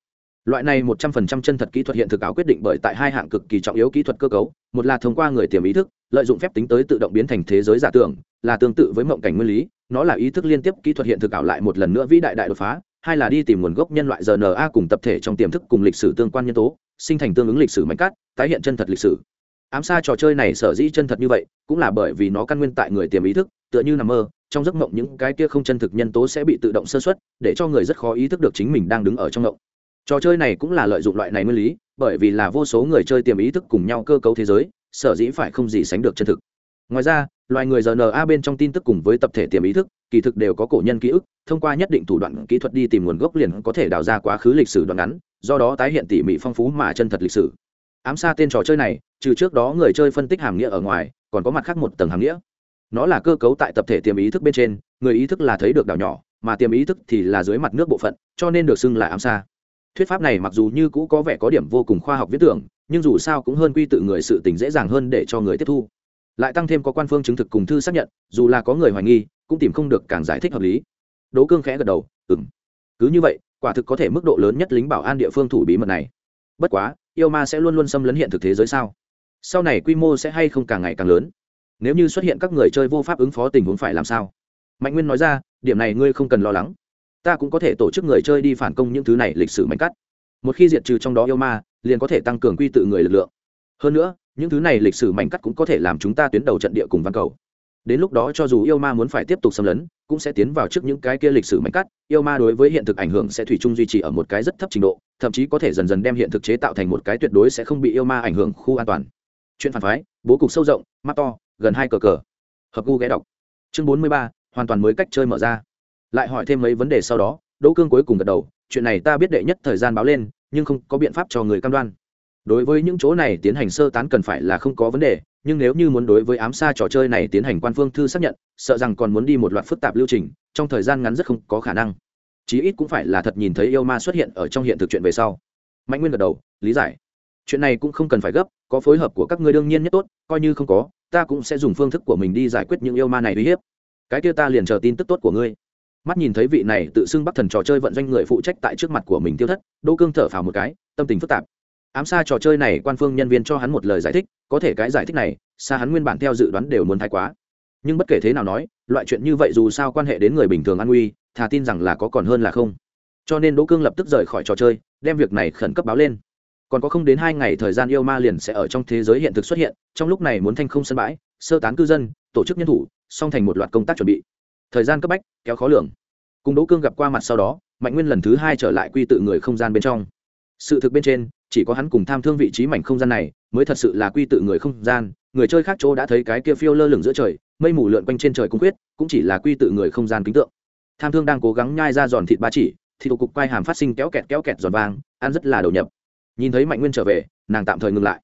loại này một trăm phần trăm chân thật kỹ thuật hiện thực ảo quyết định bởi tại hai hạng cực kỳ trọng yếu kỹ thuật cơ cấu. Một là thông qua người tiềm ý thức, lợi dụng phép tính tới tự động biến thành thế giới giả tưởng, là tương tự với mộng cảnh nguyên lý, nó là ý thức liên tiếp kỹ thuật hiện thực ảo lại một lần nữa vĩ đại đại đột phá. Hai là đi tìm nguồn gốc nhân loại rna cùng tập thể trong tiềm thức cùng lịch sử tương quan nhân tố, sinh thành tương ứng lịch sử mạnh cát, tái hiện chân thật lịch sử. Ám xa trò chơi này sở dĩ chân thật như vậy, cũng là bởi vì nó căn nguyên tại người tiềm ý thức, tựa như nằm mơ, trong giấc mộng những cái kia không chân thực nhân tố sẽ bị tự động sơ xuất để cho người rất khó ý thức được chính mình đang đứng ở trong mộng trò chơi này cũng là lợi dụng loại này nguyên lý, bởi vì là vô số người chơi tiềm ý thức cùng nhau cơ cấu thế giới, sở dĩ phải không gì sánh được chân thực. Ngoài ra, loài người rna bên trong tin tức cùng với tập thể tiềm ý thức, kỳ thực đều có cổ nhân ký ức, thông qua nhất định thủ đoạn kỹ thuật đi tìm nguồn gốc liền có thể đào ra quá khứ lịch sử đoạn ngắn, do đó tái hiện tỉ mỉ phong phú mà chân thật lịch sử. Ám xa tên trò chơi này, trừ trước đó người chơi phân tích hàm nghĩa ở ngoài, còn có mặt khác một tầng hàm nghĩa. Nó là cơ cấu tại tập thể tiềm ý thức bên trên, người ý thức là thấy được đảo nhỏ, mà tiềm ý thức thì là dưới mặt nước bộ phận, cho nên được xưng là ám xa thuyết pháp này mặc dù như cũ có vẻ có điểm vô cùng khoa học viết tưởng, nhưng dù sao cũng hơn quy tự người sự tình dễ dàng hơn để cho người tiếp thu. Lại tăng thêm có quan phương chứng thực cùng thư xác nhận, dù là có người hoài nghi, cũng tìm không được càng giải thích hợp lý. Đỗ cương khẽ gật đầu ừng cứ như vậy, quả thực có thể mức độ lớn nhất lính bảo an địa phương thủ bí mật này. Bất quá, yêu ma sẽ luôn luôn xâm lấn hiện thực thế giới sao? Sau này quy mô sẽ hay không càng ngày càng lớn? Nếu như xuất hiện các người chơi vô pháp ứng phó tình huống phải làm sao? Mạnh nguyên nói ra, điểm này ngươi không cần lo lắng ta cũng có thể tổ chức người chơi đi phản công những thứ này lịch sử mạnh cắt. Một khi diệt trừ trong đó yêu ma, liền có thể tăng cường quy tự người lực lượng. Hơn nữa, những thứ này lịch sử mảnh cắt cũng có thể làm chúng ta tuyến đầu trận địa cùng văn cầu. Đến lúc đó cho dù yêu ma muốn phải tiếp tục xâm lấn, cũng sẽ tiến vào trước những cái kia lịch sử mảnh cắt. Yêu ma đối với hiện thực ảnh hưởng sẽ thủy chung duy trì ở một cái rất thấp trình độ, thậm chí có thể dần dần đem hiện thực chế tạo thành một cái tuyệt đối sẽ không bị yêu ma ảnh hưởng khu an toàn. Chuyện phản phái, bố cục sâu rộng mắt to, gần hai cờ cờ. Hợp gu ghé đọc. Chương bốn mươi ba, hoàn toàn mới cách chơi mở ra lại hỏi thêm mấy vấn đề sau đó, đỗ cương cuối cùng gật đầu, chuyện này ta biết đệ nhất thời gian báo lên, nhưng không có biện pháp cho người cam đoan. Đối với những chỗ này tiến hành sơ tán cần phải là không có vấn đề, nhưng nếu như muốn đối với ám xa trò chơi này tiến hành quan phương thư xác nhận, sợ rằng còn muốn đi một loạt phức tạp lưu trình, trong thời gian ngắn rất không có khả năng. Chí ít cũng phải là thật nhìn thấy yêu ma xuất hiện ở trong hiện thực chuyện về sau. Mạnh nguyên gật đầu, lý giải. Chuyện này cũng không cần phải gấp, có phối hợp của các ngươi đương nhiên nhất tốt, coi như không có, ta cũng sẽ dùng phương thức của mình đi giải quyết những yêu ma này uy hiếp. Cái kia ta liền chờ tin tức tốt của ngươi mắt nhìn thấy vị này tự xưng bắc thần trò chơi vận doanh người phụ trách tại trước mặt của mình tiêu thất, đỗ cương thở phào một cái, tâm tình phức tạp. Ám xa trò chơi này quan phương nhân viên cho hắn một lời giải thích, có thể cái giải thích này, xa hắn nguyên bản theo dự đoán đều muốn thái quá. Nhưng bất kể thế nào nói, loại chuyện như vậy dù sao quan hệ đến người bình thường an nguy, thà tin rằng là có còn hơn là không. Cho nên đỗ cương lập tức rời khỏi trò chơi, đem việc này khẩn cấp báo lên. Còn có không đến hai ngày thời gian yêu ma liền sẽ ở trong thế giới hiện thực xuất hiện, trong lúc này muốn thanh không sân bãi, sơ tán cư dân, tổ chức nhân thủ, song thành một loạt công tác chuẩn bị thời gian cấp bách, kéo khó lường. Cùng đỗ cương gặp qua mặt sau đó, mạnh nguyên lần thứ hai trở lại quy tự người không gian bên trong. Sự thực bên trên, chỉ có hắn cùng tham thương vị trí mảnh không gian này mới thật sự là quy tự người không gian. Người chơi khác chỗ đã thấy cái kia phiêu lơ lửng giữa trời, mây mù lượn quanh trên trời cung quyết, cũng chỉ là quy tự người không gian kính tượng. Tham thương đang cố gắng nhai ra giòn thịt ba chỉ, thì tổ cục quai hàm phát sinh kéo kẹt kéo kẹt giòn vàng ăn rất là đầu nhập. Nhìn thấy mạnh nguyên trở về, nàng tạm thời ngừng lại.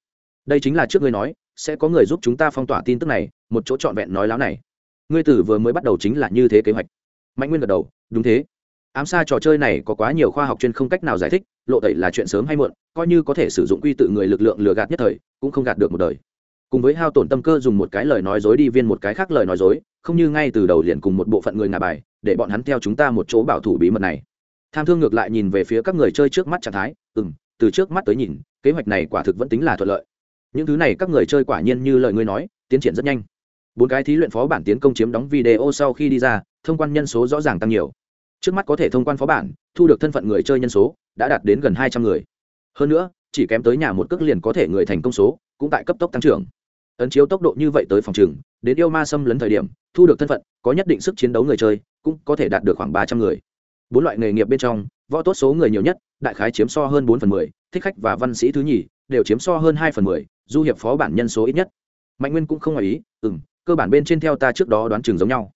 Đây chính là trước ngươi nói, sẽ có người giúp chúng ta phong tỏa tin tức này, một chỗ trọn vẹn nói láo này ngươi tử vừa mới bắt đầu chính là như thế kế hoạch. Mạnh nguyên gật đầu, đúng thế. Ám xa trò chơi này có quá nhiều khoa học chuyên không cách nào giải thích, lộ tẩy là chuyện sớm hay muộn, coi như có thể sử dụng quy tự người lực lượng lừa gạt nhất thời, cũng không gạt được một đời. Cùng với hao tổn tâm cơ dùng một cái lời nói dối đi viên một cái khác lời nói dối, không như ngay từ đầu liền cùng một bộ phận người ngà bài, để bọn hắn theo chúng ta một chỗ bảo thủ bí mật này. Tham thương ngược lại nhìn về phía các người chơi trước mắt trạng thái ừ m từ trước mắt tới nhìn, kế hoạch này quả thực vẫn tính là thuận lợi. Những thứ này các người chơi quả nhiên như lời ngươi nói, tiến triển rất nhanh bốn cái thí luyện phó bản tiến công chiếm đóng video sau khi đi ra, thông quan nhân số rõ ràng tăng nhiều. Trước mắt có thể thông quan phó bản, thu được thân phận người chơi nhân số, đã đạt đến gần hai trăm người. Hơn nữa, chỉ kém tới nhà một cước liền có thể người thành công số, cũng tại cấp tốc tăng trưởng. Ấn chiếu tốc độ như vậy tới phòng trường, đến yêu ma xâm lấn thời điểm, thu được thân phận, có nhất định sức chiến đấu người chơi, cũng có thể đạt được khoảng ba trăm người. Bốn loại nghề nghiệp bên trong, võ tốt số người nhiều nhất, đại khái chiếm so hơn bốn phần mười, thích khách và văn sĩ thứ nhì, đều chiếm so hơn hai phần mười, du hiệp phó bản nhân số ít nhất. Mạnh nguyên cũng không ngoài ý ừ m cơ bản bên trên theo ta trước đó đoán chừng giống nhau.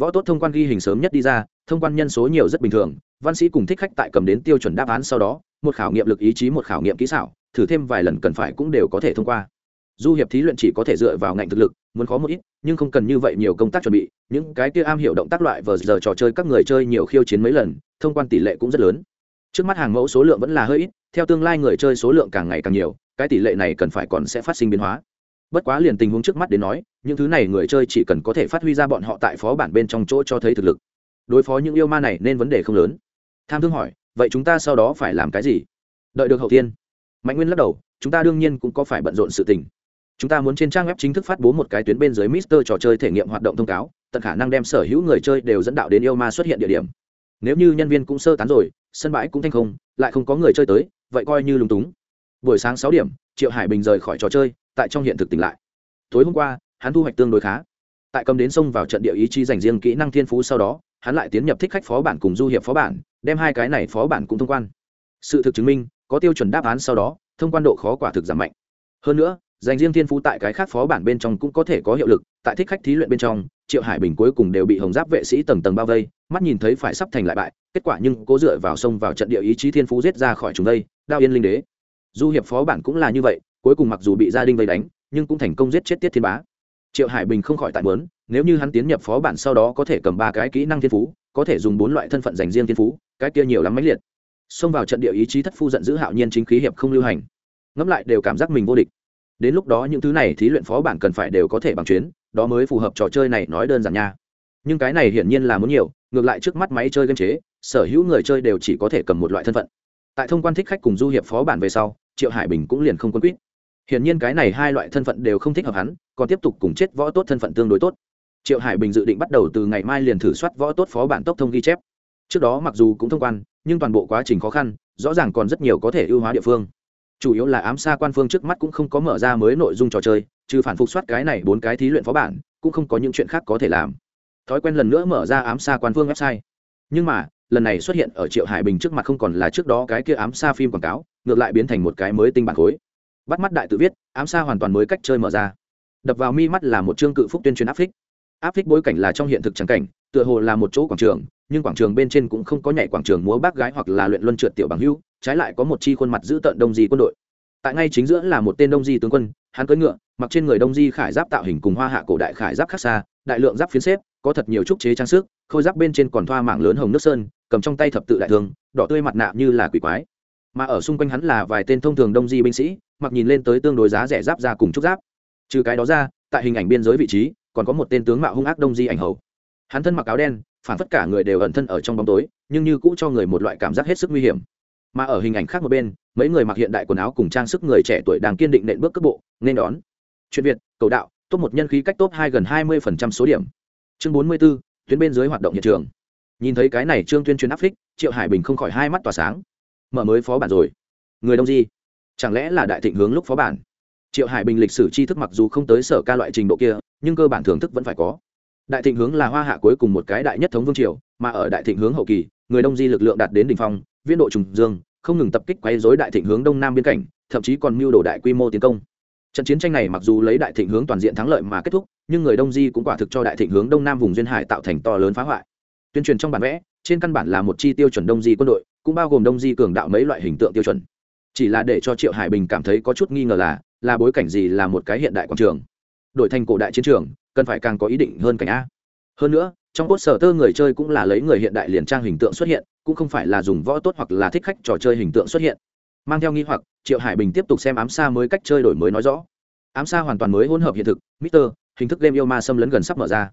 Võ tốt thông quan ghi hình sớm nhất đi ra, thông quan nhân số nhiều rất bình thường, văn sĩ cùng thích khách tại cầm đến tiêu chuẩn đáp án sau đó, một khảo nghiệm lực ý chí, một khảo nghiệm kỹ xảo, thử thêm vài lần cần phải cũng đều có thể thông qua. Du hiệp thí luyện chỉ có thể dựa vào ngạnh thực lực, muốn khó một ít, nhưng không cần như vậy nhiều công tác chuẩn bị, những cái kia am hiểu động tác loại vờ giờ trò chơi các người chơi nhiều khiêu chiến mấy lần, thông quan tỷ lệ cũng rất lớn. Trước mắt hàng mẫu số lượng vẫn là hơi ít, theo tương lai người chơi số lượng càng ngày càng nhiều, cái tỷ lệ này cần phải còn sẽ phát sinh biến hóa bất quá liền tình huống trước mắt đến nói, những thứ này người chơi chỉ cần có thể phát huy ra bọn họ tại phó bản bên trong chỗ cho thấy thực lực. Đối phó những yêu ma này nên vấn đề không lớn. Tham thương hỏi, vậy chúng ta sau đó phải làm cái gì? Đợi được hậu thiên. Mạnh nguyên lắc đầu, chúng ta đương nhiên cũng có phải bận rộn sự tình. Chúng ta muốn trên trang web chính thức phát bố một cái tuyến bên dưới mister trò chơi thể nghiệm hoạt động thông cáo, tận khả năng đem sở hữu người chơi đều dẫn đạo đến yêu ma xuất hiện địa điểm. Nếu như nhân viên cũng sơ tán rồi, sân bãi cũng thanh không, lại không có người chơi tới, vậy coi như lúng túng. Buổi sáng sáu điểm, triệu hải bình rời khỏi trò chơi tại trong hiện thực tỉnh lại. Tối hôm qua, hắn thu hoạch tương đối khá. Tại cầm đến sông vào trận địa ý chí dành riêng kỹ năng thiên phú sau đó, hắn lại tiến nhập thích khách phó bản cùng du hiệp phó bản, đem hai cái này phó bản cũng thông quan. Sự thực chứng minh, có tiêu chuẩn đáp án sau đó, thông quan độ khó quả thực giảm mạnh. Hơn nữa, dành riêng thiên phú tại cái khác phó bản bên trong cũng có thể có hiệu lực, tại thích khách thí luyện bên trong, triệu hải bình cuối cùng đều bị hồng giáp vệ sĩ tầng tầng bao vây, mắt nhìn thấy phải sắp thành lại bại, kết quả nhưng cố dựa vào sông vào trận địa ý chí thiên phú giết ra khỏi chúng đây, đao yên linh đế. Du hiệp phó bản cũng là như vậy cuối cùng mặc dù bị gia đình vây đánh, nhưng cũng thành công giết chết tiết thiên bá. Triệu hải bình không khỏi tại mớn nếu như hắn tiến nhập phó bản sau đó có thể cầm ba cái kỹ năng thiên phú, có thể dùng bốn loại thân phận dành riêng thiên phú, cái kia nhiều lắm mãnh liệt. Xông vào trận địa ý chí thất phu giận dữ hạo nhiên chính khí hiệp không lưu hành. Ngẫm lại đều cảm giác mình vô địch. Đến lúc đó những thứ này thí luyện phó bản cần phải đều có thể bằng chuyến, đó mới phù hợp trò chơi này nói đơn giản nha. Nhưng cái này hiển nhiên là muốn nhiều, ngược lại trước mắt máy chơi game chế, sở hữu người chơi đều chỉ có thể cầm một loại thân phận. Tại thông quan thích khách cùng du hiệp phó bản về sau, triệu hải bình cũng liền không quân quýt hiển nhiên cái này hai loại thân phận đều không thích hợp hắn, còn tiếp tục cùng chết võ tốt thân phận tương đối tốt. Triệu hải bình dự định bắt đầu từ ngày mai liền thử soát võ tốt phó bản tốc thông ghi chép. Trước đó mặc dù cũng thông quan, nhưng toàn bộ quá trình khó khăn, rõ ràng còn rất nhiều có thể ưu hóa địa phương. Chủ yếu là ám xa quan phương trước mắt cũng không có mở ra mới nội dung trò chơi, trừ phản phục soát cái này bốn cái thí luyện phó bản, cũng không có những chuyện khác có thể làm. Thói quen lần nữa mở ra ám xa quan phương website. Nhưng mà, lần này xuất hiện ở triệu hải bình trước mặt không còn là trước đó cái kia ám xa phim quảng cáo, ngược lại biến thành một cái mới tinh bản khối bắt mắt đại tự viết, ám xa hoàn toàn mới cách chơi mở ra. Đập vào mi mắt là một chương cự phúc tuyên truyền áp phích. Áp phích bối cảnh là trong hiện thực trắng cảnh, tựa hồ là một chỗ quảng trường, nhưng quảng trường bên trên cũng không có nhảy quảng trường múa bác gái hoặc là luyện luân trượt tiểu bằng hưu, trái lại có một chi khuôn mặt giữ tợn đông di quân đội. Tại ngay chính giữa là một tên đông di tướng quân, hắn cưỡi ngựa, mặc trên người đông di khải giáp tạo hình cùng hoa hạ cổ đại khải giáp khác xa, đại lượng giáp phiến xếp, có thật nhiều trúc chế trang sức, khôi giáp bên trên còn thoa mảng lớn hồng nước sơn, cầm trong tay thập tự đại thương, đỏ tươi mặt nạ như là quỷ quái. Mà ở xung quanh hắn là vài tên thông thường đông di binh sĩ mặc nhìn lên tới tương đối giá rẻ giáp ra cùng trúc giáp. Trừ cái đó ra tại hình ảnh biên giới vị trí còn có một tên tướng mạo hung ác đông di ảnh hầu. Hắn thân mặc áo đen phản tất cả người đều ẩn thân ở trong bóng tối nhưng như cũ cho người một loại cảm giác hết sức nguy hiểm. Mà ở hình ảnh khác một bên mấy người mặc hiện đại quần áo cùng trang sức người trẻ tuổi đang kiên định nện bước cước bộ nên đón. Chuyện việt cầu đạo top một nhân khí cách top hai gần hai mươi phần trăm số điểm. Chương bốn mươi 44, tuyến bên dưới hoạt động hiện trường. Nhìn thấy cái này trương tuyên truyền áp phích triệu hải bình không khỏi hai mắt tỏa sáng. Mở mới phó bản rồi. Người đông di chẳng lẽ là đại thịnh hướng lúc phó bản? Triệu hải bình lịch sử tri thức mặc dù không tới sở ca loại trình độ kia, nhưng cơ bản thưởng thức vẫn phải có. Đại thịnh hướng là hoa hạ cuối cùng một cái đại nhất thống vương triều, mà ở đại thịnh hướng hậu kỳ, người đông di lực lượng đạt đến đ ỉ n h phong, viên độ trùng dương, không ngừng tập kích quay dối đại thịnh hướng đông nam biên cảnh, thậm chí còn mưu đồ đại quy mô tiến công. Trận chiến tranh này mặc dù lấy đại thịnh hướng toàn diện thắng lợi mà kết thúc, nhưng người đông di cũng quả thực cho đại thịnh hướng đông nam vùng duyên hải tạo thành to lớn phá hoại. Tuyên truyền trong bản vẽ, trên căn bản là một chi tiêu chuẩn đông di quân đội, cũng bao gồm đông di cường đạo mấy loại hình tượng tiêu chuẩn chỉ là để cho triệu hải bình cảm thấy có chút nghi ngờ là là bối cảnh gì là một cái hiện đại quảng trường. Đổi thành cổ đại chiến trường, cần phải càng có ý định hơn cảnh a. Hơn nữa, trong cốt sở tơ người chơi cũng là lấy người hiện đại liền trang hình tượng xuất hiện, cũng không phải là dùng võ tốt hoặc là thích khách trò chơi hình tượng xuất hiện. Mang theo nghi hoặc, triệu hải bình tiếp tục xem ám xa mới cách chơi đổi mới nói rõ. Ám xa hoàn toàn mới hỗn hợp hiện thực, mister, hình thức game yêu ma xâm lấn gần sắp mở ra.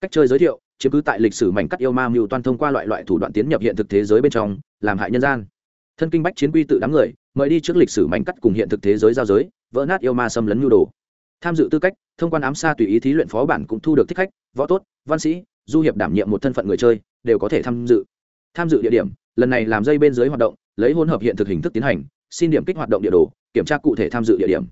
Cách chơi giới thiệu, chiếm cứ tại lịch sử mảnh cắt yêu ma mưu toan thông qua loại loại thủ đoạn tiến nhập hiện thực thế giới bên trong, làm hại nhân gian. Thân kinh bách chiến quy tự đám người mời đi trước lịch sử mảnh cắt cùng hiện thực thế giới giao giới, vỡ nát yêu ma xâm lấn nhu đồ. Tham dự tư cách, thông quan ám xa tùy ý thí luyện phó bản cũng thu được thích khách, võ tốt, văn sĩ, du hiệp đảm nhiệm một thân phận người chơi, đều có thể tham dự. Tham dự địa điểm, lần này làm dây bên dưới hoạt động, lấy hỗn hợp hiện thực hình thức tiến hành, xin điểm kích hoạt động địa đồ, kiểm tra cụ thể tham dự địa điểm.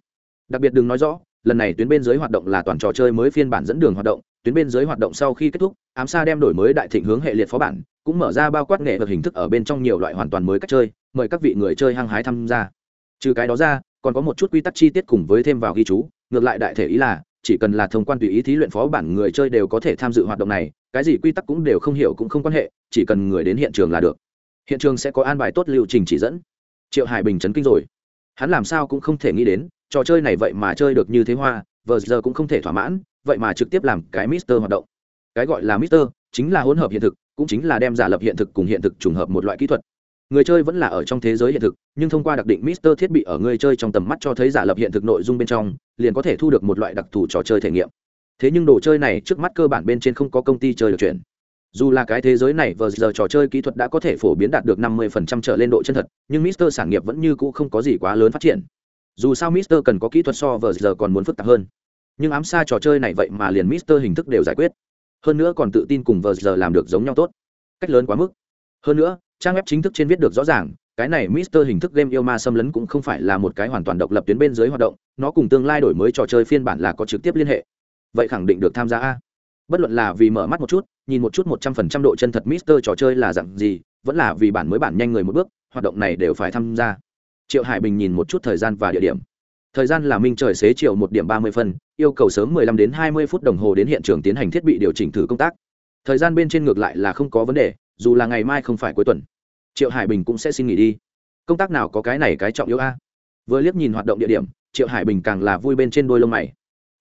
Đặc biệt đừng nói rõ, lần này tuyến bên dưới hoạt động là toàn trò chơi mới phiên bản dẫn đường hoạt động, tuyến bên dưới hoạt động sau khi kết thúc, ám xa đem đổi mới đại thịnh hướng hệ liệt phó bản, cũng mở ra bao quát nghệ thuật hình thức ở bên trong nhiều loại hoàn toàn mới cách chơi mời các vị người chơi hăng hái tham gia. Trừ cái đó ra, còn có một chút quy tắc chi tiết cùng với thêm vào ghi chú. Ngược lại đại thể ý là, chỉ cần là thông quan tùy ý thí luyện phó bản người chơi đều có thể tham dự hoạt động này. Cái gì quy tắc cũng đều không hiểu cũng không quan hệ, chỉ cần người đến hiện trường là được. Hiện trường sẽ có an bài tốt liệu trình chỉ dẫn. Triệu hải bình chấn kinh rồi. Hắn làm sao cũng không thể nghĩ đến, trò chơi này vậy mà chơi được như thế hoa vờ giờ cũng không thể thỏa mãn, vậy mà trực tiếp làm cái mister hoạt động. Cái gọi là mister, chính là hỗn hợp hiện thực, cũng chính là đem giả lập hiện thực cùng hiện thực trùng hợp một loại kỹ thuật người chơi vẫn là ở trong thế giới hiện thực, nhưng thông qua đặc định mister thiết bị ở người chơi trong tầm mắt cho thấy giả lập hiện thực nội dung bên trong, liền có thể thu được một loại đặc thù trò chơi thể nghiệm. Thế nhưng đồ chơi này trước mắt cơ bản bên trên không có công ty chơi được chuyển dù là cái thế giới này vừa giờ trò chơi kỹ thuật đã có thể phổ biến đạt được năm mươi phần trăm trở lên độ chân thật, nhưng mister sản nghiệp vẫn như cũ không có gì quá lớn phát triển. Dù sao mister cần có kỹ thuật so vờ giờ còn muốn phức tạp hơn. Nhưng ám xa trò chơi này vậy mà liền mister hình thức đều giải quyết. Hơn nữa còn tự tin cùng vừa giờ làm được giống nhau tốt. Cách lớn quá mức. Hơn nữa trang web chính thức trên viết được rõ ràng cái này Mister hình thức game yêu ma xâm lấn cũng không phải là một cái hoàn toàn độc lập tuyến bên dưới hoạt động, nó cùng tương lai đổi mới trò chơi phiên bản là có trực tiếp liên hệ. Vậy khẳng định được tham gia a. Bất luận là vì mở mắt một chút, nhìn một chút một trăm phần trăm độ chân thật Mister trò chơi là dạng gì, vẫn là vì bản mới bản nhanh người một bước, hoạt động này đều phải tham gia triệu hải bình nhìn một chút thời gian và địa điểm thời gian là minh trời xế chiều một điểm ba mươi phân yêu cầu sớm mười lăm đến hai mươi phút đồng hồ đến hiện trường tiến hành thiết bị điều chỉnh thử công tác thời gian bên trên ngược lại là không có vấn đề dù là ngày mai không phải cuối tuần triệu hải bình cũng sẽ xin nghỉ đi. Công tác nào có cái này cái trọng yếu a? Vừa liếc nhìn hoạt động địa điểm, triệu hải bình càng là vui bên trên đôi lông mày.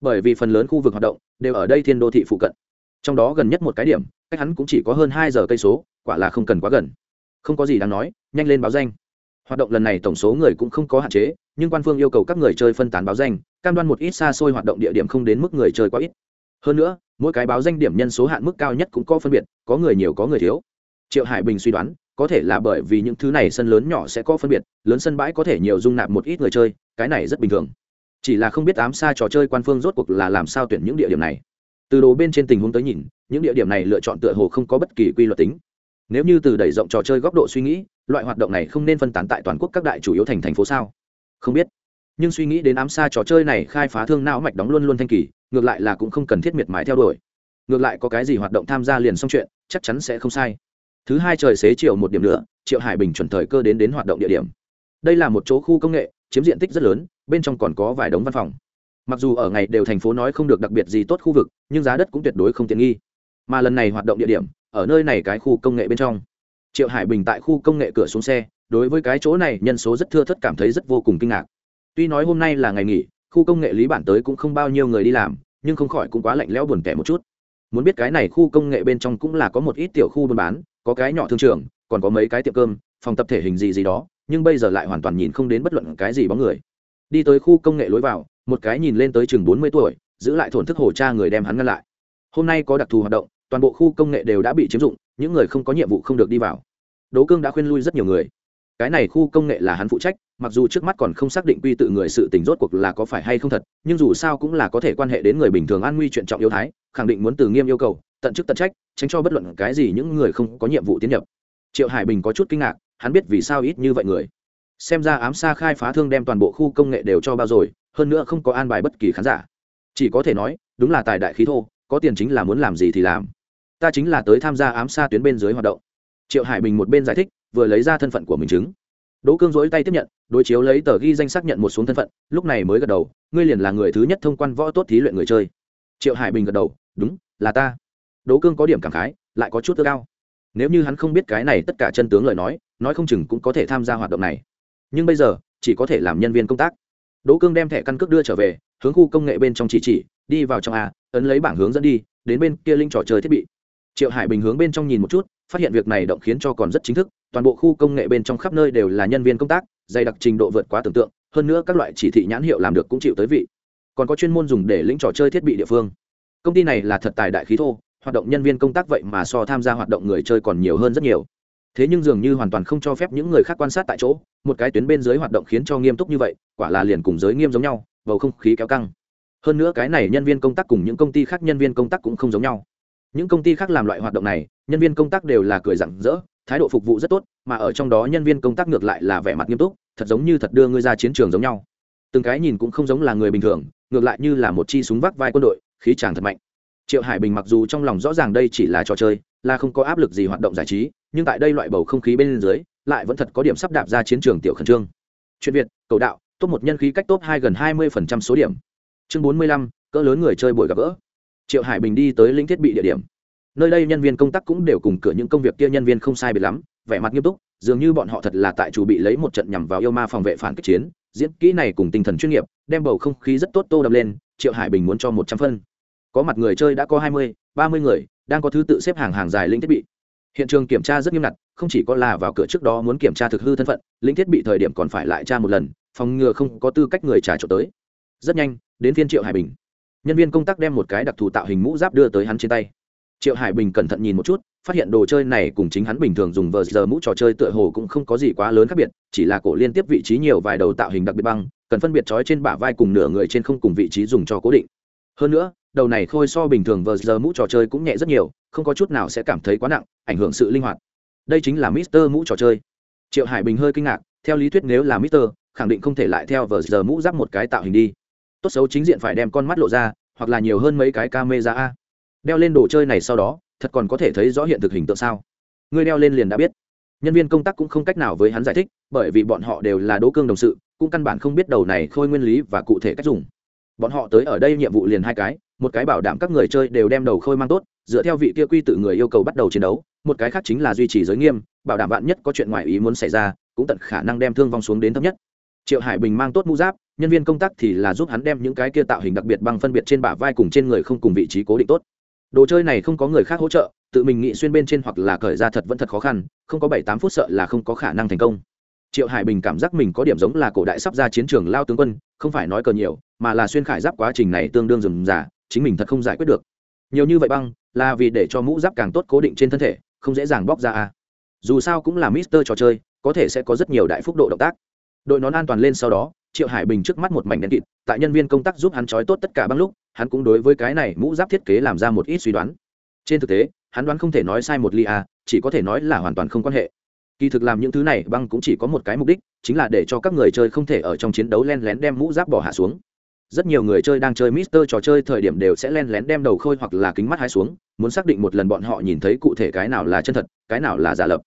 Bởi vì phần lớn khu vực hoạt động đều ở đây thiên đô thị phụ cận. Trong đó gần nhất một cái điểm, cách hắn cũng chỉ có hơn hai giờ cây số, quả là không cần quá gần. Không có gì đáng nói, nhanh lên báo danh. Hoạt động lần này tổng số người cũng không có hạn chế, nhưng quan phương yêu cầu các người chơi phân tán báo danh, cam đoan một ít xa xôi hoạt động địa điểm không đến mức người chơi quá ít. Hơn nữa, mỗi cái báo danh điểm nhân số hạn mức cao nhất cũng có phân biệt, có người nhiều có người thiếu. Triệu hải bình suy đoán có thể là bởi vì những thứ này sân lớn nhỏ sẽ có phân biệt, lớn sân bãi có thể nhiều dung nạp một ít người chơi, cái này rất bình thường. Chỉ là không biết ám xa trò chơi quan phương rốt cuộc là làm sao tuyển những địa điểm này. Từ đồ bên trên tình huống tới nhìn, những địa điểm này lựa chọn tựa hồ không có bất kỳ quy luật tính. Nếu như từ đẩy rộng trò chơi góc độ suy nghĩ, loại hoạt động này không nên phân tán tại toàn quốc các đại chủ yếu thành thành phố sao? Không biết. Nhưng suy nghĩ đến ám xa trò chơi này khai phá thương não mạch đóng luôn luôn thanh kỳ, ngược lại là cũng không cần thiết miệt mài theo đuổi. Ngược lại có cái gì hoạt động tham gia liền xong chuyện, chắc chắn sẽ không sai thứ hai trời xế chiều một điểm nữa, triệu hải bình chuẩn thời cơ đến đến hoạt động địa điểm. Đây là một chỗ khu công nghệ, chiếm diện tích rất lớn, bên trong còn có vài đống văn phòng. Mặc dù ở ngày đều thành phố nói không được đặc biệt gì tốt khu vực, nhưng giá đất cũng tuyệt đối không tiện nghi. Mà lần này hoạt động địa điểm, ở nơi này cái khu công nghệ bên trong. Triệu hải bình tại khu công nghệ cửa xuống xe, đối với cái chỗ này, nhân số rất thưa thất cảm thấy rất vô cùng kinh ngạc. Tuy nói hôm nay là ngày nghỉ, khu công nghệ lý bản tới cũng không bao nhiêu người đi làm, nhưng không khỏi cũng quá lạnh lẽo buồn tẻ một chút muốn biết cái này khu công nghệ bên trong cũng là có một ít tiểu khu buôn bán, có cái nhỏ thương trường, còn có mấy cái tiệm cơm, phòng tập thể hình gì gì đó, nhưng bây giờ lại hoàn toàn nhìn không đến bất luận cái gì bóng người. Đi tới khu công nghệ lối vào, một cái nhìn lên tới chừng bốn mươi tuổi, giữ lại thổn thức hồ cha người đem hắn ngăn lại. Hôm nay có đặc thù hoạt động, toàn bộ khu công nghệ đều đã bị chiếm dụng, những người không có nhiệm vụ không được đi vào. Đỗ cương đã khuyên lui rất nhiều người cái này khu công nghệ là hắn phụ trách, mặc dù trước mắt còn không xác định quy tự người sự tình rốt cuộc là có phải hay không thật, nhưng dù sao cũng là có thể quan hệ đến người bình thường an nguy chuyện trọng yếu thái, khẳng định muốn từ nghiêm yêu cầu, tận chức tận trách, tránh cho bất luận cái gì những người không có nhiệm vụ tiến nhập. Triệu hải bình có chút kinh ngạc, hắn biết vì sao ít như vậy người. Xem ra ám xa khai phá thương đem toàn bộ khu công nghệ đều cho bao rồi, hơn nữa không có an bài bất kỳ khán giả. Chỉ có thể nói, đúng là tài đại khí thô, có tiền chính là muốn làm gì thì làm. Ta chính là tới tham gia ám xa tuyến bên dưới hoạt động. Triệu hải bình một bên giải thích vừa lấy ra thân phận của mình chứng. Đỗ cương dối tay tiếp nhận, đối chiếu lấy tờ ghi danh xác nhận một xuống thân phận, lúc này mới gật đầu, ngươi liền là người thứ nhất thông quan võ tốt thí luyện người chơi. Triệu hải bình gật đầu, đúng, là ta. Đỗ cương có điểm cảm khái, lại có chút ước cao nếu như hắn không biết cái này tất cả chân tướng lời nói nói không chừng cũng có thể tham gia hoạt động này. Nhưng bây giờ, chỉ có thể làm nhân viên công tác. Đỗ cương đem thẻ căn cước đưa trở về, hướng khu công nghệ bên trong chỉ chỉ, đi vào trong a, ấn lấy bảng hướng dẫn đi, đến bên kia linh trò chơi thiết bị. Triệu hải bình hướng bên trong nhìn một chút phát hiện việc này động khiến cho còn rất chính thức, toàn bộ khu công nghệ bên trong khắp nơi đều là nhân viên công tác, dày đặc trình độ vượt quá tưởng tượng, hơn nữa các loại chỉ thị nhãn hiệu làm được cũng chịu tới vị. Còn có chuyên môn dùng để lĩnh trò chơi thiết bị địa phương. Công ty này là thật tài đại khí thô, hoạt động nhân viên công tác vậy mà so tham gia hoạt động người chơi còn nhiều hơn rất nhiều. Thế nhưng dường như hoàn toàn không cho phép những người khác quan sát tại chỗ, một cái tuyến bên dưới hoạt động khiến cho nghiêm túc như vậy, quả là liền cùng giới nghiêm giống nhau, bầu không khí kéo căng. Hơn nữa cái này nhân viên công tác cùng những công ty khác nhân viên công tác cũng không giống nhau. Những công ty khác làm loại hoạt động này nhân viên công tác đều là cười rặng rỡ, thái độ phục vụ rất tốt, mà ở trong đó nhân viên công tác ngược lại là vẻ mặt nghiêm túc, thật giống như thật đưa ngươi ra chiến trường giống nhau. Từng cái nhìn cũng không giống là người bình thường, ngược lại như là một chi súng vác vai quân đội, khí tràng thật mạnh. Triệu hải bình mặc dù trong lòng rõ ràng đây chỉ là trò chơi, là không có áp lực gì hoạt động giải trí, nhưng tại đây loại bầu không khí bên dưới, lại vẫn thật có điểm sắp đạp ra chiến trường tiểu khẩn trương. Chuyện việt, cầu đạo, top một nhân khí cách top hai gần hai mươi phần trăm số điểm. Chương bốn mươi lăm, cỡ lớn người chơi buổi gặp gỡ. Triệu hải bình đi tới lĩnh thiết bị địa điểm nơi đây nhân viên công tác cũng đều cùng cửa những công việc kia nhân viên không sai biệt lắm, vẻ mặt nghiêm túc, dường như bọn họ thật là tại chủ bị lấy một trận nhằm vào yêu ma phòng vệ phản kích chiến. Diễn kỹ này cùng tinh thần chuyên nghiệp, đem bầu không khí rất tốt tô đập lên, triệu hải bình muốn cho một trăm phân. Có mặt người chơi đã có hai mươi, ba mươi người, đang có thứ tự xếp hàng hàng dài linh thiết bị. Hiện trường kiểm tra rất nghiêm ngặt, không chỉ có là vào cửa trước đó muốn kiểm tra thực hư thân phận linh thiết bị thời điểm còn phải lại tra một lần, phòng ngừa không có tư cách người trả trộn tới. Rất nhanh, đến phiên triệu hải bình. Nhân viên công tác đem một cái đặc thù tạo hình mũ giáp đưa tới hắn trên tay triệu hải bình cẩn thận nhìn một chút, phát hiện đồ chơi này cùng chính hắn bình thường dùng vờ giờ mũ trò chơi tựa hồ cũng không có gì quá lớn khác biệt, chỉ là cổ liên tiếp vị trí nhiều vài đầu tạo hình đặc biệt băng, cần phân biệt trói trên bả vai cùng nửa người trên không cùng vị trí dùng cho cố định. Hơn nữa, đầu này khôi so bình thường vờ giờ mũ trò chơi cũng nhẹ rất nhiều, không có chút nào sẽ cảm thấy quá nặng, ảnh hưởng sự linh hoạt. Đây chính là mister mũ trò chơi. Triệu hải bình hơi kinh ngạc, theo lý thuyết nếu là mister, khẳng định không thể lại theo vờ giờ mũ giáp một cái tạo hình đi. Tốt xấu chính diện phải đem con mắt lộ ra, hoặc là nhiều hơn mấy cái camera a đeo lên đồ chơi này sau đó, thật còn có thể thấy rõ hiện thực hình tượng sao? Ngươi đeo lên liền đã biết. Nhân viên công tác cũng không cách nào với hắn giải thích, bởi vì bọn họ đều là đỗ cương đồng sự, cũng căn bản không biết đầu này khôi nguyên lý và cụ thể cách dùng. Bọn họ tới ở đây nhiệm vụ liền hai cái, một cái bảo đảm các người chơi đều đem đầu khôi mang tốt, dựa theo vị kia quy tự người yêu cầu bắt đầu chiến đấu, một cái khác chính là duy trì giới nghiêm, bảo đảm bạn nhất có chuyện ngoài ý muốn xảy ra, cũng tận khả năng đem thương vong xuống đến thấp nhất. Triệu hải bình mang tốt mũ giáp, nhân viên công tác thì là giúp hắn đem những cái kia tạo hình đặc biệt bằng phân biệt trên bả vai cùng trên người không cùng vị trí cố định tốt đồ chơi này không có người khác hỗ trợ, tự mình nghĩ xuyên bên trên hoặc là cởi ra thật vẫn thật khó khăn, không có bảy tám phút sợ là không có khả năng thành công. Triệu hải bình cảm giác mình có điểm giống là cổ đại sắp ra chiến trường lao tướng quân, không phải nói cờ nhiều, mà là xuyên khải giáp quá trình này tương đương dừng giả chính mình thật không giải quyết được. Nhiều như vậy băng, là vì để cho mũ giáp càng tốt cố định trên thân thể, không dễ dàng bóc ra à. dù sao cũng là mister trò chơi, có thể sẽ có rất nhiều đại phúc độ động tác. Đội nón an toàn lên sau đó triệu hải bình trước mắt một mảnh đen kịt tại nhân viên công tác giúp hắn trói tốt tất cả băng lúc hắn cũng đối với cái này mũ giáp thiết kế làm ra một ít suy đoán. Trên thực tế hắn đoán không thể nói sai một ly à, chỉ có thể nói là hoàn toàn không quan hệ. Kỳ thực làm những thứ này băng cũng chỉ có một cái mục đích chính là để cho các người chơi không thể ở trong chiến đấu len lén đem mũ giáp bỏ hạ xuống. Rất nhiều người chơi đang chơi mister trò chơi thời điểm đều sẽ len lén đem đầu khôi hoặc là kính mắt hai xuống muốn xác định một lần bọn họ nhìn thấy cụ thể cái nào là chân thật cái nào là giả lập.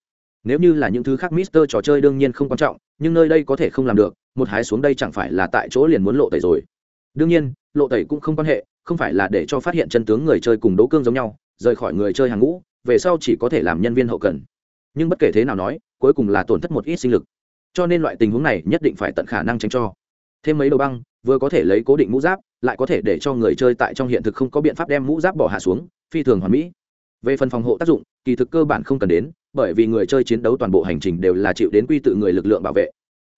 Nếu như là những thứ khác mister trò chơi đương nhiên không quan trọng nhưng nơi đây có thể không làm được một hái xuống đây chẳng phải là tại chỗ liền muốn lộ tẩy rồi. Đương nhiên, lộ tẩy cũng không quan hệ, không phải là để cho phát hiện chân tướng người chơi cùng đấu cương giống nhau, rời khỏi người chơi hàng ngũ, về sau chỉ có thể làm nhân viên hậu cần. Nhưng bất kể thế nào nói, cuối cùng là tổn thất một ít sinh lực. Cho nên loại tình huống này nhất định phải tận khả năng tránh cho. Thêm mấy đầu băng, vừa có thể lấy cố định mũ giáp, lại có thể để cho người chơi tại trong hiện thực không có biện pháp đem mũ giáp bỏ hạ xuống, phi thường hoàn mỹ. Về phần phòng hộ tác dụng, kỳ thực cơ bản không cần đến, bởi vì người chơi chiến đấu toàn bộ hành trình đều là chịu đến quy tự người lực lượng bảo vệ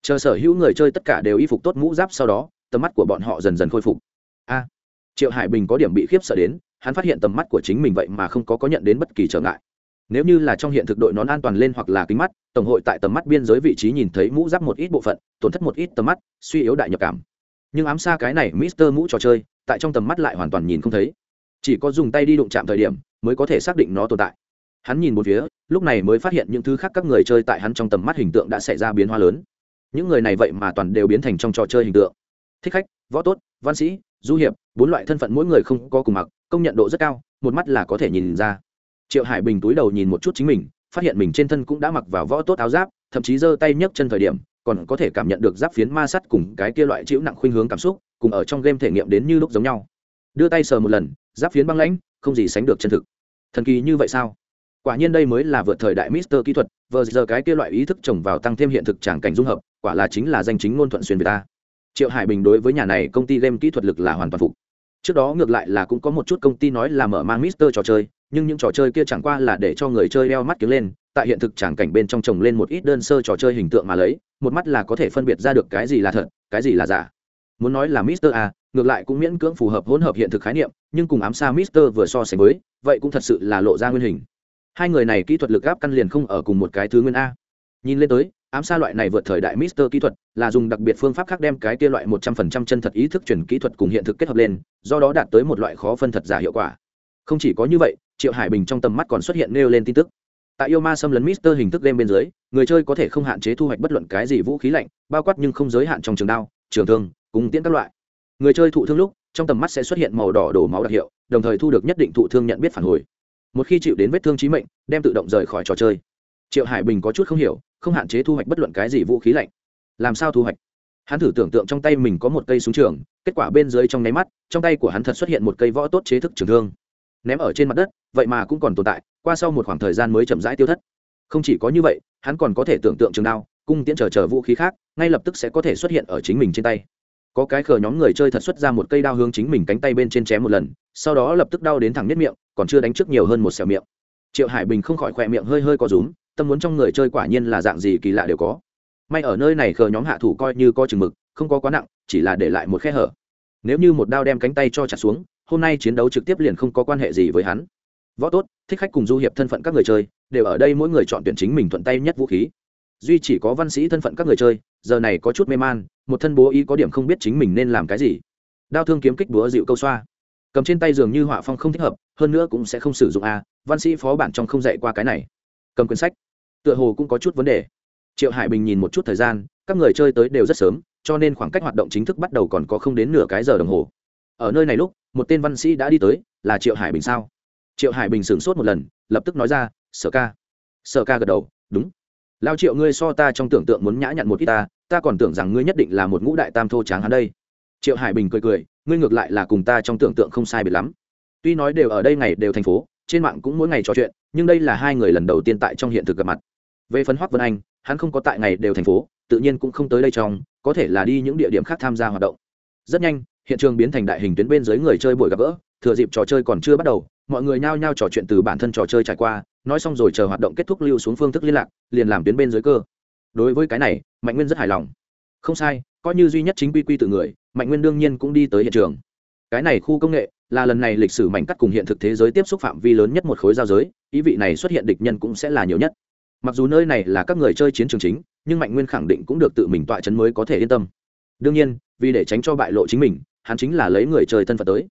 chờ sở hữu người chơi tất cả đều y phục tốt mũ giáp sau đó, tầm mắt của bọn họ dần dần khôi phục. A, triệu hải bình có điểm bị khiếp sợ đến, hắn phát hiện tầm mắt của chính mình vậy mà không có có nhận đến bất kỳ trở ngại. Nếu như là trong hiện thực đội nón an toàn lên hoặc là kính mắt, tổng hội tại tầm mắt biên giới vị trí nhìn thấy mũ giáp một ít bộ phận, tổn thất một ít tầm mắt, suy yếu đại nhập cảm. Nhưng ám xa cái này mister mũ trò chơi, tại trong tầm mắt lại hoàn toàn nhìn không thấy. Chỉ có dùng tay đi đụng chạm thời điểm, mới có thể xác định nó tồn tại. Hắn nhìn một phía, lúc này mới phát hiện những thứ khác các người chơi tại hắn trong tầm mắt hình tượng đã xảy ra biến hóa lớn những người này vậy mà toàn đều biến thành trong trò chơi hình tượng. Thích khách, võ tốt, văn sĩ, du hiệp, bốn loại thân phận mỗi người không có cùng mặc, công nhận độ rất cao, một mắt là có thể nhìn ra. Triệu hải bình túi đầu nhìn một chút chính mình, phát hiện mình trên thân cũng đã mặc vào võ tốt áo giáp, thậm chí giơ tay nhấc chân thời điểm, còn có thể cảm nhận được giáp phiến ma sắt cùng cái kia loại chịu nặng khuynh hướng cảm xúc, cùng ở trong game thể nghiệm đến như lúc giống nhau. Đưa tay sờ một lần, giáp phiến băng lãnh, không gì sánh được chân thực. Thần kỳ như vậy sao? Quả nhiên đây mới là vượt thời đại mister kỹ thuật vờ giờ cái kia loại ý thức trồng vào tăng thêm hiện thực tràng cảnh dung hợp quả là chính là danh chính ngôn thuận xuyên việt ta. Triệu hải bình đối với nhà này công ty game kỹ thuật lực là hoàn toàn phục. Trước đó ngược lại là cũng có một chút công ty nói là mở mang mister trò chơi, nhưng những trò chơi kia chẳng qua là để cho người chơi đeo mắt kiếm lên, tại hiện thực chẳng cảnh bên trong trồng lên một ít đơn sơ trò chơi hình tượng mà lấy, một mắt là có thể phân biệt ra được cái gì là thật, cái gì là giả. Muốn nói là mister a, ngược lại cũng miễn cưỡng phù hợp hỗn hợp hiện thực khái niệm, nhưng cùng ám xa mister vừa so sánh với, vậy cũng thật sự là lộ ra nguyên hình. Hai người này kỹ thuật lực gáp căn liền không ở cùng một cái thứ nguyên a. Nhìn lên tới ám xa loại này vượt thời đại mister kỹ thuật, là dùng đặc biệt phương pháp khác đem cái kia loại một trăm phần trăm chân thật ý thức chuyển kỹ thuật cùng hiện thực kết hợp lên, do đó đạt tới một loại khó phân thật giả hiệu quả. Không chỉ có như vậy, triệu hải bình trong tầm mắt còn xuất hiện nêu lên tin tức. Tại yêu ma xâm lấn mister hình thức game bên dưới, người chơi có thể không hạn chế thu hoạch bất luận cái gì vũ khí lạnh, bao quát nhưng không giới hạn trong trường đao, trường thương cùng tiễn các loại. Người chơi thụ thương lúc, trong tầm mắt sẽ xuất hiện màu đỏ đổ máu đặc hiệu, đồng thời thu được nhất định thụ thương nhận biết phản hồi. Một khi chịu đến vết thương trí mệnh, đem tự động rời khỏi trò chơi. Triệu hải bình có chút không hiểu không hạn chế thu hoạch bất luận cái gì vũ khí lạnh. Làm sao thu hoạch? Hắn thử tưởng tượng trong tay mình có một cây súng trường, kết quả bên dưới trong nháy mắt, trong tay của hắn thật xuất hiện một cây võ tốt chế thức trường thương. Ném ở trên mặt đất, vậy mà cũng còn tồn tại, qua sau một khoảng thời gian mới chậm rãi tiêu thất. Không chỉ có như vậy, hắn còn có thể tưởng tượng trường đao, cung tiễn chờ chờ vũ khí khác, ngay lập tức sẽ có thể xuất hiện ở chính mình trên tay. Có cái khờ nhóm người chơi thật xuất ra một cây đao hướng chính mình cánh tay bên trên chém một lần, sau đó lập tức đau đến thẳng nếp miệng, còn chưa đánh trước nhiều hơn một xẻo miệng. Triệu hải bình không khỏi khỏe miệng hơi hơi có rúm tâm muốn trong người chơi quả nhiên là dạng gì kỳ lạ đều có. May ở nơi này khờ nhóm hạ thủ coi như có chừng mực, không có quá nặng, chỉ là để lại một khe hở. Nếu như một đao đem cánh tay cho chặt xuống, hôm nay chiến đấu trực tiếp liền không có quan hệ gì với hắn. Võ tốt, thích khách cùng du hiệp thân phận các người chơi, đều ở đây mỗi người chọn tuyển chính mình thuận tay nhất vũ khí. Duy chỉ có văn sĩ thân phận các người chơi, giờ này có chút mê man, một thân bố ý có điểm không biết chính mình nên làm cái gì. Đao thương kiếm kích búa dịu câu xoa. Cầm trên tay dường như họa phong không thích hợp, hơn nữa cũng sẽ không sử dụng a, văn sĩ phó bản trong không dạy qua cái này. Cầm quyển sách tựa hồ cũng có chút vấn đề. Triệu hải bình nhìn một chút thời gian, các người chơi tới đều rất sớm, cho nên khoảng cách hoạt động chính thức bắt đầu còn có không đến nửa cái giờ đồng hồ. Ở nơi này lúc, một tên văn sĩ đã đi tới, là triệu hải bình sao? Triệu hải bình sửng sốt một lần, lập tức nói ra, sở ca. Sở ca gật đầu, đúng. Lao triệu, ngươi so ta trong tưởng tượng muốn nhã nhặn một ít ta ta còn tưởng rằng ngươi nhất định là một ngũ đại tam thô tráng hắn đây. Triệu hải bình cười cười, ngươi ngược lại là cùng ta trong tưởng tượng không sai biệt lắm. Tuy nói đều ở đây ngày đều thành phố, trên mạng cũng mỗi ngày trò chuyện, nhưng đây là hai người lần đầu tiên tại trong hiện thực gặp mặt về phần hoắc vân anh, hắn không có tại ngày đều thành phố, tự nhiên cũng không tới đây trong, có thể là đi những địa điểm khác tham gia hoạt động. Rất nhanh, hiện trường biến thành đại hình tuyến bên dưới người chơi buổi gặp gỡ, thừa dịp trò chơi còn chưa bắt đầu, mọi người nhao nhao trò chuyện từ bản thân trò chơi trải qua, nói xong rồi chờ hoạt động kết thúc lưu xuống phương thức liên lạc, liền làm tuyến bên dưới cơ. Đối với cái này, mạnh nguyên rất hài lòng. Không sai, coi như duy nhất chính quy quy tự người, mạnh nguyên đương nhiên cũng đi tới hiện trường. Cái này khu công nghệ là lần này lịch sử mảnh cắt cùng hiện thực thế giới tiếp xúc phạm vi lớn nhất một khối giao giới, ý vị này xuất hiện địch nhân cũng sẽ là nhiều nhất mặc dù nơi này là các người chơi chiến trường chính, nhưng mạnh nguyên khẳng định cũng được tự mình tọa chấn mới có thể yên tâm. Đương nhiên, vì để tránh cho bại lộ chính mình, hắn chính là lấy người chơi thân phận tới.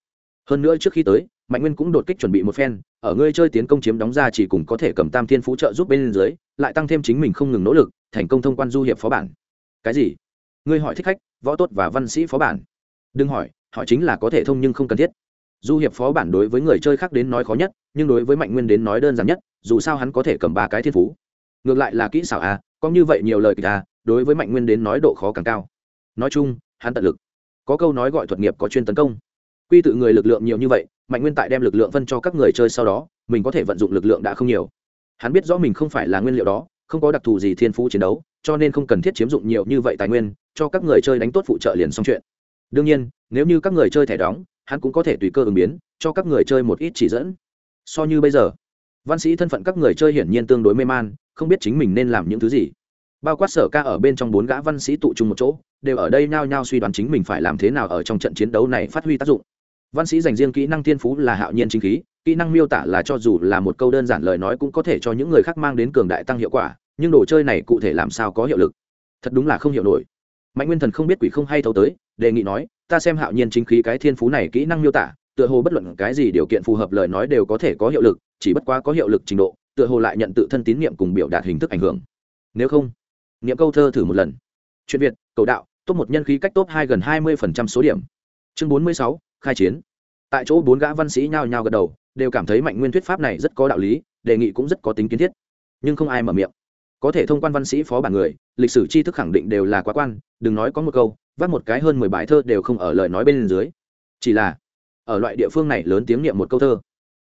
Hơn nữa trước khi tới, mạnh nguyên cũng đột kích chuẩn bị một phen, ở ngươi chơi tiến công chiếm đóng ra chỉ cùng có thể cầm tam thiên phú trợ giúp bên dưới, lại tăng thêm chính mình không ngừng nỗ lực, thành công thông quan du hiệp phó bản. Cái gì? Ngươi hỏi thích khách, võ tốt và văn sĩ phó bản. Đừng hỏi hỏi chính là có thể thông nhưng không cần thiết. Du hiệp phó bản đối với người chơi khác đến nói khó nhất, nhưng đối với mạnh nguyên đến nói đơn giản nhất, dù sao hắn có thể cầm ba cái thiên phú ngược lại là kỹ xảo à, có như vậy nhiều lời kịch à, đối với mạnh nguyên đến nói độ khó càng cao. Nói chung hắn tận lực. Có câu nói gọi thuật nghiệp có chuyên tấn công. Quy tự người lực lượng nhiều như vậy mạnh nguyên tại đem lực lượng phân cho các người chơi sau đó mình có thể vận dụng lực lượng đã không nhiều. Hắn biết rõ mình không phải là nguyên liệu đó không có đặc thù gì thiên phú chiến đấu cho nên không cần thiết chiếm dụng nhiều như vậy tài nguyên cho các người chơi đánh tốt phụ trợ liền xong chuyện. Đương nhiên nếu như các người chơi thẻ đóng hắn cũng có thể tùy cơ ứng biến cho các người chơi một ít chỉ dẫn. So như bây giờ văn sĩ thân phận các người chơi hiển nhiên tương đối mê man không biết chính mình nên làm những thứ gì. Bao quát sở ca ở bên trong bốn gã văn sĩ tụ trung một chỗ, đều ở đây nhao nhao suy đoán chính mình phải làm thế nào ở trong trận chiến đấu này phát huy tác dụng. Văn sĩ dành riêng kỹ năng thiên phú là hạo nhiên chính khí, kỹ năng miêu tả là cho dù là một câu đơn giản lời nói cũng có thể cho những người khác mang đến cường đại tăng hiệu quả, nhưng đồ chơi này cụ thể làm sao có hiệu lực? Thật đúng là không hiểu nổi. Mạnh nguyên thần không biết quỷ không hay thấu tới, đề nghị nói, ta xem hạo nhiên chính khí cái thiên phú này kỹ năng miêu tả, tựa hồ bất luận cái gì điều kiện phù hợp lời nói đều có thể có hiệu lực, chỉ bất quá có hiệu lực trình độ tựa hồ lại nhận tự thân tín nhiệm cùng biểu đạt hình thức ảnh hưởng. Nếu không, niệm câu thơ thử một lần. Chuyện việt, cầu đạo, top một nhân khí cách top hai gần hai mươi số điểm. Chương bốn mươi sáu, khai chiến. Tại chỗ bốn gã văn sĩ nhao nhao gật đầu, đều cảm thấy mạnh nguyên thuyết pháp này rất có đạo lý, đề nghị cũng rất có tính kiến thiết. Nhưng không ai mở miệng. Có thể thông quan văn sĩ phó bản người, lịch sử tri thức khẳng định đều là quá quan, đừng nói có một câu vắt một cái hơn mười bài thơ đều không ở lời nói bên dưới. Chỉ là, ở loại địa phương này lớn tiếng niệm một câu thơ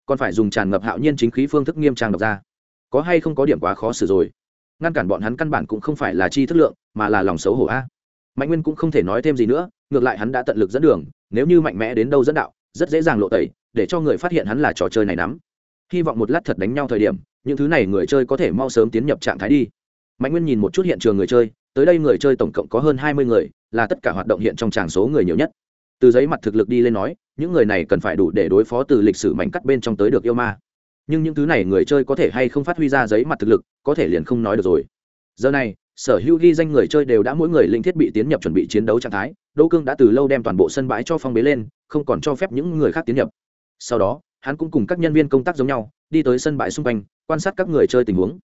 còn phải dùng tràn ngập hạo nhiên chính khí phương thức nghiêm trang đọc ra. Có hay không có điểm quá khó xử rồi. Ngăn cản bọn hắn căn bản cũng không phải là chi thức lượng, mà là lòng xấu hổ a. Mạnh nguyên cũng không thể nói thêm gì nữa, ngược lại hắn đã tận lực dẫn đường, nếu như mạnh mẽ đến đâu dẫn đạo, rất dễ dàng lộ tẩy, để cho người phát hiện hắn là trò chơi này nắm. Hy vọng một lát thật đánh nhau thời điểm, những thứ này người chơi có thể mau sớm tiến nhập trạng thái đi. Mạnh nguyên nhìn một chút hiện trường người chơi, tới đây người chơi tổng cộng có hơn hai mươi người, là tất cả hoạt động hiện trong tràng số người nhiều nhất từ giấy mặt thực lực đi lên nói, những người này cần phải đủ để đối phó từ lịch sử mảnh cắt bên trong tới được yêu ma. Nhưng những thứ này người chơi có thể hay không phát huy ra giấy mặt thực lực, có thể liền không nói được rồi. Giờ này, sở hữu ghi danh người chơi đều đã mỗi người linh thiết bị tiến nhập chuẩn bị chiến đấu trạng thái, đỗ cương đã từ lâu đem toàn bộ sân bãi cho phong bế lên, không còn cho phép những người khác tiến nhập. Sau đó, hắn cũng cùng các nhân viên công tác giống nhau, đi tới sân bãi xung quanh, quan sát các người chơi tình huống.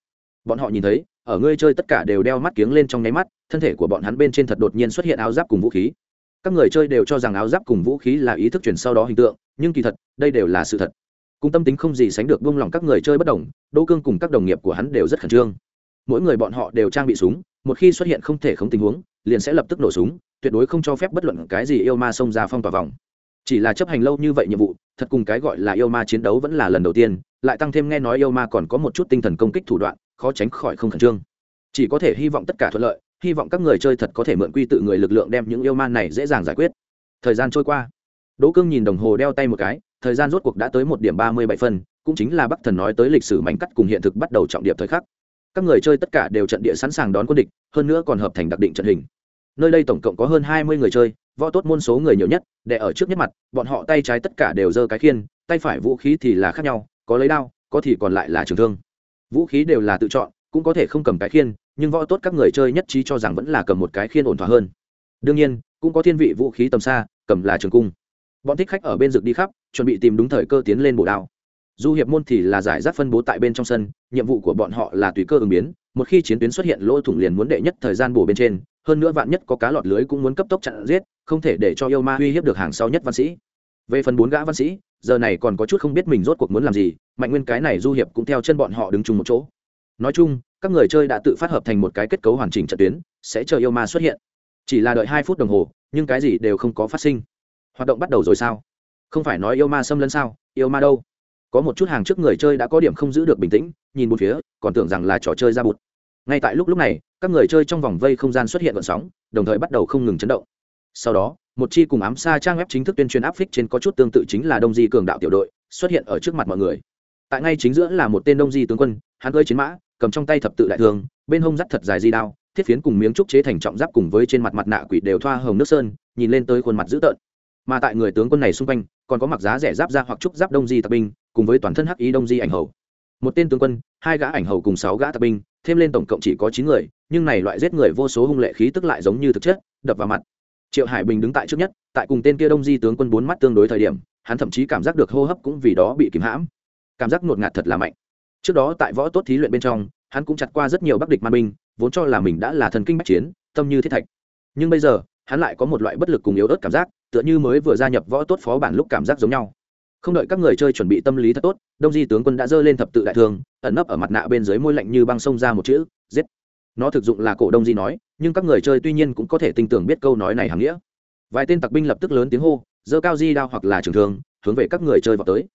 Bọn họ nhìn thấy, ở người chơi tất cả đều đeo mắt kiếng lên trong nháy mắt, thân thể của bọn hắn bên trên thật đột nhiên xuất hiện áo giáp cùng vũ khí các người chơi đều cho rằng áo giáp cùng vũ khí là ý thức chuyển sau đó hình tượng, nhưng kỳ thật, đây đều là sự thật. Cùng tâm tính không gì sánh được buông lỏng các người chơi bất đồng, đỗ cương cùng các đồng nghiệp của hắn đều rất khẩn trương. Mỗi người bọn họ đều trang bị súng, một khi xuất hiện không thể không tình huống, liền sẽ lập tức nổ súng, tuyệt đối không cho phép bất luận cái gì yêu ma xông ra phong tỏa vòng. Chỉ là chấp hành lâu như vậy nhiệm vụ, thật cùng cái gọi là yêu ma chiến đấu vẫn là lần đầu tiên, lại tăng thêm nghe nói yêu ma còn có một chút tinh thần công kích thủ đoạn, khó tránh khỏi không khẩn trương. Chỉ có thể hy vọng tất cả thuận lợi hy vọng các người chơi thật có thể mượn quy tự người lực lượng đem những yêu man này dễ dàng giải quyết. Thời gian trôi qua. Đỗ cương nhìn đồng hồ đeo tay một cái, thời gian rốt cuộc đã tới một điểm ba mươi bảy phân, cũng chính là bắc thần nói tới lịch sử mảnh cắt cùng hiện thực bắt đầu trọng điểm thời khắc. Các người chơi tất cả đều trận địa sẵn sàng đón quân địch, hơn nữa còn hợp thành đặc định trận hình. Nơi đây tổng cộng có hơn hai mươi người chơi, võ tốt môn số người nhiều nhất, để ở trước nhất mặt, bọn họ tay trái tất cả đều giơ cái khiên, tay phải vũ khí thì là khác nhau, có lấy đao, có thì còn lại là trường thương. Vũ khí đều là tự chọn, cũng có thể không cầm cái khiên nhưng võ tốt các người chơi nhất trí cho rằng vẫn là cầm một cái khiên ổn thỏa hơn. Đương nhiên, cũng có thiên vị vũ khí tầm xa, cầm là trường cung. Bọn thích khách ở bên rực đi khắp, chuẩn bị tìm đúng thời cơ tiến lên bổ đao. Du hiệp môn thì là giải rác phân bố tại bên trong sân, nhiệm vụ của bọn họ là tùy cơ ứng biến, một khi chiến tuyến xuất hiện lỗ thủng liền muốn đệ nhất thời gian bổ bên trên, hơn nữa vạn nhất có cá lọt lưới cũng muốn cấp tốc chặn giết, không thể để cho yêu ma uy hiếp được hàng sau nhất văn sĩ. Về phần bốn gã văn sĩ, giờ này còn có chút không biết mình rốt cuộc muốn làm gì, mạnh nguyên cái này du hiệp cũng theo chân bọn họ đứng chung một chỗ. Nói chung các người chơi đã tự phát hợp thành một cái kết cấu hoàn chỉnh trận tuyến, sẽ chờ yêu ma xuất hiện. Chỉ là đợi hai phút đồng hồ, nhưng cái gì đều không có phát sinh. Hoạt động bắt đầu rồi sao? Không phải nói yêu ma xâm lấn sao? Yêu ma đâu? Có một chút hàng trước người chơi đã có điểm không giữ được bình tĩnh, nhìn một phía, còn tưởng rằng là trò chơi ra bụt. Ngay tại lúc lúc này, các người chơi trong vòng vây không gian xuất hiện vận sóng, đồng thời bắt đầu không ngừng chấn động. Sau đó, một chi cùng ám xa trang web chính thức tuyên truyền áp phích trên có chút tương tự chính là đông di cường đạo tiểu đội, xuất hiện ở trước mặt mọi người. Tại ngay chính giữa là một tên đông di tướng quân, hắn cơi chiến mã cầm trong tay thập tự đại thương, bên hông dắt thật dài di đao, thiết phiến cùng miếng trúc chế thành trọng giáp cùng với trên mặt mặt nạ quỷ đều thoa hồng nước sơn, nhìn lên tới khuôn mặt dữ tợn. Mà tại người tướng quân này xung quanh, còn có mặc giá rẻ giáp ra hoặc trúc giáp đông di tạc binh, cùng với toàn thân hắc ý đông di ảnh hầu. Một tên tướng quân, hai gã ảnh hầu cùng sáu gã tạc binh, thêm lên tổng cộng chỉ có chín người, nhưng này loại giết người vô số hung lệ khí tức lại giống như thực chất, đập vào mặt. Triệu hải bình đứng tại trước nhất, tại cùng tên kia đông di tướng quân bốn mắt tương đối thời điểm, hắn thậm chí cảm giác được hô hấp cũng vì đó bị kìm hãm. Cảm giác ngột ngạt thật là mạnh trước đó tại võ tốt thí luyện bên trong, hắn cũng chặt qua rất nhiều bắc địch man binh, vốn cho là mình đã là thần kinh bách chiến, tâm như thiết thạch. Nhưng bây giờ, hắn lại có một loại bất lực cùng yếu ớt cảm giác, tựa như mới vừa gia nhập võ tốt phó bản lúc cảm giác giống nhau. Không đợi các người chơi chuẩn bị tâm lý thật tốt, đông di tướng quân đã dơ lên thập tự đại thương ẩn nấp ở mặt nạ bên dưới môi lạnh như băng sông ra một chữ, giết. Nó thực dụng là cổ đông di nói, nhưng các người chơi tuy nhiên cũng có thể tin tưởng biết câu nói này hàm nghĩa. Vài tên tặc binh lập tức lớn tiếng hô dơ cao di đao hoặc là trường thương, hướng về các người chơi vào tới.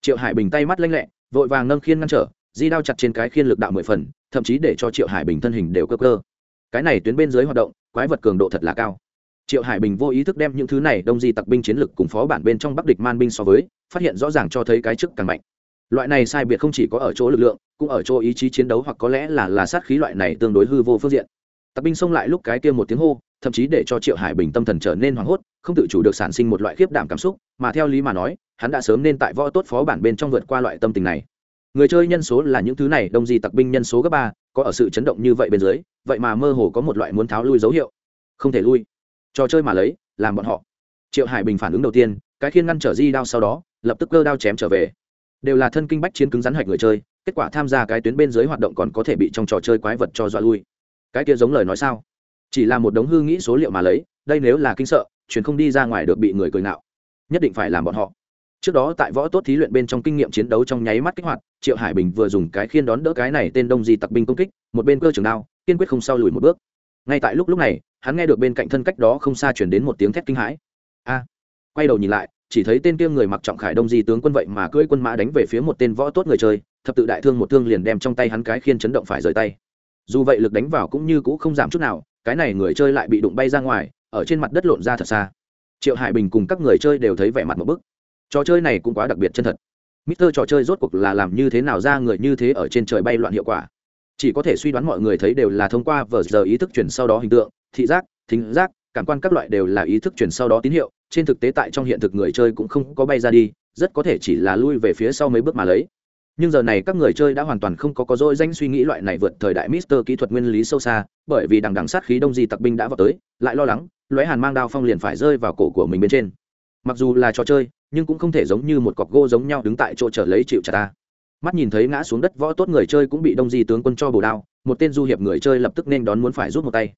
Triệu hải bình tay mắt lanh lẹ vội vàng nâng khiên ngăn trở, di đao chặt trên cái khiên lực đạo mười phần, thậm chí để cho triệu hải bình thân hình đều cơ cơ. Cái này tuyến bên dưới hoạt động, quái vật cường độ thật là cao. Triệu hải bình vô ý thức đem những thứ này đông di tặc binh chiến lực cùng phó bản bên trong bắc địch man binh so với, phát hiện rõ ràng cho thấy cái trước càng mạnh. Loại này sai biệt không chỉ có ở chỗ lực lượng, cũng ở chỗ ý chí chiến đấu hoặc có lẽ là là sát khí loại này tương đối hư vô phương diện tặc binh xông lại lúc cái kia một tiếng hô, thậm chí để cho triệu hải bình tâm thần trở nên hoảng hốt, không tự chủ được sản sinh một loại khiếp đảm cảm xúc, mà theo lý mà nói, hắn đã sớm nên tại võ tốt phó bản bên trong vượt qua loại tâm tình này. Người chơi nhân số là những thứ này, đông di tặc binh nhân số gấp ba, có ở sự chấn động như vậy bên dưới, vậy mà mơ hồ có một loại muốn tháo lui dấu hiệu. Không thể lui. Trò chơi mà lấy, làm bọn họ. Triệu hải bình phản ứng đầu tiên, cái khiên ngăn trở di đao sau đó, lập tức cơ đao chém trở về. Đều là thân kinh bách chiến cứng rắn hạch người chơi, kết quả tham gia cái tuyến bên dưới hoạt động còn có thể bị trong trò chơi quái vật cho dọa lui cái kia giống lời nói sao? Chỉ là một đống hư nghĩ số liệu mà lấy, đây nếu là kinh sợ chuyển không đi ra ngoài được bị người cười nạo nhất định phải làm bọn họ. Trước đó tại võ tốt thí luyện bên trong kinh nghiệm chiến đấu trong nháy mắt kích hoạt, triệu hải bình vừa dùng cái khiên đón đỡ cái này tên đông di tặc binh công kích, một bên cơ trường đao, kiên quyết không sau lùi một bước. Ngay tại lúc lúc này, hắn nghe được bên cạnh thân cách đó không xa chuyển đến một tiếng thét kinh hãi. A! Quay đầu nhìn lại, chỉ thấy tên kia người mặc trọng khải đông di tướng quân vậy mà cưỡi quân mã đánh về phía một tên võ tốt người chơi, thập tự đại thương một thương liền đem trong tay hắn cái khiên chấn động phải rời tay dù vậy lực đánh vào cũng như cũ không giảm chút nào, cái này người chơi lại bị đụng bay ra ngoài, ở trên mặt đất lộn ra thật xa. Triệu hải bình cùng các người chơi đều thấy vẻ mặt một bức. Trò chơi này cũng quá đặc biệt chân thật. Mister trò chơi rốt cuộc là làm như thế nào ra người như thế ở trên trời bay loạn hiệu quả? Chỉ có thể suy đoán mọi người thấy đều là thông qua vờ giờ ý thức chuyển sau đó hình tượng, thị giác, thính giác, cảm quan các loại đều là ý thức chuyển sau đó tín hiệu, trên thực tế tại trong hiện thực người chơi cũng không có bay ra đi, rất có thể chỉ là lui về phía sau mấy bước mà lấy nhưng giờ này các người chơi đã hoàn toàn không có có dỗi danh suy nghĩ loại này vượt thời đại Mister kỹ thuật nguyên lý sâu xa, bởi vì đằng đằng sát khí đông di tặc binh đã vào tới, lại lo lắng, lóe hàn mang đao phong liền phải rơi vào cổ của mình bên trên. Mặc dù là trò chơi, nhưng cũng không thể giống như một cọc gỗ giống nhau đứng tại chỗ trở lấy chịu chặt ta. Mắt nhìn thấy ngã xuống đất võ tốt người chơi cũng bị đông di tướng quân cho bồ đao, một tên du hiệp người chơi lập tức nên đón muốn phải rút một tay.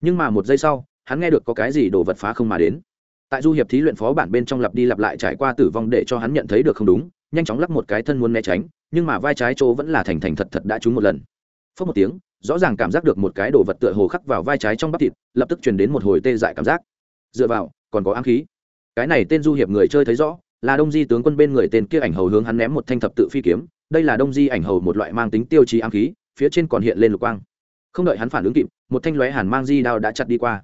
Nhưng mà một giây sau, hắn nghe được có cái gì đổ vật phá không mà đến. Tại du hiệp thí luyện phó bản bên trong lặp đi lặp lại trải qua tử vong để cho hắn nhận thấy được không đúng, nhanh chóng lắp một cái thân muốn né tránh nhưng mà vai trái chỗ vẫn là thành thành thật thật đã trúng một lần. Phớt một tiếng, rõ ràng cảm giác được một cái đồ vật tựa hồ khắc vào vai trái trong bắp thịt, lập tức truyền đến một hồi tê dại cảm giác. Dựa vào, còn có ám khí. Cái này tên du hiệp người chơi thấy rõ, là đông di tướng quân bên người tên kia ảnh hầu hướng hắn ném một thanh thập tự phi kiếm. Đây là đông di ảnh hầu một loại mang tính tiêu chí ám khí, phía trên còn hiện lên lục quang. Không đợi hắn phản ứng kịp, một thanh lóe hàn mang di đao đã chặt đi qua.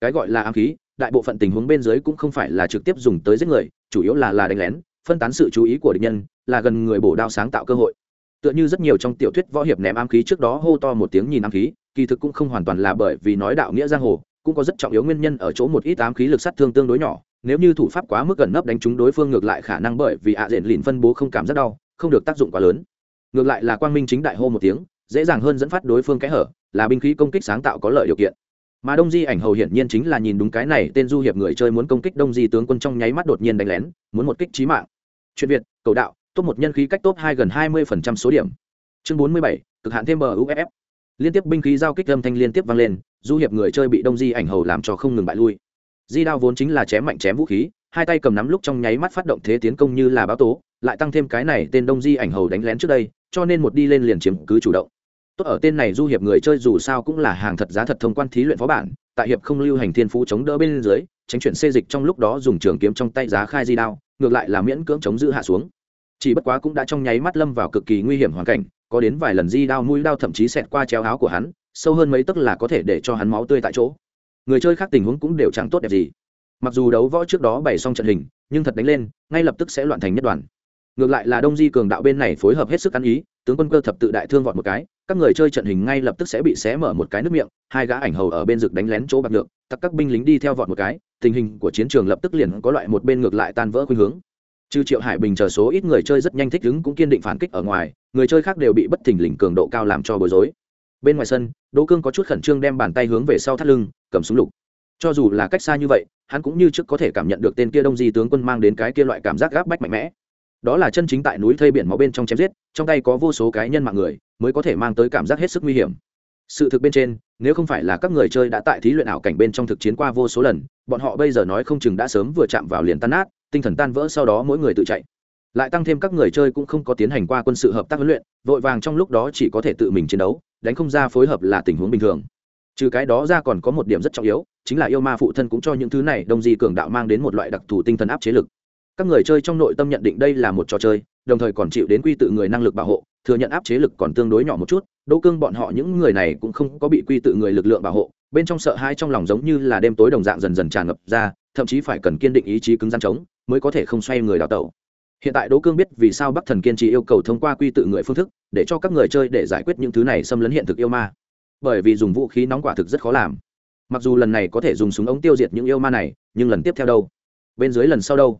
Cái gọi là ám khí, đại bộ phận tình huống bên dưới cũng không phải là trực tiếp dùng tới giết người, chủ yếu là là đánh lén phân tán sự chú ý của địch nhân là gần người bổ đao sáng tạo cơ hội. Tựa như rất nhiều trong tiểu thuyết võ hiệp ném ám khí trước đó hô to một tiếng nhìn ám khí, kỳ thực cũng không hoàn toàn là bởi vì nói đạo nghĩa giang hồ, cũng có rất trọng yếu nguyên nhân ở chỗ một ít ám khí lực sát thương tương đối nhỏ, nếu như thủ pháp quá mức gần nấp đánh trúng đối phương ngược lại khả năng bởi vì ạ à diện lìn phân bố không cảm rất đau, không được tác dụng quá lớn. Ngược lại là quang minh chính đại hô một tiếng, dễ dàng hơn dẫn phát đối phương kẽ hở, là binh khí công kích sáng tạo có lợi điều kiện mà đông di ảnh hầu hiển nhiên chính là nhìn đúng cái này, tên du hiệp người chơi muốn công kích đông di tướng quân trong nháy mắt đột nhiên đánh lén, muốn một kích trí mạng. Chuyện việt, cầu đạo, top một nhân khí cách top hai gần hai mươi phần trăm số điểm. Chương bốn mươi bảy, cực hạn thêm bờ uff liên tiếp binh khí giao kích âm thanh liên tiếp vang lên, du hiệp người chơi bị đông di ảnh hầu làm cho không ngừng bại lui. Di đao vốn chính là chém mạnh chém vũ khí, hai tay cầm nắm lúc trong nháy mắt phát động thế tiến công như là báo tố, lại tăng thêm cái này tên đông di ảnh hầu đánh lén trước đây, cho nên một đi lên liền chiếm cứ chủ động tốt ở tên này du hiệp người chơi dù sao cũng là hàng thật giá thật thông quan thí luyện phó bản, tại hiệp không lưu hành thiên phú chống đỡ bên dưới, tránh chuyển xê dịch trong lúc đó dùng trường kiếm trong tay giá khai di đao, ngược lại là miễn cưỡng chống giữ hạ xuống. Chỉ bất quá cũng đã trong nháy mắt lâm vào cực kỳ nguy hiểm hoàn cảnh, có đến vài lần di đao mũi đao thậm chí xẹt qua chéo áo của hắn, sâu hơn mấy tức là có thể để cho hắn máu tươi tại chỗ. Người chơi khác tình huống cũng đều chẳng tốt đẹp gì. Mặc dù đấu võ trước đó bày xong trận hình, nhưng thật đánh lên, ngay lập tức sẽ loạn thành nhất đoàn. Ngược lại là đông di cường đạo bên này phối hợp hết sức ăn ý, tướng quân cơ thập tự đại thương vọt một cái các người chơi trận hình ngay lập tức sẽ bị xé mở một cái nước miệng, hai gã ảnh hầu ở bên rực đánh lén chỗ bạc được tặc các binh lính đi theo vọt một cái, tình hình của chiến trường lập tức liền có loại một bên ngược lại tan vỡ khuynh hướng. Trừ triệu hải bình chờ số ít người chơi rất nhanh thích ứng cũng kiên định phản kích ở ngoài, người chơi khác đều bị bất thình lình cường độ cao làm cho bối rối. Bên ngoài sân, đỗ cương có chút khẩn trương đem bàn tay hướng về sau thắt lưng, cầm súng lục. Cho dù là cách xa như vậy, hắn cũng như trước có thể cảm nhận được tên kia đông di tướng quân mang đến cái kia loại cảm giác gáp bách mạnh mẽ đó là chân chính tại núi thây biển máu bên trong chém giết, trong tay có vô số cái nhân mạng người, mới có thể mang tới cảm giác hết sức nguy hiểm. Sự thực bên trên, nếu không phải là các người chơi đã tại thí luyện ảo cảnh bên trong thực chiến qua vô số lần, bọn họ bây giờ nói không chừng đã sớm vừa chạm vào liền tan nát, tinh thần tan vỡ sau đó mỗi người tự chạy. Lại tăng thêm các người chơi cũng không có tiến hành qua quân sự hợp tác huấn luyện, vội vàng trong lúc đó chỉ có thể tự mình chiến đấu, đánh không ra phối hợp là tình huống bình thường. Trừ cái đó ra còn có một điểm rất trọng yếu, chính là yêu ma phụ thân cũng cho những thứ này, đông di cường đạo mang đến một loại đặc thù tinh thần áp chế lực các người chơi trong nội tâm nhận định đây là một trò chơi, đồng thời còn chịu đến quy tự người năng lực bảo hộ, thừa nhận áp chế lực còn tương đối nhỏ một chút. Đỗ cương bọn họ những người này cũng không có bị quy tự người lực lượng bảo hộ, bên trong sợ hai trong lòng giống như là đêm tối đồng dạng dần dần tràn ngập ra, thậm chí phải cần kiên định ý chí cứng rắn chống mới có thể không xoay người đào tẩu. Hiện tại đỗ cương biết vì sao bắc thần kiên trì yêu cầu thông qua quy tự người phương thức để cho các người chơi để giải quyết những thứ này xâm lấn hiện thực yêu ma. Bởi vì dùng vũ khí nóng quả thực rất khó làm. Mặc dù lần này có thể dùng súng ống tiêu diệt những yêu ma này, nhưng lần tiếp theo đâu? Bên dưới lần sau đâu?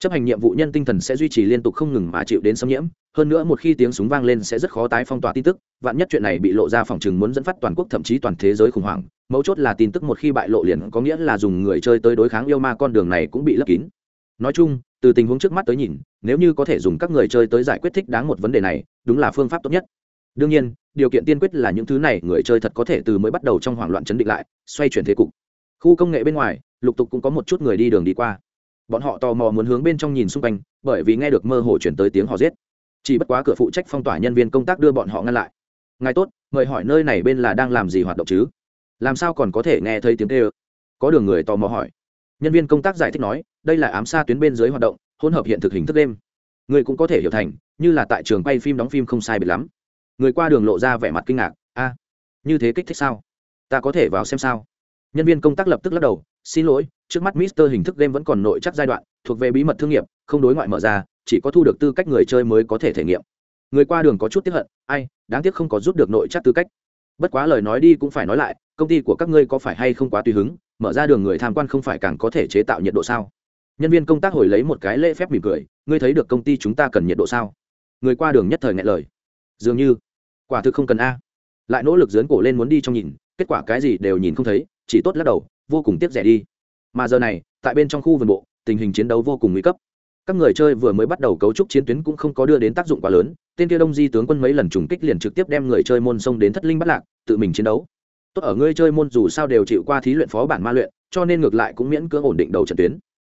Chấp hành nhiệm vụ nhân tinh thần sẽ duy trì liên tục không ngừng mà chịu đến xâm nhiễm, hơn nữa một khi tiếng súng vang lên sẽ rất khó tái phong tỏa tin tức, vạn nhất chuyện này bị lộ ra phòng chừng muốn dẫn phát toàn quốc thậm chí toàn thế giới khủng hoảng, mấu chốt là tin tức một khi bại lộ liền có nghĩa là dùng người chơi tới đối kháng yêu ma con đường này cũng bị lấp kín. Nói chung, từ tình huống trước mắt tới nhìn, nếu như có thể dùng các người chơi tới giải quyết thích đáng một vấn đề này, đúng là phương pháp tốt nhất. Đương nhiên, điều kiện tiên quyết là những thứ này người chơi thật có thể từ mới bắt đầu trong hoảng loạn chấn định lại, xoay chuyển thế cục. Khu công nghệ bên ngoài, lục tục cũng có một chút người đi đường đi qua bọn họ tò mò muốn hướng bên trong nhìn xung quanh, bởi vì nghe được mơ hồ chuyển tới tiếng họ giết. Chỉ bất quá cửa phụ trách phong tỏa nhân viên công tác đưa bọn họ ngăn lại. Ngài tốt, mời hỏi nơi này bên là đang làm gì hoạt động chứ? Làm sao còn có thể nghe thấy tiếng tê ơ có đường người tò mò hỏi. Nhân viên công tác giải thích nói, đây là ám xa tuyến bên dưới hoạt động, hỗn hợp hiện thực hình thức đêm. Người cũng có thể hiểu thành, như là tại trường quay phim đóng phim không sai biệt lắm. Người qua đường lộ ra vẻ mặt kinh ngạc. A, như thế kích thích sao? Ta có thể vào xem sao? Nhân viên công tác lập tức lắc đầu xin lỗi, trước mắt mister hình thức game vẫn còn nội chắc giai đoạn, thuộc về bí mật thương nghiệp, không đối ngoại mở ra, chỉ có thu được tư cách người chơi mới có thể thể nghiệm. Người qua đường có chút tiếp hận, ai, đáng tiếc không có rút được nội chắc tư cách. Bất quá lời nói đi cũng phải nói lại, công ty của các ngươi có phải hay không quá tùy hứng, mở ra đường người tham quan không phải càng có thể chế tạo nhiệt độ sao? Nhân viên công tác hồi lấy một cái lễ phép mỉm cười, ngươi thấy được công ty chúng ta cần nhiệt độ sao? Người qua đường nhất thời ngại lời. Dường như, quả thực không cần a. Lại nỗ lực dướn cổ lên muốn đi trong nhìn, kết quả cái gì đều nhìn không thấy, chỉ tốt lắc đầu vô cùng tiếc rẻ đi. Mà giờ này, tại bên trong khu vườn bộ, tình hình chiến đấu vô cùng nguy cấp. Các người chơi vừa mới bắt đầu cấu trúc chiến tuyến cũng không có đưa đến tác dụng quá lớn, tên kia đông di tướng quân mấy lần trùng kích liền trực tiếp đem người chơi môn xông đến thất linh bắt lạc, tự mình chiến đấu. Tốt ở ngươi chơi môn dù sao đều chịu qua thí luyện phó bản ma luyện, cho nên ngược lại cũng miễn cưỡng ổn định đầu trận tuyến.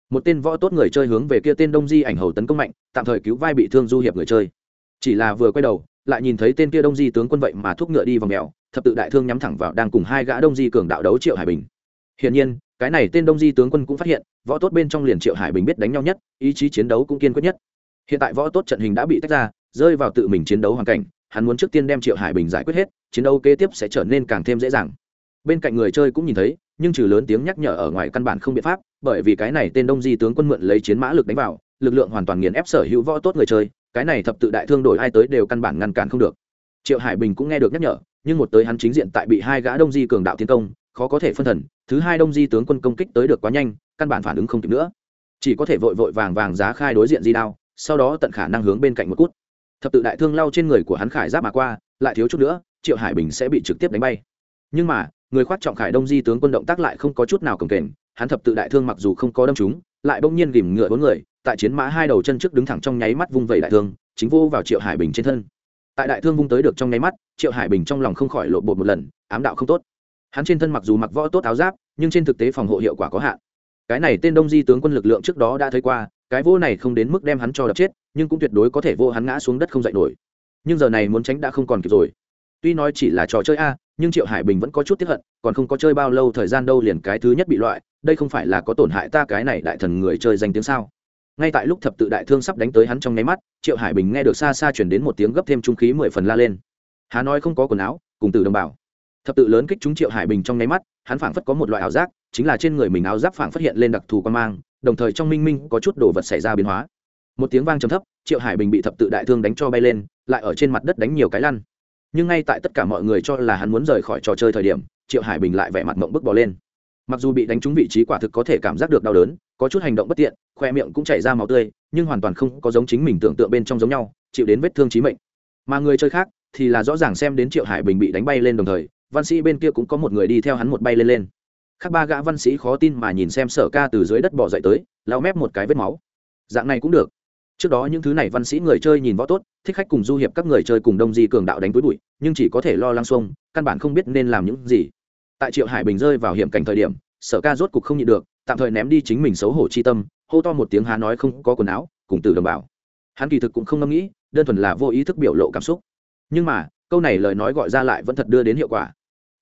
Một tên võ tốt người chơi hướng về kia tên đông di ảnh hầu tấn công mạnh, tạm thời cứu vai bị thương du hiệp người chơi. Chỉ là vừa quay đầu, lại nhìn thấy tên kia đông di tướng quân vậy mà thúc ngựa đi vào mèo, thập tự đại thương nhắm thẳng vào đang cùng hai gã đông di cường đạo đấu triệu hải bình hiển nhiên, cái này tên đông di tướng quân cũng phát hiện, võ tốt bên trong liền triệu hải bình biết đánh nhau nhất, ý chí chiến đấu cũng kiên quyết nhất. Hiện tại võ tốt trận hình đã bị tách ra, rơi vào tự mình chiến đấu hoàn cảnh, hắn muốn trước tiên đem triệu hải bình giải quyết hết, chiến đấu kế tiếp sẽ trở nên càng thêm dễ dàng. Bên cạnh người chơi cũng nhìn thấy, nhưng trừ lớn tiếng nhắc nhở ở ngoài căn bản không biện pháp, bởi vì cái này tên đông di tướng quân mượn lấy chiến mã lực đánh vào, lực lượng hoàn toàn nghiền ép sở hữu võ tốt người chơi, cái này thập tự đại thương đổi ai tới đều căn bản ngăn cản không được. Triệu hải bình cũng nghe được nhắc nhở, nhưng một tới hắn chính diện tại bị hai gã đông di cường đạo tiến công khó có thể phân thần, thứ hai đông di tướng quân công kích tới được quá nhanh, căn bản phản ứng không kịp nữa. Chỉ có thể vội vội vàng vàng giá khai đối diện di đao, sau đó tận khả năng hướng bên cạnh một cút. Thập tự đại thương lau trên người của hắn khải giáp mà qua, lại thiếu chút nữa, triệu hải bình sẽ bị trực tiếp đánh bay. Nhưng mà, người khoát trọng khải đông di tướng quân động tác lại không có chút nào cồng kềnh, hắn thập tự đại thương mặc dù không có đâm chúng lại bỗng nhiên ghìm ngựa bốn người, tại chiến mã hai đầu chân trước đứng thẳng trong nháy mắt vung vẩy đại thương, chính vô vào triệu hải bình trên thân. Tại đại thương vung tới được trong nháy mắt, triệu hải bình trong lòng không khỏi lộ bột một lần, ám đạo không tốt hắn trên thân mặc dù mặc võ tốt áo giáp, nhưng trên thực tế phòng hộ hiệu quả có hạn. Cái này tên đông di tướng quân lực lượng trước đó đã thấy qua, cái vô này không đến mức đem hắn cho đập chết, nhưng cũng tuyệt đối có thể vô hắn ngã xuống đất không dậy nổi. Nhưng giờ này muốn tránh đã không còn kịp rồi. Tuy nói chỉ là trò chơi a, nhưng triệu hải bình vẫn có chút tiếp hận, còn không có chơi bao lâu thời gian đâu liền cái thứ nhất bị loại, đây không phải là có tổn hại ta cái này đại thần người chơi danh tiếng sao? Ngay tại lúc thập tự đại thương sắp đánh tới hắn trong nháy mắt, triệu hải bình nghe được xa xa chuyển đến một tiếng gấp thêm trung khí mười phần la lên. Hà nói không có quần áo, cùng từ đồng bào thập tự lớn kích chúng triệu hải bình trong nháy mắt, hắn phảng phất có một loại ảo giác, chính là trên người mình áo giáp phảng phất hiện lên đặc thù quan mang, đồng thời trong minh minh có chút đồ vật xảy ra biến hóa. Một tiếng vang trầm thấp, triệu hải bình bị thập tự đại thương đánh cho bay lên, lại ở trên mặt đất đánh nhiều cái lăn. Nhưng ngay tại tất cả mọi người cho là hắn muốn rời khỏi trò chơi thời điểm, triệu hải bình lại vẻ mặt mộng bức bỏ lên. Mặc dù bị đánh trúng vị trí quả thực có thể cảm giác được đau đớn, có chút hành động bất tiện, khoe miệng cũng chảy ra máu tươi, nhưng hoàn toàn không có giống chính mình tưởng tượng bên trong giống nhau, chịu đến vết thương trí mệnh. Mà người chơi khác thì là rõ ràng xem đến triệu hải bình bị đánh bay lên đồng thời văn sĩ bên kia cũng có một người đi theo hắn một bay lên lên. Khác ba gã văn sĩ khó tin mà nhìn xem sở ca từ dưới đất bỏ dậy tới lao mép một cái vết máu. Dạng này cũng được. Trước đó những thứ này văn sĩ người chơi nhìn võ tốt, thích khách cùng du hiệp các người chơi cùng đông di cường đạo đánh với bụi, nhưng chỉ có thể lo lăng xuông, căn bản không biết nên làm những gì. Tại triệu hải bình rơi vào hiểm cảnh thời điểm, sở ca rốt cục không nhịn được, tạm thời ném đi chính mình xấu hổ chi tâm, hô to một tiếng há nói không có quần áo, cùng từ đồng bào. Hắn kỳ thực cũng không ngẫm nghĩ, đơn thuần là vô ý thức biểu lộ cảm xúc. Nhưng mà, câu này lời nói gọi ra lại vẫn thật đưa đến hiệu quả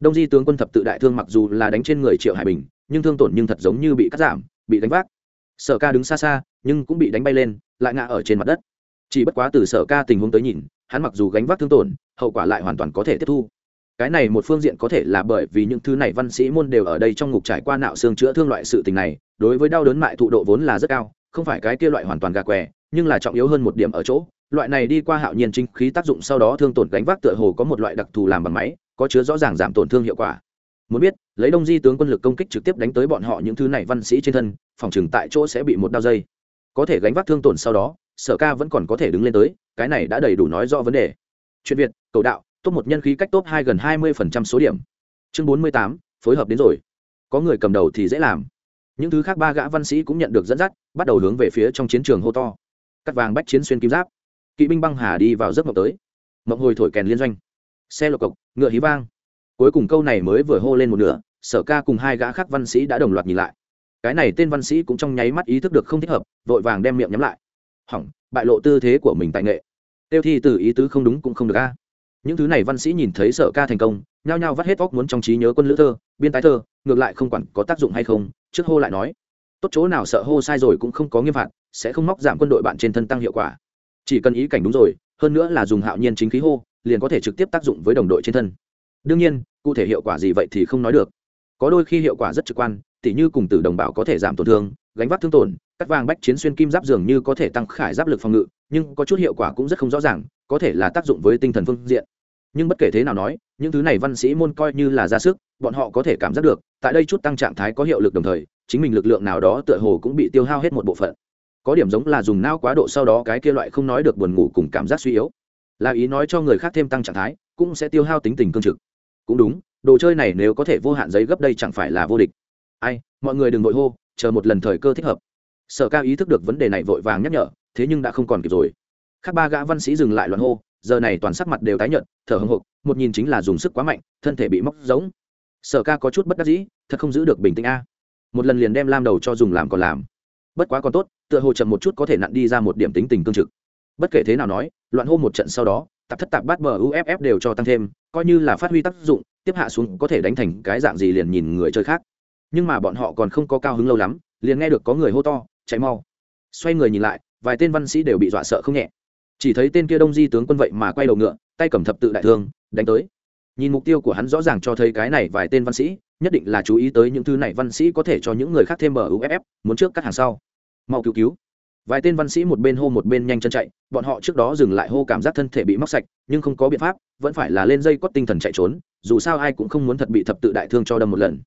đông di tướng quân thập tự đại thương mặc dù là đánh trên người triệu hải bình, nhưng thương tổn nhưng thật giống như bị cắt giảm, bị đánh vác. Sở ca đứng xa xa, nhưng cũng bị đánh bay lên, lại ngã ở trên mặt đất. Chỉ bất quá từ sở ca tình huống tới nhìn, hắn mặc dù gánh vác thương tổn, hậu quả lại hoàn toàn có thể tiếp thu. Cái này một phương diện có thể là bởi vì những thứ này văn sĩ môn đều ở đây trong ngục trải qua nạo xương chữa thương loại sự tình này, đối với đau đớn mại thụ độ vốn là rất cao, không phải cái kia loại hoàn toàn gà què, nhưng là trọng yếu hơn một điểm ở chỗ, loại này đi qua hạo nhiên chính khí tác dụng sau đó thương tổn gánh vác tựa hồ có một loại đặc thù làm bằng máy có chứa rõ ràng giảm tổn thương hiệu quả. Muốn biết, lấy đông di tướng quân lực công kích trực tiếp đánh tới bọn họ những thứ này văn sĩ trên thân, phòng chừng tại chỗ sẽ bị một đao dây. Có thể gánh vác thương tổn sau đó, sở ca vẫn còn có thể đứng lên tới, cái này đã đầy đủ nói rõ vấn đề. Chuyện việt, cầu đạo, top một nhân khí cách top hai gần hai mươi số điểm. Chương bốn mươi tám, phối hợp đến rồi. Có người cầm đầu thì dễ làm. Những thứ khác ba gã văn sĩ cũng nhận được dẫn dắt, bắt đầu hướng về phía trong chiến trường hô to. Cắt vàng bách chiến xuyên kim giáp. Kỵ binh băng hà đi vào giấc mộng tới. Mộng hồi thổi kèn liên doanh xe lộc cộc, ngựa hí vang. Cuối cùng câu này mới vừa hô lên một nửa, sở ca cùng hai gã khác văn sĩ đã đồng loạt nhìn lại. Cái này tên văn sĩ cũng trong nháy mắt ý thức được không thích hợp, vội vàng đem miệng nhắm lại. Hỏng, bại lộ tư thế của mình tại nghệ. Tiêu thi từ ý tứ không đúng cũng không được a. Những thứ này văn sĩ nhìn thấy sở ca thành công, nhao nhao vắt hết óc muốn trong trí nhớ quân lữ thơ, biên tái thơ, ngược lại không quản có tác dụng hay không, trước hô lại nói. Tốt chỗ nào sợ hô sai rồi cũng không có nghiêm phạt, sẽ không móc giảm quân đội bạn trên thân tăng hiệu quả. Chỉ cần ý cảnh đúng rồi, hơn nữa là dùng hạo nhiên chính khí hô liền có thể trực tiếp tác dụng với đồng đội trên thân. Đương nhiên, cụ thể hiệu quả gì vậy thì không nói được. Có đôi khi hiệu quả rất trực quan, tỉ như cùng tử đồng bào có thể giảm tổn thương, gánh vác thương tổn, cắt vàng bách chiến xuyên kim giáp dường như có thể tăng khải giáp lực phòng ngự, nhưng có chút hiệu quả cũng rất không rõ ràng, có thể là tác dụng với tinh thần phương diện. Nhưng bất kể thế nào nói, những thứ này văn sĩ môn coi như là ra sức, bọn họ có thể cảm giác được, tại đây chút tăng trạng thái có hiệu lực đồng thời, chính mình lực lượng nào đó tựa hồ cũng bị tiêu hao hết một bộ phận. Có điểm giống là dùng nao quá độ sau đó cái kia loại không nói được buồn ngủ cùng cảm giác suy yếu là ý nói cho người khác thêm tăng trạng thái, cũng sẽ tiêu hao tính tình cương trực. Cũng đúng, đồ chơi này nếu có thể vô hạn giấy gấp đây chẳng phải là vô địch. Ai, mọi người đừng vội hô, chờ một lần thời cơ thích hợp. Sở ca ý thức được vấn đề này vội vàng nhắc nhở, thế nhưng đã không còn kịp rồi. Các ba gã văn sĩ dừng lại loạn hô, giờ này toàn sắc mặt đều tái nhợt, thở hồng hộc một nhìn chính là dùng sức quá mạnh, thân thể bị móc giống sở ca có chút bất đắc dĩ, thật không giữ được bình tĩnh a. Một lần liền đem lam đầu cho dùng làm còn làm. Bất quá còn tốt, tựa hồ chậm một chút có thể nặn đi ra một điểm tính tình cương trực bất kể thế nào nói, loạn hô một trận sau đó, tạp thất tạp bát bờ uff đều cho tăng thêm, coi như là phát huy tác dụng, tiếp hạ xuống có thể đánh thành cái dạng gì liền nhìn người chơi khác. Nhưng mà bọn họ còn không có cao hứng lâu lắm, liền nghe được có người hô to, chạy mau. Xoay người nhìn lại, vài tên văn sĩ đều bị dọa sợ không nhẹ. Chỉ thấy tên kia đông di tướng quân vậy mà quay đầu ngựa, tay cầm thập tự đại thương, đánh tới. Nhìn mục tiêu của hắn rõ ràng cho thấy cái này vài tên văn sĩ, nhất định là chú ý tới những thứ này văn sĩ có thể cho những người khác thêm bờ uff muốn trước cắt hàng sau. Mau cứu cứu vài tên văn sĩ một bên hô một bên nhanh chân chạy, bọn họ trước đó dừng lại hô cảm giác thân thể bị móc sạch, nhưng không có biện pháp, vẫn phải là lên dây cót tinh thần chạy trốn, dù sao ai cũng không muốn thật bị thập tự đại thương cho đâm một lần.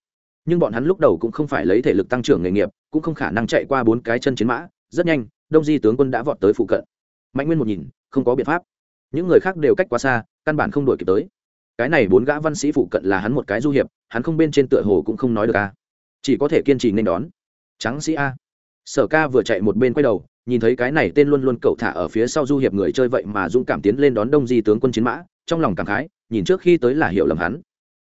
Nhưng bọn hắn lúc đầu cũng không phải lấy thể lực tăng trưởng nghề nghiệp, cũng không khả năng chạy qua bốn cái chân chiến mã, rất nhanh, đông di tướng quân đã vọt tới phụ cận. Mạnh nguyên một nhìn, không có biện pháp. Những người khác đều cách quá xa, căn bản không đuổi kịp tới. Cái này bốn gã văn sĩ phụ cận là hắn một cái du hiệp, hắn không bên trên tựa hồ cũng không nói được a. Chỉ có thể kiên trì nên đón. Trắng sĩ a sở ca vừa chạy một bên quay đầu, nhìn thấy cái này tên luôn luôn cậu thả ở phía sau du hiệp người chơi vậy mà dũng cảm tiến lên đón đông di tướng quân chiến mã, trong lòng cảm khái, nhìn trước khi tới là hiểu lầm hắn.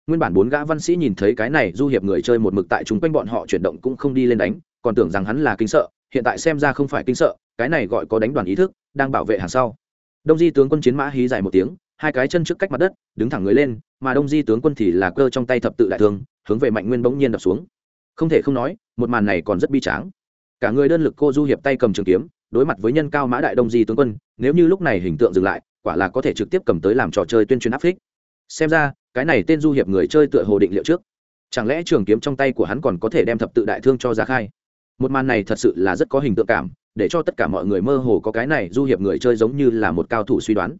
Nguyên bản bốn gã văn sĩ nhìn thấy cái này du hiệp người chơi một mực tại chúng quanh bọn họ chuyển động cũng không đi lên đánh, còn tưởng rằng hắn là kinh sợ, hiện tại xem ra không phải kinh sợ, cái này gọi có đánh đoàn ý thức, đang bảo vệ hàng sau. Đông di tướng quân chiến mã hí dài một tiếng, hai cái chân trước cách mặt đất, đứng thẳng người lên, mà đông di tướng quân thì là cơ trong tay thập tự đại thương, hướng về mạnh nguyên bỗng nhiên đập xuống. Không thể không nói, một màn này còn rất bi tráng cả người đơn lực cô du hiệp tay cầm trường kiếm, đối mặt với nhân cao mã đại đông di tướng quân, nếu như lúc này hình tượng dừng lại, quả là có thể trực tiếp cầm tới làm trò chơi tuyên truyền áp phích. Xem ra, cái này tên du hiệp người chơi tựa hồ định liệu trước. Chẳng lẽ trường kiếm trong tay của hắn còn có thể đem thập tự đại thương cho ra khai? Một màn này thật sự là rất có hình tượng cảm, để cho tất cả mọi người mơ hồ có cái này du hiệp người chơi giống như là một cao thủ suy đoán.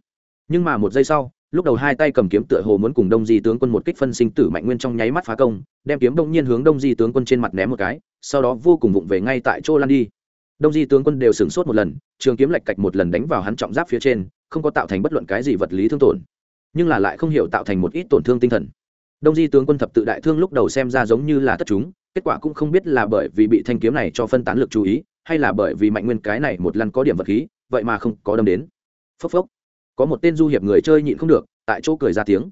Nhưng mà một giây sau, lúc đầu hai tay cầm kiếm tựa hồ muốn cùng đông di tướng quân một kích phân sinh tử mạnh nguyên trong nháy mắt phá công, đem kiếm đông nhiên hướng đông di tướng quân trên mặt ném một cái sau đó vô cùng vụng về ngay tại chỗ lan đi. Đông di tướng quân đều sửng sốt một lần, trường kiếm lạch cạch một lần đánh vào hắn trọng giáp phía trên, không có tạo thành bất luận cái gì vật lý thương tổn, nhưng là lại không hiểu tạo thành một ít tổn thương tinh thần. Đông di tướng quân thập tự đại thương lúc đầu xem ra giống như là tất chúng, kết quả cũng không biết là bởi vì bị thanh kiếm này cho phân tán lực chú ý, hay là bởi vì mạnh nguyên cái này một lần có điểm vật khí, vậy mà không có đâm đến. Phốc phốc. Có một tên du hiệp người chơi nhịn không được, tại chỗ cười ra tiếng.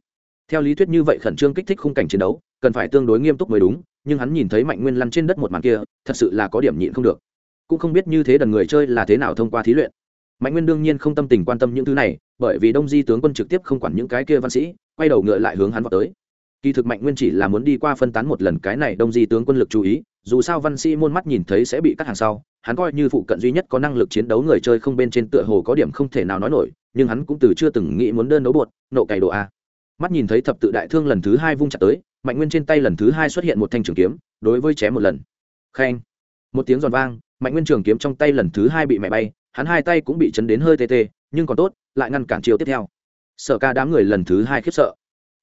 Theo lý thuyết như vậy khẩn trương kích thích khung cảnh chiến đấu, cần phải tương đối nghiêm túc mới đúng nhưng hắn nhìn thấy mạnh nguyên lăn trên đất một màn kia, thật sự là có điểm nhịn không được. Cũng không biết như thế đần người chơi là thế nào thông qua thí luyện. Mạnh nguyên đương nhiên không tâm tình quan tâm những thứ này, bởi vì đông di tướng quân trực tiếp không quản những cái kia văn sĩ, quay đầu ngựa lại hướng hắn vào tới. Kỳ thực mạnh nguyên chỉ là muốn đi qua phân tán một lần cái này đông di tướng quân lực chú ý, dù sao văn sĩ môn mắt nhìn thấy sẽ bị cắt hàng sau, hắn coi như phụ cận duy nhất có năng lực chiến đấu người chơi không bên trên tựa hồ có điểm không thể nào nói nổi, nhưng hắn cũng từ chưa từng nghĩ muốn đơn đấu bột, nộ cày độ a. Mắt nhìn thấy thập tự đại thương lần thứ hai vung chặt tới mạnh nguyên trên tay lần thứ hai xuất hiện một thanh trường kiếm, đối với chém một lần. Khen. Một tiếng giòn vang, mạnh nguyên trường kiếm trong tay lần thứ hai bị mẹ bay, hắn hai tay cũng bị chấn đến hơi tê tê, nhưng còn tốt, lại ngăn cản chiều tiếp theo. Sợ ca đám người lần thứ hai khiếp sợ.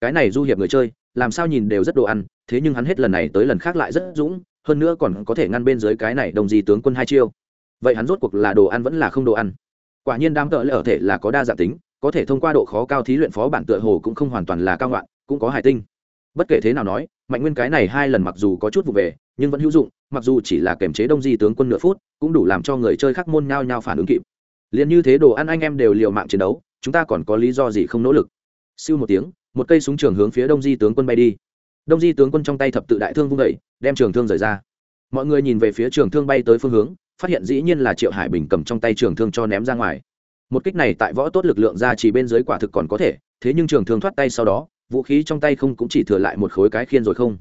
Cái này du hiệp người chơi, làm sao nhìn đều rất đồ ăn, thế nhưng hắn hết lần này tới lần khác lại rất dũng, hơn nữa còn có thể ngăn bên dưới cái này đồng gì tướng quân hai chiêu. Vậy hắn rốt cuộc là đồ ăn vẫn là không đồ ăn? Quả nhiên đám tợ lỡ ở thể là có đa dạng tính, có thể thông qua độ khó cao thí luyện phó bản tựa hồ cũng không hoàn toàn là cao ngoạn, cũng có hải tinh bất kể thế nào nói, mạnh nguyên cái này hai lần mặc dù có chút vụ về, nhưng vẫn hữu dụng, mặc dù chỉ là kềm chế đông di tướng quân nửa phút, cũng đủ làm cho người chơi khác môn nhao nhao phản ứng kịp. Liền như thế đồ ăn anh em đều liều mạng chiến đấu, chúng ta còn có lý do gì không nỗ lực? Siêu một tiếng, một cây súng trường hướng phía đông di tướng quân bay đi. Đông di tướng quân trong tay thập tự đại thương vung đẩy đem trường thương rời ra. Mọi người nhìn về phía trường thương bay tới phương hướng, phát hiện dĩ nhiên là triệu hải bình cầm trong tay trường thương cho ném ra ngoài. Một kích này tại võ tốt lực lượng ra chỉ bên dưới quả thực còn có thể, thế nhưng trường thương thoát tay sau đó vũ khí trong tay không cũng chỉ thừa lại một khối cái khiên rồi không?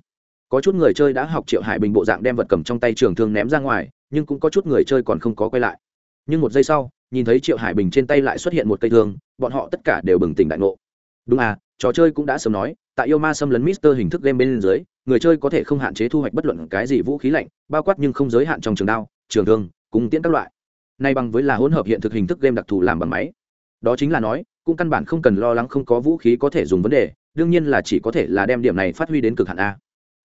Có chút người chơi đã học triệu hải bình bộ dạng đem vật cầm trong tay trường thương ném ra ngoài, nhưng cũng có chút người chơi còn không có quay lại. Nhưng một giây sau, nhìn thấy triệu hải bình trên tay lại xuất hiện một cây thương, bọn họ tất cả đều bừng tỉnh đại ngộ. Đúng à trò chơi cũng đã sớm nói, tại yêu ma xâm lấn mister hình thức game bên dưới, người chơi có thể không hạn chế thu hoạch bất luận cái gì vũ khí lạnh, bao quát nhưng không giới hạn trong trường đao, trường thương cùng tiễn các loại. Nay bằng với là hỗn hợp hiện thực hình thức game đặc thù làm bằng máy. Đó chính là nói, cũng căn bản không cần lo lắng không có vũ khí có thể dùng vấn đề đương nhiên là chỉ có thể là đem điểm này phát huy đến cực hạn a.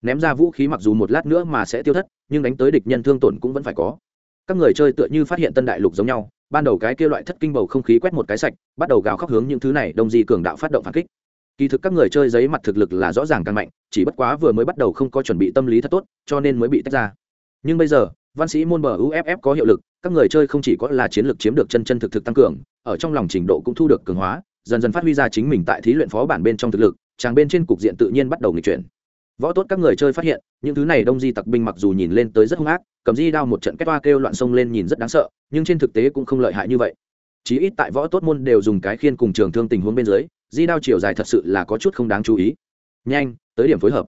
Ném ra vũ khí mặc dù một lát nữa mà sẽ tiêu thất, nhưng đánh tới địch nhân thương tổn cũng vẫn phải có. Các người chơi tựa như phát hiện tân đại lục giống nhau, ban đầu cái kia loại thất kinh bầu không khí quét một cái sạch, bắt đầu gào khóc hướng những thứ này đông di cường đạo phát động phản kích. Kỳ thực các người chơi giấy mặt thực lực là rõ ràng càng mạnh, chỉ bất quá vừa mới bắt đầu không có chuẩn bị tâm lý thật tốt, cho nên mới bị tách ra. Nhưng bây giờ, văn sĩ môn bờ uff có hiệu lực, các người chơi không chỉ có là chiến lược chiếm được chân chân thực thực tăng cường, ở trong lòng trình độ cũng thu được cường hóa dần dần phát huy ra chính mình tại thí luyện phó bản bên trong thực lực, chàng bên trên cục diện tự nhiên bắt đầu nghịch chuyển. Võ tốt các người chơi phát hiện, những thứ này đông di tặc binh mặc dù nhìn lên tới rất hung ác, cầm di đao một trận kết toa kêu loạn sông lên nhìn rất đáng sợ, nhưng trên thực tế cũng không lợi hại như vậy. Chí ít tại võ tốt môn đều dùng cái khiên cùng trường thương tình huống bên dưới, di đao chiều dài thật sự là có chút không đáng chú ý. Nhanh, tới điểm phối hợp.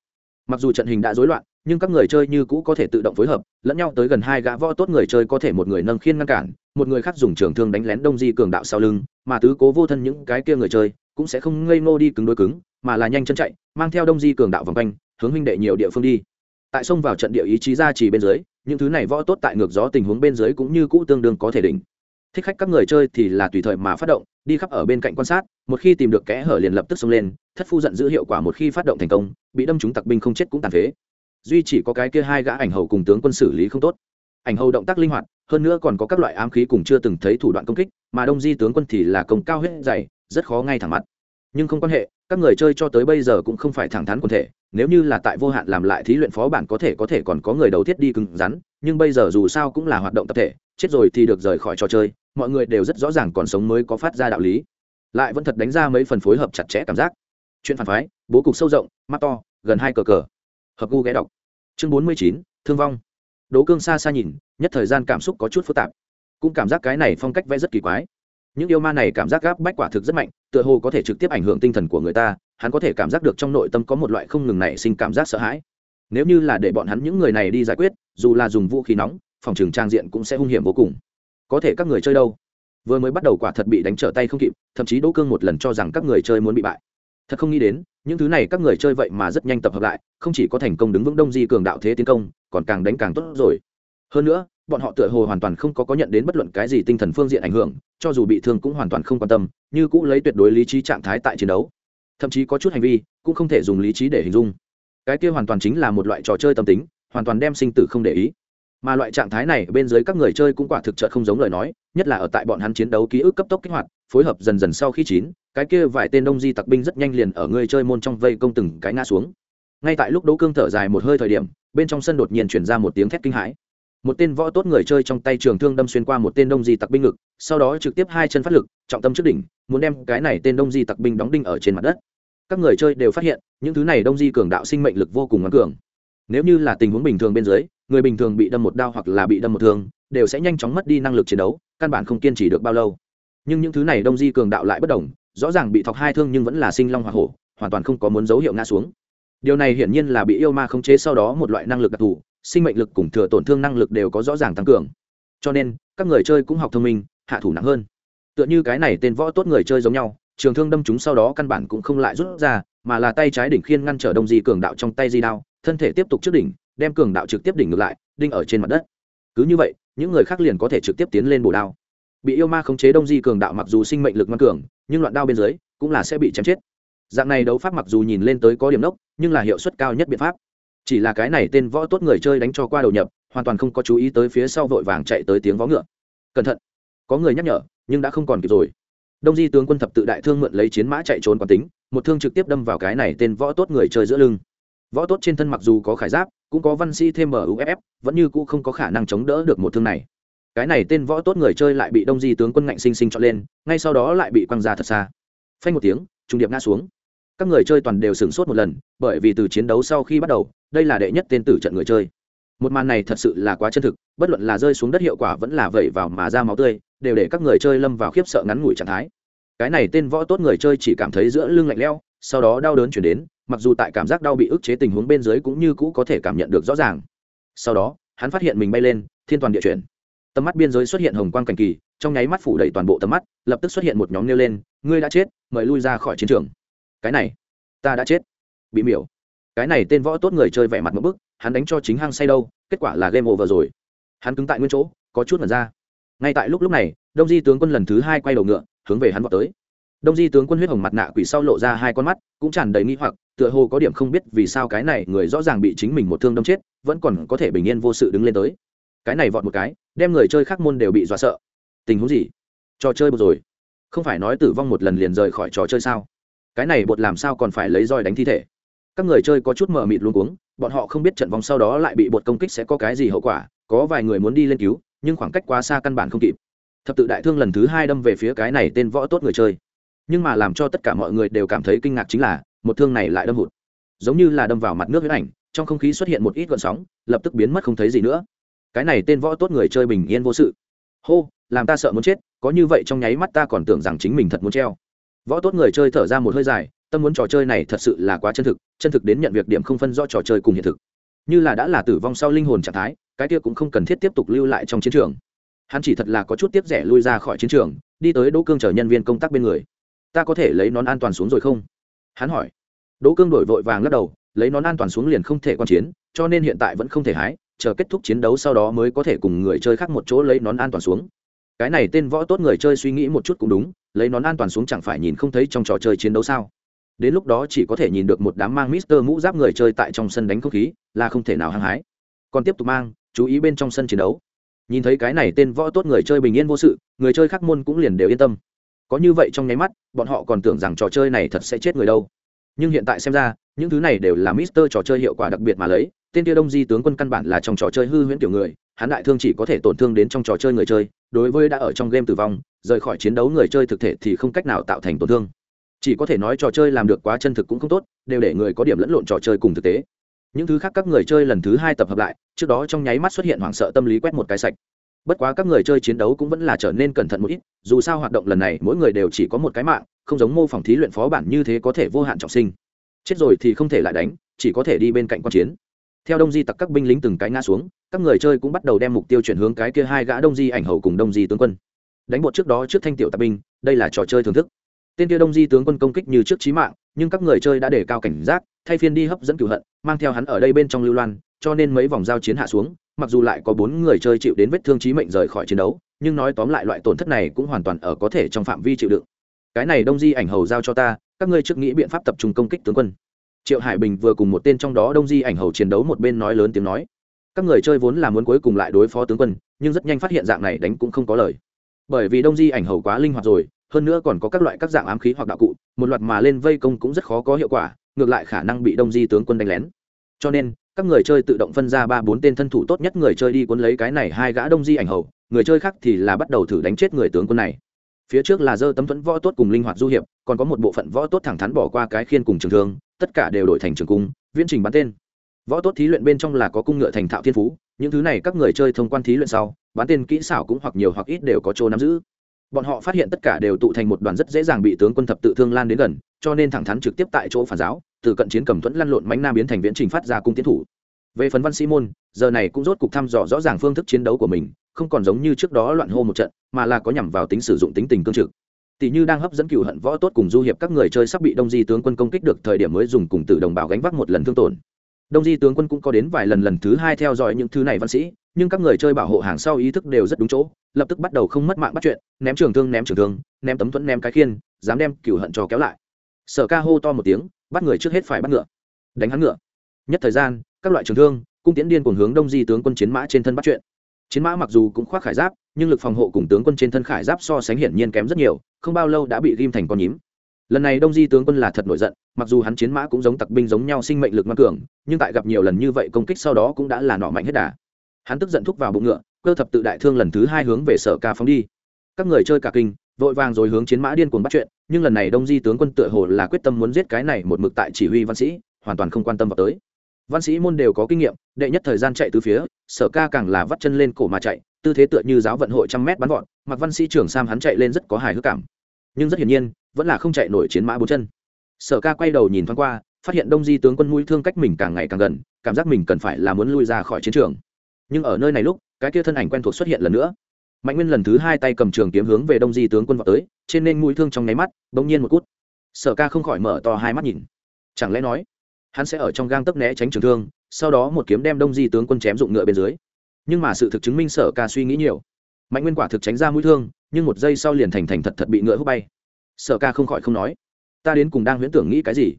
Mặc dù trận hình đã rối loạn nhưng các người chơi như cũ có thể tự động phối hợp, lẫn nhau tới gần hai gã võ tốt người chơi có thể một người nâng khiên ngăn cản, một người khác dùng trường thương đánh lén đông di cường đạo sau lưng, mà tứ cố vô thân những cái kia người chơi cũng sẽ không ngây ngô đi cứng đối cứng, mà là nhanh chân chạy, mang theo đông di cường đạo vòng quanh, hướng huynh đệ nhiều địa phương đi. Tại sông vào trận địa ý chí ra chỉ bên dưới, những thứ này võ tốt tại ngược gió tình huống bên dưới cũng như cũ tương đương có thể đỉnh. Thích khách các người chơi thì là tùy thời mà phát động, đi khắp ở bên cạnh quan sát, một khi tìm được kẽ hở liền lập tức xông lên, thất phu giận giữ hiệu quả một khi phát động thành công, bị đâm chúng tặc binh không chết cũng tàn phế duy chỉ có cái kia hai gã ảnh hầu cùng tướng quân xử lý không tốt. Ảnh hầu động tác linh hoạt, hơn nữa còn có các loại ám khí cùng chưa từng thấy thủ đoạn công kích, mà đông di tướng quân thì là công cao huyết dày, rất khó ngay thẳng mặt. Nhưng không quan hệ, các người chơi cho tới bây giờ cũng không phải thẳng thắn quần thể, nếu như là tại vô hạn làm lại thí luyện phó bản có thể có thể còn có người đầu thiết đi cứng rắn, nhưng bây giờ dù sao cũng là hoạt động tập thể, chết rồi thì được rời khỏi trò chơi, mọi người đều rất rõ ràng còn sống mới có phát ra đạo lý. Lại vẫn thật đánh ra mấy phần phối hợp chặt chẽ cảm giác. Chuyện phản phái, bố cục sâu rộng, mắt to, gần hai cờ cờ hợp gu ghé đọc. Chương bốn mươi chín, thương vong. Đỗ cương xa xa nhìn, nhất thời gian cảm xúc có chút phức tạp. Cũng cảm giác cái này phong cách vẽ rất kỳ quái. Những yêu ma này cảm giác gáp bách quả thực rất mạnh, tựa hồ có thể trực tiếp ảnh hưởng tinh thần của người ta, hắn có thể cảm giác được trong nội tâm có một loại không ngừng nảy sinh cảm giác sợ hãi. Nếu như là để bọn hắn những người này đi giải quyết, dù là dùng vũ khí nóng, phòng trường trang diện cũng sẽ hung hiểm vô cùng. Có thể các người chơi đâu? Vừa mới bắt đầu quả thật bị đánh trở tay không kịp, thậm chí đỗ cương một lần cho rằng các người chơi muốn bị bại thật không nghĩ đến, những thứ này các người chơi vậy mà rất nhanh tập hợp lại, không chỉ có thành công đứng vững đông di cường đạo thế tiến công, còn càng đánh càng tốt rồi. Hơn nữa, bọn họ tựa hồ hoàn toàn không có có nhận đến bất luận cái gì tinh thần phương diện ảnh hưởng, cho dù bị thương cũng hoàn toàn không quan tâm, như cũ lấy tuyệt đối lý trí trạng thái tại chiến đấu. Thậm chí có chút hành vi, cũng không thể dùng lý trí để hình dung. Cái kia hoàn toàn chính là một loại trò chơi tâm tính, hoàn toàn đem sinh tử không để ý. Mà loại trạng thái này bên dưới các người chơi cũng quả thực trợ không giống lời nói, nhất là ở tại bọn hắn chiến đấu ký ức cấp tốc kích hoạt, phối hợp dần dần sau khi chín cái kia vài tên đông di tặc binh rất nhanh liền ở người chơi môn trong vây công từng cái ngã xuống. Ngay tại lúc đỗ cương thở dài một hơi thời điểm, bên trong sân đột nhiên chuyển ra một tiếng thét kinh hãi. Một tên võ tốt người chơi trong tay trường thương đâm xuyên qua một tên đông di tặc binh ngực, sau đó trực tiếp hai chân phát lực, trọng tâm trước đỉnh, muốn đem cái này tên đông di tặc binh đóng đinh ở trên mặt đất. Các người chơi đều phát hiện, những thứ này đông di cường đạo sinh mệnh lực vô cùng ngắn cường. Nếu như là tình huống bình thường bên dưới, người bình thường bị đâm một đao hoặc là bị đâm một thương, đều sẽ nhanh chóng mất đi năng lực chiến đấu, căn bản không kiên trì được bao lâu. Nhưng những thứ này đông di cường đạo lại bất đồng rõ ràng bị thọc hai thương nhưng vẫn là sinh long hoa hổ, hoàn toàn không có muốn dấu hiệu ngã xuống. Điều này hiển nhiên là bị yêu ma khống chế sau đó một loại năng lực đặc thù, sinh mệnh lực cùng thừa tổn thương năng lực đều có rõ ràng tăng cường. Cho nên, các người chơi cũng học thông minh, hạ thủ nặng hơn. Tựa như cái này tên võ tốt người chơi giống nhau, trường thương đâm chúng sau đó căn bản cũng không lại rút ra, mà là tay trái đỉnh khiên ngăn trở đông di cường đạo trong tay di đao, thân thể tiếp tục trước đỉnh, đem cường đạo trực tiếp đỉnh ngược lại, đinh ở trên mặt đất. Cứ như vậy, những người khác liền có thể trực tiếp tiến lên bổ đao. Bị yêu ma khống chế đông di cường đạo mặc dù sinh mệnh lực ngoan cường nhưng loạn đao bên dưới cũng là sẽ bị chém chết. Dạng này đấu pháp mặc dù nhìn lên tới có điểm nốc nhưng là hiệu suất cao nhất biện pháp. Chỉ là cái này tên võ tốt người chơi đánh cho qua đầu nhập, hoàn toàn không có chú ý tới phía sau vội vàng chạy tới tiếng vó ngựa. Cẩn thận. Có người nhắc nhở, nhưng đã không còn kịp rồi. Đông di tướng quân thập tự đại thương mượn lấy chiến mã chạy trốn quán tính, một thương trực tiếp đâm vào cái này tên võ tốt người chơi giữa lưng. Võ tốt trên thân mặc dù có khải giáp, cũng có văn sĩ thêm muff vẫn như cũ không có khả năng chống đỡ được một thương này cái này tên võ tốt người chơi lại bị đông di tướng quân ngạnh sinh sinh chọn lên ngay sau đó lại bị quăng ra thật xa. Phanh một tiếng trung điệp ngã xuống. Các người chơi toàn đều sửng sốt một lần bởi vì từ chiến đấu sau khi bắt đầu đây là đệ nhất tên tử trận người chơi. Một màn này thật sự là quá chân thực bất luận là rơi xuống đất hiệu quả vẫn là vẩy vào mà ra máu tươi đều để các người chơi lâm vào khiếp sợ ngắn ngủi trạng thái. Cái này tên võ tốt người chơi chỉ cảm thấy giữa lưng lạnh leo, sau đó đau đớn chuyển đến mặc dù tại cảm giác đau bị ức chế tình huống bên dưới cũng như cũ có thể cảm nhận được rõ ràng. Sau đó hắn phát hiện mình bay lên thiên toàn địa chuyển tầm mắt biên giới xuất hiện hồng quang cảnh kỳ, trong nháy mắt phủ đầy toàn bộ tầm mắt, lập tức xuất hiện một nhóm nêu lên, ngươi đã chết, mời lui ra khỏi chiến trường. Cái này, ta đã chết. Bị miểu. Cái này tên võ tốt người chơi vẻ mặt một bức, hắn đánh cho chính hang say đâu, kết quả là game over rồi. Hắn cứng tại nguyên chỗ, có chút mật ra. Ngay tại lúc lúc này, đông di tướng quân lần thứ hai quay đầu ngựa, hướng về hắn vào tới. Đông di tướng quân huyết hồng mặt nạ quỷ sau lộ ra hai con mắt, cũng tràn đầy nghi hoặc, tựa hồ có điểm không biết vì sao cái này người rõ ràng bị chính mình một thương đâm chết, vẫn còn có thể bình yên vô sự đứng lên tới cái này vọt một cái, đem người chơi khác môn đều bị dọa sợ. Tình huống gì? Trò chơi bột rồi. Không phải nói tử vong một lần liền rời khỏi trò chơi sao? Cái này bột làm sao còn phải lấy roi đánh thi thể? Các người chơi có chút mờ mịt luôn cuống, bọn họ không biết trận vòng sau đó lại bị bột công kích sẽ có cái gì hậu quả, có vài người muốn đi lên cứu, nhưng khoảng cách quá xa căn bản không kịp. Thập tự đại thương lần thứ hai đâm về phía cái này tên võ tốt người chơi. Nhưng mà làm cho tất cả mọi người đều cảm thấy kinh ngạc chính là, một thương này lại đâm hụt. Giống như là đâm vào mặt nước huyết ảnh, trong không khí xuất hiện một ít gợn sóng, lập tức biến mất không thấy gì nữa cái này tên võ tốt người chơi bình yên vô sự. Hô, làm ta sợ muốn chết, có như vậy trong nháy mắt ta còn tưởng rằng chính mình thật muốn treo. Võ tốt người chơi thở ra một hơi dài, tâm muốn trò chơi này thật sự là quá chân thực chân thực đến nhận việc điểm không phân rõ trò chơi cùng hiện thực. Như là đã là tử vong sau linh hồn trạng thái, cái kia cũng không cần thiết tiếp tục lưu lại trong chiến trường. Hắn chỉ thật là có chút tiếp rẻ lui ra khỏi chiến trường, đi tới đỗ cương chở nhân viên công tác bên người. Ta có thể lấy nón an toàn xuống rồi không? Hắn hỏi. Đỗ cương đổi vội vàng lắc đầu, lấy nón an toàn xuống liền không thể quan chiến, cho nên hiện tại vẫn không thể hái chờ kết thúc chiến đấu sau đó mới có thể cùng người chơi khác một chỗ lấy nón an toàn xuống. Cái này tên võ tốt người chơi suy nghĩ một chút cũng đúng, lấy nón an toàn xuống chẳng phải nhìn không thấy trong trò chơi chiến đấu sao? Đến lúc đó chỉ có thể nhìn được một đám mang mister mũ giáp người chơi tại trong sân đánh không khí, là không thể nào hăng hái. Còn tiếp tục mang, chú ý bên trong sân chiến đấu. Nhìn thấy cái này tên võ tốt người chơi bình yên vô sự, người chơi khác môn cũng liền đều yên tâm. Có như vậy trong nháy mắt, bọn họ còn tưởng rằng trò chơi này thật sẽ chết người đâu. Nhưng hiện tại xem ra, những thứ này đều là mister trò chơi hiệu quả đặc biệt mà lấy tên tiêu đông di tướng quân căn bản là trong trò chơi hư huyễn tiểu người, hắn đại thương chỉ có thể tổn thương đến trong trò chơi người chơi, đối với đã ở trong game tử vong, rời khỏi chiến đấu người chơi thực thể thì không cách nào tạo thành tổn thương. Chỉ có thể nói trò chơi làm được quá chân thực cũng không tốt, đều để người có điểm lẫn lộn trò chơi cùng thực tế. Những thứ khác các người chơi lần thứ hai tập hợp lại, trước đó trong nháy mắt xuất hiện hoảng sợ tâm lý quét một cái sạch. Bất quá các người chơi chiến đấu cũng vẫn là trở nên cẩn thận một ít, dù sao hoạt động lần này mỗi người đều chỉ có một cái mạng, không giống mô phỏng thí luyện phó bản như thế có thể vô hạn trọng sinh. Chết rồi thì không thể lại đánh, chỉ có thể đi bên cạnh quan chiến theo đông di tặc các binh lính từng cái ngã xuống, các người chơi cũng bắt đầu đem mục tiêu chuyển hướng cái kia hai gã đông di ảnh hầu cùng đông di tướng quân. Đánh bột trước đó trước thanh tiểu tạp binh, đây là trò chơi thưởng thức. Tên kia đông di tướng quân công kích như trước trí mạng, nhưng các người chơi đã để cao cảnh giác, thay phiên đi hấp dẫn cửu hận, mang theo hắn ở đây bên trong lưu loan, cho nên mấy vòng giao chiến hạ xuống, mặc dù lại có bốn người chơi chịu đến vết thương trí mệnh rời khỏi chiến đấu, nhưng nói tóm lại loại tổn thất này cũng hoàn toàn ở có thể trong phạm vi chịu đựng. Cái này đông di ảnh hầu giao cho ta, các ngươi trước nghĩ biện pháp tập trung công kích tướng quân triệu hải bình vừa cùng một tên trong đó đông di ảnh hầu chiến đấu một bên nói lớn tiếng nói, các người chơi vốn là muốn cuối cùng lại đối phó tướng quân, nhưng rất nhanh phát hiện dạng này đánh cũng không có lời. Bởi vì đông di ảnh hầu quá linh hoạt rồi, hơn nữa còn có các loại các dạng ám khí hoặc đạo cụ, một loạt mà lên vây công cũng rất khó có hiệu quả, ngược lại khả năng bị đông di tướng quân đánh lén. Cho nên, các người chơi tự động phân ra ba bốn tên thân thủ tốt nhất người chơi đi cuốn lấy cái này hai gã đông di ảnh hầu, người chơi khác thì là bắt đầu thử đánh chết người tướng quân này. Phía trước là dơ tấm thuẫn võ tốt cùng linh hoạt du hiệp, còn có một bộ phận võ tốt thẳng thắn bỏ qua cái khiên cùng trường thương tất cả đều đổi thành trường cung, viễn trình bắn tên. Võ tốt thí luyện bên trong là có cung ngựa thành thạo thiên phú, những thứ này các người chơi thông quan thí luyện sau bắn tên kỹ xảo cũng hoặc nhiều hoặc ít đều có chỗ nắm giữ. Bọn họ phát hiện tất cả đều tụ thành một đoàn rất dễ dàng bị tướng quân thập tự thương lan đến gần, cho nên thẳng thắn trực tiếp tại chỗ phản giáo, từ cận chiến cầm thuẫn lăn lộn mánh nam biến thành viễn trình phát ra cung tiến thủ. Về phần văn sĩ môn, giờ này cũng rốt cục thăm dò rõ ràng phương thức chiến đấu của mình, không còn giống như trước đó loạn hô một trận, mà là có nhằm vào tính sử dụng tính tình cương trực tỷ như đang hấp dẫn cựu hận võ tốt cùng du hiệp các người chơi sắp bị đông di tướng quân công kích được thời điểm mới dùng cùng tử đồng bào gánh vác một lần thương tổn. Đông di tướng quân cũng có đến vài lần lần thứ hai theo dõi những thứ này văn sĩ, nhưng các người chơi bảo hộ hàng sau ý thức đều rất đúng chỗ, lập tức bắt đầu không mất mạng bắt chuyện, ném trường thương, ném trường thương, ném tấm thuẫn, ném cái khiên, dám đem cựu hận cho kéo lại. Sở ca hô to một tiếng, bắt người trước hết phải bắt ngựa. Đánh hắn ngựa. Nhất thời gian, các loại trường thương, cung tiễn điên cùng hướng đông di tướng quân chiến mã trên thân bắt chuyện chiến mã mặc dù cũng khoác khải giáp, nhưng lực phòng hộ cùng tướng quân trên thân khải giáp so sánh hiển nhiên kém rất nhiều, không bao lâu đã bị ghim thành con nhím. Lần này đông di tướng quân là thật nổi giận, mặc dù hắn chiến mã cũng giống tặc binh giống nhau sinh mệnh lực ngoan cường, nhưng tại gặp nhiều lần như vậy công kích sau đó cũng đã là nọ mạnh hết đà. Hắn tức giận thúc vào bụng ngựa, cơ thập tự đại thương lần thứ hai hướng về sở ca phóng đi. Các người chơi cả kinh, vội vàng rồi hướng chiến mã điên cuồng bắt chuyện, nhưng lần này đông di tướng quân tựa hồ là quyết tâm muốn giết cái này một mực tại chỉ huy văn sĩ, hoàn toàn không quan tâm vào tới văn sĩ môn đều có kinh nghiệm, đệ nhất thời gian chạy từ phía, sở ca càng là vắt chân lên cổ mà chạy, tư thế tựa như giáo vận hội trăm mét bắn gọn mặc văn sĩ trưởng sam hắn chạy lên rất có hài hước cảm. Nhưng rất hiển nhiên, vẫn là không chạy nổi chiến mã bốn chân. Sở ca quay đầu nhìn thoáng qua, phát hiện đông di tướng quân mũi thương cách mình càng ngày càng gần, cảm giác mình cần phải là muốn lui ra khỏi chiến trường. Nhưng ở nơi này lúc, cái kia thân ảnh quen thuộc xuất hiện lần nữa. Mạnh nguyên lần thứ hai tay cầm trường kiếm hướng về đông di tướng quân vào tới, trên nên mũi thương trong nháy mắt, bỗng nhiên một cút. Sở ca không khỏi mở to hai mắt nhìn. Chẳng lẽ nói hắn sẽ ở trong gang tấc né tránh trường thương, sau đó một kiếm đem đông di tướng quân chém dụng ngựa bên dưới. Nhưng mà sự thực chứng minh sở ca suy nghĩ nhiều. Mạnh nguyên quả thực tránh ra mũi thương, nhưng một giây sau liền thành thành thật thật bị ngựa hút bay. Sở ca không khỏi không nói, ta đến cùng đang huyễn tưởng nghĩ cái gì?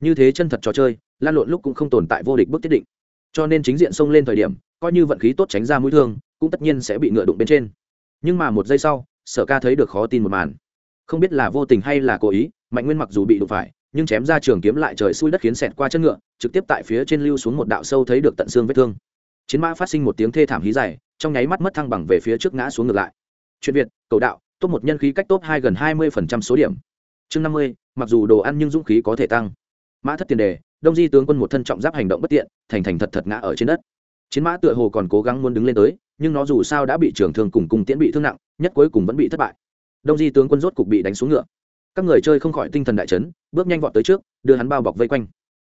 Như thế chân thật trò chơi, lan lộn lúc cũng không tồn tại vô địch bước tiết định. Cho nên chính diện xông lên thời điểm, coi như vận khí tốt tránh ra mũi thương, cũng tất nhiên sẽ bị ngựa đụng bên trên. Nhưng mà một giây sau, sở ca thấy được khó tin một màn. Không biết là vô tình hay là cố ý, mạnh nguyên mặc dù bị đụng phải nhưng chém ra trường kiếm lại trời xui đất khiến xẹt qua chân ngựa, trực tiếp tại phía trên lưu xuống một đạo sâu thấy được tận xương vết thương. Chiến mã phát sinh một tiếng thê thảm hí dài, trong nháy mắt mất thăng bằng về phía trước ngã xuống ngược lại. Chuyện việt, cầu đạo, top một nhân khí cách top hai gần hai mươi phần trăm số điểm. Chương năm mươi, mặc dù đồ ăn nhưng dũng khí có thể tăng. Mã thất tiền đề, đông di tướng quân một thân trọng giáp hành động bất tiện, thành thành thật thật ngã ở trên đất. Chiến mã tựa hồ còn cố gắng muốn đứng lên tới, nhưng nó dù sao đã bị trưởng thương cùng cùng tiễn bị thương nặng, nhất cuối cùng vẫn bị thất bại. Đông di tướng quân rốt cục bị đánh xuống ngựa các người chơi không khỏi tinh thần đại chấn, bước nhanh vọt tới trước, đưa hắn bao bọc vây quanh.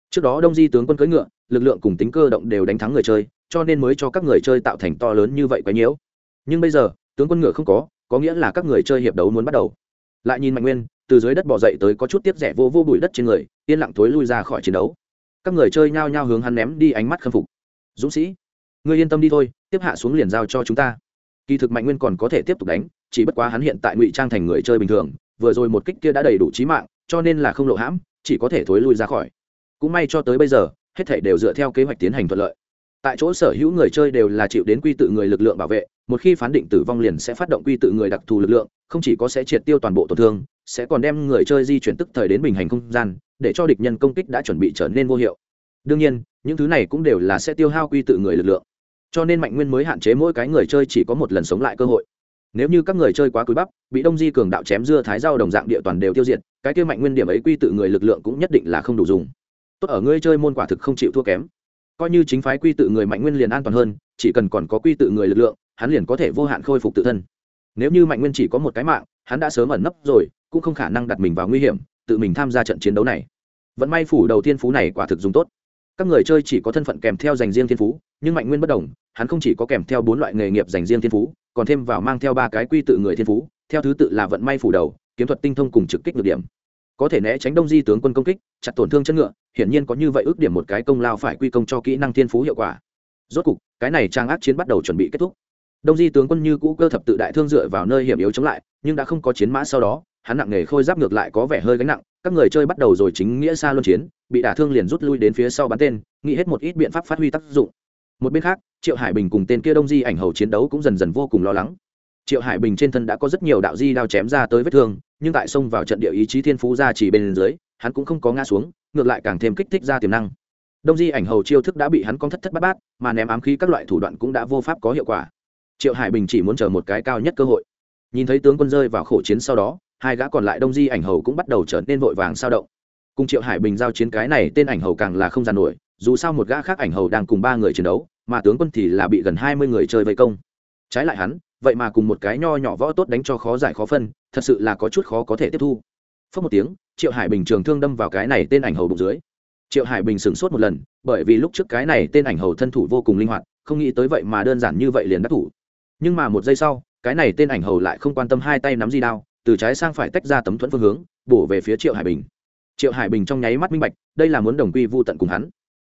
Trước đó đông di tướng quân cưỡi ngựa, lực lượng cùng tính cơ động đều đánh thắng người chơi, cho nên mới cho các người chơi tạo thành to lớn như vậy quấy nhiễu. Nhưng bây giờ, tướng quân ngựa không có có nghĩa là các người chơi hiệp đấu muốn bắt đầu. Lại nhìn mạnh nguyên, từ dưới đất bỏ dậy tới có chút tiếp rẻ vô vô bụi đất trên người, yên lặng thối lui ra khỏi chiến đấu. Các người chơi nhao nhao hướng hắn ném đi ánh mắt khâm phục. Dũng sĩ, ngươi yên tâm đi thôi, tiếp hạ xuống liền giao cho chúng ta. Kỳ thực mạnh nguyên còn có thể tiếp tục đánh, chỉ bất quá hắn hiện tại ngụy trang thành người chơi bình thường vừa rồi một kích kia đã đầy đủ trí mạng, cho nên là không lộ hãm, chỉ có thể thối lui ra khỏi. Cũng may cho tới bây giờ, hết thể đều dựa theo kế hoạch tiến hành thuận lợi. Tại chỗ sở hữu người chơi đều là chịu đến quy tự người lực lượng bảo vệ, một khi phán định tử vong liền sẽ phát động quy tự người đặc thù lực lượng, không chỉ có sẽ triệt tiêu toàn bộ tổn thương, sẽ còn đem người chơi di chuyển tức thời đến bình hành không gian, để cho địch nhân công kích đã chuẩn bị trở nên vô hiệu. Đương nhiên, những thứ này cũng đều là sẽ tiêu hao quy tự người lực lượng. Cho nên mạnh nguyên mới hạn chế mỗi cái người chơi chỉ có một lần sống lại cơ hội nếu như các người chơi quá cúi bắp, bị đông di cường đạo chém dưa thái rau đồng dạng địa toàn đều tiêu diệt, cái kia mạnh nguyên điểm ấy quy tự người lực lượng cũng nhất định là không đủ dùng. Tốt ở ngươi chơi môn quả thực không chịu thua kém. Coi như chính phái quy tự người mạnh nguyên liền an toàn hơn, chỉ cần còn có quy tự người lực lượng, hắn liền có thể vô hạn khôi phục tự thân. Nếu như mạnh nguyên chỉ có một cái mạng, hắn đã sớm ẩn nấp rồi, cũng không khả năng đặt mình vào nguy hiểm, tự mình tham gia trận chiến đấu này. Vẫn may phủ đầu tiên phú này quả thực dùng tốt. Các người chơi chỉ có thân phận kèm theo dành riêng thiên phú, nhưng mạnh nguyên bất đồng, hắn không chỉ có kèm theo bốn loại nghề nghiệp dành riêng thiên phú còn thêm vào mang theo ba cái quy tự người thiên phú, theo thứ tự là vận may phủ đầu, kiếm thuật tinh thông cùng trực kích được điểm. Có thể né tránh đông di tướng quân công kích, chặt tổn thương chân ngựa, hiển nhiên có như vậy ước điểm một cái công lao phải quy công cho kỹ năng thiên phú hiệu quả. Rốt cục, cái này trang ác chiến bắt đầu chuẩn bị kết thúc. Đông di tướng quân như cũ cơ thập tự đại thương dựa vào nơi hiểm yếu chống lại, nhưng đã không có chiến mã sau đó, hắn nặng nghề khôi giáp ngược lại có vẻ hơi gánh nặng, các người chơi bắt đầu rồi chính nghĩa xa luân chiến, bị đả thương liền rút lui đến phía sau bắn tên, nghĩ hết một ít biện pháp phát huy tác dụng. Một bên khác triệu hải bình cùng tên kia đông di ảnh hầu chiến đấu cũng dần dần vô cùng lo lắng. Triệu hải bình trên thân đã có rất nhiều đạo di đao chém ra tới vết thương, nhưng tại sông vào trận địa ý chí thiên phú ra chỉ bên dưới, hắn cũng không có ngã xuống, ngược lại càng thêm kích thích ra tiềm năng. Đông di ảnh hầu chiêu thức đã bị hắn con thất thất bát bát, mà ném ám khí các loại thủ đoạn cũng đã vô pháp có hiệu quả. Triệu hải bình chỉ muốn chờ một cái cao nhất cơ hội. Nhìn thấy tướng quân rơi vào khổ chiến sau đó, hai gã còn lại đông di ảnh hầu cũng bắt đầu trở nên vội vàng sao động. Cùng triệu hải bình giao chiến cái này, tên ảnh hầu càng là không giàn nổi, dù sao một gã khác ảnh hầu đang cùng ba người chiến đấu mà tướng quân thì là bị gần hai mươi người chơi vây công. Trái lại hắn, vậy mà cùng một cái nho nhỏ võ tốt đánh cho khó giải khó phân, thật sự là có chút khó có thể tiếp thu. Phớt một tiếng, triệu hải bình trường thương đâm vào cái này tên ảnh hầu bụng dưới. Triệu hải bình sửng sốt một lần, bởi vì lúc trước cái này tên ảnh hầu thân thủ vô cùng linh hoạt, không nghĩ tới vậy mà đơn giản như vậy liền đắc thủ. Nhưng mà một giây sau, cái này tên ảnh hầu lại không quan tâm hai tay nắm di đao, từ trái sang phải tách ra tấm thuẫn phương hướng, bổ về phía triệu hải bình. Triệu hải bình trong nháy mắt minh bạch, đây là muốn đồng quy vô tận cùng hắn.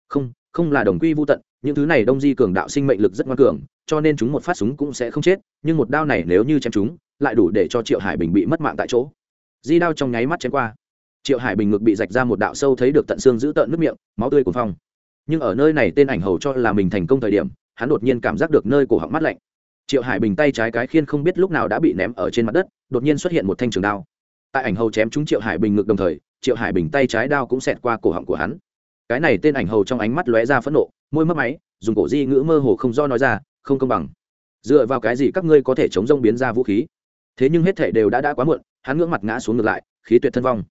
Không không là đồng quy vô tận những thứ này đông di cường đạo sinh mệnh lực rất ngoan cường, cho nên chúng một phát súng cũng sẽ không chết, nhưng một đao này nếu như chém chúng, lại đủ để cho triệu hải bình bị mất mạng tại chỗ. Di đao trong nháy mắt chém qua. Triệu hải bình ngực bị rạch ra một đạo sâu thấy được tận xương giữ tợn nước miệng, máu tươi cuồng phong. Nhưng ở nơi này tên ảnh hầu cho là mình thành công thời điểm, hắn đột nhiên cảm giác được nơi cổ họng mắt lạnh. Triệu hải bình tay trái cái khiên không biết lúc nào đã bị ném ở trên mặt đất, đột nhiên xuất hiện một thanh trường đao. Tại ảnh hầu chém trúng triệu hải bình ngực đồng thời, triệu hải bình tay trái đao cũng xẹt qua cổ họng của hắn. Cái này tên ảnh hầu trong ánh mắt lóe ra phẫn nộ môi mất máy, dùng cổ di ngữ mơ hồ không do nói ra, không công bằng. Dựa vào cái gì các ngươi có thể chống rông biến ra vũ khí? Thế nhưng hết thể đều đã đã quá muộn, hắn ngưỡng mặt ngã xuống ngược lại, khí tuyệt thân vong.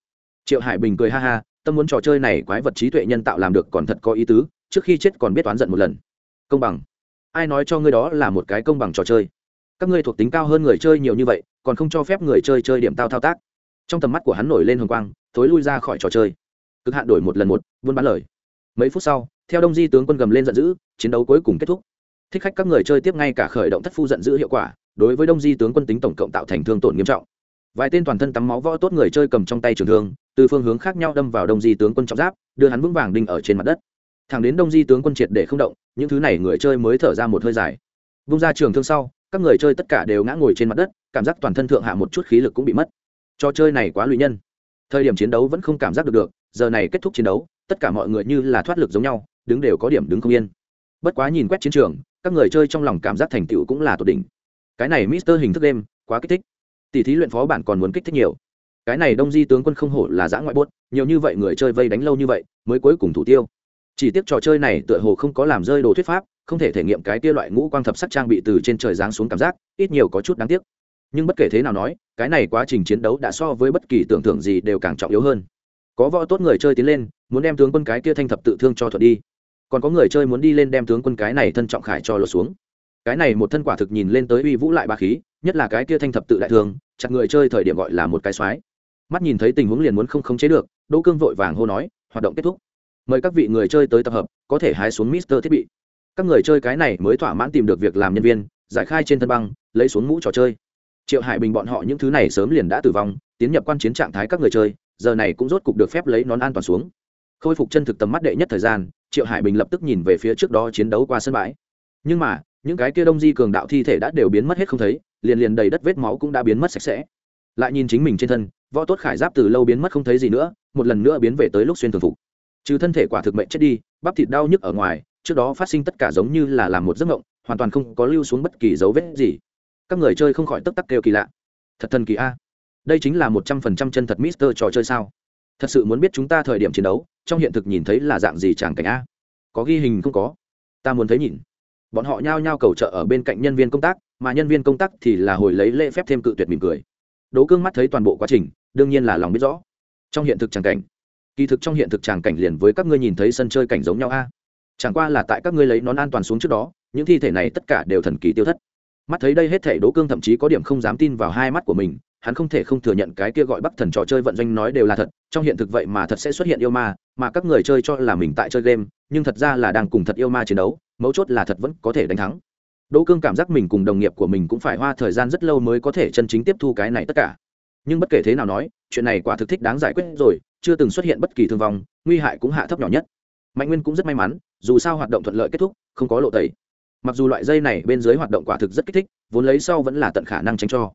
Triệu hải bình cười ha ha, tâm muốn trò chơi này quái vật trí tuệ nhân tạo làm được còn thật có ý tứ, trước khi chết còn biết toán giận một lần. Công bằng. Ai nói cho ngươi đó là một cái công bằng trò chơi? Các ngươi thuộc tính cao hơn người chơi nhiều như vậy, còn không cho phép người chơi chơi điểm tao thao tác. Trong tầm mắt của hắn nổi lên hồng quang, thối lui ra khỏi trò chơi. Cực hạn đổi một lần một, buôn bán lời. Mấy phút sau theo đông di tướng quân gầm lên giận dữ, chiến đấu cuối cùng kết thúc. Thích khách các người chơi tiếp ngay cả khởi động thất phu giận dữ hiệu quả, đối với đông di tướng quân tính tổng cộng tạo thành thương tổn nghiêm trọng. Vài tên toàn thân tắm máu võ tốt người chơi cầm trong tay trường thương, từ phương hướng khác nhau đâm vào đông di tướng quân trọng giáp, đưa hắn vững vàng đinh ở trên mặt đất. Thẳng đến đông di tướng quân triệt để không động, những thứ này người chơi mới thở ra một hơi dài. Vung ra trường thương sau, các người chơi tất cả đều ngã ngồi trên mặt đất, cảm giác toàn thân thượng hạ một chút khí lực cũng bị mất. Trò chơi này quá lụy nhân. Thời điểm chiến đấu vẫn không cảm giác được được, giờ này kết thúc chiến đấu, tất cả mọi người như là thoát lực giống nhau đứng đều có điểm đứng không yên. Bất quá nhìn quét chiến trường, các người chơi trong lòng cảm giác thành tựu cũng là tột đỉnh. Cái này mister hình thức đêm, quá kích thích. Tỷ thí luyện phó bản còn muốn kích thích nhiều. Cái này đông di tướng quân không hổ là giã ngoại bốt nhiều như vậy người chơi vây đánh lâu như vậy, mới cuối cùng thủ tiêu. Chỉ tiếc trò chơi này tựa hồ không có làm rơi đồ thuyết pháp, không thể thể nghiệm cái kia loại ngũ quang thập sắc trang bị từ trên trời giáng xuống cảm giác, ít nhiều có chút đáng tiếc. Nhưng bất kể thế nào nói, cái này quá trình chiến đấu đã so với bất kỳ tưởng tượng gì đều càng trọng yếu hơn. Có võ tốt người chơi tiến lên, muốn đem tướng quân cái kia thanh thập tự thương cho thuật đi còn có người chơi muốn đi lên đem tướng quân cái này thân trọng khải cho lột xuống. Cái này một thân quả thực nhìn lên tới uy vũ lại ba khí, nhất là cái kia thanh thập tự đại thương chặt người chơi thời điểm gọi là một cái xoái mắt nhìn thấy tình huống liền muốn không khống chế được, đỗ cương vội vàng hô nói, hoạt động kết thúc. Mời các vị người chơi tới tập hợp, có thể hái xuống mister thiết bị. Các người chơi cái này mới thỏa mãn tìm được việc làm nhân viên, giải khai trên thân băng, lấy xuống mũ trò chơi. Triệu hải bình bọn họ những thứ này sớm liền đã tử vong, tiến nhập quan chiến trạng thái các người chơi, giờ này cũng rốt cục được phép lấy nón an toàn xuống. Khôi phục chân thực tầm mắt đệ nhất thời gian triệu hải bình lập tức nhìn về phía trước đó chiến đấu qua sân bãi. Nhưng mà, những cái kia đông di cường đạo thi thể đã đều biến mất hết không thấy, liền liền đầy đất vết máu cũng đã biến mất sạch sẽ. Lại nhìn chính mình trên thân, võ tốt khải giáp từ lâu biến mất không thấy gì nữa, một lần nữa biến về tới lúc xuyên thường phục. Trừ thân thể quả thực mệnh chết đi, bắp thịt đau nhức ở ngoài, trước đó phát sinh tất cả giống như là làm một giấc mộng, hoàn toàn không có lưu xuống bất kỳ dấu vết gì. Các người chơi không khỏi tức tắc kêu kỳ lạ. Thật thần kỳ a. Đây chính là một trăm phần trăm chân thật mister trò chơi sao? Thật sự muốn biết chúng ta thời điểm chiến đấu, trong hiện thực nhìn thấy là dạng gì chẳng cảnh a. Có ghi hình không có? Ta muốn thấy nhìn. Bọn họ nhao nhao cầu trợ ở bên cạnh nhân viên công tác, mà nhân viên công tác thì là hồi lấy lễ phép thêm cự tuyệt mỉm cười. Đố cương mắt thấy toàn bộ quá trình, đương nhiên là lòng biết rõ. Trong hiện thực tràng cảnh. Kỳ thực trong hiện thực tràng cảnh liền với các ngươi nhìn thấy sân chơi cảnh giống nhau a. Chẳng qua là tại các ngươi lấy nón an toàn xuống trước đó, những thi thể này tất cả đều thần kỳ tiêu thất. Mắt thấy đây hết thể đỗ cương thậm chí có điểm không dám tin vào hai mắt của mình hắn không thể không thừa nhận cái kia gọi bắc thần trò chơi vận doanh nói đều là thật, trong hiện thực vậy mà thật sẽ xuất hiện yêu ma, mà các người chơi cho là mình tại chơi game, nhưng thật ra là đang cùng thật yêu ma chiến đấu, mấu chốt là thật vẫn có thể đánh thắng. Đỗ cương cảm giác mình cùng đồng nghiệp của mình cũng phải hoa thời gian rất lâu mới có thể chân chính tiếp thu cái này tất cả. Nhưng bất kể thế nào nói, chuyện này quả thực thích đáng giải quyết rồi, chưa từng xuất hiện bất kỳ thương vong, nguy hại cũng hạ thấp nhỏ nhất. Mạnh nguyên cũng rất may mắn, dù sao hoạt động thuận lợi kết thúc, không có lộ tẩy. Mặc dù loại dây này bên dưới hoạt động quả thực rất kích thích, vốn lấy sau vẫn là tận khả năng tránh cho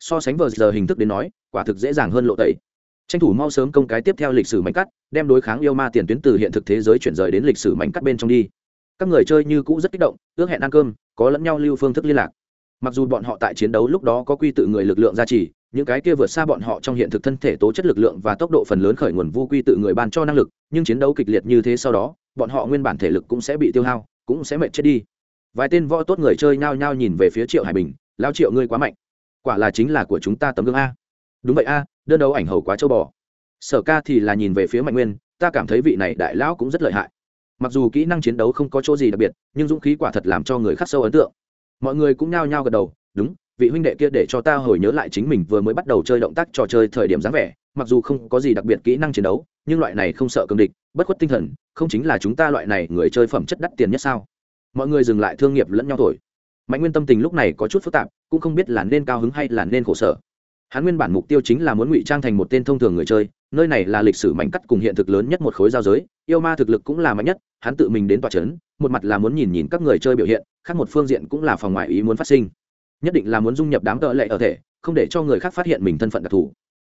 so sánh vờ giờ hình thức đến nói, quả thực dễ dàng hơn lộ tẩy. Tranh thủ mau sớm công cái tiếp theo lịch sử mảnh cắt, đem đối kháng yêu ma tiền tuyến từ hiện thực thế giới chuyển rời đến lịch sử mảnh cắt bên trong đi. Các người chơi như cũ rất kích động, ước hẹn ăn cơm, có lẫn nhau lưu phương thức liên lạc. Mặc dù bọn họ tại chiến đấu lúc đó có quy tự người lực lượng gia trì, những cái kia vượt xa bọn họ trong hiện thực thân thể tố chất lực lượng và tốc độ phần lớn khởi nguồn vu quy tự người ban cho năng lực, nhưng chiến đấu kịch liệt như thế sau đó, bọn họ nguyên bản thể lực cũng sẽ bị tiêu hao, cũng sẽ mệt chết đi. Vài tên võ tốt người chơi nhao nhao nhìn về phía triệu hải bình lao triệu ngươi quá mạnh quả là chính là của chúng ta tấm gương a. Đúng vậy a, đơn đấu ảnh hầu quá châu bò. Sở ca thì là nhìn về phía mạnh nguyên, ta cảm thấy vị này đại lão cũng rất lợi hại. Mặc dù kỹ năng chiến đấu không có chỗ gì đặc biệt, nhưng dũng khí quả thật làm cho người khắc sâu ấn tượng. Mọi người cũng nhao nhao gật đầu, đúng, vị huynh đệ kia để cho ta hồi nhớ lại chính mình vừa mới bắt đầu chơi động tác trò chơi thời điểm dáng vẻ, mặc dù không có gì đặc biệt kỹ năng chiến đấu, nhưng loại này không sợ cường địch, bất khuất tinh thần, không chính là chúng ta loại này người chơi phẩm chất đắt tiền nhất sao? Mọi người dừng lại thương nghiệp lẫn nhau thổi mạnh nguyên tâm tình lúc này có chút phức tạp, cũng không biết là nên cao hứng hay là nên khổ sở. Hắn nguyên bản mục tiêu chính là muốn ngụy trang thành một tên thông thường người chơi, nơi này là lịch sử mảnh cắt cùng hiện thực lớn nhất một khối giao giới, yêu ma thực lực cũng là mạnh nhất, hắn tự mình đến tòa c h ấ n một mặt là muốn nhìn nhìn các người chơi biểu hiện, khác một phương diện cũng là phòng ngoại ý muốn phát sinh. Nhất định là muốn dung nhập đám tợ lệ ở thể, không để cho người khác phát hiện mình thân phận đặc thù.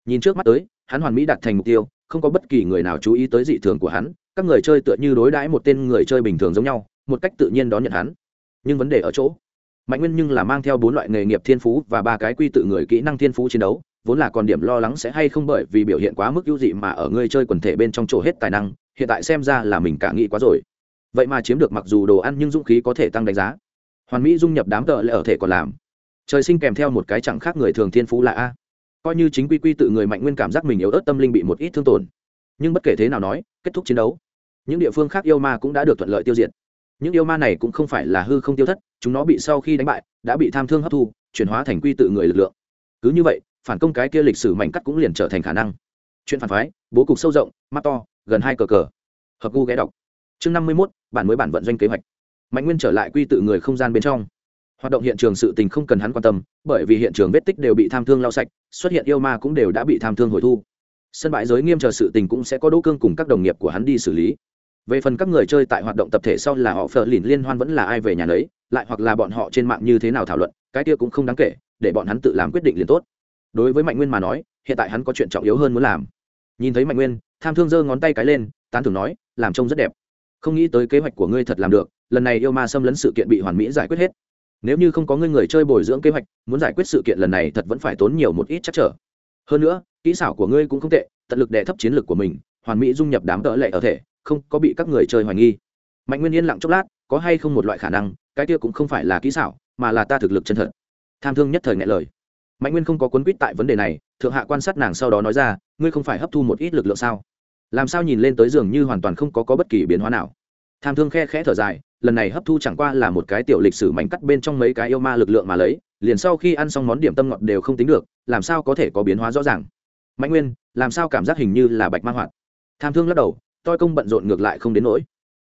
Nhìn trước mắt tới, hắn hoàn mỹ đặt thành mục tiêu, không có bất kỳ người nào chú ý tới dị thường của hắn, các người chơi tựa như đối đãi một tên người chơi bình thường giống nhau, một cách tự nhiên đón nhận hắn. Nhưng vấn đề ở chỗ mạnh nguyên nhưng là mang theo bốn loại nghề nghiệp thiên phú và ba cái quy tự người kỹ năng thiên phú chiến đấu, vốn là còn điểm lo lắng sẽ hay không bởi vì biểu hiện quá mức ưu dị mà ở người chơi quần thể bên trong chỗ hết tài năng, hiện tại xem ra là mình cả nghĩ quá rồi. Vậy mà chiếm được mặc dù đồ ăn nhưng dũng khí có thể tăng đánh giá. Hoàn mỹ dung nhập đám tợ lại ở thể còn làm. Trời sinh kèm theo một cái chẳng khác người thường thiên phú là a. Coi như chính quy quy tự người mạnh nguyên cảm giác mình yếu ớt tâm linh bị một ít thương tổn. Nhưng bất kể thế nào nói, kết thúc chiến đấu, những địa phương khác yêu ma cũng đã được thuận lợi tiêu diệt những yêu ma này cũng không phải là hư không tiêu thất, chúng nó bị sau khi đánh bại, đã bị tham thương hấp thu, chuyển hóa thành quy tự người lực lượng. Cứ như vậy, phản công cái kia lịch sử mảnh cắt cũng liền trở thành khả năng. Chuyện phản phái, bố cục sâu rộng, mắt to, gần hai cờ cờ. Hợp gu ghé đọc. Chương năm mươi mốt, bản mới bản vận doanh kế hoạch. Mạnh nguyên trở lại quy tự người không gian bên trong. Hoạt động hiện trường sự tình không cần hắn quan tâm, bởi vì hiện trường vết tích đều bị tham thương lau sạch, xuất hiện yêu ma cũng đều đã bị tham thương hồi thu. Sân bãi giới nghiêm chờ sự tình cũng sẽ có đỗ cương cùng các đồng nghiệp của hắn đi xử lý về phần các người chơi tại hoạt động tập thể sau là họ phờ lìn liên hoan vẫn là ai về nhà lấy lại hoặc là bọn họ trên mạng như thế nào thảo luận, cái kia cũng không đáng kể, để bọn hắn tự làm quyết định liền tốt. Đối với mạnh nguyên mà nói, hiện tại hắn có chuyện trọng yếu hơn muốn làm. Nhìn thấy mạnh nguyên, tham thương giơ ngón tay cái lên, tán thưởng nói, làm trông rất đẹp. Không nghĩ tới kế hoạch của ngươi thật làm được, lần này yêu ma xâm lấn sự kiện bị hoàn mỹ giải quyết hết. Nếu như không có ngươi người chơi bồi dưỡng kế hoạch, muốn giải quyết sự kiện lần này thật vẫn phải tốn nhiều một ít chắc trở. Hơn nữa, kỹ xảo của ngươi cũng không tệ, tận lực đè thấp chiến lược của mình, hoàn mỹ dung nhập đám tợ lệ ở thể không có bị các người chơi hoài nghi. Mạnh nguyên yên lặng chốc lát có hay không một loại khả năng cái kia cũng không phải là kỹ xảo mà là ta thực lực chân thật. Tham thương nhất thời ngại lời. Mạnh nguyên không có cuốn quýt tại vấn đề này thượng hạ quan sát nàng sau đó nói ra ngươi không phải hấp thu một ít lực lượng sao? Làm sao nhìn lên tới giường như hoàn toàn không có, có bất kỳ biến hóa nào? Tham thương khe khẽ thở dài lần này hấp thu chẳng qua là một cái tiểu lịch sử mảnh cắt bên trong mấy cái yêu ma lực lượng mà lấy liền sau khi ăn xong món điểm tâm ngọt đều không tính được làm sao có thể có biến hóa rõ ràng? Mạnh nguyên làm sao cảm giác hình như là bạch ma hoạt? Tham thương lắc đầu toi công bận rộn ngược lại không đến nỗi.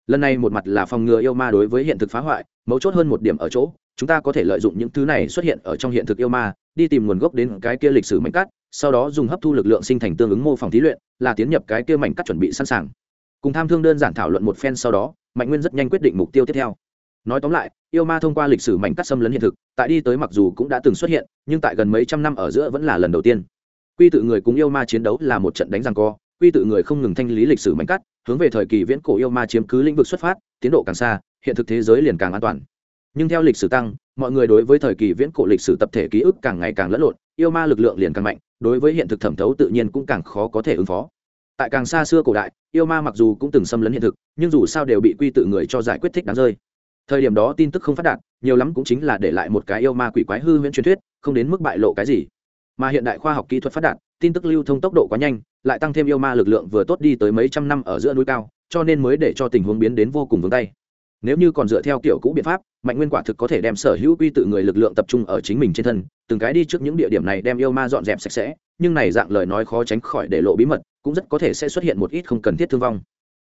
Lần này một mặt là phòng ngừa yêu ma đối với hiện thực phá hoại, mấu chốt hơn một điểm ở chỗ, chúng ta có thể lợi dụng những thứ này xuất hiện ở trong hiện thực yêu ma, đi tìm nguồn gốc đến cái kia lịch sử mảnh cắt, sau đó dùng hấp thu lực lượng sinh thành tương ứng mô phỏng thí luyện, là tiến nhập cái kia mảnh cắt chuẩn bị sẵn sàng. Cùng tham thương đơn giản thảo luận một phen sau đó, mạnh nguyên rất nhanh quyết định mục tiêu tiếp theo. Nói tóm lại, yêu ma thông qua lịch sử mảnh cắt xâm lấn hiện thực, tại đi tới mặc dù cũng đã từng xuất hiện, nhưng tại gần mấy trăm năm ở giữa vẫn là lần đầu tiên. Quy tự người cùng yêu ma chiến đấu là một trận đánh rằng co quy tự người không ngừng thanh lý lịch sử mảnh cắt hướng về thời kỳ viễn cổ yêu ma chiếm cứ lĩnh vực xuất phát, tiến độ càng xa, hiện thực thế giới liền càng an toàn. Nhưng theo lịch sử tăng, mọi người đối với thời kỳ viễn cổ lịch sử tập thể ký ức càng ngày càng lẫn lộn, yêu ma lực lượng liền càng mạnh, đối với hiện thực thẩm thấu tự nhiên cũng càng khó có thể ứng phó. Tại càng xa xưa cổ đại, yêu ma mặc dù cũng từng xâm lấn hiện thực, nhưng dù sao đều bị quy tự người cho giải quyết thích đáng rơi. Thời điểm đó tin tức không phát đạt, nhiều lắm cũng chính là để lại một cái yêu ma quỷ quái hư huyễn truyền thuyết, không đến mức bại lộ cái gì. Mà hiện đại khoa học kỹ thuật phát đạt, tin tức lưu thông tốc độ quá nhanh lại tăng thêm yêu ma lực lượng vừa tốt đi tới mấy trăm năm ở giữa núi cao, cho nên mới để cho tình huống biến đến vô cùng vướng tay. Nếu như còn dựa theo kiểu cũ biện pháp, mạnh nguyên quả thực có thể đem sở hữu quy tự người lực lượng tập trung ở chính mình trên thân, từng cái đi trước những địa điểm này đem yêu ma dọn dẹp sạch sẽ, nhưng này dạng lời nói khó tránh khỏi để lộ bí mật, cũng rất có thể sẽ xuất hiện một ít không cần thiết thương vong.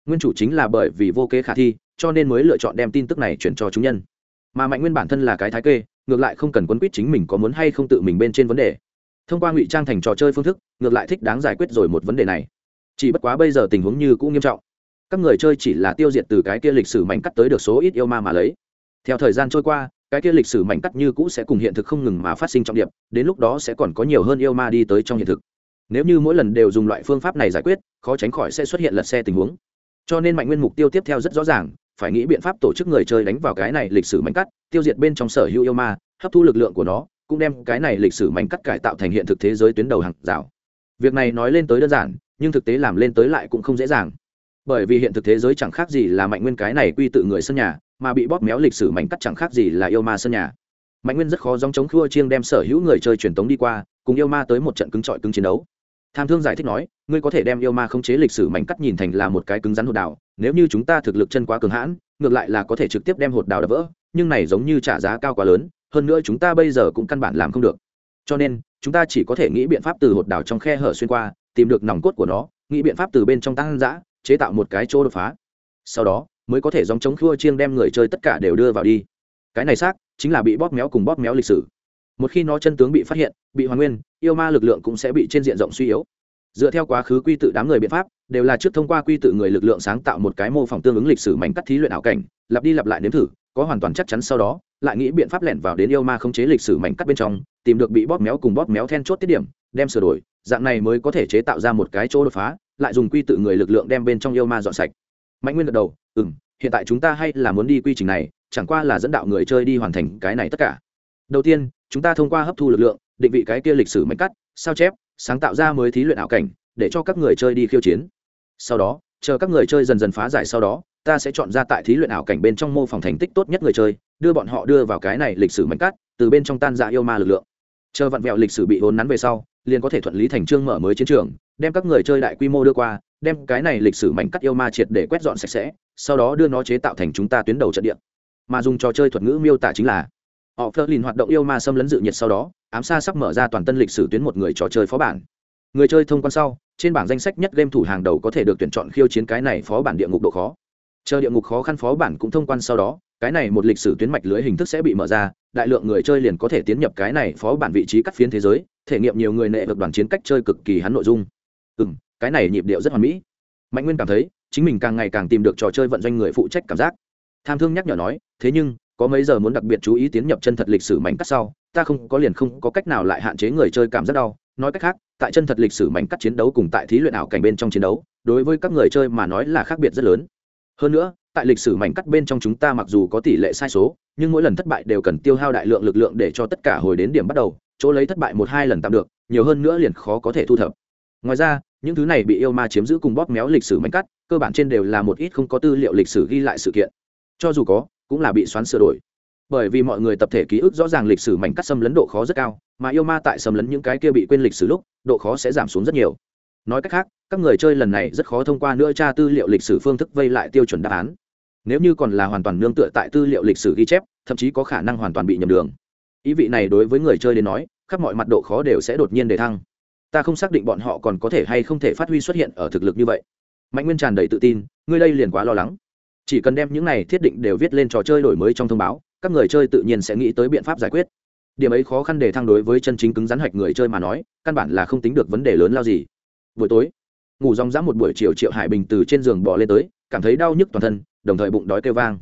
Nguyên chủ chính là bởi vì vô kế khả thi, cho nên mới lựa chọn đem tin tức này chuyển cho chúng nhân. Mà mạnh nguyên bản thân là cái thái kê, ngược lại không cần quấn quýt chính mình có muốn hay không tự mình bên trên vấn đề thông qua ngụy trang thành trò chơi phương thức, ngược lại thích đáng giải quyết rồi một vấn đề này. Chỉ bất quá bây giờ tình huống như cũng nghiêm trọng. Các người chơi chỉ là tiêu diệt từ cái kia lịch sử mảnh cắt tới được số ít yêu ma mà lấy. Theo thời gian trôi qua, cái kia lịch sử mảnh cắt như cũ sẽ cùng hiện thực không ngừng mà phát sinh trọng điệp đến lúc đó sẽ còn có nhiều hơn yêu ma đi tới trong hiện thực. Nếu như mỗi lần đều dùng loại phương pháp này giải quyết, khó tránh khỏi sẽ xuất hiện lật xe tình huống. Cho nên mạnh nguyên mục tiêu tiếp theo rất rõ ràng, phải nghĩ biện pháp tổ chức người chơi đánh vào cái này lịch sử mảnh cắt, tiêu diệt bên trong sở hữu yêu ma, hấp thu lực lượng của nó cũng đem cái này lịch sử mảnh cắt cải tạo thành hiện thực thế giới tuyến đầu hàng rào. Việc này nói lên tới đơn giản, nhưng thực tế làm lên tới lại cũng không dễ dàng. Bởi vì hiện thực thế giới chẳng khác gì là mạnh nguyên cái này quy tự người sân nhà, mà bị bóp méo lịch sử mảnh cắt chẳng khác gì là yêu ma sân nhà. Mạnh nguyên rất khó dòng chống khua chiêng đem sở hữu người chơi truyền tống đi qua, cùng yêu ma tới một trận cứng trọi cứng chiến đấu. Tham thương giải thích nói, ngươi có thể đem yêu ma không chế lịch sử mảnh cắt nhìn thành là một cái cứng rắn hột đào nếu như chúng ta thực lực chân quá cường hãn, ngược lại là có thể trực tiếp đem hột đào đập vỡ, nhưng này giống như trả giá cao quá lớn hơn nữa chúng ta bây giờ cũng căn bản làm không được. Cho nên, chúng ta chỉ có thể nghĩ biện pháp từ hột đào trong khe hở xuyên qua, tìm được nòng cốt của nó, nghĩ biện pháp từ bên trong tăng giã, chế tạo một cái chỗ đột phá. Sau đó, mới có thể dòng chống khua chiêng đem người chơi tất cả đều đưa vào đi. Cái này xác, chính là bị bóp méo cùng bóp méo lịch sử. Một khi nó chân tướng bị phát hiện, bị hoàn nguyên, yêu ma lực lượng cũng sẽ bị trên diện rộng suy yếu. Dựa theo quá khứ quy tự đám người biện pháp, đều là trước thông qua quy tự người lực lượng sáng tạo một cái mô phỏng tương ứng lịch sử mảnh cắt thí luyện ảo cảnh, lặp đi lặp lại nếm thử, có hoàn toàn chắc chắn sau đó lại nghĩ biện pháp lẻn vào đến yêu ma khống chế lịch sử mảnh cắt bên trong, tìm được bị bóp méo cùng bóp méo then chốt tiết điểm, đem sửa đổi, dạng này mới có thể chế tạo ra một cái chỗ đột phá, lại dùng quy tự người lực lượng đem bên trong yêu ma dọn sạch. Mạnh nguyên gật đầu ừ m hiện tại chúng ta hay là muốn đi quy trình này, chẳng qua là dẫn đạo người chơi đi hoàn thành cái này tất cả. Đầu tiên, chúng ta thông qua hấp thu lực lượng, định vị cái kia lịch sử mảnh cắt, sao chép, sáng tạo ra mới thí luyện ảo cảnh, để cho các người chơi đi khiêu chiến. Sau đó chờ các người chơi dần dần phá giải sau đó, ta sẽ chọn ra tại thí luyện ảo cảnh bên trong mô phỏng thành tích tốt nhất người chơi, đưa bọn họ đưa vào cái này lịch sử mảnh cắt từ bên trong tan ra yêu ma lực lượng. Chờ vặn vẹo lịch sử bị hôn nắn về sau, liền có thể thuận lý thành trương mở mới chiến trường, đem các người chơi đại quy mô đưa qua, đem cái này lịch sử mảnh cắt yêu ma triệt để quét dọn sạch sẽ, sau đó đưa nó chế tạo thành chúng ta tuyến đầu trận địa. Mà dùng trò chơi thuật ngữ miêu tả chính là, họ phớt lìn hoạt động yêu ma xâm lấn dự nhiệt sau đó, ám xa sắp mở ra toàn tân lịch sử tuyến một người trò chơi phó bản. Người chơi thông quan sau trên bảng danh sách nhất game thủ hàng đầu có thể được tuyển chọn khiêu chiến cái này phó bản địa ngục độ khó. Chờ địa ngục khó khăn phó bản cũng thông quan sau đó, cái này một lịch sử tuyến mạch lưới hình thức sẽ bị mở ra, đại lượng người chơi liền có thể tiến nhập cái này phó bản vị trí cắt phiến thế giới, thể nghiệm nhiều người nệ được đoàn chiến cách chơi cực kỳ hắn nội dung. Ừ m cái này nhịp điệu rất hoàn mỹ. Mạnh nguyên cảm thấy, chính mình càng ngày càng tìm được trò chơi vận doanh người phụ trách cảm giác. Tham thương nhắc nhở nói, thế nhưng, có mấy giờ muốn đặc biệt chú ý tiến nhập chân thật lịch sử mảnh cắt sau, ta không có liền không có cách nào lại hạn chế người chơi cảm giác đau. Nói cách khác tại chân thật lịch sử mảnh cắt chiến đấu cùng tại thí luyện ảo cảnh bên trong chiến đấu, đối với các người chơi mà nói là khác biệt rất lớn. Hơn nữa, tại lịch sử mảnh cắt bên trong chúng ta mặc dù có tỷ lệ sai số, nhưng mỗi lần thất bại đều cần tiêu hao đại lượng lực lượng để cho tất cả hồi đến điểm bắt đầu, chỗ lấy thất bại một hai lần tạm được, nhiều hơn nữa liền khó có thể thu thập. Ngoài ra, những thứ này bị yêu ma chiếm giữ cùng bóp méo lịch sử mảnh cắt, cơ bản trên đều là một ít không có tư liệu lịch sử ghi lại sự kiện. Cho dù có, cũng là bị xoắn sửa đổi bởi vì mọi người tập thể ký ức rõ ràng lịch sử mảnh cắt xâm lấn độ khó rất cao, mà yêu ma tại xâm lấn những cái kia bị quên lịch sử lúc, độ khó sẽ giảm xuống rất nhiều. Nói cách khác, các người chơi lần này rất khó thông qua nữa tra tư liệu lịch sử phương thức vây lại tiêu chuẩn đáp án. Nếu như còn là hoàn toàn nương tựa tại tư liệu lịch sử ghi chép, thậm chí có khả năng hoàn toàn bị nhầm đường. Ý vị này đối với người chơi đến nói, khắp mọi mặt độ khó đều sẽ đột nhiên đề thăng. Ta không xác định bọn họ còn có thể hay không thể phát huy xuất hiện ở thực lực như vậy. Mạnh nguyên tràn đầy tự tin, ngươi đây liền quá lo lắng. Chỉ cần đem những này thiết định đều viết lên trò chơi đổi mới trong thông báo các người chơi tự nhiên sẽ nghĩ tới biện pháp giải quyết. Điểm ấy khó khăn để thăng đối với chân chính cứng rắn hạch người chơi mà nói, căn bản là không tính được vấn đề lớn lao gì. Buổi tối, ngủ rong rã một buổi chiều triệu hải bình từ trên giường bỏ lên tới, cảm thấy đau nhức toàn thân, đồng thời bụng đói kêu vang.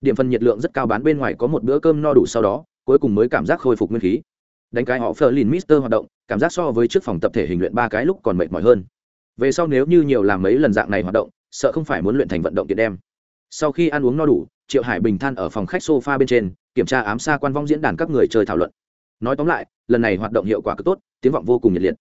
Điểm phần nhiệt lượng rất cao bán bên ngoài có một bữa cơm no đủ sau đó, cuối cùng mới cảm giác khôi phục nguyên khí. Đánh cái họ phờ lìn mister hoạt động, cảm giác so với trước phòng tập thể hình luyện ba cái lúc còn mệt mỏi hơn. Về sau nếu như nhiều làm mấy lần dạng này hoạt động, sợ không phải muốn luyện thành vận động kiện đem sau khi ăn uống no đủ, triệu hải bình than ở phòng khách sofa bên trên, kiểm tra ám xa quan vong diễn đàn các người chơi thảo luận. Nói tóm lại, lần này hoạt động hiệu quả cực tốt, tiếng vọng vô cùng nhiệt liệt.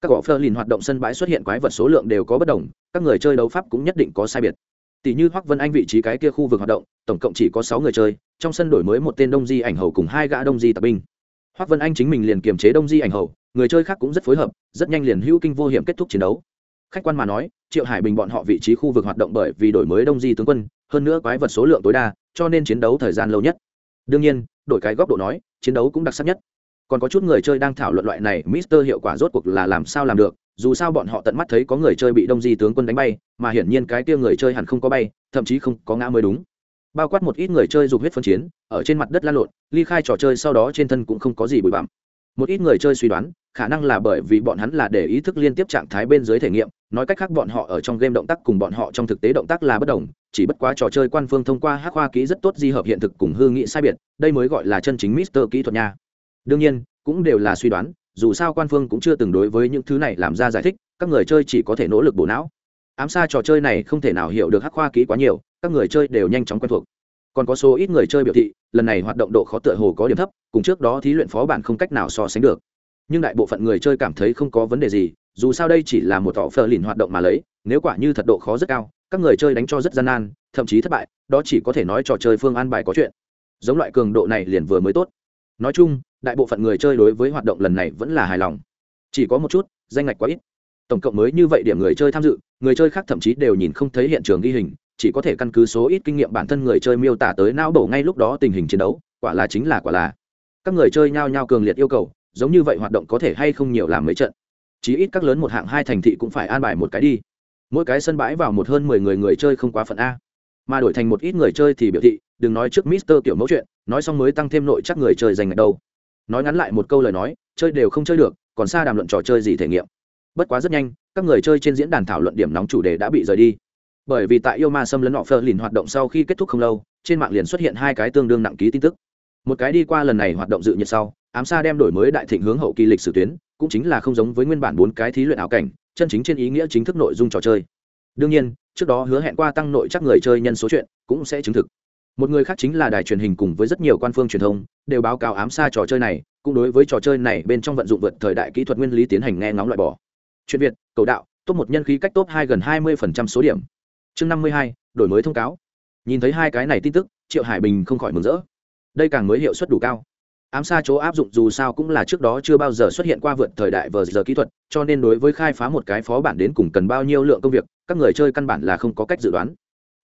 Các gõ phơ lìn hoạt động sân bãi xuất hiện quái vật số lượng đều có bất đồng, các người chơi đấu pháp cũng nhất định có sai biệt. Tỷ như hoắc vân anh vị trí cái kia khu vực hoạt động, tổng cộng chỉ có sáu người chơi, trong sân đổi mới một tên đông di ảnh hầu cùng hai gã đông di tập binh. Hoắc vân anh chính mình liền kiềm chế đông di ảnh hầu, người chơi khác cũng rất phối hợp, rất nhanh liền hữu kinh vô hiểm kết thúc chiến đấu. Khách quan mà nói, triệu hải bình bọn họ vị trí khu vực hoạt động bởi vì đổi mới đông di tướng quân hơn nữa quái vật số lượng tối đa, cho nên chiến đấu thời gian lâu nhất. Đương nhiên, đổi cái góc độ nói, chiến đấu cũng đặc sắc nhất. Còn có chút người chơi đang thảo luận loại này, mister hiệu quả rốt cuộc là làm sao làm được, dù sao bọn họ tận mắt thấy có người chơi bị đông di tướng quân đánh bay, mà hiển nhiên cái kia người chơi hẳn không có bay, thậm chí không có ngã mới đúng. Bao quát một ít người chơi dục huyết phân chiến, ở trên mặt đất lan lộn, ly khai trò chơi sau đó trên thân cũng không có gì bụi bặm. Một ít người chơi suy đoán, khả năng là bởi vì bọn hắn là để ý thức liên tiếp trạng thái bên dưới thể nghiệm, nói cách khác bọn họ ở trong game động tác cùng bọn họ trong thực tế động tác là bất đồng chỉ bất quá trò chơi quan phương thông qua hắc hoa kỹ rất tốt di hợp hiện thực cùng hư nghị sai biệt, đây mới gọi là chân chính mister kỹ thuật nha. Đương nhiên, cũng đều là suy đoán, dù sao quan phương cũng chưa từng đối với những thứ này làm ra giải thích, các người chơi chỉ có thể nỗ lực bổ não. Ám xa trò chơi này không thể nào hiểu được hắc khoa kỹ quá nhiều, các người chơi đều nhanh chóng quen thuộc. Còn có số ít người chơi biểu thị, lần này hoạt động độ khó tựa hồ có điểm thấp, cùng trước đó thí luyện phó bản không cách nào so sánh được. Nhưng đại bộ phận người chơi cảm thấy không có vấn đề gì, dù sao đây chỉ là một tỏ phờ lìn hoạt động mà lấy, nếu quả như thật độ khó rất cao các người chơi đánh cho rất gian nan, thậm chí thất bại, đó chỉ có thể nói trò chơi phương an bài có chuyện. Giống loại cường độ này liền vừa mới tốt. Nói chung, đại bộ phận người chơi đối với hoạt động lần này vẫn là hài lòng. Chỉ có một chút, danh ngạch quá ít. Tổng cộng mới như vậy điểm người chơi tham dự, người chơi khác thậm chí đều nhìn không thấy hiện trường ghi hình, chỉ có thể căn cứ số ít kinh nghiệm bản thân người chơi miêu tả tới não đổ ngay lúc đó tình hình chiến đấu, quả là chính là quả là. Các người chơi nhao nhao cường liệt yêu cầu, giống như vậy hoạt động có thể hay không nhiều làm mấy trận. Chí ít các lớn một hạng hai thành thị cũng phải an bài một cái đi mỗi cái sân bãi vào một hơn mười người người chơi không quá phận a. Mà đổi thành một ít người chơi thì biểu thị, đừng nói trước mister tiểu mẫu chuyện, nói xong mới tăng thêm nội chắc người chơi dành ngạch đâu. Nói ngắn lại một câu lời nói, chơi đều không chơi được, còn xa đàm luận trò chơi gì thể nghiệm. Bất quá rất nhanh, các người chơi trên diễn đàn thảo luận điểm nóng chủ đề đã bị rời đi. Bởi vì tại yêu ma xâm lấn họ phơ lìn hoạt động sau khi kết thúc không lâu, trên mạng liền xuất hiện hai cái tương đương nặng ký tin tức. Một cái đi qua lần này hoạt động dự nhiệt sau, ám xa đem đổi mới đại thịnh hướng hậu kỳ lịch sử tuyến, cũng chính là không giống với nguyên bản bốn cái thí luyện ảo cảnh chân chính trên ý nghĩa chính thức nội dung trò chơi. Đương nhiên, trước đó hứa hẹn qua tăng nội chắc người chơi nhân số chuyện cũng sẽ chứng thực. Một người khác chính là đài truyền hình cùng với rất nhiều quan phương truyền thông, đều báo cáo ám xa trò chơi này, cũng đối với trò chơi này bên trong vận dụng vượt thời đại kỹ thuật nguyên lý tiến hành nghe ngóng loại bỏ. Chuyện việt, cầu đạo, top một nhân khí cách top hai gần hai mươi số điểm. Chương năm mươi hai, đổi mới thông cáo. Nhìn thấy hai cái này tin tức, triệu hải bình không khỏi mừng rỡ. Đây càng mới hiệu suất đủ cao ám xa chỗ áp dụng dù sao cũng là trước đó chưa bao giờ xuất hiện qua vượt thời đại vờ giờ kỹ thuật, cho nên đối với khai phá một cái phó bản đến cùng cần bao nhiêu lượng công việc, các người chơi căn bản là không có cách dự đoán.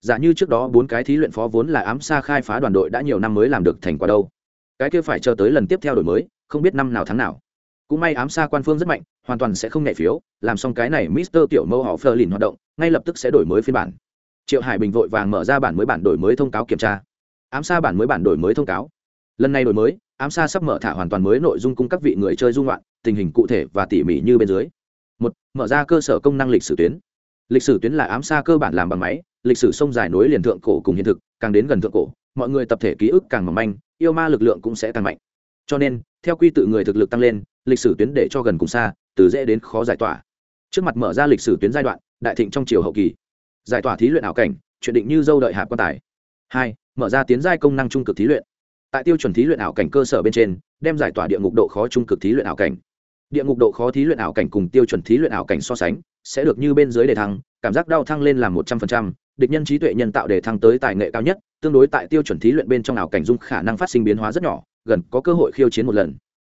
Giả như trước đó bốn cái thí luyện phó vốn là ám xa khai phá đoàn đội đã nhiều năm mới làm được thành quả đâu. Cái kia phải chờ tới lần tiếp theo đổi mới, không biết năm nào tháng nào. Cũng may ám xa quan phương rất mạnh, hoàn toàn sẽ không nhẹ phiếu, làm xong cái này mister tiểu mâu họ phơ lìn hoạt động, ngay lập tức sẽ đổi mới phiên bản. Triệu hải bình vội vàng mở ra bản mới bản đổi mới thông cáo kiểm tra. Ám xa bản mới bản đổi mới thông cáo lần này đổi mới, ám xa sắp mở thả hoàn toàn mới nội dung cung các vị người chơi dung loạn, tình hình cụ thể và tỉ mỉ như bên dưới. Một, mở ra cơ sở công năng lịch sử tuyến. Lịch sử tuyến là ám xa cơ bản làm bằng máy, lịch sử sông dài nối liền thượng cổ cùng hiện thực, càng đến gần thượng cổ, mọi người tập thể ký ức càng mỏng manh, yêu ma lực lượng cũng sẽ càng mạnh. Cho nên, theo quy tự người thực lực tăng lên, lịch sử tuyến để cho gần cùng xa, từ dễ đến khó giải tỏa. Trước mặt mở ra lịch sử tuyến giai đoạn, đại thịnh trong chiều hậu kỳ. Giải tỏa thí luyện ảo cảnh, chuyện định như dâu đợi hạp quan tài. Hai, mở ra tiến giai công năng trung cực thí luyện tại tiêu chuẩn thí luyện ảo cảnh cơ sở bên trên, đem giải tỏa địa ngục độ khó trung cực thí luyện ảo cảnh. Địa ngục độ khó thí luyện ảo cảnh cùng tiêu chuẩn thí luyện ảo cảnh so sánh, sẽ được như bên dưới đề thăng, cảm giác đau thăng lên làm một trăm phần trăm, địch nhân trí tuệ nhân tạo đề thăng tới tài nghệ cao nhất, tương đối tại tiêu chuẩn thí luyện bên trong ảo cảnh dung khả năng phát sinh biến hóa rất nhỏ, gần có cơ hội khiêu chiến một lần.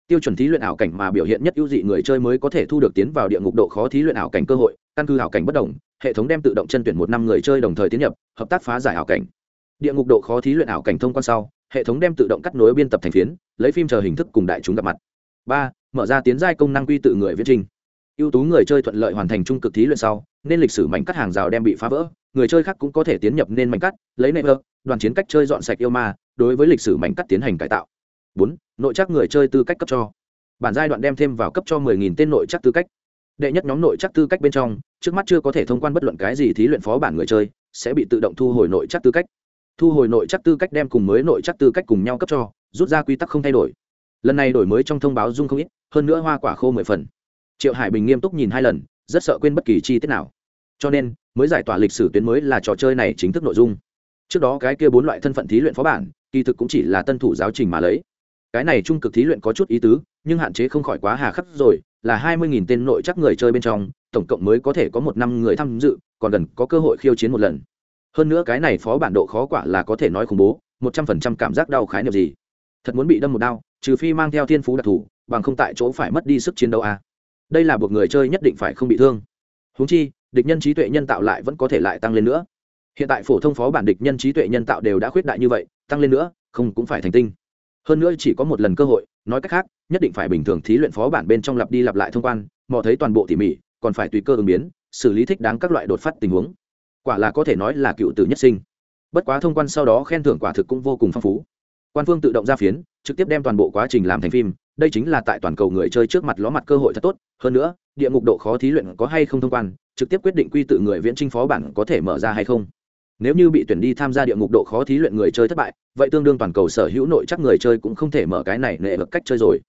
Tiêu chuẩn thí luyện ảo cảnh mà biểu hiện nhất ưu dị người chơi mới có thể thu được tiến vào địa ngục độ khó thí luyện ảo cảnh cơ hội, căn cứ ảo cảnh bất đồng, hệ thống đem tự động chân tuyển một năm người chơi đồng thời tiến nhập, hợp tác phá giải ảo cảnh. Địa ngục độ khó thí luyện ảo cảnh thông quan sau hệ thống đem tự động cắt nối biên tập thành phiến, lấy phim chờ hình thức cùng đại chúng gặp mặt. Ba, mở ra tiến giai công năng quy tự người viết trình. Ưu tú người chơi thuận lợi hoàn thành trung cực thí luyện sau, nên lịch sử mảnh cắt hàng rào đem bị phá vỡ, người chơi khác cũng có thể tiến nhập nên mảnh cắt, lấy nệm ơ đoàn chiến cách chơi dọn sạch yêu ma, đối với lịch sử mảnh cắt tiến hành cải tạo. Bốn, nội chắc người chơi tư cách cấp cho. Bản giai đoạn đem thêm vào cấp cho mười nghìn tên nội chắc tư cách. Đệ nhất nhóm nội chắc tư cách bên trong, trước mắt chưa có thể thông quan bất luận cái gì thí luyện phó bản người chơi, sẽ bị tự động thu hồi nội chắc tư cách thu hồi nội chắc tư cách đem cùng mới nội chắc tư cách cùng nhau cấp cho, rút ra quy tắc không thay đổi. Lần này đổi mới trong thông báo dung không ít, hơn nữa hoa quả khô mười phần. Triệu hải bình nghiêm túc nhìn hai lần, rất sợ quên bất kỳ chi tiết nào. Cho nên, mới giải tỏa lịch sử tuyến mới là trò chơi này chính thức nội dung. Trước đó cái kia bốn loại thân phận thí luyện phó bản, kỳ thực cũng chỉ là tân thủ giáo trình mà lấy. Cái này trung cực thí luyện có chút ý tứ, nhưng hạn chế không khỏi quá hà khắc rồi, là hai mươi nghìn tên nội chắc người chơi bên trong, tổng cộng mới có thể có một năm người tham dự, còn gần có cơ hội khiêu chiến một lần hơn nữa cái này phó bản độ khó quả là có thể nói khủng bố, một trăm phần trăm cảm giác đau khái niệm gì. Thật muốn bị đâm một đau, trừ phi mang theo thiên phú đặc thù, bằng không tại chỗ phải mất đi sức chiến đấu à. đây là buộc người chơi nhất định phải không bị thương. Húng chi, địch nhân trí tuệ nhân tạo lại vẫn có thể lại tăng lên nữa. Hiện tại phổ thông phó bản địch nhân trí tuệ nhân tạo đều đã khuyết đại như vậy, tăng lên nữa, không cũng phải thành tinh. Hơn nữa chỉ có một lần cơ hội, nói cách khác, nhất định phải bình thường thí luyện phó bản bên trong lặp đi lặp lại thông quan, mò thấy toàn bộ tỉ mỉ, còn phải tùy cơ ứng biến, xử lý thích đáng các loại đột phát tình huống quả là có thể nói là cựu tử nhất sinh. Bất quá thông quan sau đó khen thưởng quả thực cũng vô cùng phong phú. Quan phương tự động ra phiến, trực tiếp đem toàn bộ quá trình làm thành phim, đây chính là tại toàn cầu người chơi trước mặt ló mặt cơ hội thật tốt. Hơn nữa, địa ngục độ khó thí luyện có hay không thông quan, trực tiếp quyết định quy tự người viễn trinh phó bản có thể mở ra hay không. Nếu như bị tuyển đi tham gia địa ngục độ khó thí luyện người chơi thất bại, vậy tương đương toàn cầu sở hữu nội chắc người chơi cũng không thể mở cái này nệ vực cách chơi rồi.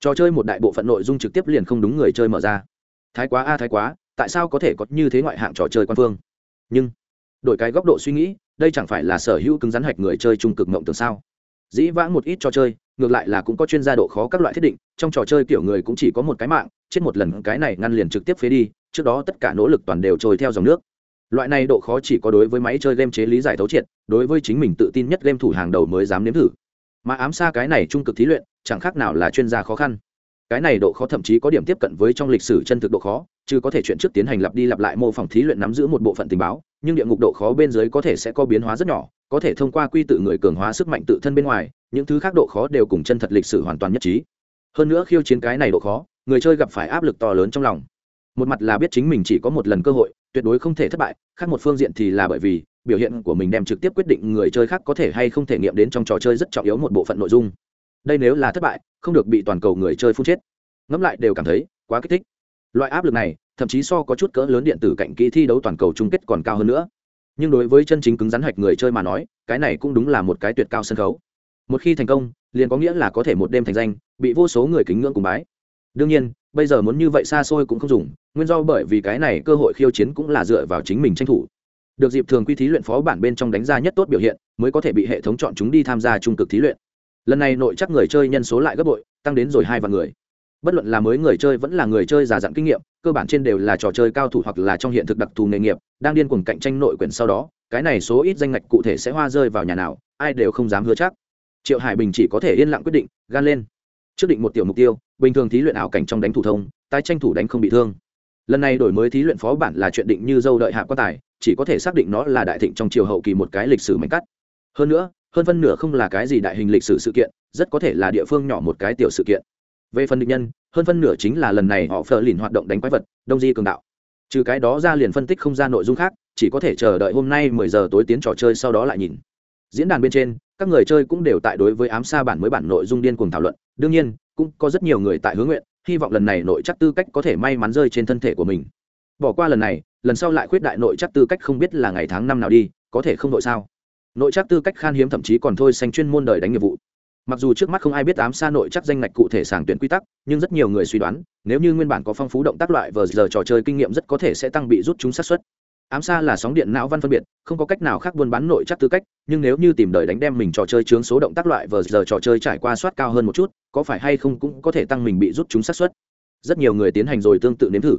Trò chơi một đại bộ phận nội dung trực tiếp liền không đúng người chơi mở ra. Thái quá a, thái quá, tại sao có thể có như thế ngoại hạng trò chơi quan phương? Nhưng đổi cái góc độ suy nghĩ, đây chẳng phải là sở hữu cứng rắn hạch người chơi trung cực mộng tưởng sao? Dĩ vãng một ít trò chơi, ngược lại là cũng có chuyên gia độ khó các loại thiết định, trong trò chơi kiểu người cũng chỉ có một cái mạng, chết một lần cái này ngăn liền trực tiếp phế đi, trước đó tất cả nỗ lực toàn đều trôi theo dòng nước. Loại này độ khó chỉ có đối với máy chơi game chế lý giải thấu triệt, đối với chính mình tự tin nhất game thủ hàng đầu mới dám nếm thử. Mà ám xa cái này trung cực thí luyện, chẳng khác nào là chuyên gia khó khăn cái này độ khó thậm chí có điểm tiếp cận với trong lịch sử chân thực độ khó, chứ có thể chuyện trước tiến hành lặp đi lặp lại mô phỏng thí luyện nắm giữ một bộ phận tình báo, nhưng địa ngục độ khó bên dưới có thể sẽ có biến hóa rất nhỏ, có thể thông qua quy tự người cường hóa sức mạnh tự thân bên ngoài, những thứ khác độ khó đều cùng chân thật lịch sử hoàn toàn nhất trí. Hơn nữa khiêu chiến cái này độ khó, người chơi gặp phải áp lực to lớn trong lòng. Một mặt là biết chính mình chỉ có một lần cơ hội, tuyệt đối không thể thất bại, khác một phương diện thì là bởi vì, biểu hiện của mình đem trực tiếp quyết định người chơi khác có thể hay không thể nghiệm đến trong trò chơi rất trọng yếu một bộ phận nội dung đây nếu là thất bại, không được bị toàn cầu người chơi phun chết. Ngẫm lại đều cảm thấy quá kích thích. Loại áp lực này, thậm chí so có chút cỡ lớn điện tử cạnh kỹ thi đấu toàn cầu chung kết còn cao hơn nữa. Nhưng đối với chân chính cứng rắn hạch người chơi mà nói, cái này cũng đúng là một cái tuyệt cao sân khấu. Một khi thành công, liền có nghĩa là có thể một đêm thành danh, bị vô số người kính ngưỡng cùng bái. Đương nhiên, bây giờ muốn như vậy xa xôi cũng không dùng, nguyên do bởi vì cái này cơ hội khiêu chiến cũng là dựa vào chính mình tranh thủ. Được dịp thường quy thí luyện phó bản bên trong đánh ra nhất tốt biểu hiện, mới có thể bị hệ thống chọn chúng đi tham gia trung cực thí luyện lần này nội chắc người chơi nhân số lại gấp bội, tăng đến rồi hai vạn người. Bất luận là mới người chơi vẫn là người chơi già dặn kinh nghiệm, cơ bản trên đều là trò chơi cao thủ hoặc là trong hiện thực đặc thù nghề nghiệp, đang điên cuồng cạnh tranh nội quyển sau đó, cái này số ít danh ngạch cụ thể sẽ hoa rơi vào nhà nào, ai đều không dám hứa chắc. Triệu hải bình chỉ có thể yên lặng quyết định, gan lên. Trước định một tiểu mục tiêu, bình thường thí luyện ảo cảnh trong đánh thủ thông, tái tranh thủ đánh không bị thương. Lần này đổi mới thí luyện phó bản là chuyện định như dâu đợi hạ quan tài, chỉ có thể xác định nó là đại thịnh trong chiều hậu kỳ một cái lịch sử mạnh cắt. Hơn nữa hơn phân nửa không là cái gì đại hình lịch sử sự kiện, rất có thể là địa phương nhỏ một cái tiểu sự kiện. Về phần định nhân, hơn phân nửa chính là lần này họ phờ lìn hoạt động đánh quái vật, đông di cường đạo. Trừ cái đó ra liền phân tích không ra nội dung khác, chỉ có thể chờ đợi hôm nay mười giờ tối tiến trò chơi sau đó lại nhìn. Diễn đàn bên trên, các người chơi cũng đều tại đối với ám xa bản mới bản nội dung điên cuồng thảo luận, đương nhiên, cũng có rất nhiều người tại hướng nguyện, hy vọng lần này nội chắc tư cách có thể may mắn rơi trên thân thể của mình. Bỏ qua lần này, lần sau lại khuyết đại nội chắc tư cách không biết là ngày tháng năm nào đi, có thể không nội sao? Nội chắc tư cách khan hiếm thậm chí còn thôi sanh chuyên môn đời đánh nghiệp vụ. Mặc dù trước mắt không ai biết ám xa nội chắc danh ngạch cụ thể sàng tuyển quy tắc, nhưng rất nhiều người suy đoán, nếu như nguyên bản có phong phú động tác loại vờ giờ trò chơi kinh nghiệm rất có thể sẽ tăng bị rút chúng sát xuất ám xa là sóng điện não văn phân biệt, không có cách nào khác buôn bán nội chắc tư cách, nhưng nếu như tìm đời đánh đem mình trò chơi chướng số động tác loại vờ giờ trò chơi trải qua soát cao hơn một chút, có phải hay không cũng có thể tăng mình bị rút chúng sát xuất rất nhiều người tiến hành rồi tương tự nếm thử.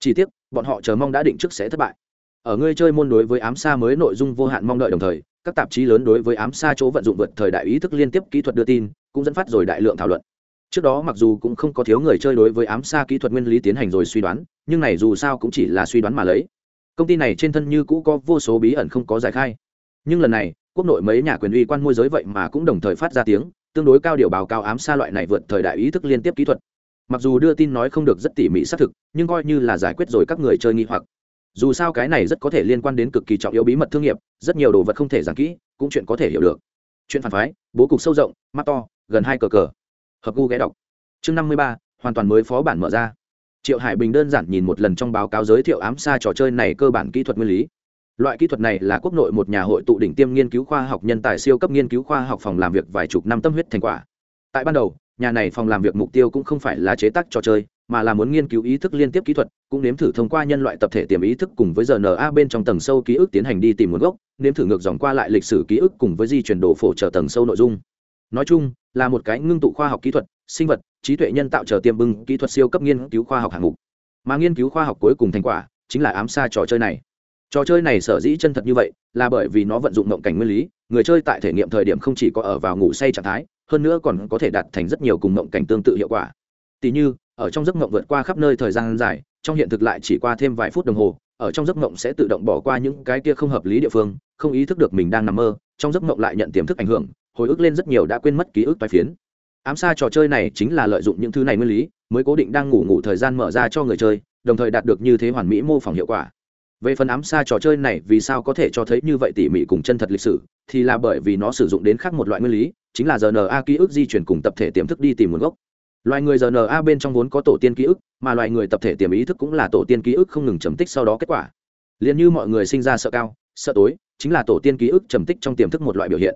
Chỉ tiếc, bọn họ chờ mong đã định trước sẽ thất bại ở ngươi chơi môn đối với ám xa mới nội dung vô hạn mong đợi đồng thời, các tạp chí lớn đối với ám xa chỗ vận dụng vượt thời đại ý thức liên tiếp kỹ thuật đưa tin, cũng dẫn phát rồi đại lượng thảo luận. Trước đó mặc dù cũng không có thiếu người chơi đối với ám xa kỹ thuật nguyên lý tiến hành rồi suy đoán, nhưng này dù sao cũng chỉ là suy đoán mà lấy. Công ty này trên thân như cũ có vô số bí ẩn không có giải khai. Nhưng lần này, quốc nội mấy nhà quyền uy quan môi giới vậy mà cũng đồng thời phát ra tiếng, tương đối cao điều báo cáo ám xa loại này vượt thời đại ý thức liên tiếp kỹ thuật. Mặc dù đưa tin nói không được rất tỉ mỉ xác thực, nhưng coi như là giải quyết rồi các người chơi nghi hoặc dù sao cái này rất có thể liên quan đến cực kỳ trọng yếu bí mật thương nghiệp, rất nhiều đồ vật không thể giảng kỹ, cũng chuyện có thể hiểu được. Chuyện phản phái, bố cục sâu rộng, mắt to, gần hai cờ cờ. Hợp gu ghé đọc. Chương năm mươi ba, hoàn toàn mới phó bản mở ra. Triệu hải bình đơn giản nhìn một lần trong báo cáo giới thiệu ám xa trò chơi này cơ bản kỹ thuật nguyên lý. Loại kỹ thuật này là quốc nội một nhà hội tụ đỉnh tiêm nghiên cứu khoa học nhân tài siêu cấp nghiên cứu khoa học phòng làm việc vài chục năm tâm huyết thành quả. Tại ban đầu, nhà này phòng làm việc mục tiêu cũng không phải là chế tác trò chơi mà là muốn nghiên cứu ý thức liên tiếp kỹ thuật, cũng nếm thử thông qua nhân loại tập thể tiềm ý thức cùng với rna bên trong tầng sâu ký ức tiến hành đi tìm nguồn gốc, nếm thử ngược dòng qua lại lịch sử ký ức cùng với di chuyển đồ phổ trở tầng sâu nội dung. Nói chung, là một cái ngưng tụ khoa học kỹ thuật, sinh vật, trí tuệ nhân tạo chờ tiềm bưng kỹ thuật siêu cấp nghiên cứu khoa học hạng mục. Mà nghiên cứu khoa học cuối cùng thành quả, chính là ám xa trò chơi này. Trò chơi này sở dĩ chân thật như vậy, là bởi vì nó vận dụng mộng cảnh nguyên lý, người chơi tại thể nghiệm thời điểm không chỉ có ở vào ngủ say trạng thái, hơn nữa còn có thể đạt thành rất nhiều cùng mộng cảnh tương tự hiệu quả. Tỷ như ở trong giấc mộng vượt qua khắp nơi thời gian dài, trong hiện thực lại chỉ qua thêm vài phút đồng hồ, ở trong giấc mộng sẽ tự động bỏ qua những cái kia không hợp lý địa phương, không ý thức được mình đang nằm mơ, trong giấc mộng lại nhận tiềm thức ảnh hưởng, hồi ức lên rất nhiều đã quên mất ký ức tai phiến. Ám xa trò chơi này chính là lợi dụng những thứ này nguyên lý, mới cố định đang ngủ ngủ thời gian mở ra cho người chơi, đồng thời đạt được như thế hoàn mỹ mô phỏng hiệu quả. Về phần ám xa trò chơi này vì sao có thể cho thấy như vậy tỉ mỉ cùng chân thật lịch sử, thì là bởi vì nó sử dụng đến khác một loại nguyên lý, chính là rna ký ức di chuyển cùng tập thể tiềm thức đi tìm nguồn gốc loài người rna bên trong vốn có tổ tiên ký ức, mà loài người tập thể tiềm ý thức cũng là tổ tiên ký ức không ngừng trầm tích sau đó kết quả. Liền như mọi người sinh ra sợ cao, sợ tối, chính là tổ tiên ký ức trầm tích trong tiềm thức một loại biểu hiện.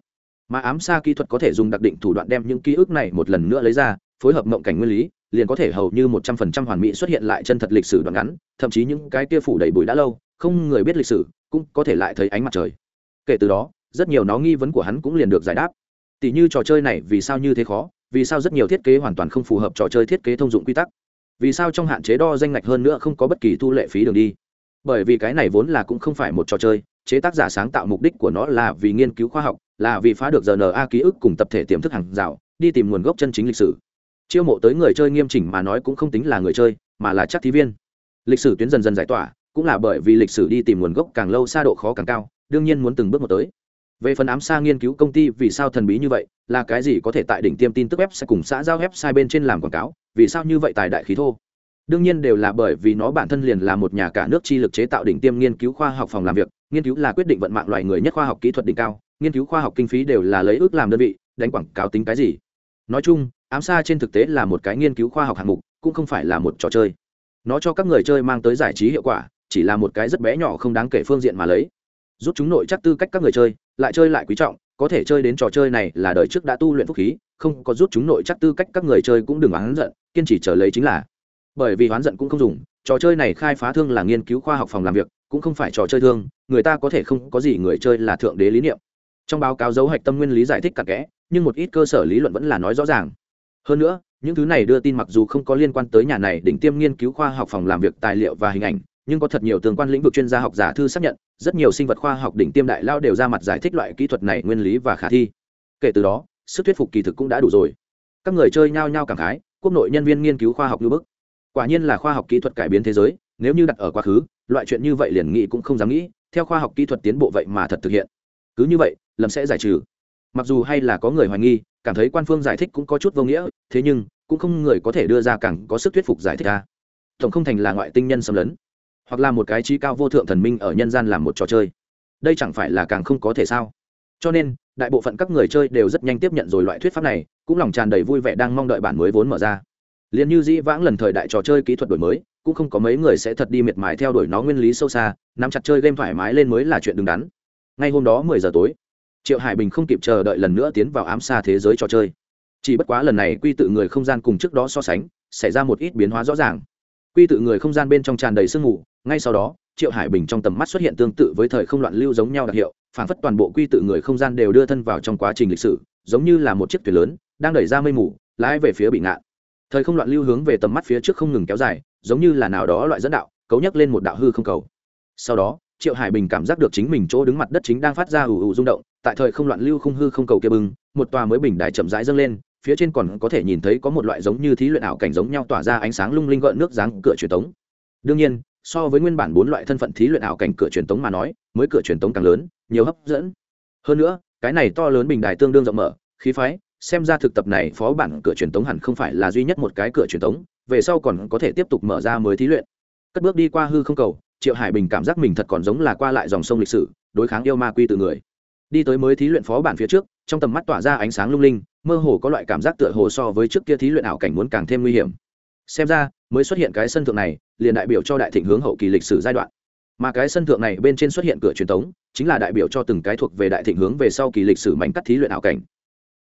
Mà ám xa kỹ thuật có thể dùng đặc định thủ đoạn đem những ký ức này một lần nữa lấy ra, phối hợp mộng cảnh nguyên lý, liền có thể hầu như một trăm phần trăm hoàn mỹ xuất hiện lại chân thật lịch sử đoạn ngắn, thậm chí những cái kia phủ đầy bụi đã lâu, không người biết lịch sử, cũng có thể lại thấy ánh mặt trời. Kể từ đó, rất nhiều nó nghi vấn của hắn cũng liền được giải đáp. Tỷ như trò chơi này vì sao như thế khó? Vì sao rất nhiều thiết kế hoàn toàn không phù hợp trò chơi thiết kế thông dụng quy tắc? Vì sao trong hạn chế đo danh ngạch hơn nữa không có bất kỳ thu lệ phí đường đi? Bởi vì cái này vốn là cũng không phải một trò chơi, chế tác giả sáng tạo mục đích của nó là vì nghiên cứu khoa học, là vì phá được rna ký ức cùng tập thể tiềm thức hàng rào, đi tìm nguồn gốc chân chính lịch sử. Chiêu mộ tới người chơi nghiêm chỉnh mà nói cũng không tính là người chơi, mà là chắc thí viên. Lịch sử tuyến dần dần giải tỏa, cũng là bởi vì lịch sử đi tìm nguồn gốc càng lâu xa độ khó càng cao, đương nhiên muốn từng bước một tới về phần ám xa nghiên cứu công ty vì sao thần bí như vậy, là cái gì có thể tại đỉnh tiêm tin tức web sẽ cùng xã giao website bên trên làm quảng cáo, vì sao như vậy tài đại khí thô? Đương nhiên đều là bởi vì nó bản thân liền là một nhà cả nước chi lực chế tạo đỉnh tiêm nghiên cứu khoa học phòng làm việc, nghiên cứu là quyết định vận mạng loài người nhất khoa học kỹ thuật đỉnh cao, nghiên cứu khoa học kinh phí đều là lấy ước làm đơn vị, đánh quảng cáo tính cái gì? Nói chung, ám xa trên thực tế là một cái nghiên cứu khoa học hạng mục, cũng không phải là một trò chơi. Nó cho các người chơi mang tới giải trí hiệu quả, chỉ là một cái rất bé nhỏ không đáng kể phương diện mà lấy rút chúng nội chắc tư cách các người chơi, lại chơi lại quý trọng, có thể chơi đến trò chơi này là đời trước đã tu luyện phúc khí, không có rút chúng nội chắc tư cách các người chơi cũng đừng oán giận, kiên trì trở lấy chính là. Bởi vì oán giận cũng không dùng, trò chơi này khai phá thương là nghiên cứu khoa học phòng làm việc, cũng không phải trò chơi thương, người ta có thể không có gì người chơi là thượng đế lý niệm. Trong báo cáo dấu hạch tâm nguyên lý giải thích cặn kẽ, nhưng một ít cơ sở lý luận vẫn là nói rõ ràng. Hơn nữa, những thứ này đưa tin mặc dù không có liên quan tới nhà này đỉnh tiêm nghiên cứu khoa học phòng làm việc tài liệu và hình ảnh nhưng có thật nhiều tương quan lĩnh vực chuyên gia học giả thư xác nhận, rất nhiều sinh vật khoa học đỉnh tiêm đại lao đều ra mặt giải thích loại kỹ thuật này nguyên lý và khả thi. Kể từ đó, sức thuyết phục kỳ thực cũng đã đủ rồi. Các người chơi nhao nhao cảm khái, quốc nội nhân viên nghiên cứu khoa học như bức. Quả nhiên là khoa học kỹ thuật cải biến thế giới, nếu như đặt ở quá khứ, loại chuyện như vậy liền nghĩ cũng không dám nghĩ, theo khoa học kỹ thuật tiến bộ vậy mà thật thực hiện. Cứ như vậy, lầm sẽ giải trừ. Mặc dù hay là có người hoài nghi, cảm thấy quan phương giải thích cũng có chút vô nghĩa, thế nhưng, cũng không người có thể đưa ra càng có sức thuyết phục giải thích ra tổng không thành là ngoại tinh nhân xâm lấn hoặc là một cái trí cao vô thượng thần minh ở nhân gian làm một trò chơi. Đây chẳng phải là càng không có thể sao? Cho nên, đại bộ phận các người chơi đều rất nhanh tiếp nhận rồi loại thuyết pháp này, cũng lòng tràn đầy vui vẻ đang mong đợi bản mới vốn mở ra. Liền như dĩ vãng lần thời đại trò chơi kỹ thuật đổi mới, cũng không có mấy người sẽ thật đi miệt mài theo đuổi nó nguyên lý sâu xa, nắm chặt chơi game thoải mái lên mới là chuyện đứng đắn. Ngay hôm đó mười giờ tối, triệu hải bình không kịp chờ đợi lần nữa tiến vào ám xa thế giới trò chơi. Chỉ bất quá lần này quy tự người không gian cùng trước đó so sánh, xảy ra một ít biến hóa rõ ràng. Quy tự người không gian bên trong tràn đầy sương mù ngay sau đó, triệu hải bình trong tầm mắt xuất hiện tương tự với thời không loạn lưu giống nhau đặc hiệu, phản phất toàn bộ quy tự người không gian đều đưa thân vào trong quá trình lịch sử, giống như là một chiếc thuyền lớn, đang đẩy ra mây mù, lái về phía bị ngạn. Thời không loạn lưu hướng về tầm mắt phía trước không ngừng kéo dài, giống như là nào đó loại dẫn đạo, cấu nhắc lên một đạo hư không cầu. Sau đó, triệu hải bình cảm giác được chính mình chỗ đứng mặt đất chính đang phát ra ù ù rung động, tại thời không loạn lưu không hư không cầu kia bưng một tòa mới bình đài chậm rãi dâng lên, phía trên còn có thể nhìn thấy có một loại giống như thí luyện ảo cảnh giống nhau tỏa ra ánh sáng lung linh gợn nước dáng cửa truyền tống. Đương nhiên so với nguyên bản bốn loại thân phận thí luyện ảo cảnh cửa truyền tống mà nói, mới cửa truyền tống càng lớn, nhiều hấp dẫn. Hơn nữa, cái này to lớn bình đài tương đương rộng mở, khí phái, xem ra thực tập này phó bản cửa truyền tống hẳn không phải là duy nhất một cái cửa truyền tống, về sau còn có thể tiếp tục mở ra mới thí luyện. Cất bước đi qua hư không cầu, triệu hải bình cảm giác mình thật còn giống là qua lại dòng sông lịch sử, đối kháng yêu ma quy từ người. Đi tới mới thí luyện phó bản phía trước, trong tầm mắt tỏa ra ánh sáng lung linh, mơ hồ có loại cảm giác tựa hồ so với trước kia thí luyện ảo cảnh muốn càng thêm nguy hiểm xem ra, mới xuất hiện cái sân thượng này, liền đại biểu cho đại thịnh hướng hậu kỳ lịch sử giai đoạn. Mà cái sân thượng này bên trên xuất hiện cửa truyền thống chính là đại biểu cho từng cái thuộc về đại thịnh hướng về sau kỳ lịch sử mảnh cắt thí luyện ảo cảnh.